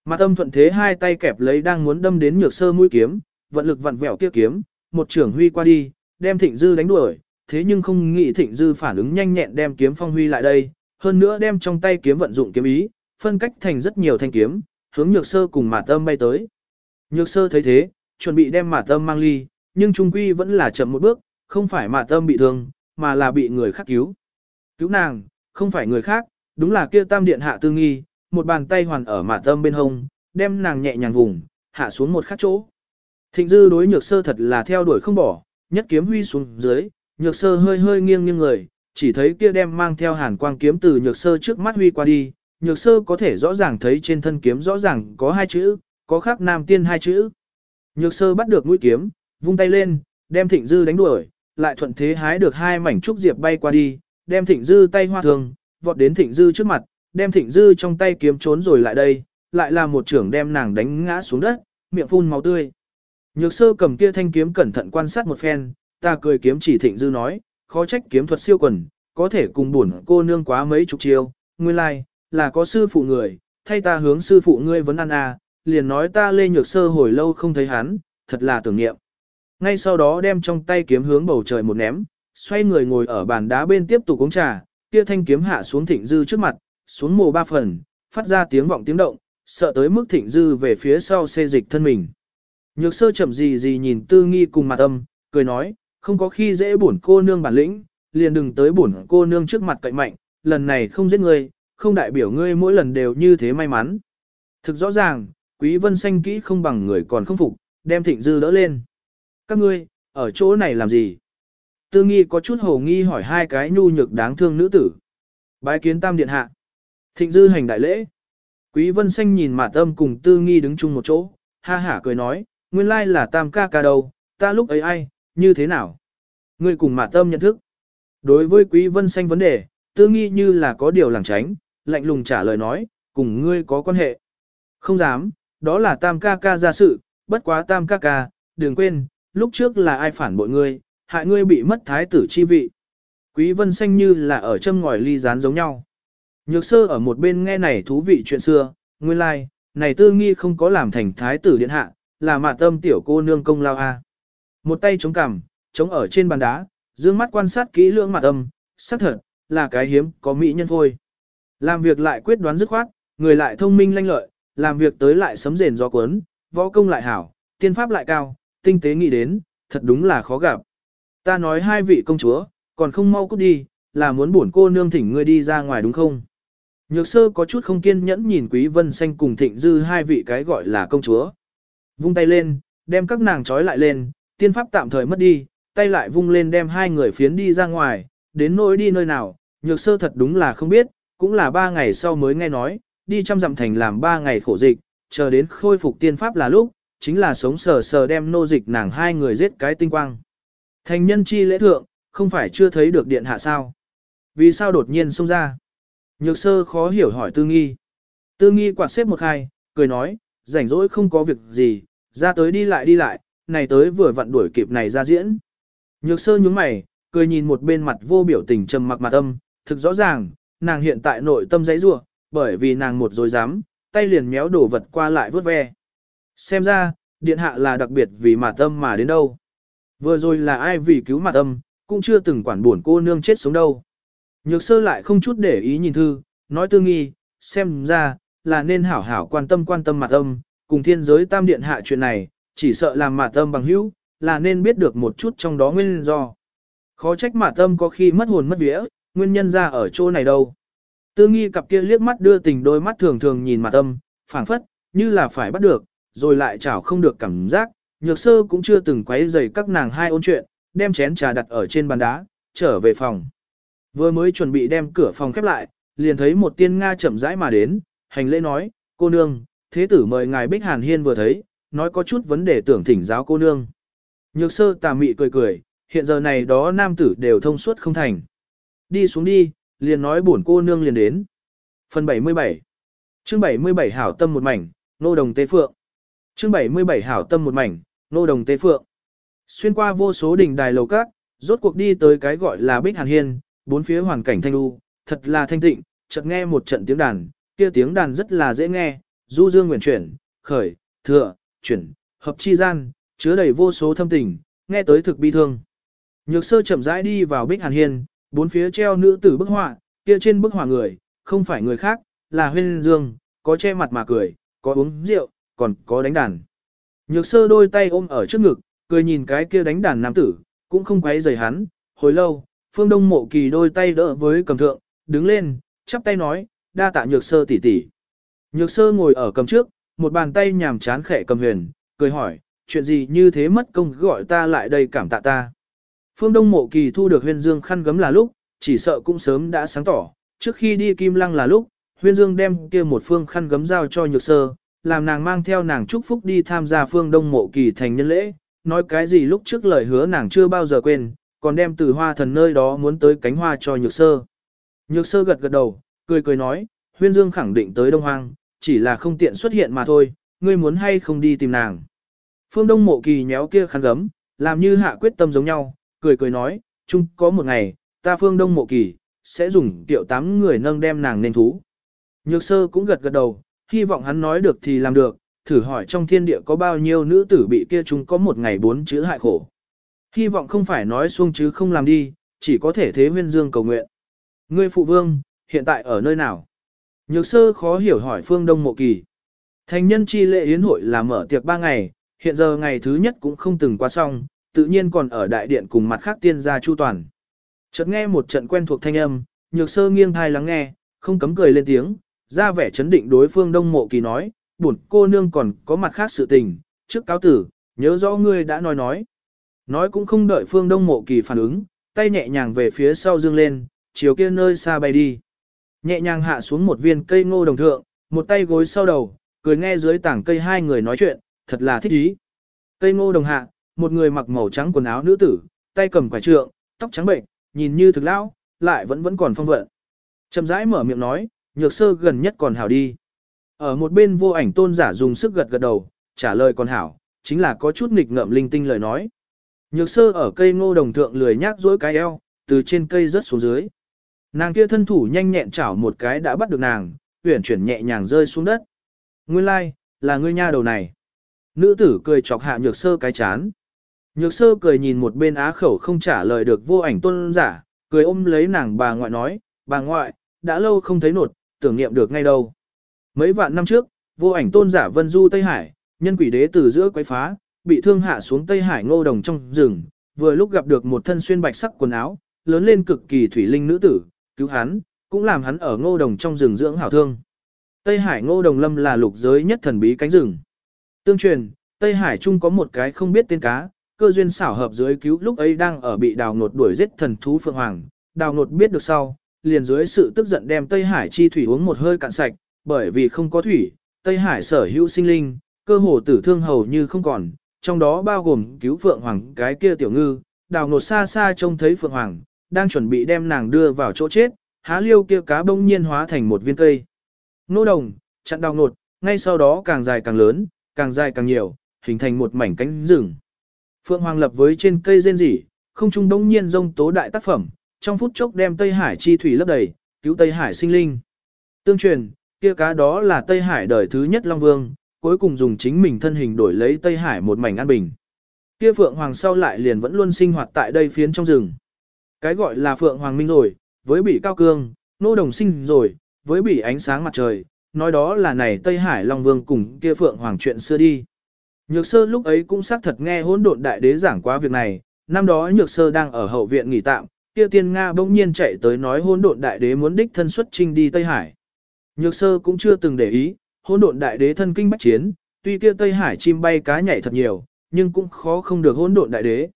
Mặt âm thuận thế hai tay kẹp lấy đang muốn đâm đến nhược sơ mũi kiếm, vận lực vặn vẹo kia kiếm, một trưởng huy qua đi, đem Thịnh Dư đánh đuổi, thế nhưng không nghĩ Thịnh Dư phản ứng nhanh nhẹn đem kiếm phong huy lại đây, hơn nữa đem trong tay kiếm vận dụng kiếm ý, phân cách thành rất nhiều thanh kiếm, hướng nhược sơ cùng mà tâm bay tới. Nhược sơ thấy thế, chuẩn bị đem mà tâm mang ly, nhưng trung quy vẫn là chậm một bước, không phải mà tâm bị thương, mà là bị người khác cứu. Cứu nàng, không phải người khác, đúng là kia tam điện hạ tư nghi, một bàn tay hoàn ở mà tâm bên hông, đem nàng nhẹ nhàng vùng, hạ xuống một khắc chỗ. Thịnh dư đối nhược sơ thật là theo đuổi không bỏ, nhất kiếm huy xuống dưới, nhược sơ hơi hơi nghiêng nghiêng người, chỉ thấy kia đem mang theo hàn quang kiếm từ nhược sơ trước mắt huy qua đi, nhược sơ có thể rõ ràng thấy trên thân kiếm rõ ràng có hai chữ, có khắc nam tiên hai chữ. Nhược sơ bắt được mũi kiếm, vung tay lên, đem thịnh dư đánh đuổi, lại thuận thế hái được hai mảnh trúc diệp bay qua đi, đem thịnh dư tay hoa thường, vọt đến thịnh dư trước mặt, đem thịnh dư trong tay kiếm trốn rồi lại đây, lại là một trưởng đem nàng đánh ngã xuống đất, miệng phun máu tươi. Nhược sơ cầm kia thanh kiếm cẩn thận quan sát một phen, ta cười kiếm chỉ thịnh dư nói, khó trách kiếm thuật siêu quần, có thể cùng bổn cô nương quá mấy chục chiêu, nguyên lai, like, là có sư phụ người, thay ta hướng sư phụ ngươi vẫn ăn à, liền nói ta lê nhược sơ hồi lâu không thấy hắn, thật là tưởng niệm. Ngay sau đó đem trong tay kiếm hướng bầu trời một ném, xoay người ngồi ở bàn đá bên tiếp tục uống trà, kia thanh kiếm hạ xuống thịnh dư trước mặt, xuống mồ ba phần, phát ra tiếng vọng tiếng động, sợ tới mức thịnh dư về phía sau xê dịch thân mình. Nhược sơ chậm gì gì nhìn tư nghi cùng mặt âm, cười nói, không có khi dễ bổn cô nương bản lĩnh, liền đừng tới bổn cô nương trước mặt cậy mạnh, lần này không giết ngươi, không đại biểu ngươi mỗi lần đều như thế may mắn. Thực rõ ràng, quý vân xanh kỹ không bằng người còn không phục, đem thịnh dư đỡ lên. Các ngươi, ở chỗ này làm gì? Tư nghi có chút hồ nghi hỏi hai cái nhu nhược đáng thương nữ tử. Bái kiến tam điện hạ. Thịnh dư hành đại lễ. Quý vân xanh nhìn mà tâm cùng tư nghi đứng chung một chỗ, ha hả cười nói, nguyên lai là tam ca ca đâu, ta lúc ấy ai, như thế nào? Ngươi cùng mạt Tâm nhận thức. Đối với quý vân xanh vấn đề, tư nghi như là có điều làng tránh, lạnh lùng trả lời nói, cùng ngươi có quan hệ. Không dám, đó là tam ca ca ra sự, bất quá tam ca ca, đừng quên, lúc trước là ai phản bội ngươi, hại ngươi bị mất thái tử chi vị. Quý vân xanh như là ở châm ngòi ly rán giống nhau. Nhược sơ ở một bên nghe này thú vị chuyện xưa, nguyên lai, like, này tư nghi không có làm thành thái tử điện hạ, là mạ tâm tiểu cô nương công lao a. Một tay chống cằm, chống ở trên bàn đá, dương mắt quan sát kỹ lưỡng mặt âm, xác thật, là cái hiếm, có mỹ nhân phôi. Làm việc lại quyết đoán dứt khoát, người lại thông minh lanh lợi, làm việc tới lại sấm rền gió cuốn, võ công lại hảo, tiên pháp lại cao, tinh tế nghĩ đến, thật đúng là khó gặp. Ta nói hai vị công chúa, còn không mau cút đi, là muốn bổn cô nương thỉnh ngươi đi ra ngoài đúng không? Nhược sơ có chút không kiên nhẫn nhìn Quý Vân Xanh cùng thịnh dư hai vị cái gọi là công chúa. Vung tay lên, đem các nàng trói lại lên, tiên pháp tạm thời mất đi, tay lại vung lên đem hai người phiến đi ra ngoài, đến nỗi đi nơi nào, nhược sơ thật đúng là không biết, cũng là ba ngày sau mới nghe nói, đi trăm dặm thành làm ba ngày khổ dịch, chờ đến khôi phục tiên pháp là lúc, chính là sống sờ sờ đem nô dịch nàng hai người giết cái tinh quang. Thành nhân chi lễ thượng, không phải chưa thấy được điện hạ sao. Vì sao đột nhiên xông ra? Nhược sơ khó hiểu hỏi tư nghi. Tư nghi quạt xếp một hai, cười nói, rảnh rỗi không có việc gì, ra tới đi lại đi lại, này tới vừa vặn đuổi kịp này ra diễn. Nhược sơ nhướng mày, cười nhìn một bên mặt vô biểu tình trầm mặc mặt âm, thực rõ ràng, nàng hiện tại nội tâm giấy rua, bởi vì nàng một rồi dám, tay liền méo đổ vật qua lại vớt ve. Xem ra, điện hạ là đặc biệt vì mặt âm mà đến đâu. Vừa rồi là ai vì cứu mặt âm, cũng chưa từng quản buồn cô nương chết sống đâu. Nhược sơ lại không chút để ý nhìn thư, nói tư nghi, xem ra, là nên hảo hảo quan tâm quan tâm mặt âm, cùng thiên giới tam điện hạ chuyện này, chỉ sợ làm mạ tâm bằng hữu, là nên biết được một chút trong đó nguyên do. Khó trách mạ tâm có khi mất hồn mất vía, nguyên nhân ra ở chỗ này đâu. Tư nghi cặp kia liếc mắt đưa tình đôi mắt thường thường nhìn mạ tâm, phảng phất, như là phải bắt được, rồi lại chảo không được cảm giác, nhược sơ cũng chưa từng quấy rầy các nàng hai ôn chuyện, đem chén trà đặt ở trên bàn đá, trở về phòng. Vừa mới chuẩn bị đem cửa phòng khép lại, liền thấy một tiên Nga chậm rãi mà đến, hành lễ nói, cô nương, thế tử mời ngài Bích Hàn Hiên vừa thấy, nói có chút vấn đề tưởng thỉnh giáo cô nương. Nhược sơ tà mị cười cười, hiện giờ này đó nam tử đều thông suốt không thành. Đi xuống đi, liền nói bổn cô nương liền đến. Phần 77 Chương 77 hảo tâm một mảnh, nô đồng tế phượng. Chương 77 hảo tâm một mảnh, nô đồng tế phượng. Xuyên qua vô số đỉnh đài lầu các, rốt cuộc đi tới cái gọi là Bích Hàn Hiên, bốn phía hoàn cảnh thanh lưu, thật là thanh tịnh, chợt nghe một trận tiếng đàn, kia tiếng đàn rất là dễ nghe, du dương nguyện chuyển, khởi, thừa, chuyển, hợp chi gian, chứa đầy vô số thâm tình, nghe tới thực bi thương. Nhược sơ chậm rãi đi vào Bích Hàn Hiên, bốn phía treo nữ tử bức họa, kia trên bức họa người, không phải người khác, là huyên dương, có che mặt mà cười, có uống rượu, còn có đánh đàn. Nhược sơ đôi tay ôm ở trước ngực, cười nhìn cái kia đánh đàn nam tử, cũng không quấy rầy hắn, hồi lâu, phương đông mộ kỳ đôi tay đỡ với cầm thượng, đứng lên, chắp tay nói, đa tạ nhược sơ tỷ tỷ. Nhược sơ ngồi ở cầm trước, một bàn tay nhàm chán khẽ cầm huyền, cười hỏi, chuyện gì như thế mất công gọi ta lại đây cảm tạ ta. Phương Đông Mộ Kỳ thu được huyên dương khăn gấm là lúc, chỉ sợ cũng sớm đã sáng tỏ, trước khi đi Kim Lăng là lúc, huyên dương đem kia một phương khăn gấm giao cho nhược sơ, làm nàng mang theo nàng chúc phúc đi tham gia Phương Đông Mộ Kỳ thành nhân lễ, nói cái gì lúc trước lời hứa nàng chưa bao giờ quên, còn đem từ hoa thần nơi đó muốn tới cánh hoa cho nhược sơ. Nhược sơ gật gật đầu, cười cười nói, huyên dương khẳng định tới Đông Hoang, chỉ là không tiện xuất hiện mà thôi, ngươi muốn hay không đi tìm nàng. Phương Đông Mộ Kỳ nhéo kia khăn gấm, làm như hạ quyết tâm giống nhau, cười cười nói, chung có một ngày, ta Phương Đông Mộ Kỳ, sẽ dùng tiểu tám người nâng đem nàng nên thú. Nhược sơ cũng gật gật đầu, hy vọng hắn nói được thì làm được, thử hỏi trong thiên địa có bao nhiêu nữ tử bị kia chúng có một ngày bốn chữ hại khổ. Hy vọng không phải nói xuông chứ không làm đi, chỉ có thể thế huyên dương cầu nguyện. Ngươi phụ vương, hiện tại ở nơi nào? Nhược sơ khó hiểu hỏi phương đông mộ kỳ. Thành nhân chi lễ yến hội là mở tiệc ba ngày, hiện giờ ngày thứ nhất cũng không từng qua xong, tự nhiên còn ở đại điện cùng mặt khác tiên gia chu toàn. Chợt nghe một trận quen thuộc thanh âm, nhược sơ nghiêng thai lắng nghe, không cấm cười lên tiếng, ra vẻ chấn định đối phương đông mộ kỳ nói, buồn cô nương còn có mặt khác sự tình, trước cáo tử, nhớ rõ ngươi đã nói nói. Nói cũng không đợi phương đông mộ kỳ phản ứng, tay nhẹ nhàng về phía sau dương lên, chiều kia nơi xa bay đi. Nhẹ nhàng hạ xuống một viên cây ngô đồng thượng, một tay gối sau đầu, cười nghe dưới tảng cây hai người nói chuyện, thật là thích ý. Cây ngô đồng hạ, một người mặc màu trắng quần áo nữ tử, tay cầm quả trượng, tóc trắng bệnh, nhìn như thực lão, lại vẫn vẫn còn phong vận. Chậm rãi mở miệng nói, nhược sơ gần nhất còn hảo đi. Ở một bên vô ảnh tôn giả dùng sức gật gật đầu, trả lời còn hảo, chính là có chút nghịch ngợm linh tinh lời nói. Nhược sơ ở cây ngô đồng thượng lười nhác dối cái eo, từ trên cây rớt xuống dưới. Nàng kia thân thủ nhanh nhẹn chảo một cái đã bắt được nàng, uyển chuyển nhẹ nhàng rơi xuống đất. Nguyên lai, like, là ngươi nha đầu này. Nữ tử cười chọc hạ nhược sơ cái chán. Nhược sơ cười nhìn một bên á khẩu không trả lời được vô ảnh tôn giả, cười ôm lấy nàng bà ngoại nói, bà ngoại, đã lâu không thấy nột, tưởng niệm được ngay đâu. Mấy vạn năm trước, vô ảnh tôn giả vân du Tây Hải, nhân quỷ đế từ giữa quấy phá, bị thương hạ xuống Tây Hải ngô đồng trong rừng, vừa lúc gặp được một thân xuyên bạch sắc quần áo, lớn lên cực kỳ thủy linh nữ tử, cứu hắn, cũng làm hắn ở ngô đồng trong rừng dưỡng hảo thương. Tây Hải ngô đồng lâm là lục giới nhất thần bí cánh rừng. Tương truyền, Tây Hải Trung có một cái không biết tên cá, cơ duyên xảo hợp dưới cứu lúc ấy đang ở bị đào nột đuổi giết thần thú Phượng Hoàng. Đào nột biết được sau, liền dưới sự tức giận đem Tây Hải chi thủy uống một hơi cạn sạch, bởi vì không có thủy, Tây Hải sở hữu sinh linh, cơ hồ tử thương hầu như không còn, trong đó bao gồm cứu Phượng Hoàng cái kia tiểu ngư, đào nột xa xa trông thấy Phượng Hoàng, đang chuẩn bị đem nàng đưa vào chỗ chết, há liêu kia cá bông nhiên hóa thành một viên cây. Nô đồng, chặn đào nột, ngay sau đó càng dài càng lớn, càng dài càng nhiều, hình thành một mảnh cánh rừng. Phượng Hoàng lập với trên cây rên rỉ, không trung đông nhiên rông tố đại tác phẩm, trong phút chốc đem Tây Hải chi thủy lấp đầy, cứu Tây Hải sinh linh. Tương truyền, kia cá đó là Tây Hải đời thứ nhất Long Vương, cuối cùng dùng chính mình thân hình đổi lấy Tây Hải một mảnh an bình. Kia Phượng Hoàng sau lại liền vẫn luôn sinh hoạt tại đây phiến trong rừng. Cái gọi là Phượng Hoàng Minh rồi, với bị cao cương, nô đồng sinh rồi, với bị ánh sáng mặt trời, nói đó là này Tây Hải Long Vương cùng kia Phượng Hoàng chuyện xưa đi. Nhược sơ lúc ấy cũng xác thật nghe hỗn độn đại đế giảng qua việc này, năm đó nhược sơ đang ở hậu viện nghỉ tạm, kia tiên Nga bỗng nhiên chạy tới nói hỗn độn đại đế muốn đích thân xuất trinh đi Tây Hải. Nhược sơ cũng chưa từng để ý, hỗn độn đại đế thân kinh bách chiến, tuy kia Tây Hải chim bay cá nhảy thật nhiều, nhưng cũng khó không được hỗn độn đại đế.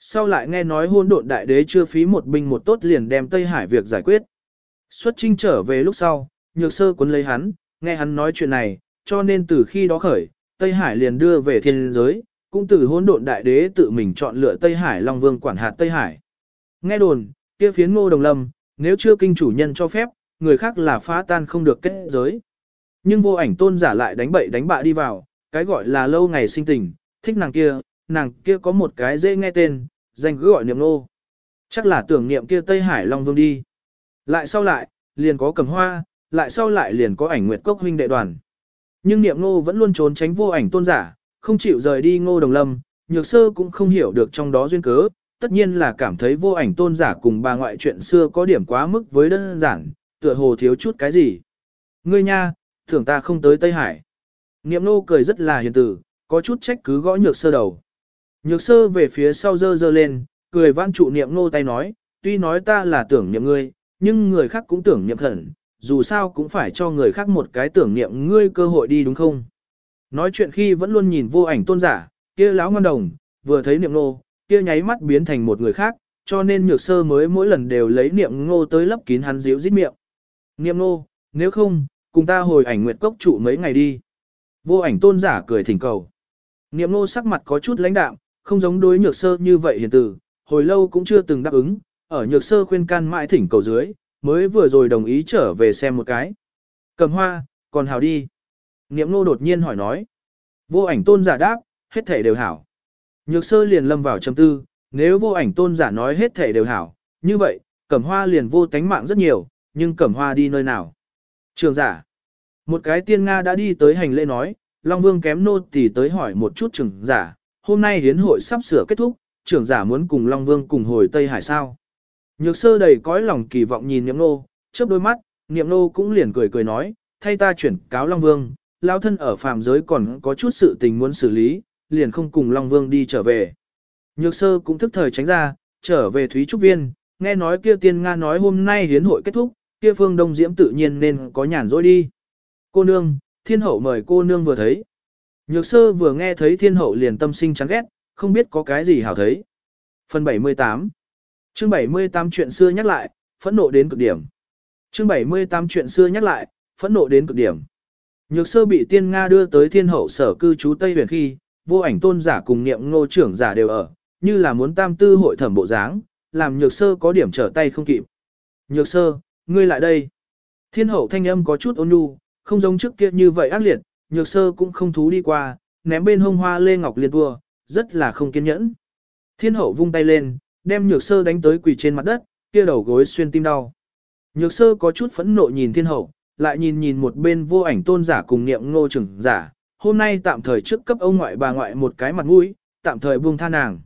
Sau lại nghe nói hôn độn đại đế chưa phí một binh một tốt liền đem Tây Hải việc giải quyết. Xuất trinh trở về lúc sau, nhược sơ cuốn lấy hắn, nghe hắn nói chuyện này, cho nên từ khi đó khởi, Tây Hải liền đưa về thiên giới, cũng từ hôn độn đại đế tự mình chọn lựa Tây Hải Long Vương quản hạt Tây Hải. Nghe đồn, kia phiến ngô đồng lâm, nếu chưa kinh chủ nhân cho phép, người khác là phá tan không được kết giới. Nhưng vô ảnh tôn giả lại đánh bậy đánh bạ đi vào, cái gọi là lâu ngày sinh tình, thích nàng kia, nàng kia có một cái dễ nghe tên, danh cứ gọi niệm nô. Chắc là tưởng niệm kia Tây Hải Long Vương đi. Lại sau lại, liền có cầm hoa, lại sau lại liền có ảnh nguyệt cốc huynh đệ đoàn. Nhưng niệm nô vẫn luôn trốn tránh vô ảnh tôn giả, không chịu rời đi ngô đồng lâm, nhược sơ cũng không hiểu được trong đó duyên cớ, tất nhiên là cảm thấy vô ảnh tôn giả cùng bà ngoại chuyện xưa có điểm quá mức với đơn giản, tựa hồ thiếu chút cái gì. Ngươi nha, tưởng ta không tới Tây Hải. Niệm nô cười rất là hiền tử, có chút trách cứ gõ nhược sơ đầu. Nhược sơ về phía sau dơ dơ lên, cười vãn trụ niệm nô tay nói, tuy nói ta là tưởng niệm ngươi, nhưng người khác cũng tưởng niệm thần, dù sao cũng phải cho người khác một cái tưởng niệm ngươi cơ hội đi đúng không? Nói chuyện khi vẫn luôn nhìn vô ảnh tôn giả, kia láo ngon đồng, vừa thấy niệm nô, kia nháy mắt biến thành một người khác, cho nên nhược sơ mới mỗi lần đều lấy niệm ngô tới lấp kín hắn díu dít miệng. Niệm nô, nếu không, cùng ta hồi ảnh nguyệt cốc trụ mấy ngày đi. Vô ảnh tôn giả cười thỉnh cầu. Niệm nô sắc mặt có chút lãnh đạm, không giống đối nhược sơ như vậy hiền từ, hồi lâu cũng chưa từng đáp ứng, ở nhược sơ khuyên can mãi thỉnh cầu dưới, mới vừa rồi đồng ý trở về xem một cái. Cầm hoa, còn hào đi. Niệm nô đột nhiên hỏi nói. Vô ảnh tôn giả đáp, hết thể đều hảo. Nhược sơ liền lâm vào trầm tư, nếu vô ảnh tôn giả nói hết thể đều hảo, như vậy, cẩm hoa liền vô tánh mạng rất nhiều, nhưng cẩm hoa đi nơi nào? Trường giả. Một cái tiên Nga đã đi tới hành lễ nói, Long Vương kém nô tỳ tới hỏi một chút trưởng giả, hôm nay hiến hội sắp sửa kết thúc, trưởng giả muốn cùng Long Vương cùng hồi Tây Hải sao. Nhược sơ đầy cõi lòng kỳ vọng nhìn niệm nô, chớp đôi mắt, niệm nô cũng liền cười cười nói, thay ta chuyển cáo Long Vương, lao thân ở phàm giới còn có chút sự tình muốn xử lý, liền không cùng Long Vương đi trở về. Nhược sơ cũng thức thời tránh ra, trở về Thúy Trúc Viên, nghe nói kia tiên Nga nói hôm nay hiến hội kết thúc, kia phương đông diễm tự nhiên nên có nhàn rỗi đi. Cô nương, thiên hậu mời cô nương vừa thấy. Nhược sơ vừa nghe thấy thiên hậu liền tâm sinh chán ghét, không biết có cái gì hảo thấy. Phần 78 Chương 78 chuyện xưa nhắc lại, phẫn nộ đến cực điểm. Chương 78 chuyện xưa nhắc lại, phẫn nộ đến cực điểm. Nhược sơ bị tiên Nga đưa tới thiên hậu sở cư trú Tây huyền khi, vô ảnh tôn giả cùng niệm ngô trưởng giả đều ở, như là muốn tam tư hội thẩm bộ dáng, làm nhược sơ có điểm trở tay không kịp. Nhược sơ, ngươi lại đây. Thiên hậu thanh âm có chút ôn nhu, không giống trước kia như vậy ác liệt, nhược sơ cũng không thú đi qua, ném bên hông hoa lê ngọc liên vua, rất là không kiên nhẫn. Thiên hậu vung tay lên, đem nhược sơ đánh tới quỳ trên mặt đất, kia đầu gối xuyên tim đau. Nhược sơ có chút phẫn nộ nhìn thiên hậu, lại nhìn nhìn một bên vô ảnh tôn giả cùng niệm ngô trưởng giả, hôm nay tạm thời trước cấp ông ngoại bà ngoại một cái mặt mũi, tạm thời buông tha nàng.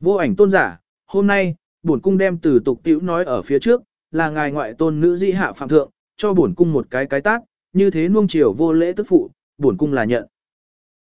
Vô ảnh tôn giả, hôm nay, bổn cung đem từ tục tiểu nói ở phía trước, là ngài ngoại tôn nữ di hạ phạm thượng, cho bổn cung một cái cái tác, như thế nuông chiều vô lễ tức phụ, bổn cung là nhận.